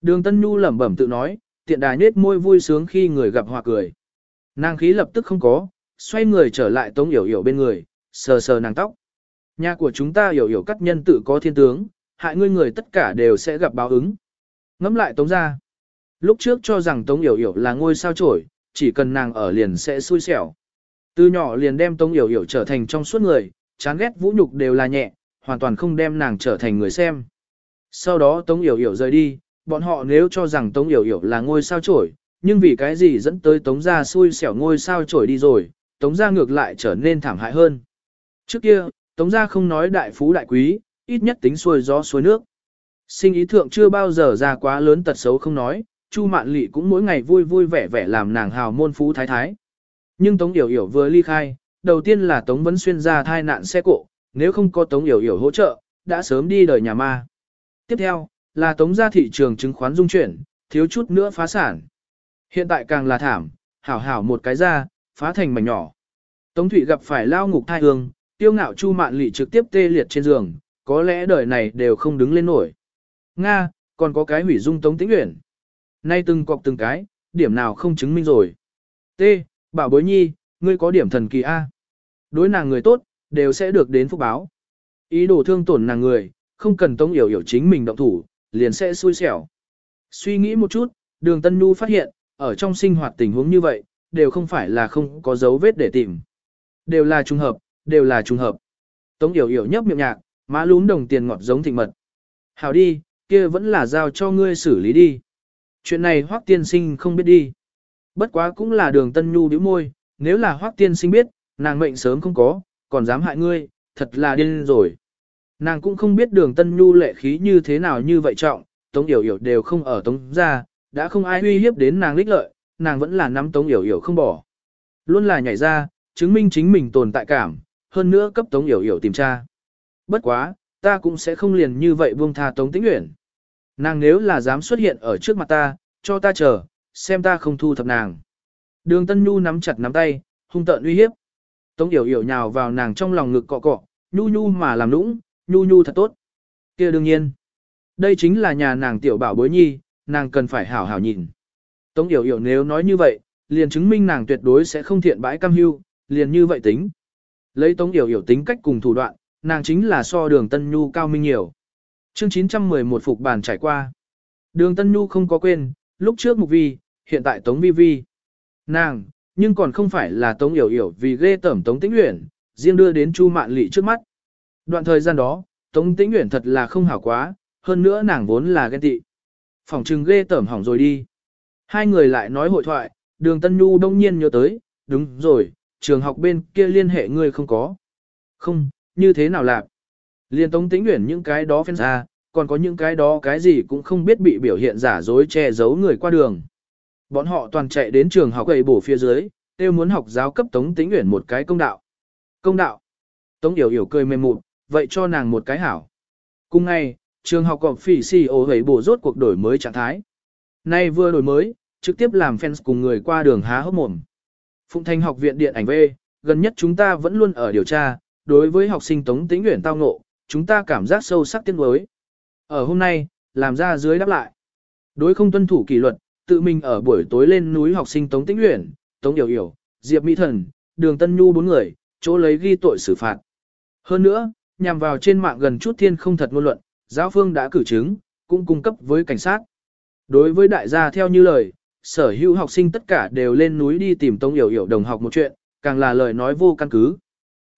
Đường Tân Nhu lẩm bẩm tự nói, tiện đà nết môi vui sướng khi người gặp hòa cười. Nàng khí lập tức không có, xoay người trở lại tống hiểu hiểu bên người, sờ sờ nàng tóc. Nhà của chúng ta hiểu hiểu cắt nhân tự có thiên tướng, hại ngươi người tất cả đều sẽ gặp báo ứng. Ngắm lại tống ra. Lúc trước cho rằng tống hiểu hiểu là ngôi sao trổi, chỉ cần nàng ở liền sẽ xui xẻo. Từ nhỏ liền đem tống hiểu hiểu trở thành trong suốt người, chán ghét vũ nhục đều là nhẹ, hoàn toàn không đem nàng trở thành người xem. Sau đó tống hiểu hiểu rời đi, bọn họ nếu cho rằng tống hiểu hiểu là ngôi sao trổi, nhưng vì cái gì dẫn tới tống gia xui xẻo ngôi sao trổi đi rồi, tống gia ngược lại trở nên thảm hại hơn. Trước kia, tống gia không nói đại phú đại quý, ít nhất tính xuôi gió xuôi nước. Sinh ý thượng chưa bao giờ ra quá lớn tật xấu không nói, Chu Mạn Lệ cũng mỗi ngày vui vui vẻ vẻ làm nàng hào môn phú thái thái. Nhưng Tống Yểu Yểu vừa ly khai, đầu tiên là Tống Vấn Xuyên ra thai nạn xe cộ, nếu không có Tống Yểu Yểu hỗ trợ, đã sớm đi đời nhà ma. Tiếp theo, là Tống ra thị trường chứng khoán dung chuyển, thiếu chút nữa phá sản. Hiện tại càng là thảm, hảo hảo một cái ra, phá thành mảnh nhỏ. Tống Thụy gặp phải lao ngục thai hương, tiêu ngạo Chu Mạn Lệ trực tiếp tê liệt trên giường, có lẽ đời này đều không đứng lên nổi. Nga, còn có cái hủy dung Tống Tĩnh Uyển. Nay từng cọc từng cái, điểm nào không chứng minh rồi. T. Bảo bối nhi, ngươi có điểm thần kỳ A. Đối nàng người tốt, đều sẽ được đến phúc báo. Ý đồ thương tổn nàng người, không cần tống hiểu hiểu chính mình động thủ, liền sẽ xui xẻo. Suy nghĩ một chút, đường Tân Nhu phát hiện, ở trong sinh hoạt tình huống như vậy, đều không phải là không có dấu vết để tìm. Đều là trùng hợp, đều là trùng hợp. Tống Yểu Yểu nhấp miệng nhạc, má lún đồng tiền ngọt giống thịnh mật. Hảo đi, kia vẫn là giao cho ngươi xử lý đi. Chuyện này Hoắc tiên sinh không biết đi. Bất quá cũng là đường Tân Nhu bĩu môi, nếu là Hoắc tiên sinh biết, nàng mệnh sớm không có, còn dám hại ngươi, thật là điên rồi. Nàng cũng không biết đường Tân Nhu lệ khí như thế nào như vậy trọng, Tống Yểu Yểu đều không ở Tống ra, đã không ai uy hiếp đến nàng lích lợi, nàng vẫn là nắm Tống Yểu Yểu không bỏ. Luôn là nhảy ra, chứng minh chính mình tồn tại cảm, hơn nữa cấp Tống Yểu Yểu tìm tra. Bất quá, ta cũng sẽ không liền như vậy buông tha Tống Tĩnh Uyển. Nàng nếu là dám xuất hiện ở trước mặt ta, cho ta chờ, xem ta không thu thập nàng. Đường Tân Nhu nắm chặt nắm tay, hung tợn uy hiếp. Tống Yểu Yểu nhào vào nàng trong lòng ngực cọ cọ, nhu nhu mà làm nũng, nhu nhu thật tốt. kia đương nhiên. Đây chính là nhà nàng tiểu bảo bối nhi, nàng cần phải hảo hảo nhìn. Tống Yểu Yểu nếu nói như vậy, liền chứng minh nàng tuyệt đối sẽ không thiện bãi cam hưu, liền như vậy tính. Lấy Tống Yểu Yểu tính cách cùng thủ đoạn, nàng chính là so đường Tân Nhu cao minh nhiều. Chương 911 phục bàn trải qua. Đường Tân Nhu không có quên, lúc trước Mục Vi, hiện tại Tống Vi Vi. Nàng, nhưng còn không phải là Tống Yểu Yểu vì ghê tẩm Tống Tĩnh Uyển, riêng đưa đến Chu Mạn Lệ trước mắt. Đoạn thời gian đó, Tống Tĩnh Uyển thật là không hảo quá, hơn nữa nàng vốn là ghen tị. Phòng trừng ghê tẩm hỏng rồi đi. Hai người lại nói hội thoại, đường Tân Nhu đông nhiên nhớ tới, đúng rồi, trường học bên kia liên hệ ngươi không có. Không, như thế nào lạc? Liên Tống Tĩnh Uyển những cái đó phen ra, còn có những cái đó cái gì cũng không biết bị biểu hiện giả dối che giấu người qua đường. Bọn họ toàn chạy đến trường học gầy bổ phía dưới, đều muốn học giáo cấp Tống Tĩnh Uyển một cái công đạo. Công đạo. Tống Yểu Yểu cười mềm mụn, vậy cho nàng một cái hảo. Cùng ngày, trường học cọp phỉ xì ổ gầy bổ rốt cuộc đổi mới trạng thái. Nay vừa đổi mới, trực tiếp làm fans cùng người qua đường há hốc mồm. Phụng Thanh học viện điện ảnh V, gần nhất chúng ta vẫn luôn ở điều tra, đối với học sinh Tống Tĩnh Uyển tao ngộ, chúng ta cảm giác sâu sắc tiếc nuối. Ở hôm nay, làm ra dưới đáp lại. Đối không tuân thủ kỷ luật, tự mình ở buổi tối lên núi học sinh Tống Tĩnh Uyển, Tống Điều Hiểu, Diệp Mỹ Thần, Đường Tân Nhu bốn người, chỗ lấy ghi tội xử phạt. Hơn nữa, nhằm vào trên mạng gần chút thiên không thật ngôn luận, giáo phương đã cử chứng, cũng cung cấp với cảnh sát. Đối với đại gia theo như lời, sở hữu học sinh tất cả đều lên núi đi tìm Tống Yểu Yểu đồng học một chuyện, càng là lời nói vô căn cứ.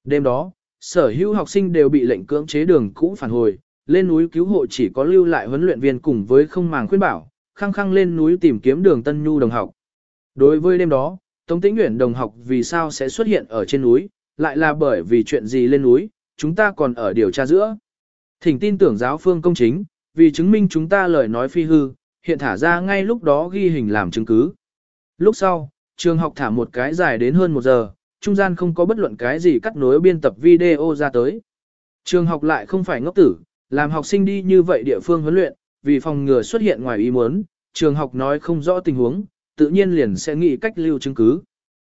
Đêm đó, sở hữu học sinh đều bị lệnh cưỡng chế đường cũ phản hồi, lên núi cứu hộ chỉ có lưu lại huấn luyện viên cùng với không màng khuyên bảo, khăng khăng lên núi tìm kiếm đường Tân Nhu đồng học. Đối với đêm đó, Tống Tĩnh Nguyễn đồng học vì sao sẽ xuất hiện ở trên núi, lại là bởi vì chuyện gì lên núi, chúng ta còn ở điều tra giữa. Thỉnh tin tưởng giáo phương công chính, vì chứng minh chúng ta lời nói phi hư, hiện thả ra ngay lúc đó ghi hình làm chứng cứ. Lúc sau, trường học thả một cái dài đến hơn một giờ, trung gian không có bất luận cái gì cắt nối biên tập video ra tới. Trường học lại không phải ngốc tử, làm học sinh đi như vậy địa phương huấn luyện, vì phòng ngừa xuất hiện ngoài ý muốn, trường học nói không rõ tình huống, tự nhiên liền sẽ nghĩ cách lưu chứng cứ.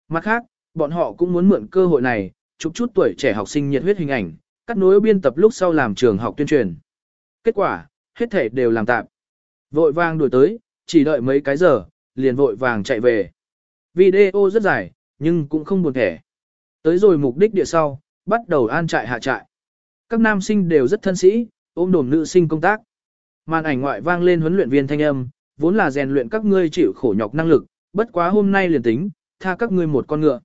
Mặt khác, bọn họ cũng muốn mượn cơ hội này, chụp chút tuổi trẻ học sinh nhiệt huyết hình ảnh, cắt nối biên tập lúc sau làm trường học tuyên truyền. Kết quả, hết thể đều làm tạm. Vội vàng đuổi tới, chỉ đợi mấy cái giờ, liền vội vàng chạy về. Video rất dài, nhưng cũng không buồn thẻ. Tới rồi mục đích địa sau, bắt đầu an trại hạ trại. Các nam sinh đều rất thân sĩ, ôm đồn nữ sinh công tác. Màn ảnh ngoại vang lên huấn luyện viên thanh âm, vốn là rèn luyện các ngươi chịu khổ nhọc năng lực, bất quá hôm nay liền tính, tha các ngươi một con ngựa.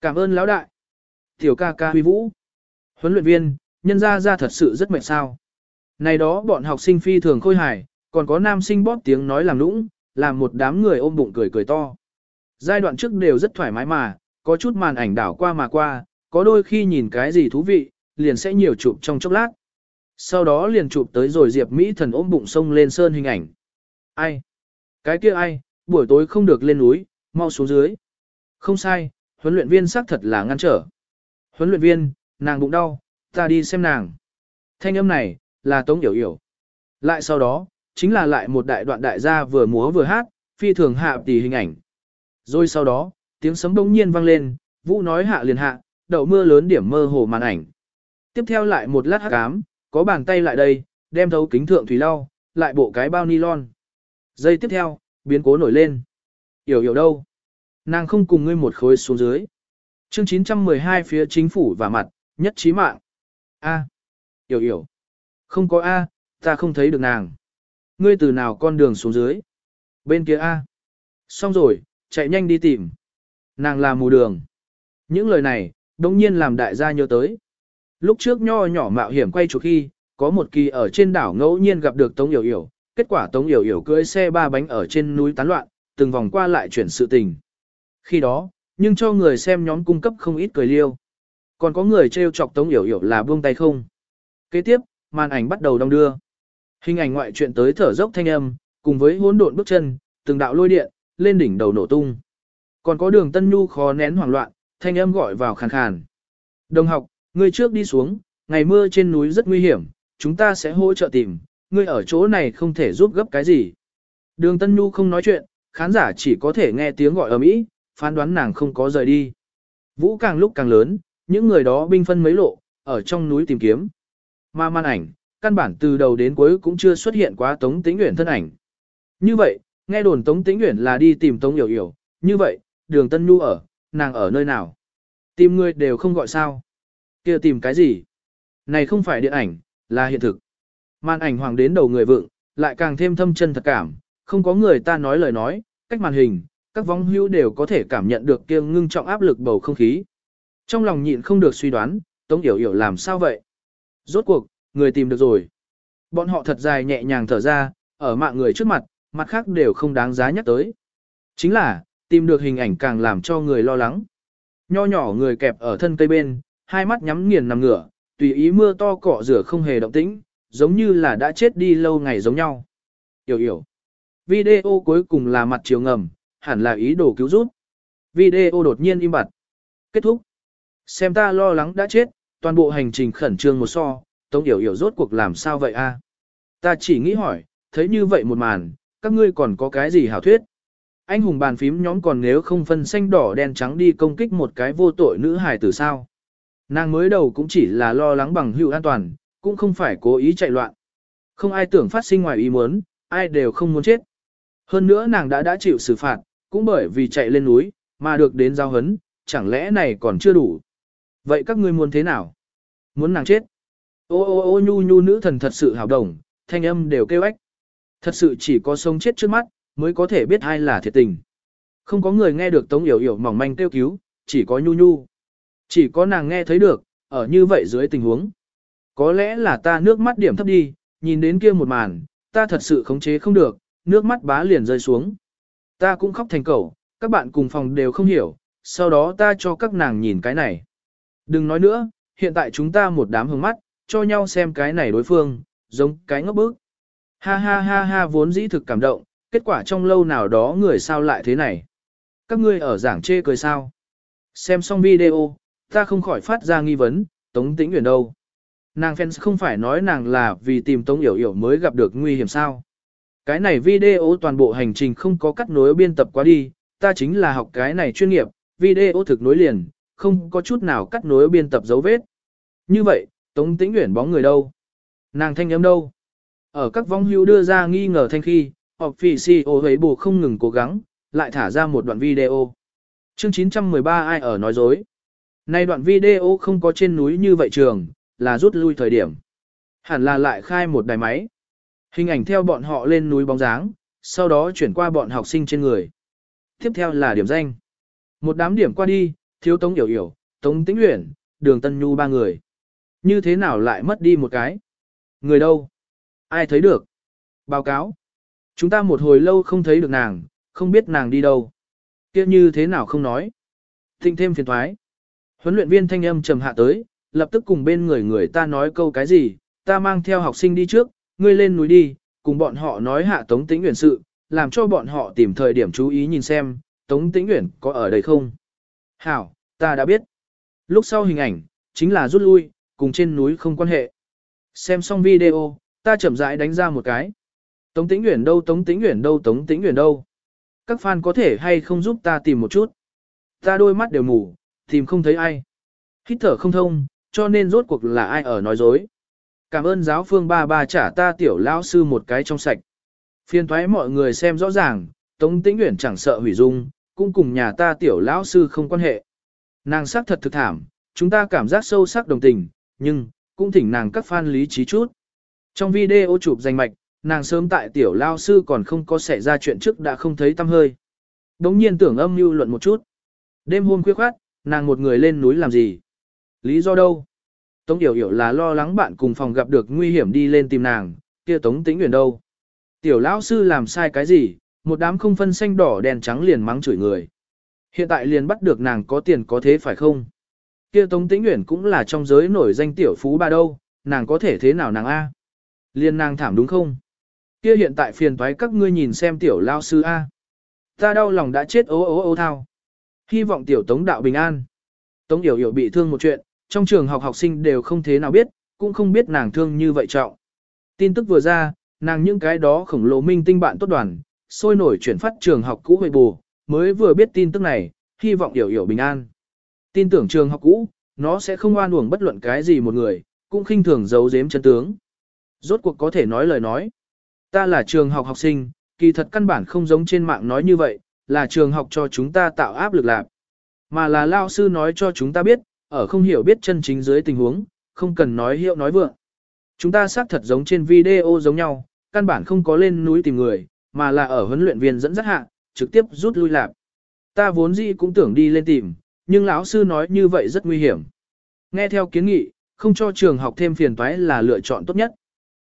Cảm ơn lão đại. Tiểu ca ca huy vũ. Huấn luyện viên, nhân ra ra thật sự rất mệt sao. Này đó bọn học sinh phi thường khôi hài, còn có nam sinh bóp tiếng nói làm lũng, làm một đám người ôm bụng cười cười to. Giai đoạn trước đều rất thoải mái mà, có chút màn ảnh đảo qua mà qua, có đôi khi nhìn cái gì thú vị, liền sẽ nhiều chụp trong chốc lát. Sau đó liền chụp tới rồi Diệp Mỹ thần ôm bụng sông lên sơn hình ảnh. Ai? Cái kia ai? Buổi tối không được lên núi, mau xuống dưới. Không sai, huấn luyện viên xác thật là ngăn trở. Huấn luyện viên, nàng bụng đau, ta đi xem nàng. Thanh âm này, là Tống Yểu Yểu. Lại sau đó, chính là lại một đại đoạn đại gia vừa múa vừa hát, phi thường hạ tỷ hình ảnh. Rồi sau đó, tiếng sấm bỗng nhiên vang lên, vũ nói hạ liền hạ, đậu mưa lớn điểm mơ hồ màn ảnh. Tiếp theo lại một lát hắc ám, có bàn tay lại đây, đem thấu kính thượng thủy lau, lại bộ cái bao nylon. Giây tiếp theo, biến cố nổi lên. Yểu yểu đâu? Nàng không cùng ngươi một khối xuống dưới. Chương 912 phía chính phủ và mặt, nhất trí mạng. A. Yểu yểu. Không có A, ta không thấy được nàng. Ngươi từ nào con đường xuống dưới? Bên kia A. Xong rồi, chạy nhanh đi tìm. Nàng là mù đường. Những lời này, đồng nhiên làm đại gia nhớ tới. Lúc trước nho nhỏ mạo hiểm quay chụp khi, có một kỳ ở trên đảo ngẫu nhiên gặp được Tống Yểu Yểu, kết quả Tống Yểu Yểu cưỡi xe ba bánh ở trên núi tán loạn, từng vòng qua lại chuyển sự tình. Khi đó, nhưng cho người xem nhóm cung cấp không ít cười liêu. Còn có người trêu chọc Tống Yểu Yểu là buông tay không. Kế tiếp, màn ảnh bắt đầu đông đưa. Hình ảnh ngoại truyện tới thở dốc thanh âm, cùng với hỗn độn bước chân, từng đạo lôi điện, lên đỉnh đầu nổ tung. Còn có đường Tân Nhu khó nén hoảng loạn, thanh âm gọi vào khàn khàn. Đồng học, ngươi trước đi xuống, ngày mưa trên núi rất nguy hiểm, chúng ta sẽ hỗ trợ tìm, ngươi ở chỗ này không thể giúp gấp cái gì. Đường Tân Nhu không nói chuyện, khán giả chỉ có thể nghe tiếng gọi ở mỹ, phán đoán nàng không có rời đi. Vũ càng lúc càng lớn, những người đó binh phân mấy lộ, ở trong núi tìm kiếm. Ma man ảnh, căn bản từ đầu đến cuối cũng chưa xuất hiện quá Tống Tĩnh Uyển thân ảnh. Như vậy, nghe đồn Tống Tĩnh Uyển là đi tìm Tống Yểu Yểu, như vậy, đường Tân Nhu ở, nàng ở nơi nào? Tìm người đều không gọi sao? kia tìm cái gì? Này không phải điện ảnh, là hiện thực. Màn ảnh hoàng đến đầu người vượng, lại càng thêm thâm chân thật cảm, không có người ta nói lời nói, cách màn hình, các vong hữu đều có thể cảm nhận được kia ngưng trọng áp lực bầu không khí. Trong lòng nhịn không được suy đoán, Tống Yểu Yểu làm sao vậy? Rốt cuộc, người tìm được rồi. Bọn họ thật dài nhẹ nhàng thở ra, ở mạng người trước mặt, mặt khác đều không đáng giá nhắc tới. Chính là, tìm được hình ảnh càng làm cho người lo lắng. Nho nhỏ người kẹp ở thân cây bên, hai mắt nhắm nghiền nằm ngửa, tùy ý mưa to cọ rửa không hề động tĩnh, giống như là đã chết đi lâu ngày giống nhau. Yểu yểu. Video cuối cùng là mặt chiều ngầm, hẳn là ý đồ cứu giúp. Video đột nhiên im bặt. Kết thúc. Xem ta lo lắng đã chết, toàn bộ hành trình khẩn trương một so, Tống Yểu Yểu rốt cuộc làm sao vậy a? Ta chỉ nghĩ hỏi, thấy như vậy một màn, các ngươi còn có cái gì hảo thuyết? Anh hùng bàn phím nhóm còn nếu không phân xanh đỏ đen trắng đi công kích một cái vô tội nữ hài tử sao? Nàng mới đầu cũng chỉ là lo lắng bằng hữu an toàn, cũng không phải cố ý chạy loạn. Không ai tưởng phát sinh ngoài ý muốn, ai đều không muốn chết. Hơn nữa nàng đã đã chịu xử phạt, cũng bởi vì chạy lên núi, mà được đến giao hấn, chẳng lẽ này còn chưa đủ. Vậy các ngươi muốn thế nào? Muốn nàng chết? Ô ô ô nhu nhu nữ thần thật sự hào đồng, thanh âm đều kêu ếch. Thật sự chỉ có sống chết trước mắt, mới có thể biết ai là thiệt tình. Không có người nghe được Tống Yểu Yểu mỏng manh kêu cứu, chỉ có nhu nhu. Chỉ có nàng nghe thấy được, ở như vậy dưới tình huống. Có lẽ là ta nước mắt điểm thấp đi, nhìn đến kia một màn, ta thật sự khống chế không được, nước mắt bá liền rơi xuống. Ta cũng khóc thành cầu, các bạn cùng phòng đều không hiểu, sau đó ta cho các nàng nhìn cái này. Đừng nói nữa, hiện tại chúng ta một đám hướng mắt, cho nhau xem cái này đối phương, giống cái ngốc bức. Ha ha ha ha vốn dĩ thực cảm động, kết quả trong lâu nào đó người sao lại thế này. Các ngươi ở giảng chê cười sao. Xem xong video, ta không khỏi phát ra nghi vấn, Tống Tĩnh Uyển đâu. Nàng fans không phải nói nàng là vì tìm Tống Yểu Yểu mới gặp được nguy hiểm sao. Cái này video toàn bộ hành trình không có cắt nối biên tập quá đi, ta chính là học cái này chuyên nghiệp, video thực nối liền, không có chút nào cắt nối biên tập dấu vết. Như vậy, Tống Tĩnh Uyển bóng người đâu? Nàng thanh âm đâu? Ở các vong hưu đưa ra nghi ngờ thanh khi, họp phỉ si ô hấy bù không ngừng cố gắng, lại thả ra một đoạn video. Chương 913 ai ở nói dối? Nay đoạn video không có trên núi như vậy trường, là rút lui thời điểm. Hẳn là lại khai một đài máy. Hình ảnh theo bọn họ lên núi bóng dáng, sau đó chuyển qua bọn học sinh trên người. Tiếp theo là điểm danh. Một đám điểm qua đi, thiếu Tống Yểu Yểu, Tống Tĩnh Uyển, Đường Tân Nhu ba người. Như thế nào lại mất đi một cái? Người đâu? Ai thấy được? Báo cáo. Chúng ta một hồi lâu không thấy được nàng, không biết nàng đi đâu. Kia như thế nào không nói. Thịnh thêm phiền thoái. Huấn luyện viên thanh âm trầm hạ tới, lập tức cùng bên người người ta nói câu cái gì, ta mang theo học sinh đi trước, ngươi lên núi đi, cùng bọn họ nói hạ Tống Tĩnh nguyện sự, làm cho bọn họ tìm thời điểm chú ý nhìn xem, Tống Tĩnh nguyện có ở đây không. Hảo, ta đã biết. Lúc sau hình ảnh, chính là rút lui, cùng trên núi không quan hệ. Xem xong video, ta chậm rãi đánh ra một cái. Tống Tĩnh Uyển đâu, Tống Tĩnh Uyển đâu, Tống Tĩnh Uyển đâu. Các fan có thể hay không giúp ta tìm một chút. Ta đôi mắt đều mù, tìm không thấy ai. Hít thở không thông, cho nên rốt cuộc là ai ở nói dối. Cảm ơn giáo phương ba ba trả ta tiểu lão sư một cái trong sạch. Phiên thoái mọi người xem rõ ràng, Tống Tĩnh Uyển chẳng sợ hủy dung, cũng cùng nhà ta tiểu lão sư không quan hệ. Nàng sắc thật thực thảm, chúng ta cảm giác sâu sắc đồng tình, nhưng, cũng thỉnh nàng các fan lý trí chút. Trong video chụp danh mạch, nàng sớm tại tiểu lao sư còn không có xảy ra chuyện trước đã không thấy tâm hơi. Đống nhiên tưởng âm mưu luận một chút. Đêm hôm khuya khoát, nàng một người lên núi làm gì? Lý do đâu? Tống Yểu Yểu là lo lắng bạn cùng phòng gặp được nguy hiểm đi lên tìm nàng, kia Tống Tĩnh Uyển đâu? Tiểu lão sư làm sai cái gì? Một đám không phân xanh đỏ đèn trắng liền mắng chửi người. Hiện tại liền bắt được nàng có tiền có thế phải không? Kia Tống Tĩnh Uyển cũng là trong giới nổi danh tiểu phú ba đâu, nàng có thể thế nào nàng A? Liên nàng thảm đúng không? Kia hiện tại phiền toái các ngươi nhìn xem tiểu lao sư A. Ta đau lòng đã chết ố ố ố thao. Hy vọng tiểu tống đạo bình an. Tống Yểu Yểu bị thương một chuyện, trong trường học học sinh đều không thế nào biết, cũng không biết nàng thương như vậy trọng. Tin tức vừa ra, nàng những cái đó khổng lồ minh tinh bạn tốt đoàn, sôi nổi chuyển phát trường học cũ về bù, mới vừa biết tin tức này, hy vọng Yểu Yểu bình an. Tin tưởng trường học cũ, nó sẽ không oan uổng bất luận cái gì một người, cũng khinh thường giấu giếm chân tướng. Rốt cuộc có thể nói lời nói. Ta là trường học học sinh, kỳ thật căn bản không giống trên mạng nói như vậy, là trường học cho chúng ta tạo áp lực lạc. Mà là lao sư nói cho chúng ta biết, ở không hiểu biết chân chính dưới tình huống, không cần nói hiệu nói vượng. Chúng ta xác thật giống trên video giống nhau, căn bản không có lên núi tìm người, mà là ở huấn luyện viên dẫn dắt hạ, trực tiếp rút lui lạc. Ta vốn dĩ cũng tưởng đi lên tìm, nhưng lão sư nói như vậy rất nguy hiểm. Nghe theo kiến nghị, không cho trường học thêm phiền toái là lựa chọn tốt nhất.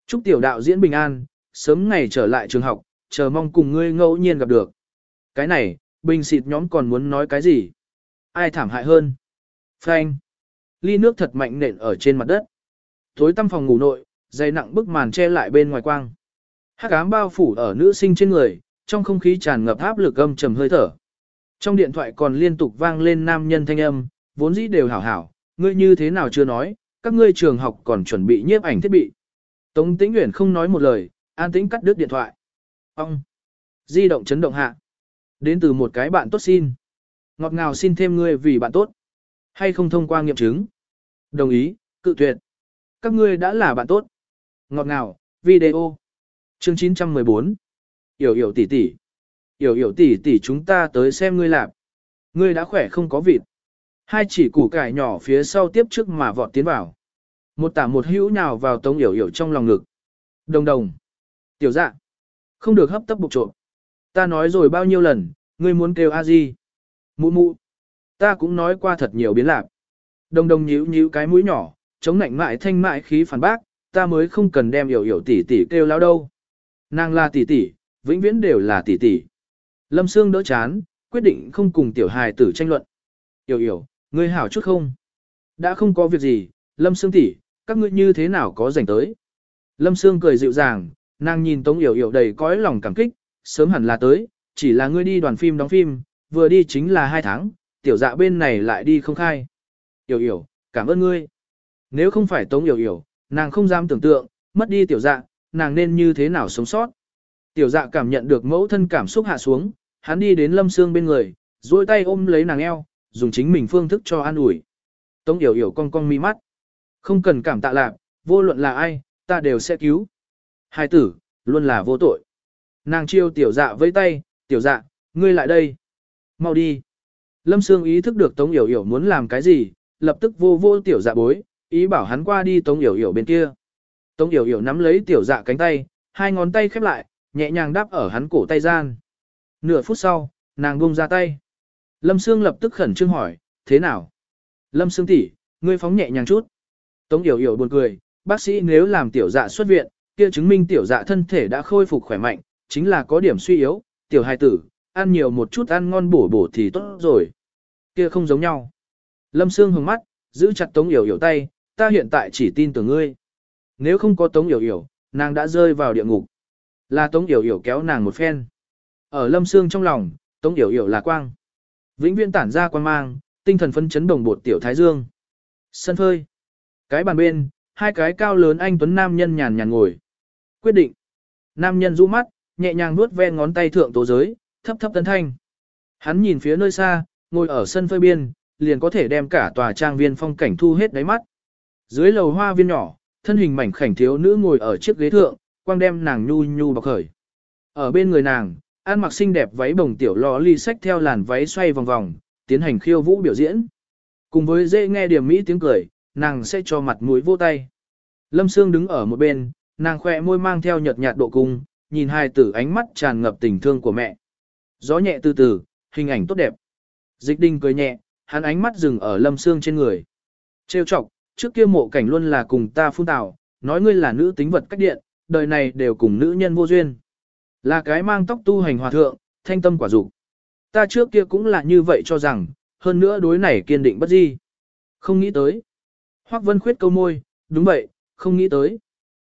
Chúc tiểu đạo diễn bình an, sớm ngày trở lại trường học, chờ mong cùng ngươi ngẫu nhiên gặp được. Cái này, bình xịt nhóm còn muốn nói cái gì? Ai thảm hại hơn? Phanh. Ly nước thật mạnh nện ở trên mặt đất. Thối tăm phòng ngủ nội, dày nặng bức màn che lại bên ngoài quang. Hắc ám bao phủ ở nữ sinh trên người, trong không khí tràn ngập áp lực âm trầm hơi thở. Trong điện thoại còn liên tục vang lên nam nhân thanh âm, vốn dĩ đều hảo hảo, ngươi như thế nào chưa nói, các ngươi trường học còn chuẩn bị nhiếp ảnh thiết bị. Tống Tĩnh Uyển không nói một lời, an tĩnh cắt đứt điện thoại. Ông! Di động chấn động hạ. Đến từ một cái bạn tốt xin. Ngọt ngào xin thêm ngươi vì bạn tốt. Hay không thông qua nghiệm chứng. Đồng ý, cự tuyệt. Các ngươi đã là bạn tốt. Ngọt ngào, video. Chương 914. Yểu yểu tỷ tỷ. Yểu yểu tỷ tỷ chúng ta tới xem ngươi làm. Ngươi đã khỏe không có vịt. Hai chỉ củ cải nhỏ phía sau tiếp trước mà vọt tiến vào. Một tả một hữu nào vào tống yểu yểu trong lòng ngực. Đồng đồng. Tiểu dạ. Không được hấp tấp bục trộm. Ta nói rồi bao nhiêu lần, ngươi muốn kêu a di. Mụ mụ. Ta cũng nói qua thật nhiều biến lạc. Đồng đồng nhíu nhíu cái mũi nhỏ, chống nạnh mại thanh mại khí phản bác, ta mới không cần đem yểu yểu tỷ tỷ kêu lao đâu. Nàng là tỷ tỷ, vĩnh viễn đều là tỷ tỷ. Lâm Sương đỡ chán, quyết định không cùng tiểu hài tử tranh luận. Yểu yểu, ngươi hảo chút không? Đã không có việc gì, Lâm Sương tỷ, các ngươi như thế nào có rảnh tới? Lâm Sương cười dịu dàng, nàng nhìn Tống Yểu Yểu đầy cõi lòng cảm kích, sớm hẳn là tới, chỉ là ngươi đi đoàn phim đóng phim, vừa đi chính là hai tháng, tiểu dạ bên này lại đi không khai. Yểu Yểu, cảm ơn ngươi. Nếu không phải Tống Yểu Yểu, nàng không dám tưởng tượng, mất đi tiểu dạ, nàng nên như thế nào sống sót. Tiểu dạ cảm nhận được mẫu thân cảm xúc hạ xuống, hắn đi đến Lâm Sương bên người, duỗi tay ôm lấy nàng eo, dùng chính mình phương thức cho an ủi. Tống Yểu Yểu cong cong mi mắt. Không cần cảm tạ lạc, vô luận là ai, ta đều sẽ cứu. Hai tử, luôn là vô tội. Nàng chiêu tiểu dạ với tay, tiểu dạ, ngươi lại đây. Mau đi. Lâm Sương ý thức được Tống Yểu Yểu muốn làm cái gì, lập tức vô vô tiểu dạ bối, ý bảo hắn qua đi Tống Yểu Yểu bên kia. Tống Yểu Yểu nắm lấy tiểu dạ cánh tay, hai ngón tay khép lại, nhẹ nhàng đáp ở hắn cổ tay gian. Nửa phút sau, nàng buông ra tay. Lâm Sương lập tức khẩn trương hỏi, thế nào? Lâm Sương tỷ, ngươi phóng nhẹ nhàng chút. Tống Yểu Yểu buồn cười, bác sĩ nếu làm tiểu dạ xuất viện, kia chứng minh tiểu dạ thân thể đã khôi phục khỏe mạnh, chính là có điểm suy yếu, tiểu hài tử, ăn nhiều một chút ăn ngon bổ bổ thì tốt rồi. Kia không giống nhau. Lâm Sương hướng mắt, giữ chặt Tống Yểu Yểu tay, ta hiện tại chỉ tin tưởng ngươi. Nếu không có Tống Yểu Yểu, nàng đã rơi vào địa ngục. Là Tống Yểu Yểu kéo nàng một phen. Ở Lâm Sương trong lòng, Tống Yểu Yểu là quang. Vĩnh viễn tản ra quang mang, tinh thần phấn chấn đồng bột tiểu thái dương. Sân phơi. Cái bàn bên, hai cái cao lớn anh tuấn nam nhân nhàn nhàn ngồi. Quyết định. Nam nhân rũ mắt, nhẹ nhàng nuốt ve ngón tay thượng tố giới, thấp thấp tấn thanh. Hắn nhìn phía nơi xa, ngồi ở sân phơi biên, liền có thể đem cả tòa trang viên phong cảnh thu hết đáy mắt. Dưới lầu hoa viên nhỏ, thân hình mảnh khảnh thiếu nữ ngồi ở chiếc ghế thượng, quang đem nàng nhu nhu bọc khởi. Ở bên người nàng, ăn mặc xinh đẹp váy bồng tiểu lò ly sách theo làn váy xoay vòng vòng, tiến hành khiêu vũ biểu diễn. Cùng với dễ nghe điểm mỹ tiếng cười, nàng sẽ cho mặt mũi vô tay. Lâm Sương đứng ở một bên, nàng khỏe môi mang theo nhợt nhạt độ cung, nhìn hai tử ánh mắt tràn ngập tình thương của mẹ. Gió nhẹ từ từ, hình ảnh tốt đẹp. Dịch đinh cười nhẹ, hắn ánh mắt dừng ở Lâm Sương trên người. Trêu chọc, trước kia mộ cảnh luôn là cùng ta phun tào, nói ngươi là nữ tính vật cách điện, đời này đều cùng nữ nhân vô duyên. Là cái mang tóc tu hành hòa thượng, thanh tâm quả dục. Ta trước kia cũng là như vậy cho rằng, hơn nữa đối này kiên định bất di. Không nghĩ tới. Hoắc Vân Khuyết câu môi, đúng vậy, không nghĩ tới.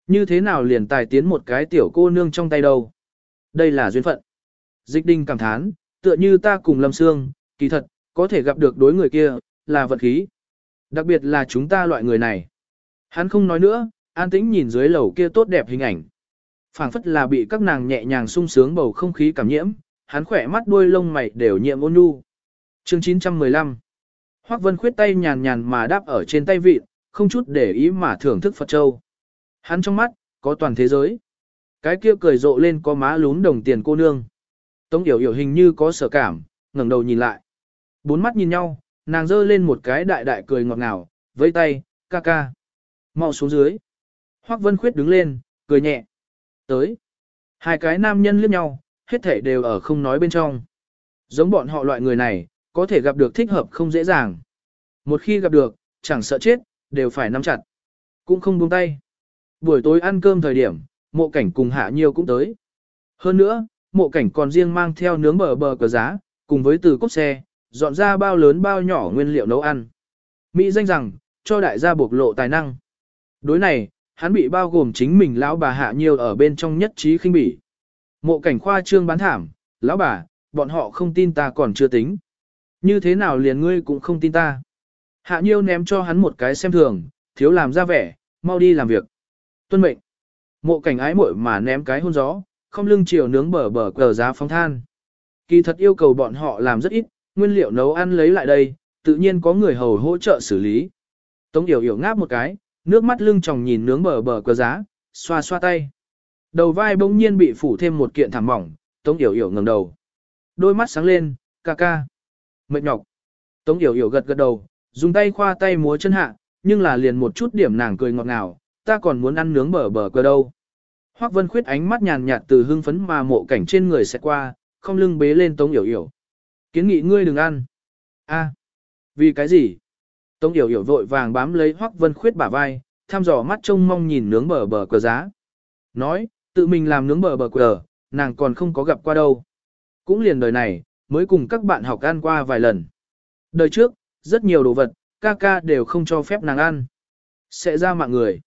Như thế nào liền tài tiến một cái tiểu cô nương trong tay đâu. Đây là duyên phận. Dịch đinh cảm thán, tựa như ta cùng Lâm Sương, kỳ thật, có thể gặp được đối người kia, là vật khí. Đặc biệt là chúng ta loại người này. Hắn không nói nữa, an tĩnh nhìn dưới lầu kia tốt đẹp hình ảnh. phảng phất là bị các nàng nhẹ nhàng sung sướng bầu không khí cảm nhiễm, hắn khỏe mắt đuôi lông mày đều nhiệm ôn nhu. Chương 915 Hoắc Vân khuyết tay nhàn nhàn mà đáp ở trên tay vịt, không chút để ý mà thưởng thức Phật Châu. Hắn trong mắt, có toàn thế giới. Cái kia cười rộ lên có má lún đồng tiền cô nương. Tống Yểu Yểu hình như có sở cảm, ngẩng đầu nhìn lại. Bốn mắt nhìn nhau, nàng giơ lên một cái đại đại cười ngọt ngào, vẫy tay, ca ca. Mau xuống dưới. Hoắc Vân Khuyết đứng lên, cười nhẹ. Tới. Hai cái nam nhân liếc nhau, hết thể đều ở không nói bên trong. Giống bọn họ loại người này, có thể gặp được thích hợp không dễ dàng. Một khi gặp được, chẳng sợ chết, đều phải nắm chặt. Cũng không buông tay. Buổi tối ăn cơm thời điểm, mộ cảnh cùng hạ nhiều cũng tới. Hơn nữa, mộ cảnh còn riêng mang theo nướng bờ bờ cờ giá, cùng với từ cốc xe, dọn ra bao lớn bao nhỏ nguyên liệu nấu ăn. Mỹ danh rằng, cho đại gia bộc lộ tài năng. Đối này, hắn bị bao gồm chính mình lão bà hạ nhiều ở bên trong nhất trí khinh bỉ. Mộ cảnh khoa trương bán thảm, lão bà, bọn họ không tin ta còn chưa tính. Như thế nào liền ngươi cũng không tin ta. Hạ nhiêu ném cho hắn một cái xem thường, thiếu làm ra vẻ, mau đi làm việc. Tuân mệnh. Mộ cảnh ái muội mà ném cái hôn gió, không lưng chiều nướng bờ bờ cờ giá phóng than. Kỳ thật yêu cầu bọn họ làm rất ít, nguyên liệu nấu ăn lấy lại đây, tự nhiên có người hầu hỗ trợ xử lý. Tống Yểu Yểu ngáp một cái, nước mắt lưng tròng nhìn nướng bờ bờ cờ giá, xoa xoa tay. Đầu vai bỗng nhiên bị phủ thêm một kiện thảm mỏng, Tống Yểu Yểu ngẩng đầu. Đôi mắt sáng lên, ca ca. Mệt nhọc. Tống Yểu Yểu gật gật đầu, dùng tay khoa tay múa chân hạ, nhưng là liền một chút điểm nàng cười ngọt ngào, ta còn muốn ăn nướng bờ bờ cơ đâu. Hoắc Vân Khuyết ánh mắt nhàn nhạt từ hưng phấn mà mộ cảnh trên người sẽ qua, không lưng bế lên Tống Yểu Yểu. Kiến nghị ngươi đừng ăn. A, à, vì cái gì? Tống Yểu Yểu vội vàng bám lấy Hoắc Vân Khuyết bả vai, tham dò mắt trông mong nhìn nướng bờ bờ cờ giá. Nói, tự mình làm nướng bờ bờ cờ, nàng còn không có gặp qua đâu. Cũng liền đời này, mới cùng các bạn học ăn qua vài lần. Đời trước, rất nhiều đồ vật, ca ca đều không cho phép nàng ăn. Sẽ ra mạng người.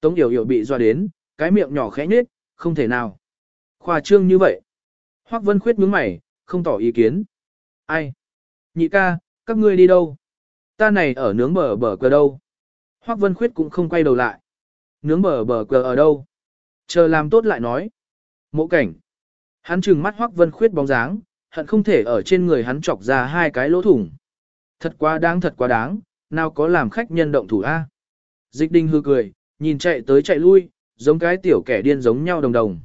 Tống Yểu Yểu bị dọa đến, cái miệng nhỏ khẽ nhếch, không thể nào. Khoa trương như vậy. Hoắc Vân Khuyết nhướng mày, không tỏ ý kiến. Ai? Nhị ca, các ngươi đi đâu? Ta này ở nướng bờ bờ cờ đâu? Hoắc Vân Khuyết cũng không quay đầu lại. Nướng bờ bờ cờ ở đâu? Chờ làm tốt lại nói. Mộ cảnh. Hắn trừng mắt Hoắc Vân Khuyết bóng dáng, hận không thể ở trên người hắn chọc ra hai cái lỗ thủng. Thật quá đáng thật quá đáng, nào có làm khách nhân động thủ a? Dịch đinh hư cười, nhìn chạy tới chạy lui, giống cái tiểu kẻ điên giống nhau đồng đồng.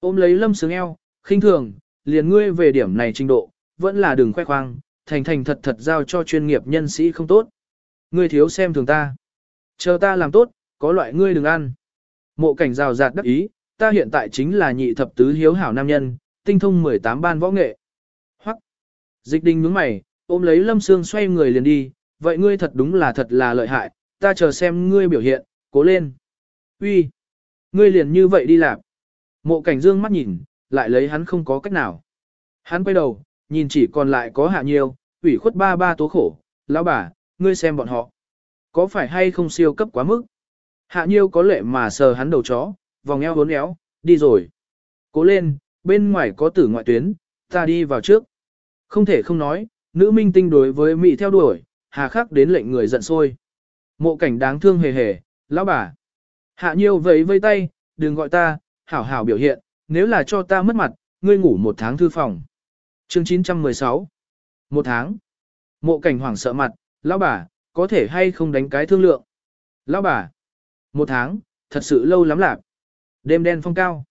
Ôm lấy lâm sướng eo, khinh thường, liền ngươi về điểm này trình độ, vẫn là đừng khoe khoang, thành thành thật thật giao cho chuyên nghiệp nhân sĩ không tốt. Ngươi thiếu xem thường ta. Chờ ta làm tốt, có loại ngươi đừng ăn. Mộ cảnh rào rạt đắc ý, ta hiện tại chính là nhị thập tứ hiếu hảo nam nhân, tinh thông 18 ban võ nghệ. Hoắc. Dịch đình nhướng mày, ôm lấy lâm sương xoay người liền đi, vậy ngươi thật đúng là thật là lợi hại, ta chờ xem ngươi biểu hiện, cố lên. Uy, Ngươi liền như vậy đi làm. Mộ cảnh dương mắt nhìn, lại lấy hắn không có cách nào. Hắn quay đầu, nhìn chỉ còn lại có hạ nhiêu, ủy khuất ba ba tố khổ, lão bà, ngươi xem bọn họ. Có phải hay không siêu cấp quá mức? Hạ nhiêu có lệ mà sờ hắn đầu chó, vòng eo hốn éo, đi rồi. Cố lên, bên ngoài có tử ngoại tuyến, ta đi vào trước. Không thể không nói, nữ minh tinh đối với Mỹ theo đuổi, hà khắc đến lệnh người giận sôi. Mộ cảnh đáng thương hề hề, lão bà. Hạ nhiêu vẫy vây tay, đừng gọi ta, hảo hảo biểu hiện, nếu là cho ta mất mặt, ngươi ngủ một tháng thư phòng. Chương 916 Một tháng Mộ cảnh hoảng sợ mặt, lão bà, có thể hay không đánh cái thương lượng. Lão bà Một tháng, thật sự lâu lắm lạc. Đêm đen phong cao.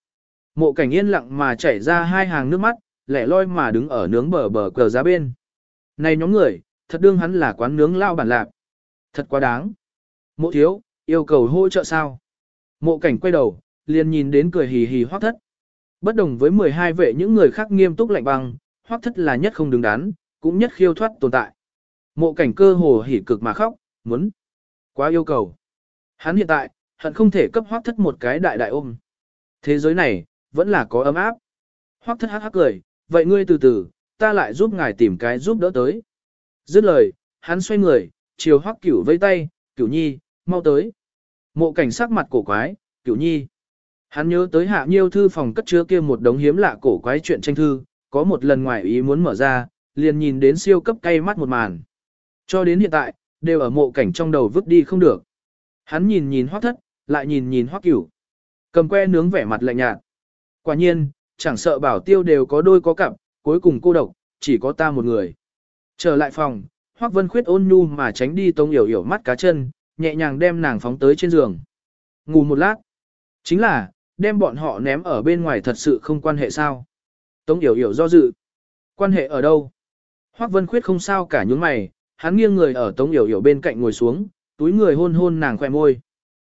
Mộ cảnh yên lặng mà chảy ra hai hàng nước mắt, lẻ loi mà đứng ở nướng bờ bờ cờ giá bên. Này nhóm người, thật đương hắn là quán nướng lao bản lạc. Thật quá đáng. Mộ thiếu, yêu cầu hỗ trợ sao? Mộ cảnh quay đầu, liền nhìn đến cười hì hì hoác thất. Bất đồng với 12 vệ những người khác nghiêm túc lạnh băng, hoác thất là nhất không đứng đắn, cũng nhất khiêu thoát tồn tại. Mộ cảnh cơ hồ hỉ cực mà khóc, muốn. Quá yêu cầu. Hắn hiện tại, hận không thể cấp hoác thất một cái đại đại ôm. Thế giới này, vẫn là có ấm áp. Hoác thất hắc hắc cười, vậy ngươi từ từ, ta lại giúp ngài tìm cái giúp đỡ tới. Dứt lời, hắn xoay người, chiều hoắc cửu vây tay, cửu nhi, mau tới. Mộ cảnh sắc mặt cổ quái, cửu nhi. Hắn nhớ tới hạ nhiêu thư phòng cất chứa kia một đống hiếm lạ cổ quái chuyện tranh thư, có một lần ngoài ý muốn mở ra, liền nhìn đến siêu cấp cay mắt một màn. Cho đến hiện tại, đều ở mộ cảnh trong đầu vứt đi không được. Hắn nhìn nhìn hoắc thất, lại nhìn nhìn hoắc cửu. Cầm que nướng vẻ mặt lạnh nhạt. Quả nhiên, chẳng sợ bảo tiêu đều có đôi có cặp, cuối cùng cô độc, chỉ có ta một người. Trở lại phòng, hoắc vân khuyết ôn nhu mà tránh đi tông yểu yểu mắt cá chân, nhẹ nhàng đem nàng phóng tới trên giường. Ngủ một lát. Chính là, đem bọn họ ném ở bên ngoài thật sự không quan hệ sao. Tống yểu yểu do dự. Quan hệ ở đâu? Hoắc Vân Khuyết không sao cả nhướng mày, hắn nghiêng người ở Tống Yểu Yểu bên cạnh ngồi xuống, túi người hôn hôn nàng khỏe môi.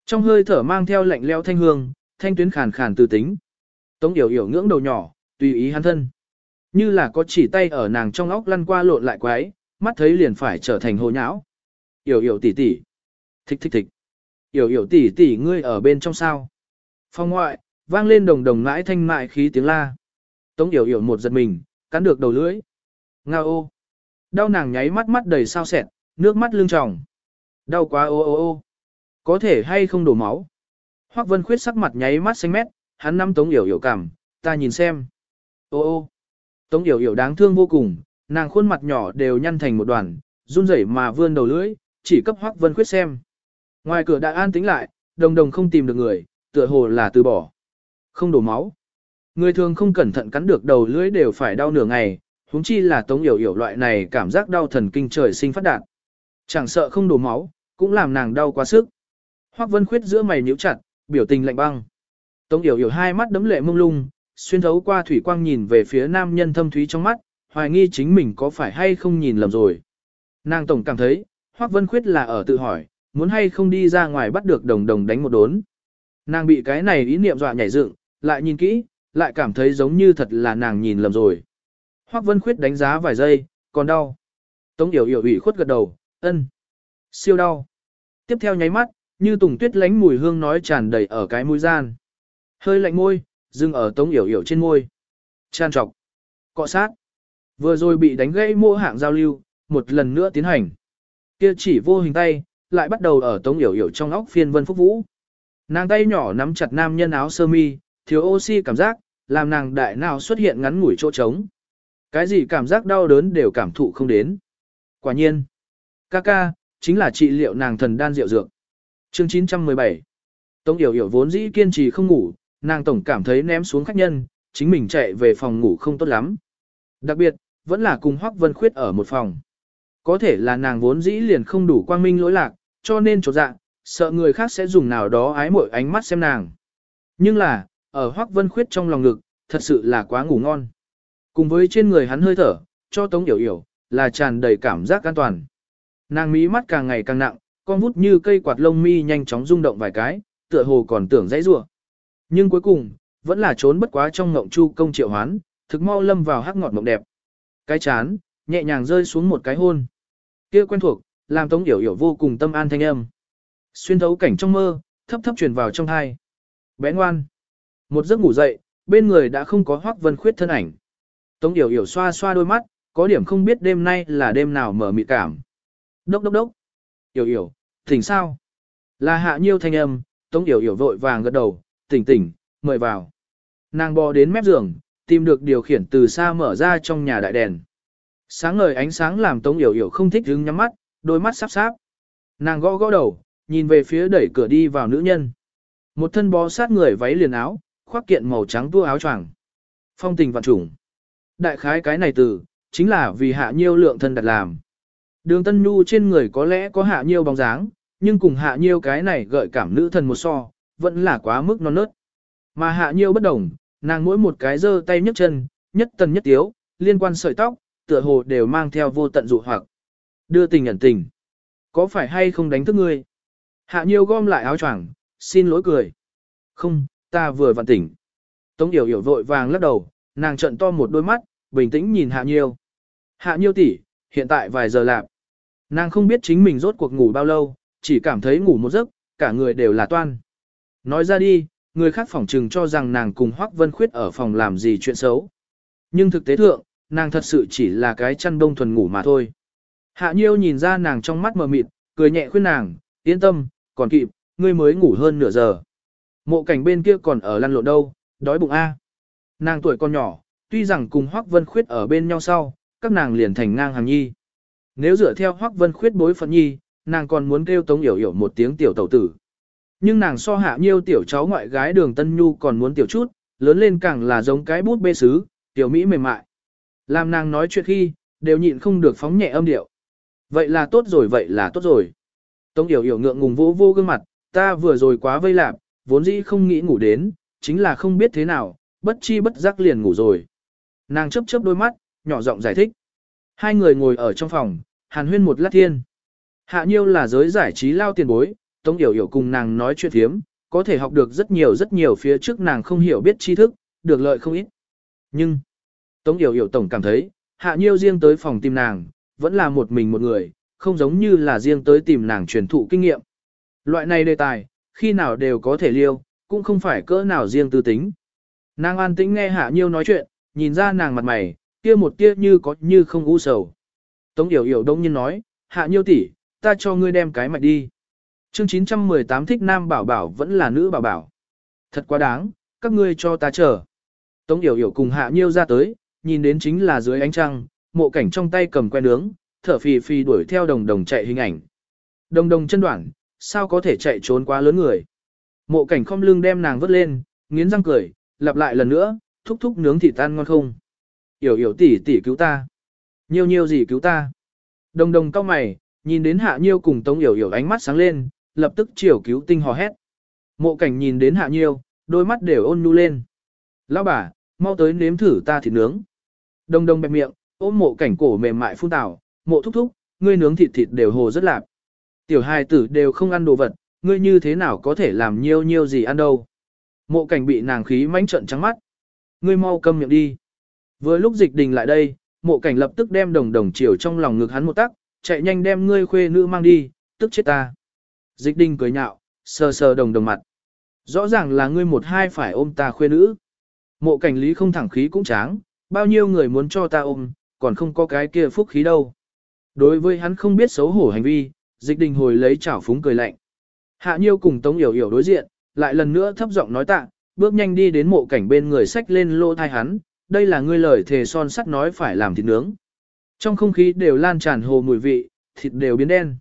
Trong hơi thở mang theo lạnh leo thanh hương, thanh tuyến khàn khàn từ tính. Tống Yểu Yểu ngưỡng đầu nhỏ, tùy ý hắn thân. Như là có chỉ tay ở nàng trong óc lăn qua lộn lại quái, mắt thấy liền phải trở thành hồ nhão. Yểu Yểu tỷ tỷ. Thích thích thích. Yểu Yểu tỷ tỷ ngươi ở bên trong sao? Phong ngoại, vang lên đồng đồng mãi thanh mại khí tiếng la. Tống Yểu Yểu một giật mình, cắn được đầu lưỡi. Nga ô. Đau nàng nháy mắt mắt đầy sao sẹt, nước mắt lưng tròng. Đau quá ô ô ô. Có thể hay không đổ máu. Hoắc Vân Khuyết sắc mặt nháy mắt xanh mét, hắn nắm Tống Yểu Yểu cảm, ta nhìn xem. Ô ô. Tống Yểu Yểu đáng thương vô cùng, nàng khuôn mặt nhỏ đều nhăn thành một đoàn, run rẩy mà vươn đầu lưỡi, chỉ cấp Hoắc Vân Khuyết xem. Ngoài cửa đã an tĩnh lại, đồng đồng không tìm được người, tựa hồ là từ bỏ. Không đổ máu. Người thường không cẩn thận cắn được đầu lưỡi đều phải đau nửa ngày, huống chi là tống yểu yểu loại này cảm giác đau thần kinh trời sinh phát đạt. Chẳng sợ không đổ máu, cũng làm nàng đau quá sức. Hoắc Vân Khuyết giữa mày nhíu chặt, biểu tình lạnh băng. Tống yểu yểu hai mắt đấm lệ mông lung, xuyên thấu qua thủy quang nhìn về phía nam nhân thâm thúy trong mắt, hoài nghi chính mình có phải hay không nhìn lầm rồi. Nàng tổng cảm thấy, Hoắc Vân Khuyết là ở tự hỏi, muốn hay không đi ra ngoài bắt được đồng đồng đánh một đốn. Nàng bị cái này ý niệm dọa nhảy dựng, lại nhìn kỹ, lại cảm thấy giống như thật là nàng nhìn lầm rồi. Hoắc Vân Khuyết đánh giá vài giây, còn đau. Tống Yểu Yểu ủy khuất gật đầu, ân. Siêu đau. Tiếp theo nháy mắt, như tùng tuyết lánh mùi hương nói tràn đầy ở cái mũi gian. Hơi lạnh môi, dừng ở Tống Yểu Yểu trên môi. Chan trọc. Cọ sát. Vừa rồi bị đánh gãy mô hạng giao lưu, một lần nữa tiến hành. Kia chỉ vô hình tay, lại bắt đầu ở Tống Yểu Yểu trong óc phiên vân phúc vũ. Nàng tay nhỏ nắm chặt nam nhân áo sơ mi, thiếu oxy cảm giác, làm nàng đại nào xuất hiện ngắn ngủi chỗ trống. Cái gì cảm giác đau đớn đều cảm thụ không đến. Quả nhiên, ca ca, chính là trị liệu nàng thần đan rượu dược. Chương 917 Tống Yểu Yểu vốn dĩ kiên trì không ngủ, nàng tổng cảm thấy ném xuống khách nhân, chính mình chạy về phòng ngủ không tốt lắm. Đặc biệt, vẫn là cùng Hoắc Vân Khuyết ở một phòng. Có thể là nàng vốn dĩ liền không đủ quang minh lỗi lạc, cho nên trột dạng, sợ người khác sẽ dùng nào đó ái mội ánh mắt xem nàng. Nhưng là, ở Hoắc Vân Khuyết trong lòng ngực, thật sự là quá ngủ ngon. Cùng với trên người hắn hơi thở, cho Tống Yểu Yểu, là tràn đầy cảm giác an toàn. Nàng mí mắt càng ngày càng nặng, con vút như cây quạt lông mi nhanh chóng rung động vài cái, tựa hồ còn tưởng dãy rủa. Nhưng cuối cùng, vẫn là trốn bất quá trong ngộng chu công triệu hoán, thực mau lâm vào hắc ngọt mộng đẹp. Cái chán, nhẹ nhàng rơi xuống một cái hôn. Kia quen thuộc, làm Tống Yểu Yểu vô cùng tâm an thanh âm. Xuyên thấu cảnh trong mơ, thấp thấp truyền vào trong thai. Bé ngoan. Một giấc ngủ dậy, bên người đã không có Hoắc Vân Khuyết thân ảnh. Tống Yểu Yểu xoa xoa đôi mắt, có điểm không biết đêm nay là đêm nào mở mịt cảm. Đốc đốc đốc. Yểu Yểu, thỉnh sao? Là hạ nhiêu thanh âm, Tống Yểu Yểu vội vàng gật đầu, tỉnh tỉnh, mời vào. Nàng bò đến mép giường, tìm được điều khiển từ xa mở ra trong nhà đại đèn. Sáng ngời ánh sáng làm Tống Yểu Yểu không thích đứng nhắm mắt, đôi mắt sắp sáp. Nàng gõ gõ đầu, nhìn về phía đẩy cửa đi vào nữ nhân. Một thân bó sát người váy liền áo, khoác kiện màu trắng tua áo choàng. Phong tình vạn trùng. Đại khái cái này từ, chính là vì hạ nhiêu lượng thân đặt làm. Đường Tân Nhu trên người có lẽ có hạ nhiêu bóng dáng, nhưng cùng hạ nhiêu cái này gợi cảm nữ thần một so, vẫn là quá mức non nớt. Mà hạ nhiêu bất đồng, nàng mỗi một cái giơ tay nhấc chân, nhất tần nhất tiếu, liên quan sợi tóc, tựa hồ đều mang theo vô tận dụ hoặc. Đưa tình ẩn tình. Có phải hay không đánh thức ngươi? Hạ nhiêu gom lại áo choàng, xin lỗi cười. Không, ta vừa vặn tỉnh. Tống Yểu Yểu vội vàng lắc đầu, nàng trận to một đôi mắt, bình tĩnh nhìn Hạ Nhiêu. Hạ Nhiêu tỷ, hiện tại vài giờ lạp. Nàng không biết chính mình rốt cuộc ngủ bao lâu, chỉ cảm thấy ngủ một giấc, cả người đều là toan. Nói ra đi, người khác phỏng trừng cho rằng nàng cùng Hoắc Vân Khuyết ở phòng làm gì chuyện xấu. Nhưng thực tế thượng, nàng thật sự chỉ là cái chăn đông thuần ngủ mà thôi. Hạ nhiêu nhìn ra nàng trong mắt mờ mịt, cười nhẹ khuyên nàng, yên tâm, còn kịp, ngươi mới ngủ hơn nửa giờ. Mộ cảnh bên kia còn ở lăn lộn đâu, đói bụng A. Nàng tuổi còn nhỏ, tuy rằng cùng Hoắc Vân Khuyết ở bên nhau sau, các nàng liền thành ngang hàng nhi. Nếu dựa theo Hoắc Vân Khuyết bối phận nhi, nàng còn muốn kêu Tống Yểu Yểu một tiếng tiểu tẩu tử. Nhưng nàng so hạ nhiêu tiểu cháu ngoại gái đường Tân Nhu còn muốn tiểu chút, lớn lên càng là giống cái bút bê sứ, tiểu Mỹ mềm mại. Làm nàng nói chuyện khi, đều nhịn không được phóng nhẹ âm điệu. Vậy là tốt rồi, vậy là tốt rồi. Tống Yểu Yểu ngượng ngùng vỗ vô gương mặt, ta vừa rồi quá vây lạp, vốn dĩ không nghĩ ngủ đến, chính là không biết thế nào, bất chi bất giác liền ngủ rồi. Nàng chớp chớp đôi mắt, nhỏ giọng giải thích. Hai người ngồi ở trong phòng, hàn huyên một lát thiên. Hạ nhiêu là giới giải trí lao tiền bối, Tống Yểu Yểu cùng nàng nói chuyện thiếm, có thể học được rất nhiều rất nhiều phía trước nàng không hiểu biết tri thức, được lợi không ít. Nhưng, Tống Yểu Yểu tổng cảm thấy, hạ nhiêu riêng tới phòng tìm nàng, vẫn là một mình một người, không giống như là riêng tới tìm nàng truyền thụ kinh nghiệm. Loại này đề tài, khi nào đều có thể liêu, cũng không phải cỡ nào riêng tư tính. Nàng an tĩnh nghe hạ nhiêu nói chuyện, nhìn ra nàng mặt mày, kia một tia như có như không u sầu. Tống Yểu Yểu đông nhiên nói, hạ nhiêu tỷ, ta cho ngươi đem cái mạch đi. Chương 918 thích nam bảo bảo vẫn là nữ bảo bảo. Thật quá đáng, các ngươi cho ta chờ. Tống Yểu Yểu cùng hạ nhiêu ra tới, nhìn đến chính là dưới ánh trăng, mộ cảnh trong tay cầm que nướng, thở phì phì đuổi theo đồng đồng chạy hình ảnh. Đồng đồng chân đoạn, sao có thể chạy trốn quá lớn người. Mộ cảnh không lưng đem nàng vứt lên, nghiến răng cười, lặp lại lần nữa, thúc thúc nướng thịt tan ngon không. Yểu yểu tỷ tỷ cứu ta. Nhiêu nhiêu gì cứu ta. Đồng đồng cao mày, nhìn đến hạ nhiêu cùng tống yểu yểu ánh mắt sáng lên, lập tức chiều cứu tinh hò hét. Mộ cảnh nhìn đến hạ nhiêu, đôi mắt đều ôn nhu lên. Lão bà, mau tới nếm thử ta thịt nướng. Đồng đồng bẹp miệng, ôm mộ cảnh cổ mềm mại phun tảo, mộ thúc thúc, ngươi nướng thịt thịt đều hồ rất lạp. Tiểu hài tử đều không ăn đồ vật, ngươi như thế nào có thể làm nhiêu nhiêu gì ăn đâu. Mộ cảnh bị nàng khí mánh trận trắng mắt. Ngươi mau câm miệng đi. Vừa lúc dịch đình lại đây, mộ cảnh lập tức đem đồng đồng chiều trong lòng ngực hắn một tắc, chạy nhanh đem ngươi khuê nữ mang đi, tức chết ta. Dịch đình cười nhạo, sờ sờ đồng đồng mặt. Rõ ràng là ngươi một hai phải ôm ta khuê nữ. Mộ cảnh lý không thẳng khí cũng tráng, bao nhiêu người muốn cho ta ôm, còn không có cái kia phúc khí đâu. Đối với hắn không biết xấu hổ hành vi, dịch đình hồi lấy chảo phúng cười lạnh. Hạ nhiêu cùng Tống Yểu Yểu đối diện, lại lần nữa thấp giọng nói tạ, bước nhanh đi đến mộ cảnh bên người sách lên lô thai hắn, đây là ngươi lời thề son sắt nói phải làm thịt nướng. Trong không khí đều lan tràn hồ mùi vị, thịt đều biến đen.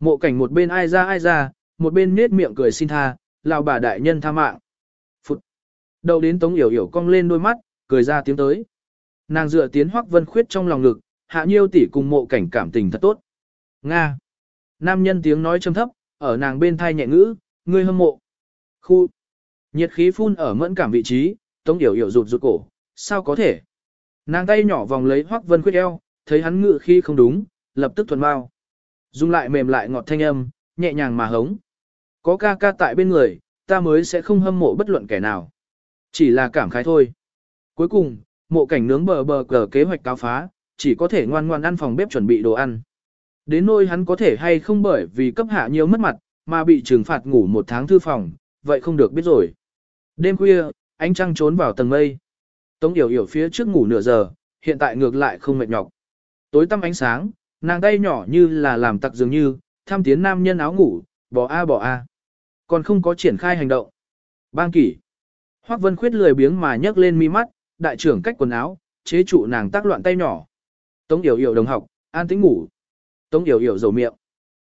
Mộ cảnh một bên ai ra ai ra, một bên nết miệng cười xin tha, lao bà đại nhân tha mạng. Phụt. Đầu đến Tống Yểu Yểu cong lên đôi mắt, cười ra tiếng tới. Nàng dựa tiến Hoắc Vân Khuyết trong lòng ngực, hạ nhiêu tỷ cùng mộ cảnh cảm tình thật tốt. Nga. Nam nhân tiếng nói trầm thấp, ở nàng bên thai nhẹ ngữ, ngươi hâm mộ. Khu. Nhiệt khí phun ở mẫn cảm vị trí, Tống Yểu Yểu rụt rụt cổ, sao có thể? Nàng tay nhỏ vòng lấy Hoắc Vân Khuyết eo, thấy hắn ngự khi không đúng, lập tức thuần bao. Dung lại mềm lại ngọt thanh âm, nhẹ nhàng mà hống. Có ca ca tại bên người, ta mới sẽ không hâm mộ bất luận kẻ nào. Chỉ là cảm khái thôi. Cuối cùng, mộ cảnh nướng bờ bờ cờ kế hoạch cáo phá, chỉ có thể ngoan ngoan ăn phòng bếp chuẩn bị đồ ăn. Đến nôi hắn có thể hay không bởi vì cấp hạ nhiều mất mặt, mà bị trừng phạt ngủ một tháng thư phòng, vậy không được biết rồi. Đêm khuya, ánh trăng trốn vào tầng mây. Tống Yểu Yểu phía trước ngủ nửa giờ, hiện tại ngược lại không mệt nhọc. Tối tăm ánh sáng, nàng tay nhỏ như là làm tặc dường như, tham tiến nam nhân áo ngủ, bỏ a bỏ a. Còn không có triển khai hành động. Bang kỷ. Hoắc Vân Khuyết lười biếng mà nhấc lên mi mắt, đại trưởng cách quần áo, chế trụ nàng tác loạn tay nhỏ. Tống Yểu Yểu đồng học, an tĩnh ngủ. Tống Yểu Yểu dầu miệng.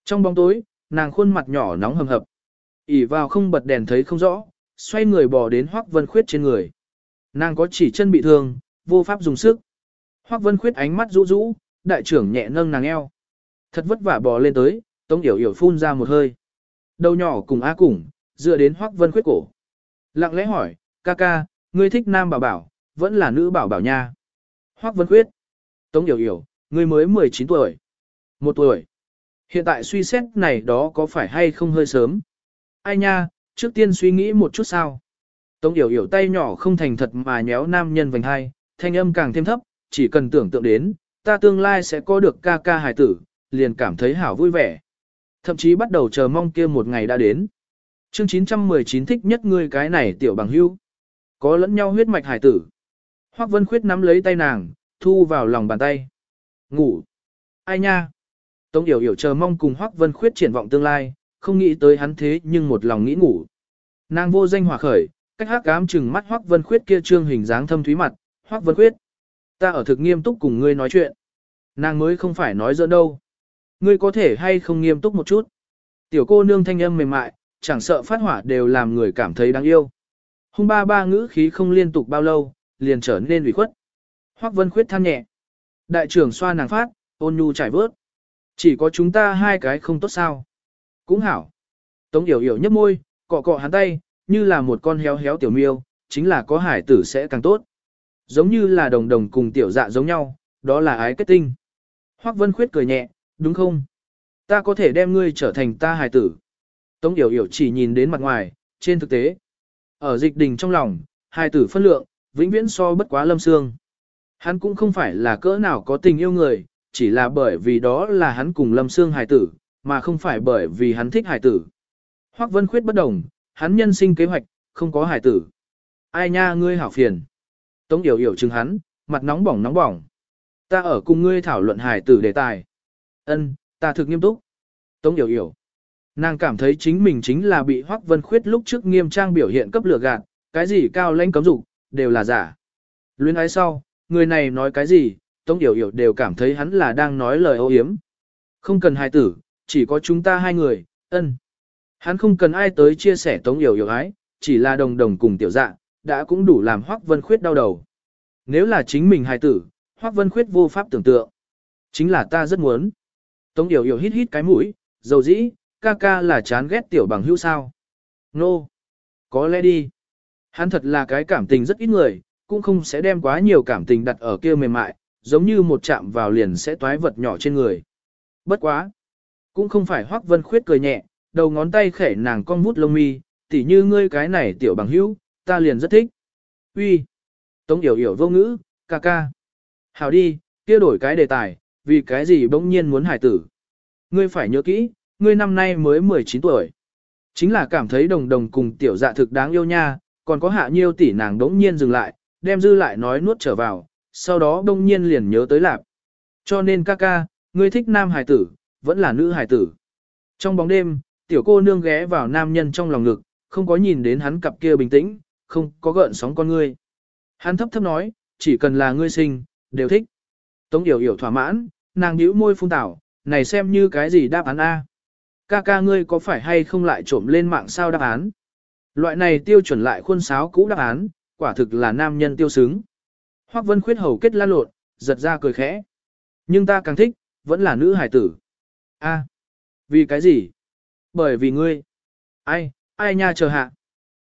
Trong bóng tối, nàng khuôn mặt nhỏ nóng hầm hập. ỉ vào không bật đèn thấy không rõ, xoay người bò đến Hoắc Vân Khuyết trên người. Nàng có chỉ chân bị thương, vô pháp dùng sức. Hoắc Vân Khuyết ánh mắt rũ rũ, đại trưởng nhẹ nâng nàng eo. Thật vất vả bò lên tới, Tống Yểu Yểu phun ra một hơi. Đầu nhỏ cùng A Củng, dựa đến Hoắc Vân Khuyết cổ. Lặng lẽ hỏi, ca ca, ngươi thích nam bảo bảo, vẫn là nữ bảo bảo nha. Hoắc Vân Khuyết. Tống Yểu Yểu, ngươi mới 19 tuổi. Một tuổi. Hiện tại suy xét này đó có phải hay không hơi sớm? Ai nha, trước tiên suy nghĩ một chút sao? Tống Yểu Yểu tay nhỏ không thành thật mà nhéo nam nhân vành hai, thanh âm càng thêm thấp, chỉ cần tưởng tượng đến, ta tương lai sẽ có được ca ca hải tử, liền cảm thấy hảo vui vẻ. Thậm chí bắt đầu chờ mong kia một ngày đã đến. Chương 919 thích nhất ngươi cái này tiểu bằng hưu. Có lẫn nhau huyết mạch hải tử. Hoắc Vân Khuyết nắm lấy tay nàng, thu vào lòng bàn tay. Ngủ. Ai nha? Tống Yểu Yểu chờ mong cùng Hoắc Vân Khuyết triển vọng tương lai, không nghĩ tới hắn thế nhưng một lòng nghĩ ngủ. Nàng vô danh hòa khởi, cách hắc ám chừng mắt Hoắc Vân Khuyết kia trương hình dáng thâm thúy mặt, Hoắc Vân Khuyết. Ta ở thực nghiêm túc cùng ngươi nói chuyện. Nàng mới không phải nói giỡn đâu. Ngươi có thể hay không nghiêm túc một chút. Tiểu cô nương thanh âm mềm mại, chẳng sợ phát hỏa đều làm người cảm thấy đáng yêu. Hung ba ba ngữ khí không liên tục bao lâu, liền trở nên ủy khuất. Hoắc Vân Khuyết than nhẹ. Đại trưởng xoa nàng phát, ôn nhu trải vớt. Chỉ có chúng ta hai cái không tốt sao. Cũng hảo. Tống Yểu Yểu nhấp môi, cọ cọ hắn tay, như là một con héo héo tiểu miêu, chính là có hải tử sẽ càng tốt. Giống như là đồng đồng cùng tiểu dạ giống nhau, đó là ái kết tinh. Hoắc Vân Khuyết cười nhẹ, đúng không? Ta có thể đem ngươi trở thành ta hải tử. Tống Yểu Yểu chỉ nhìn đến mặt ngoài, trên thực tế. Ở dịch đình trong lòng, hải tử phân lượng, vĩnh viễn so bất quá lâm xương. Hắn cũng không phải là cỡ nào có tình yêu người, chỉ là bởi vì đó là hắn cùng lâm xương hải tử, mà không phải bởi vì hắn thích hải tử. Hoắc Vân Khuyết bất đồng, hắn nhân sinh kế hoạch, không có hải tử. Ai nha ngươi hảo phiền. Tống Yểu Yểu chừng hắn, mặt nóng bỏng nóng bỏng. Ta ở cùng ngươi thảo luận hài tử đề tài. Ân, ta thực nghiêm túc. Tống Yểu Yểu. Nàng cảm thấy chính mình chính là bị Hoắc Vân Khuyết lúc trước nghiêm trang biểu hiện cấp lửa gạt, cái gì cao lãnh cấm dục, đều là giả. Luyến ái sau, người này nói cái gì, Tống Yểu Yểu đều cảm thấy hắn là đang nói lời ô hiếm. Không cần hài tử, chỉ có chúng ta hai người, ân. Hắn không cần ai tới chia sẻ Tống Yểu Yểu ái, chỉ là đồng đồng cùng tiểu dạ, đã cũng đủ làm Hoắc Vân Khuyết đau đầu. Nếu là chính mình hài tử, Hoắc Vân Khuyết vô pháp tưởng tượng. Chính là ta rất muốn. Tống Yểu Yểu hít hít cái mũi, dầu dĩ, ca ca là chán ghét tiểu bằng hữu sao. Nô. No. Có lẽ đi. Hắn thật là cái cảm tình rất ít người, cũng không sẽ đem quá nhiều cảm tình đặt ở kia mềm mại, giống như một chạm vào liền sẽ toái vật nhỏ trên người. Bất quá. Cũng không phải Hoắc Vân Khuyết cười nhẹ, đầu ngón tay khẽ nàng con mút lông mi, tỉ như ngươi cái này tiểu bằng hữu, ta liền rất thích. Uy. Tống Yểu Yểu vô ngữ, ca ca. Hảo đi, kia đổi cái đề tài, vì cái gì bỗng nhiên muốn hải tử. Ngươi phải nhớ kỹ, ngươi năm nay mới 19 tuổi. Chính là cảm thấy đồng đồng cùng tiểu dạ thực đáng yêu nha, còn có hạ nhiêu tỷ nàng đống nhiên dừng lại, đem dư lại nói nuốt trở vào, sau đó đông nhiên liền nhớ tới lạp. Cho nên ca ca, ngươi thích nam hải tử, vẫn là nữ hải tử. Trong bóng đêm, tiểu cô nương ghé vào nam nhân trong lòng ngực, không có nhìn đến hắn cặp kia bình tĩnh, không có gợn sóng con ngươi. Hắn thấp thấp nói, chỉ cần là ngươi sinh, đều thích. Tống Yểu Yểu thỏa mãn, nàng nhíu môi phun tảo, này xem như cái gì đáp án A. Ca ca ngươi có phải hay không lại trộm lên mạng sao đáp án? Loại này tiêu chuẩn lại khuôn sáo cũ đáp án, quả thực là nam nhân tiêu xứng. Hoắc Vân khuyết hầu kết lan lộn, giật ra cười khẽ. Nhưng ta càng thích, vẫn là nữ hải tử. A, vì cái gì? Bởi vì ngươi. Ai, ai nha chờ hạ.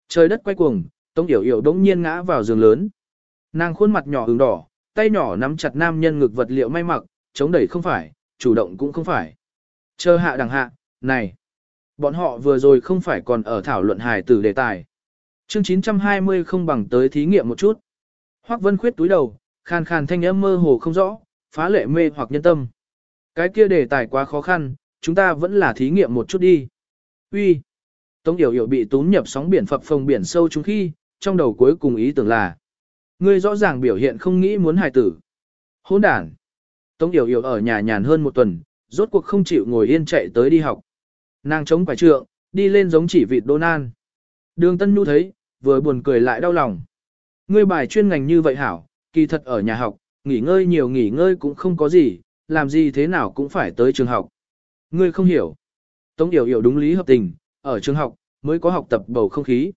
Trời đất quay cuồng, Tống Yểu Yểu đống nhiên ngã vào giường lớn. Nàng khuôn mặt nhỏ ửng đỏ, tay nhỏ nắm chặt nam nhân ngực vật liệu may mặc, chống đẩy không phải, chủ động cũng không phải. Chờ hạ đằng hạ, này. Bọn họ vừa rồi không phải còn ở thảo luận hài tử đề tài. Chương 920 không bằng tới thí nghiệm một chút. Hoắc Vân khuyết túi đầu, khàn khàn thanh âm mơ hồ không rõ, phá lệ mê hoặc nhân tâm. Cái kia đề tài quá khó khăn, chúng ta vẫn là thí nghiệm một chút đi. Uy. Tống Yểu Yểu bị tún nhập sóng biển phập phồng biển sâu chúng khi, trong đầu cuối cùng ý tưởng là. Ngươi rõ ràng biểu hiện không nghĩ muốn hài tử. Hỗn đản. Tống Yểu Yểu ở nhà nhàn hơn một tuần, rốt cuộc không chịu ngồi yên chạy tới đi học. Nàng chống quải trượng, đi lên giống chỉ vịt đô nan. Đường Tân Nhu thấy, vừa buồn cười lại đau lòng. Ngươi bài chuyên ngành như vậy hảo, kỳ thật ở nhà học, nghỉ ngơi nhiều nghỉ ngơi cũng không có gì, làm gì thế nào cũng phải tới trường học. Ngươi không hiểu. Tống Yểu Yểu đúng lý hợp tình, ở trường học, mới có học tập bầu không khí.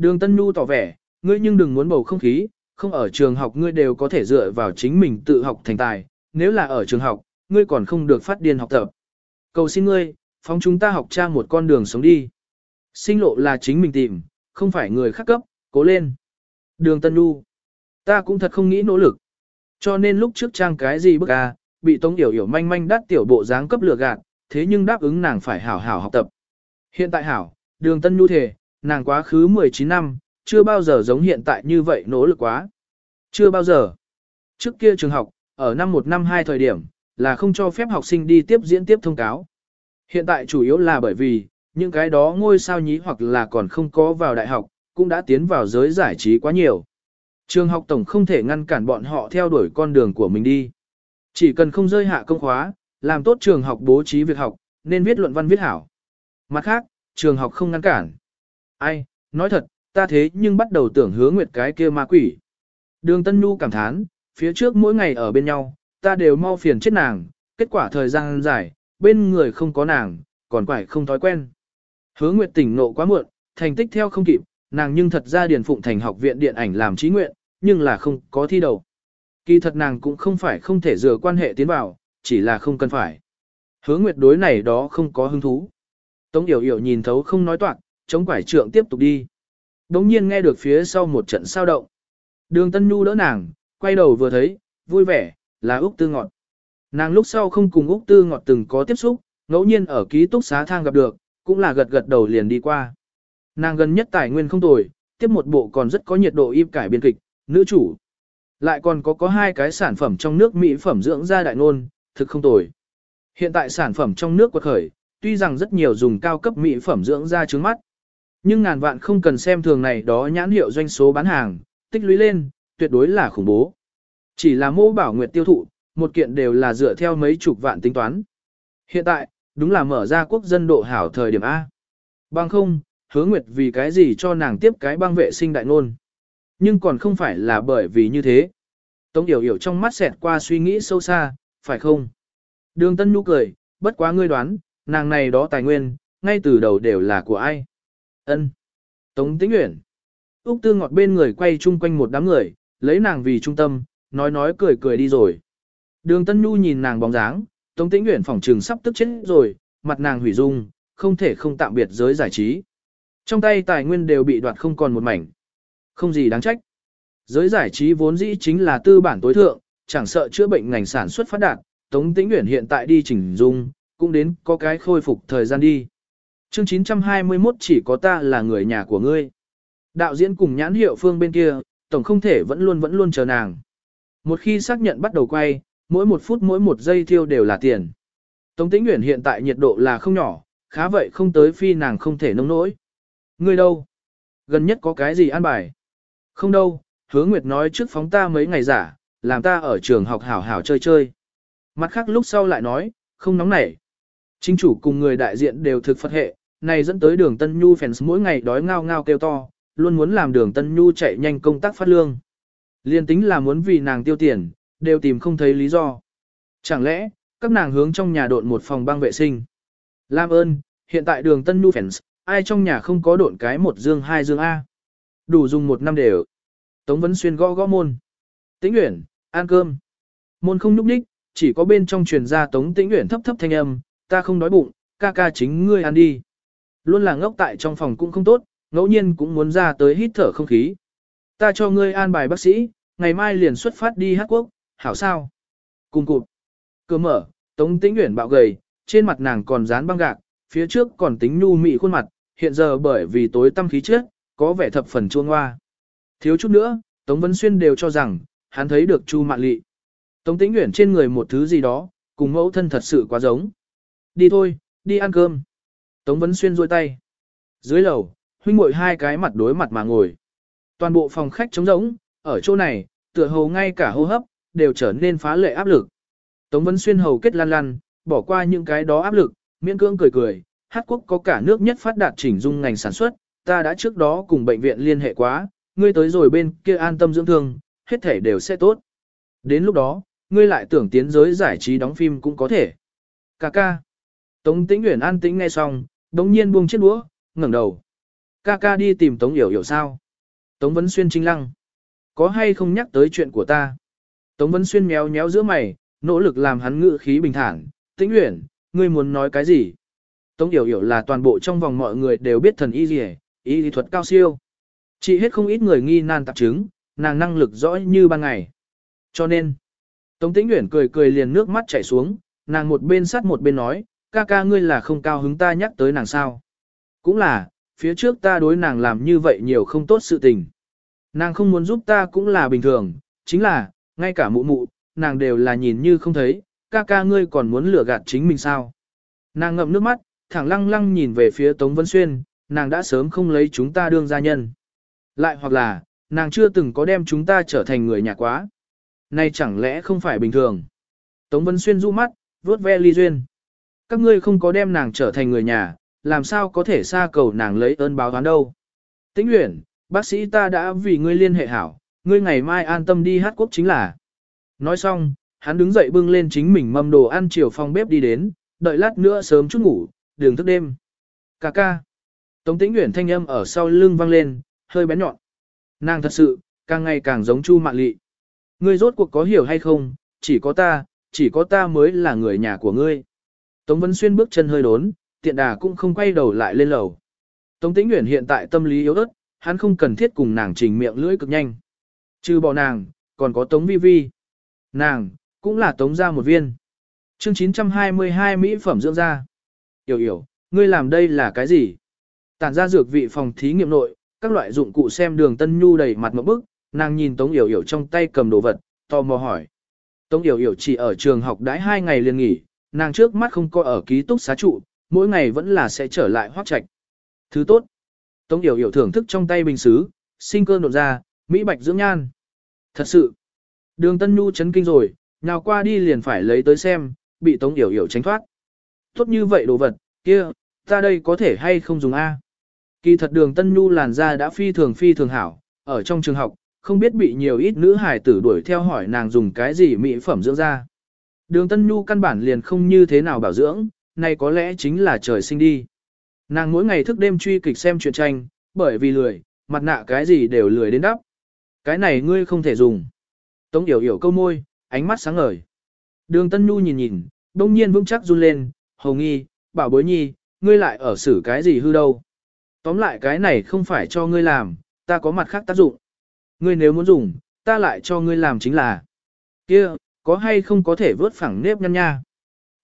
Đường Tân Nhu tỏ vẻ, ngươi nhưng đừng muốn bầu không khí, không ở trường học ngươi đều có thể dựa vào chính mình tự học thành tài, nếu là ở trường học, ngươi còn không được phát điên học tập. Cầu xin ngươi, phóng chúng ta học tra một con đường sống đi. Sinh lộ là chính mình tìm, không phải người khác cấp, cố lên. Đường Tân Nhu, ta cũng thật không nghĩ nỗ lực. Cho nên lúc trước trang cái gì bức à, bị Tống Yểu Yểu manh manh đắt tiểu bộ dáng cấp lừa gạt, thế nhưng đáp ứng nàng phải hảo hảo học tập. Hiện tại hảo, đường Tân Nhu thể, nàng quá khứ 19 năm, chưa bao giờ giống hiện tại như vậy nỗ lực quá. Chưa bao giờ. Trước kia trường học, ở năm 1 năm 2 thời điểm, là không cho phép học sinh đi tiếp diễn tiếp thông cáo. Hiện tại chủ yếu là bởi vì, những cái đó ngôi sao nhí hoặc là còn không có vào đại học, cũng đã tiến vào giới giải trí quá nhiều. Trường học tổng không thể ngăn cản bọn họ theo đuổi con đường của mình đi. Chỉ cần không rơi hạ công khóa, làm tốt trường học bố trí việc học, nên viết luận văn viết hảo. Mặt khác, trường học không ngăn cản. Ai, nói thật, ta thế nhưng bắt đầu tưởng hứa nguyệt cái kia ma quỷ. Đường Tân Nhu cảm thán, phía trước mỗi ngày ở bên nhau, ta đều mau phiền chết nàng, kết quả thời gian dài, bên người không có nàng, còn quải không thói quen. Hứa Nguyệt tỉnh nộ quá muộn, thành tích theo không kịp, nàng nhưng thật ra điền phụng thành học viện điện ảnh làm trí nguyện, nhưng là không có thi đầu. Kỳ thật nàng cũng không phải không thể dựa quan hệ tiến vào, chỉ là không cần phải. Hứa Nguyệt đối này đó không có hứng thú. Tống Yểu Yểu nhìn thấu không nói toạc, chống quải trượng tiếp tục đi. Đống nhiên nghe được phía sau một trận sao động. Đường Tân Nhu đỡ nàng, quay đầu vừa thấy, vui vẻ, là Úc Tư Ngọt. Nàng lúc sau không cùng Úc Tư Ngọt từng có tiếp xúc, ngẫu nhiên ở ký túc xá thang gặp được, cũng là gật gật đầu liền đi qua. Nàng gần nhất tài nguyên không tồi, tiếp một bộ còn rất có nhiệt độ im cải biên kịch, nữ chủ. Lại còn có có hai cái sản phẩm trong nước mỹ phẩm dưỡng da đại ngôn, thực không tồi. Hiện tại sản phẩm trong nước quật khởi, tuy rằng rất nhiều dùng cao cấp mỹ phẩm dưỡng da trứng mắt. Nhưng ngàn vạn không cần xem thường này đó nhãn hiệu doanh số bán hàng, tích lũy lên, tuyệt đối là khủng bố. Chỉ là mô bảo nguyệt tiêu thụ, một kiện đều là dựa theo mấy chục vạn tính toán. Hiện tại, đúng là mở ra quốc dân độ hảo thời điểm A. Bằng không, hứa nguyệt vì cái gì cho nàng tiếp cái băng vệ sinh đại ngôn. Nhưng còn không phải là bởi vì như thế. Tống Yểu Yểu trong mắt xẹt qua suy nghĩ sâu xa, phải không? Đường Tân Nhu cười, bất quá ngươi đoán, nàng này đó tài nguyên, ngay từ đầu đều là của ai? Ân. Tống Tĩnh Uyển. Úc Tư Ngọt bên người quay chung quanh một đám người, lấy nàng vì trung tâm, nói nói cười cười đi rồi. Đường Tân Nhu nhìn nàng bóng dáng, Tống Tĩnh Uyển phòng trường sắp tức chết rồi, mặt nàng hủy dung, không thể không tạm biệt giới giải trí. Trong tay tài nguyên đều bị đoạt không còn một mảnh. Không gì đáng trách. Giới giải trí vốn dĩ chính là tư bản tối thượng, chẳng sợ chữa bệnh ngành sản xuất phát đạt, Tống Tĩnh Uyển hiện tại đi chỉnh dung, cũng đến có cái khôi phục thời gian đi. Chương 921 chỉ có ta là người nhà của ngươi. Đạo diễn cùng nhãn hiệu phương bên kia, tổng không thể vẫn luôn vẫn luôn chờ nàng. Một khi xác nhận bắt đầu quay, mỗi một phút mỗi một giây thiêu đều là tiền. Tống Tĩnh Uyển hiện tại nhiệt độ là không nhỏ, khá vậy không tới phi nàng không thể nông nỗi. Ngươi đâu? Gần nhất có cái gì an bài? Không đâu, hứa Nguyệt nói trước phóng ta mấy ngày giả, làm ta ở trường học hảo hảo chơi chơi. Mặt khác lúc sau lại nói, không nóng nảy. Chính chủ cùng người đại diện đều thực phật hệ, này dẫn tới đường Tân Nhu fans mỗi ngày đói ngao ngao kêu to, luôn muốn làm đường Tân Nhu chạy nhanh công tác phát lương. Liên tính là muốn vì nàng tiêu tiền, đều tìm không thấy lý do. Chẳng lẽ, các nàng hướng trong nhà độn một phòng băng vệ sinh. Lam ơn, hiện tại đường Tân Nhu fans, ai trong nhà không có độn cái một dương hai dương A. Đủ dùng một năm đều. Tống Vấn Xuyên gõ gõ môn. Tĩnh Uyển, ăn cơm. Môn không núp đích, chỉ có bên trong truyền ra Tống Tĩnh Uyển thấp thấp thanh âm, ta không đói bụng, ca ca chính ngươi ăn đi. Luôn là ngốc tại trong phòng cũng không tốt, ngẫu nhiên cũng muốn ra tới hít thở không khí. Ta cho ngươi an bài bác sĩ, ngày mai liền xuất phát đi hát quốc, hảo sao? Cùng cụt. Cơ mở, Tống Tĩnh Uyển bạo gầy, trên mặt nàng còn dán băng gạc, phía trước còn tính nhu mị khuôn mặt, hiện giờ bởi vì tối tâm khí trước, có vẻ thập phần chuông hoa. Thiếu chút nữa, Tống Vân Xuyên đều cho rằng, hắn thấy được Chu Mạn Lị. Tống Tĩnh Uyển trên người một thứ gì đó, cùng mẫu thân thật sự quá giống. Đi thôi, đi ăn cơm. Tống Vân Xuyên rôi tay. Dưới lầu, huynh muội hai cái mặt đối mặt mà ngồi. Toàn bộ phòng khách trống rỗng, ở chỗ này, tựa hồ ngay cả hô hấp, đều trở nên phá lệ áp lực. Tống Vân Xuyên hầu kết lan lan, bỏ qua những cái đó áp lực, miễn cưỡng cười cười, hát quốc có cả nước nhất phát đạt chỉnh dung ngành sản xuất, ta đã trước đó cùng bệnh viện liên hệ quá, ngươi tới rồi bên kia an tâm dưỡng thương, hết thể đều sẽ tốt. Đến lúc đó, ngươi lại tưởng tiến giới giải trí đóng phim cũng có thể. Cà ca. Tống tĩnh Uyển an tĩnh nghe xong, đống nhiên buông chiếc đũa, ngẩng đầu. Ca ca đi tìm Tống Yểu Yểu sao? Tống Vấn Xuyên trinh lăng. Có hay không nhắc tới chuyện của ta? Tống Vấn Xuyên méo méo giữa mày, nỗ lực làm hắn ngự khí bình thản. Tĩnh Uyển, ngươi muốn nói cái gì? Tống Yểu Yểu là toàn bộ trong vòng mọi người đều biết thần y gì, y lý thuật cao siêu. Chỉ hết không ít người nghi nan tạp chứng, nàng năng lực rõ như ban ngày. Cho nên, Tống Tĩnh Uyển cười cười liền nước mắt chảy xuống, nàng một bên sát một bên nói, ca ca ngươi là không cao hứng ta nhắc tới nàng sao. Cũng là, phía trước ta đối nàng làm như vậy nhiều không tốt sự tình. Nàng không muốn giúp ta cũng là bình thường, chính là, ngay cả mụ mụ, nàng đều là nhìn như không thấy, ca ca ngươi còn muốn lừa gạt chính mình sao. Nàng ngậm nước mắt, thẳng lăng lăng nhìn về phía Tống Vân Xuyên, nàng đã sớm không lấy chúng ta đương gia nhân. Lại hoặc là, nàng chưa từng có đem chúng ta trở thành người nhà quá. Này chẳng lẽ không phải bình thường? Tống Vân Xuyên du mắt, vuốt ve ly duyên. Các ngươi không có đem nàng trở thành người nhà, làm sao có thể xa cầu nàng lấy ơn báo toán đâu. Tĩnh Uyển, bác sĩ ta đã vì ngươi liên hệ hảo, ngươi ngày mai an tâm đi hát quốc chính là. Nói xong, hắn đứng dậy bưng lên chính mình mâm đồ ăn chiều phòng bếp đi đến, đợi lát nữa sớm chút ngủ, đường thức đêm. Cà ca. Tống Tĩnh Uyển thanh âm ở sau lưng vang lên, hơi bén nhọn. Nàng thật sự, càng ngày càng giống Chu Mạn Lị. Ngươi rốt cuộc có hiểu hay không, chỉ có ta, chỉ có ta mới là người nhà của ngươi. Tống Vân Xuyên bước chân hơi đốn, tiện đà cũng không quay đầu lại lên lầu. Tống Tĩnh Uyển hiện tại tâm lý yếu ớt, hắn không cần thiết cùng nàng trình miệng lưỡi cực nhanh. Trừ bỏ nàng, còn có Tống Vi Vi. Nàng, cũng là Tống gia một viên. Chương 922 Mỹ phẩm dưỡng da. Yểu yểu, ngươi làm đây là cái gì? Tản ra dược vị phòng thí nghiệm nội, các loại dụng cụ xem đường tân nhu đầy mặt một bức, nàng nhìn Tống Yểu Yểu trong tay cầm đồ vật, tò mò hỏi. Tống Yểu Yểu chỉ ở trường học đãi hai ngày liền nghỉ, nàng trước mắt không có ở ký túc xá trụ, mỗi ngày vẫn là sẽ trở lại hoác trạch. Thứ tốt. Tống Yểu Yểu thưởng thức trong tay bình xứ, sinh cơ nộn ra, Mỹ bạch dưỡng nhan. Thật sự. Đường Tân Nhu chấn kinh rồi, nào qua đi liền phải lấy tới xem, bị Tống Yểu Yểu tránh thoát. Tốt như vậy đồ vật, kia, ta đây có thể hay không dùng A. Kỳ thật đường Tân Nhu làn da đã phi thường phi thường hảo, ở trong trường học, không biết bị nhiều ít nữ hài tử đuổi theo hỏi nàng dùng cái gì mỹ phẩm dưỡng da. Đường Tân Nhu căn bản liền không như thế nào bảo dưỡng, này có lẽ chính là trời sinh đi. Nàng mỗi ngày thức đêm truy kịch xem truyện tranh, bởi vì lười, mặt nạ cái gì đều lười đến đắp. Cái này ngươi không thể dùng. Tống Yểu Yểu câu môi, ánh mắt sáng ngời. Đường Tân Nhu nhìn nhìn, đông nhiên vững chắc run lên, Hồng nghi, bảo bối nhi, ngươi lại ở xử cái gì hư đâu. Tóm lại cái này không phải cho ngươi làm, ta có mặt khác tác dụng. Ngươi nếu muốn dùng, ta lại cho ngươi làm chính là. kia có hay không có thể vớt phẳng nếp nhăn nha.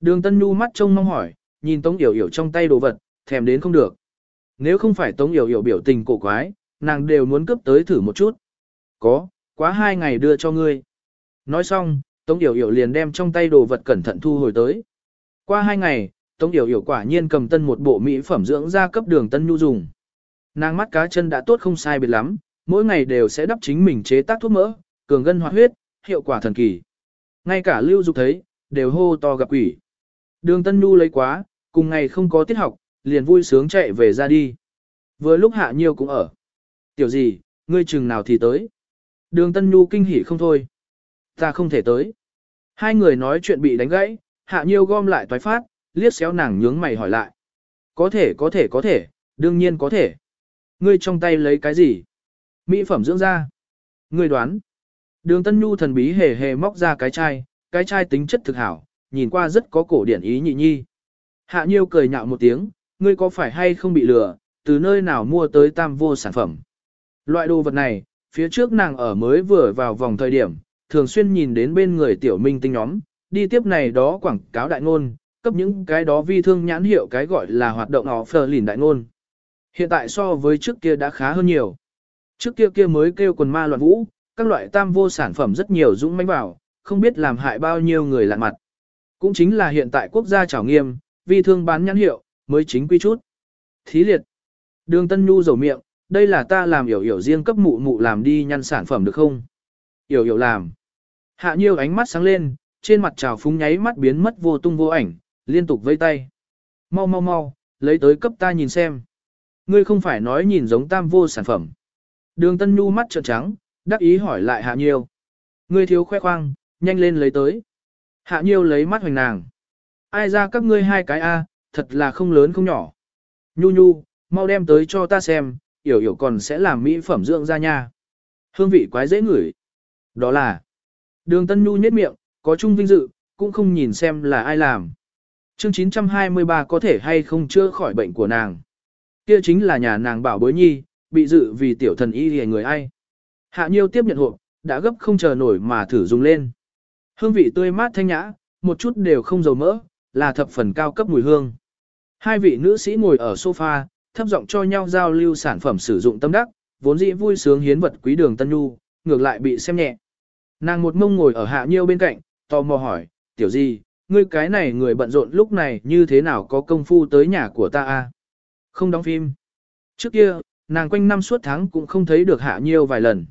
Đường Tân Nhu mắt trông mong hỏi, nhìn Tống Yểu Yểu trong tay đồ vật, thèm đến không được. Nếu không phải Tống Yểu Yểu biểu tình cổ quái, nàng đều muốn cướp tới thử một chút. Có, quá hai ngày đưa cho ngươi. Nói xong, Tống Yểu Yểu liền đem trong tay đồ vật cẩn thận thu hồi tới. Qua hai ngày, Tống Yểu Yểu quả nhiên cầm tân một bộ mỹ phẩm dưỡng da cấp đường Tân Nhu dùng. Nàng mắt cá chân đã tốt không sai biệt lắm, mỗi ngày đều sẽ đắp chính mình chế tác thuốc mỡ, cường gân hoạt huyết, hiệu quả thần kỳ. Ngay cả Lưu Dục thấy, đều hô to gặp quỷ. Đường Tân Nhu lấy quá, cùng ngày không có tiết học, liền vui sướng chạy về ra đi. Vừa lúc Hạ Nhiêu cũng ở. Tiểu gì, ngươi chừng nào thì tới. Đường Tân Nhu kinh hỉ không thôi. Ta không thể tới. Hai người nói chuyện bị đánh gãy, Hạ Nhiêu gom lại toái phát, liếc xéo nàng nhướng mày hỏi lại. Có thể có thể có thể, đương nhiên có thể. Ngươi trong tay lấy cái gì? Mỹ phẩm dưỡng da. Ngươi đoán. Đường Tân Nhu thần bí hề hề móc ra cái chai, cái chai tính chất thực hảo, nhìn qua rất có cổ điển ý nhị nhi. Hạ Nhiêu cười nhạo một tiếng, ngươi có phải hay không bị lừa, từ nơi nào mua tới tam vô sản phẩm. Loại đồ vật này, phía trước nàng ở mới vừa vào vòng thời điểm, thường xuyên nhìn đến bên người tiểu minh tinh nhóm, đi tiếp này đó quảng cáo đại ngôn, cấp những cái đó vi thương nhãn hiệu cái gọi là hoạt động họ phờ lìn đại ngôn. Hiện tại so với trước kia đã khá hơn nhiều. Trước kia kia mới kêu quần ma loạn vũ, các loại tam vô sản phẩm rất nhiều dũng mãnh vào, không biết làm hại bao nhiêu người lạ mặt. Cũng chính là hiện tại quốc gia trảo nghiêm, vì thương bán nhãn hiệu, mới chính quy chút. Thí liệt. Đường Tân Nhu dầu miệng, đây là ta làm hiểu hiểu riêng cấp mụ mụ làm đi nhăn sản phẩm được không? Hiểu hiểu làm. Hạ nhiêu ánh mắt sáng lên, trên mặt trào phúng nháy mắt biến mất vô tung vô ảnh, liên tục vây tay. Mau mau mau, lấy tới cấp ta nhìn xem. Ngươi không phải nói nhìn giống tam vô sản phẩm. Đường Tân Nhu mắt trợn trắng, đắc ý hỏi lại Hạ Nhiêu. Ngươi thiếu khoe khoang, nhanh lên lấy tới. Hạ Nhiêu lấy mắt hoành nàng. Ai ra các ngươi hai cái a, thật là không lớn không nhỏ. Nhu Nhu, mau đem tới cho ta xem, yểu yểu còn sẽ làm mỹ phẩm dưỡng da nha. Hương vị quái dễ ngửi. Đó là Đường Tân Nhu nhếch miệng, có chung vinh dự, cũng không nhìn xem là ai làm. Chương 923 có thể hay không chữa khỏi bệnh của nàng. Kia chính là nhà nàng bảo bối nhi, bị dự vì tiểu thần y hề người ai. Hạ Nhiêu tiếp nhận hộp, đã gấp không chờ nổi mà thử dùng lên. Hương vị tươi mát thanh nhã, một chút đều không dầu mỡ, là thập phần cao cấp mùi hương. Hai vị nữ sĩ ngồi ở sofa, thấp giọng cho nhau giao lưu sản phẩm sử dụng tâm đắc, vốn dĩ vui sướng hiến vật quý đường Tân Nhu, ngược lại bị xem nhẹ. Nàng một mông ngồi ở hạ nhiêu bên cạnh, tò mò hỏi, tiểu gì, ngươi cái này người bận rộn lúc này như thế nào có công phu tới nhà của ta a? Không đóng phim. Trước kia, nàng quanh năm suốt tháng cũng không thấy được hạ nhiêu vài lần.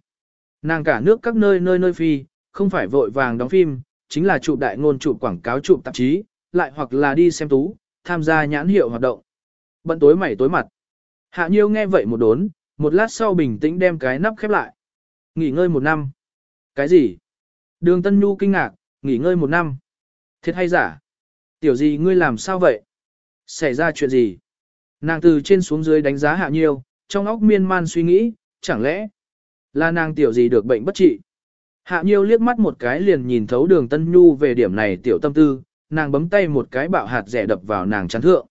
Nàng cả nước các nơi nơi nơi phi, không phải vội vàng đóng phim, chính là chụp đại ngôn chụp quảng cáo chụp tạp chí, lại hoặc là đi xem tú, tham gia nhãn hiệu hoạt động. Bận tối mày tối mặt. Hạ Nhiêu nghe vậy một đốn, một lát sau bình tĩnh đem cái nắp khép lại. Nghỉ ngơi một năm. Cái gì? Đường Tân Nhu kinh ngạc, nghỉ ngơi một năm. Thiệt hay giả? Tiểu gì ngươi làm sao vậy? Xảy ra chuyện gì? Nàng từ trên xuống dưới đánh giá Hạ Nhiêu, trong óc miên man suy nghĩ, chẳng lẽ là nàng tiểu gì được bệnh bất trị? Hạ Nhiêu liếc mắt một cái liền nhìn thấu đường Tân Nhu về điểm này tiểu tâm tư, nàng bấm tay một cái bạo hạt rẻ đập vào nàng chán thượng.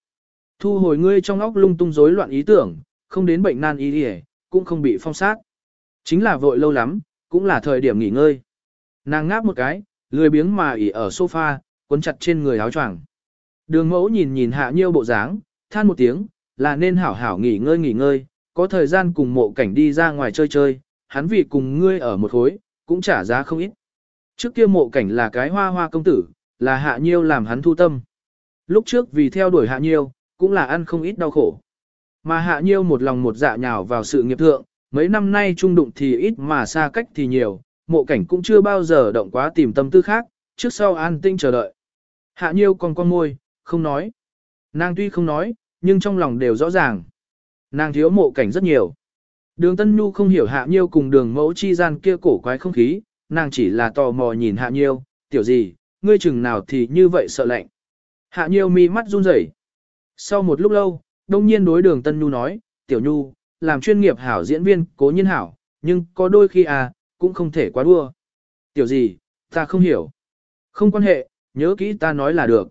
Thu hồi ngươi trong óc lung tung rối loạn ý tưởng, không đến bệnh nan y đi cũng không bị phong sát. Chính là vội lâu lắm, cũng là thời điểm nghỉ ngơi. Nàng ngáp một cái, lười biếng mà ỉ ở sofa, cuốn chặt trên người áo choàng. Đường mẫu nhìn nhìn hạ nhiêu bộ dáng, than một tiếng, là nên hảo hảo nghỉ ngơi nghỉ ngơi, có thời gian cùng mộ cảnh đi ra ngoài chơi chơi, hắn vì cùng ngươi ở một khối, cũng trả giá không ít. Trước kia mộ cảnh là cái hoa hoa công tử, là hạ nhiêu làm hắn thu tâm. Lúc trước vì theo đuổi hạ nhiêu, cũng là ăn không ít đau khổ. Mà hạ nhiêu một lòng một dạ nhào vào sự nghiệp thượng, mấy năm nay trung đụng thì ít mà xa cách thì nhiều, mộ cảnh cũng chưa bao giờ động quá tìm tâm tư khác, trước sau an tinh chờ đợi. Hạ nhiêu còn con môi, không nói. Nàng tuy không nói, nhưng trong lòng đều rõ ràng. Nàng thiếu mộ cảnh rất nhiều. Đường Tân Nhu không hiểu hạ nhiêu cùng đường mẫu chi gian kia cổ quái không khí, nàng chỉ là tò mò nhìn hạ nhiêu, tiểu gì, ngươi chừng nào thì như vậy sợ lạnh. Hạ nhiêu mi mắt run rẩy. Sau một lúc lâu, đông nhiên đối đường Tân Nhu nói, tiểu Nhu, làm chuyên nghiệp hảo diễn viên, cố nhiên hảo, nhưng có đôi khi à, cũng không thể quá đua. Tiểu gì, ta không hiểu. Không quan hệ, nhớ kỹ ta nói là được.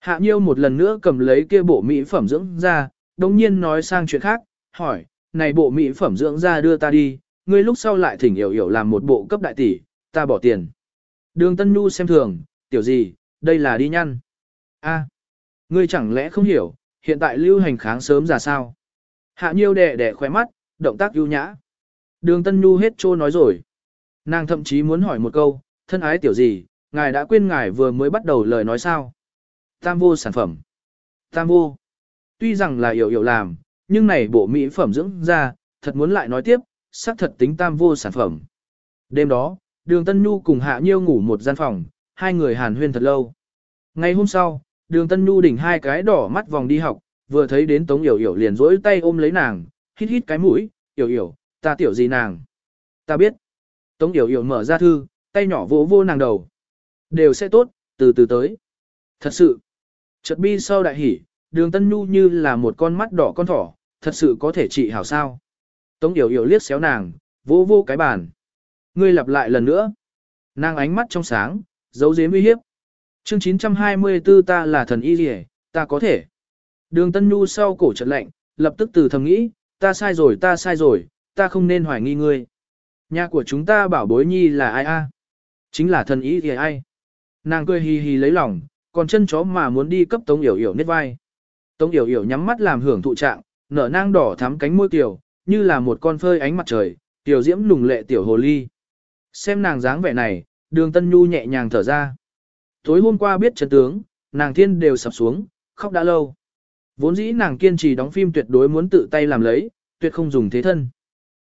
Hạ Nhiêu một lần nữa cầm lấy kia bộ mỹ phẩm dưỡng ra, đồng nhiên nói sang chuyện khác, hỏi, này bộ mỹ phẩm dưỡng ra đưa ta đi, ngươi lúc sau lại thỉnh hiểu hiểu làm một bộ cấp đại tỷ, ta bỏ tiền. Đường Tân Nhu xem thường, tiểu gì, đây là đi nhăn. a ngươi chẳng lẽ không hiểu, hiện tại lưu hành kháng sớm ra sao? Hạ Nhiêu đẻ đẻ khóe mắt, động tác ưu nhã. Đường Tân Nhu hết trô nói rồi. Nàng thậm chí muốn hỏi một câu, thân ái tiểu gì, ngài đã quên ngài vừa mới bắt đầu lời nói sao? Tam vô sản phẩm. Tam vô. Tuy rằng là hiểu hiểu làm, nhưng này bộ mỹ phẩm dưỡng ra, thật muốn lại nói tiếp, xác thật tính tam vô sản phẩm. Đêm đó, đường Tân Nhu cùng Hạ Nhiêu ngủ một gian phòng, hai người hàn huyên thật lâu. Ngày hôm sau, đường Tân Nhu đỉnh hai cái đỏ mắt vòng đi học, vừa thấy đến Tống Yểu Yểu liền rỗi tay ôm lấy nàng, hít hít cái mũi, Yểu Yểu, ta tiểu gì nàng? Ta biết. Tống Yểu Yểu mở ra thư, tay nhỏ vỗ vô nàng đầu. Đều sẽ tốt, từ từ tới. Thật sự. Chợt bi sau đại hỉ, đường Tân Nhu như là một con mắt đỏ con thỏ, thật sự có thể trị hảo sao. Tống Yểu Yểu liếc xéo nàng, vỗ vô cái bàn. Ngươi lặp lại lần nữa. Nàng ánh mắt trong sáng, giấu giếm uy hiếp. Chương 924 ta là thần y rỉ, ta có thể. Đường Tân Nhu sau cổ chợt lạnh, lập tức từ thầm nghĩ, ta sai rồi ta sai rồi, ta không nên hoài nghi ngươi. Nhà của chúng ta bảo bối nhi là ai a? Chính là thần ý thì ai? Nàng cười hì hì lấy lòng, còn chân chó mà muốn đi cấp Tống Yểu Yểu nết vai. Tống Yểu Yểu nhắm mắt làm hưởng thụ trạng, nở nang đỏ thắm cánh môi tiểu, như là một con phơi ánh mặt trời, tiểu diễm lùng lệ tiểu hồ ly. Xem nàng dáng vẻ này, đường Tân Nhu nhẹ nhàng thở ra. Tối hôm qua biết trận tướng, nàng thiên đều sập xuống, khóc đã lâu. Vốn dĩ nàng kiên trì đóng phim tuyệt đối muốn tự tay làm lấy, tuyệt không dùng thế thân.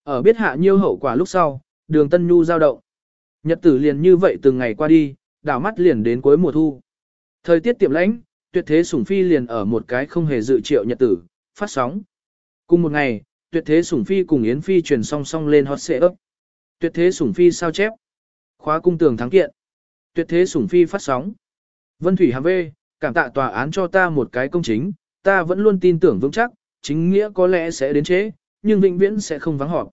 Ở biết hạ nhiêu hậu quả lúc sau, đường Tân Nhu giao động. Nhật tử liền như vậy từng ngày qua đi, đảo mắt liền đến cuối mùa thu. Thời tiết tiệm lãnh, tuyệt thế sủng phi liền ở một cái không hề dự triệu nhật tử, phát sóng. Cùng một ngày, tuyệt thế sủng phi cùng Yến Phi truyền song song lên hot xệ ấp. Tuyệt thế sủng phi sao chép. Khóa cung tường thắng kiện. Tuyệt thế sủng phi phát sóng. Vân Thủy Hàm Vê, cảm tạ tòa án cho ta một cái công chính, ta vẫn luôn tin tưởng vững chắc, chính nghĩa có lẽ sẽ đến chế, nhưng vĩnh viễn sẽ không vắng họp.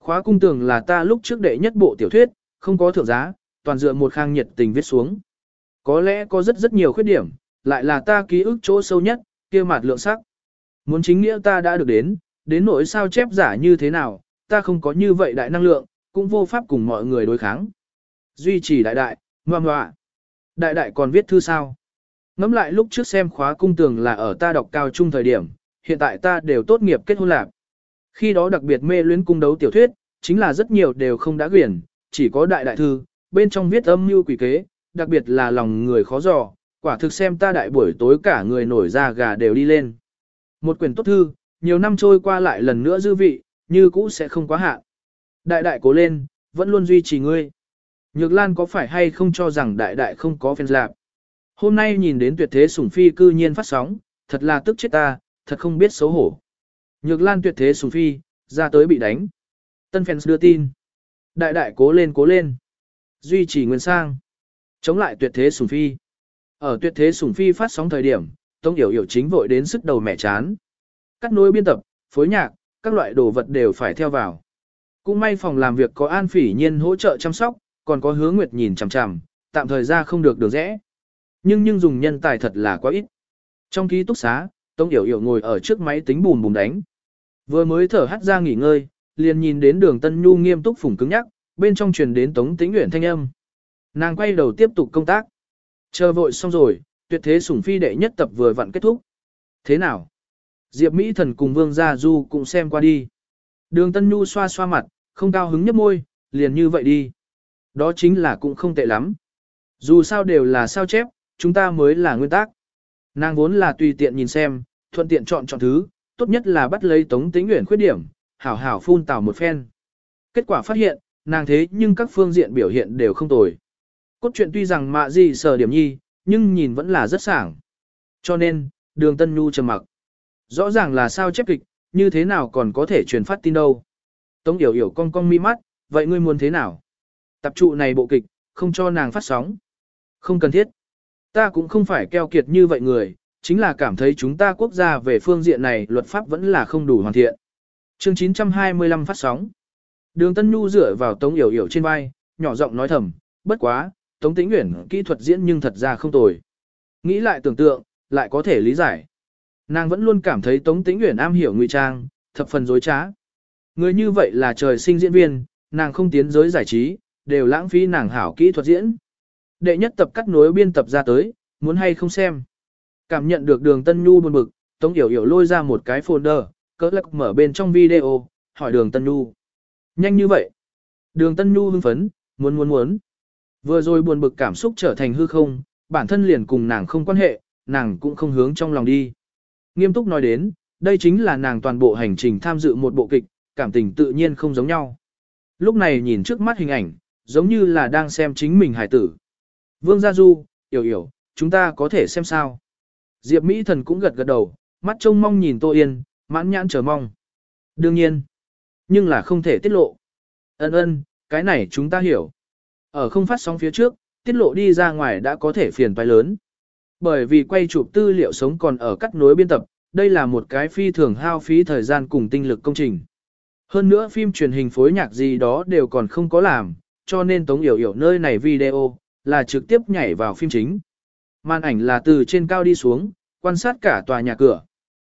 Khóa cung tường là ta lúc trước đệ nhất bộ tiểu thuyết, không có thượng giá, toàn dựa một khang nhiệt tình viết xuống. Có lẽ có rất rất nhiều khuyết điểm, lại là ta ký ức chỗ sâu nhất, kia mặt lượng sắc. Muốn chính nghĩa ta đã được đến, đến nỗi sao chép giả như thế nào, ta không có như vậy đại năng lượng, cũng vô pháp cùng mọi người đối kháng. Duy trì đại đại, ngoan ngoạ. Đại đại còn viết thư sao? Ngắm lại lúc trước xem khóa cung tường là ở ta đọc cao trung thời điểm, hiện tại ta đều tốt nghiệp kết hôn lạc. Khi đó đặc biệt mê luyến cung đấu tiểu thuyết, chính là rất nhiều đều không đã quyển, chỉ có đại đại thư, bên trong viết âm mưu quỷ kế, đặc biệt là lòng người khó dò, quả thực xem ta đại buổi tối cả người nổi da gà đều đi lên. Một quyển tốt thư, nhiều năm trôi qua lại lần nữa dư vị, như cũ sẽ không quá hạn. Đại đại cố lên, vẫn luôn duy trì ngươi. Nhược Lan có phải hay không cho rằng đại đại không có fans lạc? Hôm nay nhìn đến tuyệt thế sủng phi cư nhiên phát sóng, thật là tức chết ta, thật không biết xấu hổ. Nhược Lan tuyệt thế sủng phi, ra tới bị đánh. Tân fans đưa tin. Đại đại cố lên cố lên. Duy trì nguyên sang. Chống lại tuyệt thế sủng phi. Ở tuyệt thế sủng phi phát sóng thời điểm, tống Yểu Yểu chính vội đến sức đầu mẹ chán. Cắt nối biên tập, phối nhạc, các loại đồ vật đều phải theo vào. Cũng may phòng làm việc có An Phỉ Nhiên hỗ trợ chăm sóc, còn có Hứa Nguyệt nhìn chằm chằm, tạm thời ra không được được rẽ. Nhưng nhưng dùng nhân tài thật là quá ít. Trong ký túc xá, tống Yểu Yểu ngồi ở trước máy tính bùm bùm đánh. Vừa mới thở hắt ra nghỉ ngơi, liền nhìn đến đường Tân Nhu nghiêm túc phủng cứng nhắc, bên trong truyền đến Tống Tĩnh Uyển thanh âm. Nàng quay đầu tiếp tục công tác. Chờ vội xong rồi, tuyệt thế sủng phi đệ nhất tập vừa vặn kết thúc. Thế nào? Diệp Mỹ Thần cùng Vương Gia Du cũng xem qua đi. Đường Tân Nhu xoa xoa mặt, không cao hứng nhấp môi, liền như vậy đi. Đó chính là cũng không tệ lắm. Dù sao đều là sao chép, chúng ta mới là nguyên tắc. Nàng vốn là tùy tiện nhìn xem, thuận tiện chọn chọn thứ, tốt nhất là bắt lấy Tống Tĩnh Uyển khuyết điểm, hảo hảo phun tào một phen. Kết quả phát hiện, nàng thế nhưng các phương diện biểu hiện đều không tồi. Cốt truyện tuy rằng mạ gì sở điểm nhi, nhưng nhìn vẫn là rất sảng. Cho nên, đường Tân Nhu trầm mặc. Rõ ràng là sao chép kịch, như thế nào còn có thể truyền phát tin đâu. Tống Yểu Yểu cong cong mi mắt, vậy ngươi muốn thế nào? Tập trụ này bộ kịch, không cho nàng phát sóng. Không cần thiết. Ta cũng không phải keo kiệt như vậy người, chính là cảm thấy chúng ta quốc gia về phương diện này luật pháp vẫn là không đủ hoàn thiện. Chương 925 phát sóng. Đường Tân Nhu dựa vào Tống Yểu Yểu trên vai, nhỏ giọng nói thầm, bất quá, Tống Tĩnh Uyển kỹ thuật diễn nhưng thật ra không tồi. Nghĩ lại tưởng tượng, lại có thể lý giải. Nàng vẫn luôn cảm thấy Tống Tĩnh Uyển am hiểu ngụy trang, thập phần dối trá. Người như vậy là trời sinh diễn viên, nàng không tiến giới giải trí, đều lãng phí nàng hảo kỹ thuật diễn. Đệ nhất tập cắt nối biên tập ra tới, muốn hay không xem. Cảm nhận được đường Tân Nhu buồn bực, Tống Yểu Yểu lôi ra một cái folder, cỡ lắc mở bên trong video, hỏi đường Tân Nhu. Nhanh như vậy. Đường Tân Nhu hưng phấn, muốn muốn muốn. Vừa rồi buồn bực cảm xúc trở thành hư không, bản thân liền cùng nàng không quan hệ, nàng cũng không hướng trong lòng đi. Nghiêm túc nói đến, đây chính là nàng toàn bộ hành trình tham dự một bộ kịch, cảm tình tự nhiên không giống nhau. Lúc này nhìn trước mắt hình ảnh, giống như là đang xem chính mình hải tử. Vương Gia Du, hiểu hiểu, chúng ta có thể xem sao. Diệp Mỹ Thần cũng gật gật đầu, mắt trông mong nhìn Tô Yên, mãn nhãn chờ mong. Đương nhiên, nhưng là không thể tiết lộ. Ân ân, cái này chúng ta hiểu. Ở không phát sóng phía trước, tiết lộ đi ra ngoài đã có thể phiền toái lớn. Bởi vì quay chụp tư liệu sống còn ở cắt nối biên tập, đây là một cái phi thường hao phí thời gian cùng tinh lực công trình. Hơn nữa phim truyền hình phối nhạc gì đó đều còn không có làm, cho nên Tống Yểu Yểu nơi này video, là trực tiếp nhảy vào phim chính. Màn ảnh là từ trên cao đi xuống, quan sát cả tòa nhà cửa.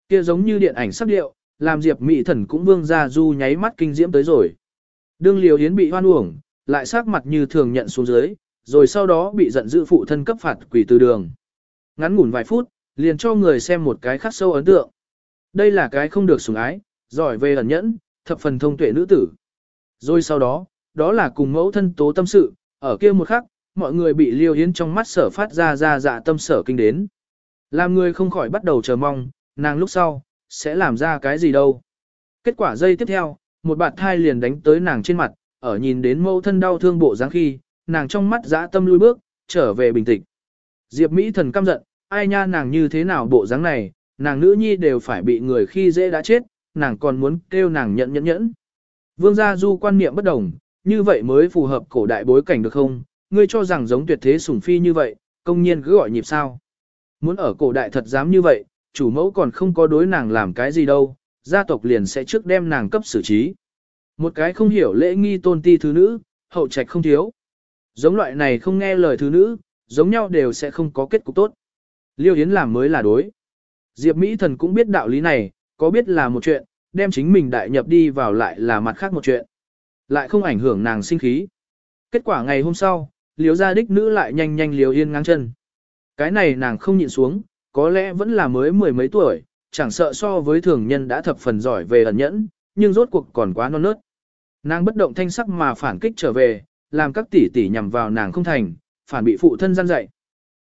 Kia giống như điện ảnh sắc điệu, làm Diệp Mỹ Thần cũng vương ra du nháy mắt kinh diễm tới rồi. Đương Liều Yến bị hoan uổng, lại sắc mặt như thường nhận xuống dưới, rồi sau đó bị giận dữ phụ thân cấp phạt quỷ từ đường. Ngắn ngủn vài phút, liền cho người xem một cái khắc sâu ấn tượng. Đây là cái không được sủng ái, giỏi về ẩn nhẫn, thập phần thông tuệ nữ tử. Rồi sau đó, đó là cùng mẫu thân tố tâm sự, ở kia một khắc, mọi người bị liêu hiến trong mắt sở phát ra ra dạ tâm sở kinh đến. Làm người không khỏi bắt đầu chờ mong, nàng lúc sau, sẽ làm ra cái gì đâu. Kết quả dây tiếp theo, một bạt thai liền đánh tới nàng trên mặt, ở nhìn đến mẫu thân đau thương bộ dáng khi, nàng trong mắt dã tâm lui bước, trở về bình tĩnh. Diệp Mỹ thần căm giận, ai nha nàng như thế nào bộ dáng này, nàng nữ nhi đều phải bị người khi dễ đã chết, nàng còn muốn kêu nàng nhận nhẫn nhẫn. Vương gia du quan niệm bất đồng, như vậy mới phù hợp cổ đại bối cảnh được không? Ngươi cho rằng giống tuyệt thế sủng phi như vậy, công nhiên cứ gọi nhịp sao? Muốn ở cổ đại thật dám như vậy, chủ mẫu còn không có đối nàng làm cái gì đâu, gia tộc liền sẽ trước đem nàng cấp xử trí. Một cái không hiểu lễ nghi tôn ti thứ nữ, hậu trạch không thiếu. Giống loại này không nghe lời thứ nữ, giống nhau đều sẽ không có kết cục tốt. Liêu Yến làm mới là đối. Diệp Mỹ thần cũng biết đạo lý này, có biết là một chuyện, đem chính mình đại nhập đi vào lại là mặt khác một chuyện. Lại không ảnh hưởng nàng sinh khí. Kết quả ngày hôm sau, liếu gia đích nữ lại nhanh nhanh liều yên ngang chân. Cái này nàng không nhịn xuống, có lẽ vẫn là mới mười mấy tuổi, chẳng sợ so với thường nhân đã thập phần giỏi về ẩn nhẫn, nhưng rốt cuộc còn quá non nớt. Nàng bất động thanh sắc mà phản kích trở về, làm các tỷ tỷ nhằm vào nàng không thành, phản bị phụ thân gian dạy.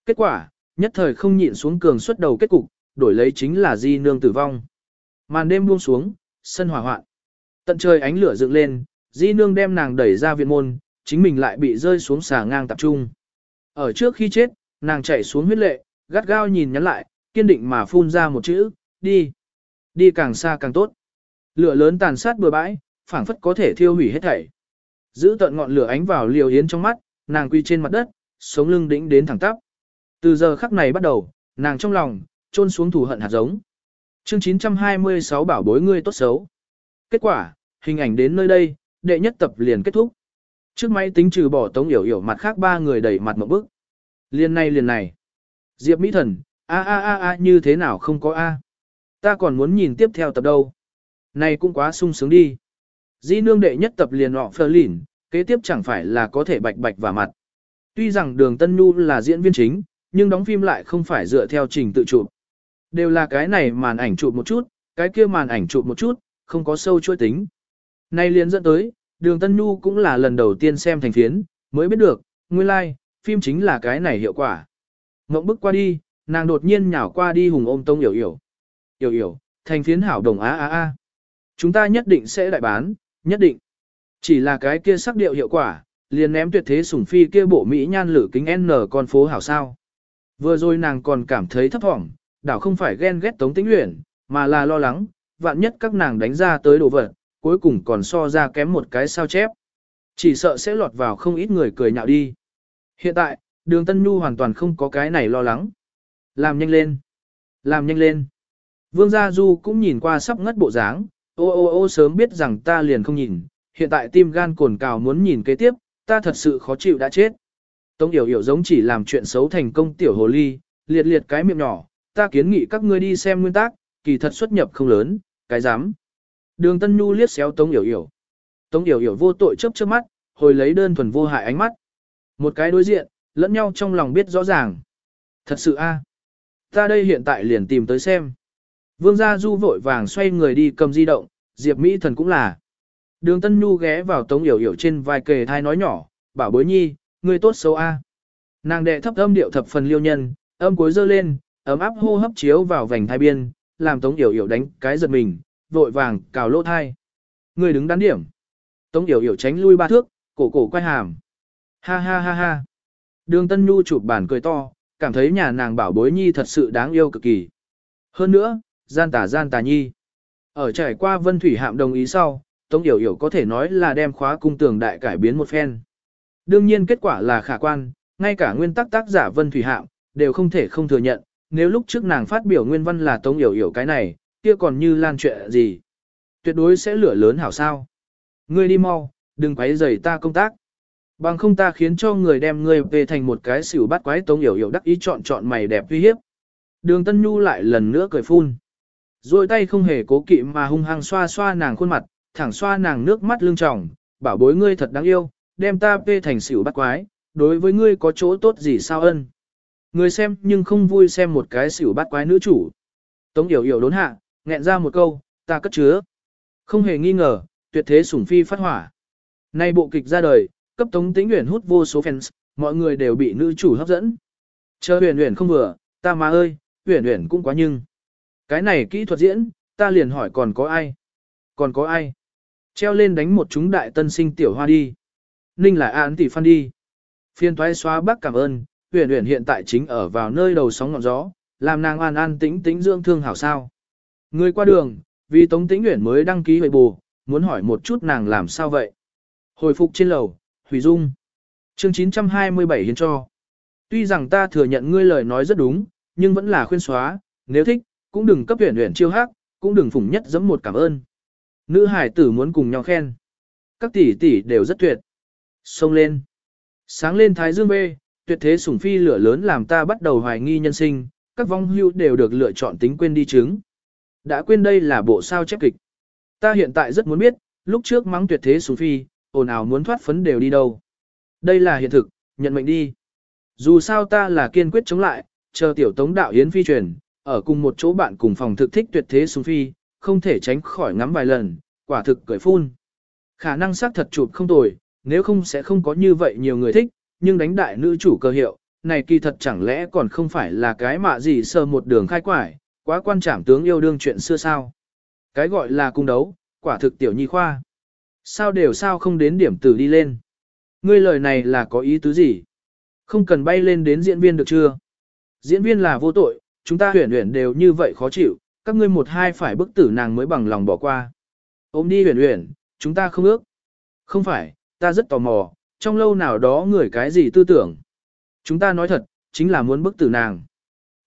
Kết quả, nhất thời không nhịn xuống cường xuất đầu kết cục, đổi lấy chính là di nương tử vong. Màn đêm buông xuống, sân hỏa hoạn. Tận trời ánh lửa dựng lên, Di nương đem nàng đẩy ra viện môn, chính mình lại bị rơi xuống xà ngang tập trung. Ở trước khi chết, nàng chạy xuống huyết lệ, gắt gao nhìn nhắn lại, kiên định mà phun ra một chữ, đi. Đi càng xa càng tốt. Lửa lớn tàn sát bừa bãi, phảng phất có thể thiêu hủy hết thảy. Giữ tận ngọn lửa ánh vào liều yến trong mắt, nàng quy trên mặt đất, sống lưng đĩnh đến thẳng tắp. Từ giờ khắc này bắt đầu, nàng trong lòng, trôn xuống thù hận hạt giống. Chương 926 bảo bối ngươi tốt xấu. Kết quả, hình ảnh đến nơi đây, đệ nhất tập liền kết thúc. Trước máy tính trừ bỏ tống yểu yểu mặt khác ba người đẩy mặt một bức. Liền này liền này. Diệp Mỹ Thần, a a a a như thế nào không có a? Ta còn muốn nhìn tiếp theo tập đâu. Này cũng quá sung sướng đi. Di nương đệ nhất tập liền họ phơ lỉn, kế tiếp chẳng phải là có thể bạch bạch và mặt. Tuy rằng đường Tân Nhu là diễn viên chính, nhưng đóng phim lại không phải dựa theo trình tự chụp. Đều là cái này màn ảnh chụp một chút, cái kia màn ảnh chụp một chút, không có sâu chuỗi tính. Nay liền dẫn tới, đường Tân Nhu cũng là lần đầu tiên xem thành phiến, mới biết được, nguyên lai, like, phim chính là cái này hiệu quả. Ngộng bức qua đi, nàng đột nhiên nhảo qua đi hùng ôm tông yểu yểu. Yểu yểu, thành phiến hảo đồng á á á. Chúng ta nhất định sẽ đại bán, nhất định. Chỉ là cái kia sắc điệu hiệu quả, liền ném tuyệt thế sủng phi kia bộ Mỹ nhan lử kính N con phố hảo sao. Vừa rồi nàng còn cảm thấy thấp thỏm, đảo không phải ghen ghét tống tĩnh luyện, mà là lo lắng, vạn nhất các nàng đánh ra tới đồ vật, cuối cùng còn so ra kém một cái sao chép. Chỉ sợ sẽ lọt vào không ít người cười nhạo đi. Hiện tại, đường Tân Nhu hoàn toàn không có cái này lo lắng. Làm nhanh lên. Làm nhanh lên. Vương Gia Du cũng nhìn qua sắp ngất bộ dáng, ô ô ô sớm biết rằng ta liền không nhìn, hiện tại tim gan cồn cào muốn nhìn kế tiếp, ta thật sự khó chịu đã chết. Tống Yểu Yểu giống chỉ làm chuyện xấu thành công tiểu hồ ly, liệt liệt cái miệng nhỏ, ta kiến nghị các ngươi đi xem nguyên tắc, kỳ thật xuất nhập không lớn, cái dám. Đường Tân Nhu liếc xéo Tống Yểu Yểu. Tống Yểu Yểu vô tội chớp chớp mắt, hồi lấy đơn thuần vô hại ánh mắt. Một cái đối diện, lẫn nhau trong lòng biết rõ ràng. Thật sự a, Ta đây hiện tại liền tìm tới xem. Vương Gia Du vội vàng xoay người đi cầm di động, Diệp Mỹ Thần cũng là. Đường Tân Nhu ghé vào Tống Yểu Yểu trên vai kề thai nói nhỏ, bảo bối nhi, người tốt xấu a. Nàng đệ thấp âm điệu thập phần liêu nhân, âm cuối dơ lên, ấm áp hô hấp chiếu vào vành thai biên, làm Tống Yểu Yểu đánh cái giật mình, vội vàng cào lỗ thai. Người đứng đắn điểm. Tống Yểu Yểu tránh lui ba thước, cổ cổ quay hàm. Ha ha ha ha. Đường Tân Nhu chụp bản cười to, cảm thấy nhà nàng bảo bối nhi thật sự đáng yêu cực kỳ. Hơn nữa, gian tà gian tà nhi. Ở trải qua vân thủy hạm đồng ý sau, Tống Yểu Yểu có thể nói là đem khóa cung tường đại cải biến một phen. Đương nhiên kết quả là khả quan, ngay cả nguyên tắc tác giả vân thủy hạm, đều không thể không thừa nhận, nếu lúc trước nàng phát biểu nguyên văn là Tống Yểu Yểu cái này, kia còn như lan chuyện gì. Tuyệt đối sẽ lửa lớn hảo sao. Ngươi đi mau, đừng quấy rầy ta công tác. Bằng không ta khiến cho người đem ngươi về thành một cái xỉu bắt quái Tống Yểu Yểu đắc ý chọn chọn mày đẹp uy hiếp. Đường Tân Nhu lại lần nữa cười phun. Rồi tay không hề cố kỵ mà hung hăng xoa xoa nàng khuôn mặt, thẳng xoa nàng nước mắt lưng tròng, bảo bối ngươi thật đáng yêu, đem ta phê thành xỉu bắt quái, đối với ngươi có chỗ tốt gì sao ân. Người xem nhưng không vui xem một cái xỉu bắt quái nữ chủ. Tống yểu yểu đốn hạ, nghẹn ra một câu, ta cất chứa. Không hề nghi ngờ, tuyệt thế sủng phi phát hỏa. Nay bộ kịch ra đời, cấp Tống Tĩnh Uyển hút vô số fans, mọi người đều bị nữ chủ hấp dẫn. Chờ Uyển Uyển không vừa, ta mà ơi, Uyển Uyển cũng quá nhưng. Cái này kỹ thuật diễn, ta liền hỏi còn có ai? Còn có ai? Treo lên đánh một chúng đại tân sinh tiểu hoa đi. Ninh là án tỷ phan đi. Phiên thoái xóa bác cảm ơn, huyền huyền hiện tại chính ở vào nơi đầu sóng ngọn gió, làm nàng an an tĩnh tĩnh dưỡng thương hảo sao. Người qua đường, vì Tống Tĩnh Uyển mới đăng ký hội bù, muốn hỏi một chút nàng làm sao vậy. Hồi phục trên lầu, Hủy Dung. Chương 927 hiến cho. Tuy rằng ta thừa nhận ngươi lời nói rất đúng, nhưng vẫn là khuyên xóa, nếu thích, cũng đừng cấp huyền huyền chiêu hát, cũng đừng phủng nhất giẫm một cảm ơn. Nữ hải tử muốn cùng nhau khen. Các tỷ tỷ đều rất tuyệt. Xông lên. Sáng lên thái dương bê, tuyệt thế sủng phi lửa lớn làm ta bắt đầu hoài nghi nhân sinh, các vong hưu đều được lựa chọn tính quên đi chứng. Đã quên đây là bộ sao chép kịch. Ta hiện tại rất muốn biết, lúc trước mắng tuyệt thế sủng phi, ồn ào muốn thoát phấn đều đi đâu. Đây là hiện thực, nhận mệnh đi. Dù sao ta là kiên quyết chống lại, chờ tiểu tống đạo yến phi truyền, ở cùng một chỗ bạn cùng phòng thực thích tuyệt thế xuống phi, không thể tránh khỏi ngắm vài lần, quả thực cười phun. Khả năng xác thật chụp không tồi, nếu không sẽ không có như vậy nhiều người thích, nhưng đánh đại nữ chủ cơ hiệu, này kỳ thật chẳng lẽ còn không phải là cái mạ gì sờ một đường khai quải, quá quan trảm tướng yêu đương chuyện xưa sao. Cái gọi là cung đấu, quả thực tiểu nhi khoa. Sao đều sao không đến điểm tử đi lên. Ngươi lời này là có ý tứ gì? Không cần bay lên đến diễn viên được chưa? Diễn viên là vô tội, chúng ta huyền huyền đều như vậy khó chịu, các ngươi một hai phải bức tử nàng mới bằng lòng bỏ qua. Ôm đi huyền huyền, chúng ta không ước. Không phải, ta rất tò mò, trong lâu nào đó người cái gì tư tưởng. Chúng ta nói thật, chính là muốn bức tử nàng.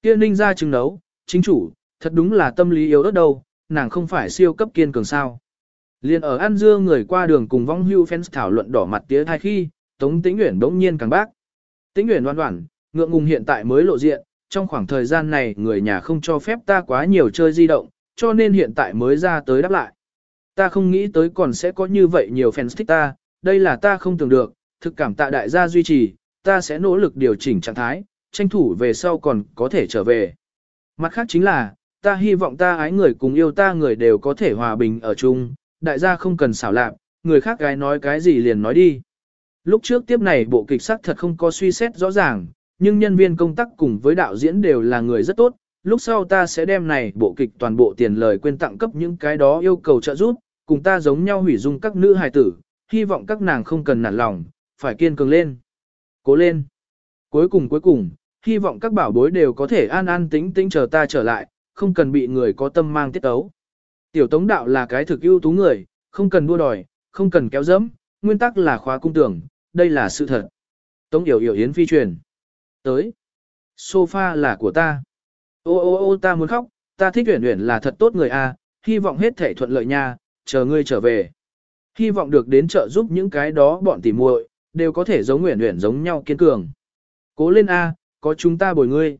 Kia ninh ra chứng nấu, chính chủ, thật đúng là tâm lý yếu ớt đâu, nàng không phải siêu cấp kiên cường sao. Liên ở An Dương người qua đường cùng vong hưu fans thảo luận đỏ mặt tía thai khi, Tống Tĩnh Uyển đống nhiên càng bác. Tĩnh Uyển đoan đoản, ngượng ngùng hiện tại mới lộ diện, trong khoảng thời gian này người nhà không cho phép ta quá nhiều chơi di động, cho nên hiện tại mới ra tới đáp lại. Ta không nghĩ tới còn sẽ có như vậy nhiều fans thích ta, đây là ta không tưởng được, thực cảm tạ đại gia duy trì, ta sẽ nỗ lực điều chỉnh trạng thái, tranh thủ về sau còn có thể trở về. Mặt khác chính là, ta hy vọng ta ái người cùng yêu ta người đều có thể hòa bình ở chung, đại gia không cần xảo lạc, người khác gái nói cái gì liền nói đi. Lúc trước tiếp này bộ kịch sắc thật không có suy xét rõ ràng, nhưng nhân viên công tác cùng với đạo diễn đều là người rất tốt, lúc sau ta sẽ đem này bộ kịch toàn bộ tiền lời quên tặng cấp những cái đó yêu cầu trợ giúp, cùng ta giống nhau hủy dung các nữ hài tử, hy vọng các nàng không cần nản lòng, phải kiên cường lên. Cố lên. Cuối cùng cuối cùng, hy vọng các bảo bối đều có thể an an tĩnh tĩnh chờ ta trở lại, không cần bị người có tâm mang tiết tấu. Tiểu tống đạo là cái thực ưu tú người, không cần đua đòi, không cần kéo dẫm, nguyên tắc là khóa cung tưởng, đây là sự thật. Tống yểu yểu yến phi truyền. Tới. Sofa là của ta. Ô ô ô ta muốn khóc, ta thích uyển uyển là thật tốt người a, hy vọng hết thể thuận lợi nha, chờ ngươi trở về. Hy vọng được đến trợ giúp những cái đó bọn tỉ muội đều có thể giống uyển uyển giống nhau kiên cường. Cố lên a, có chúng ta bồi ngươi.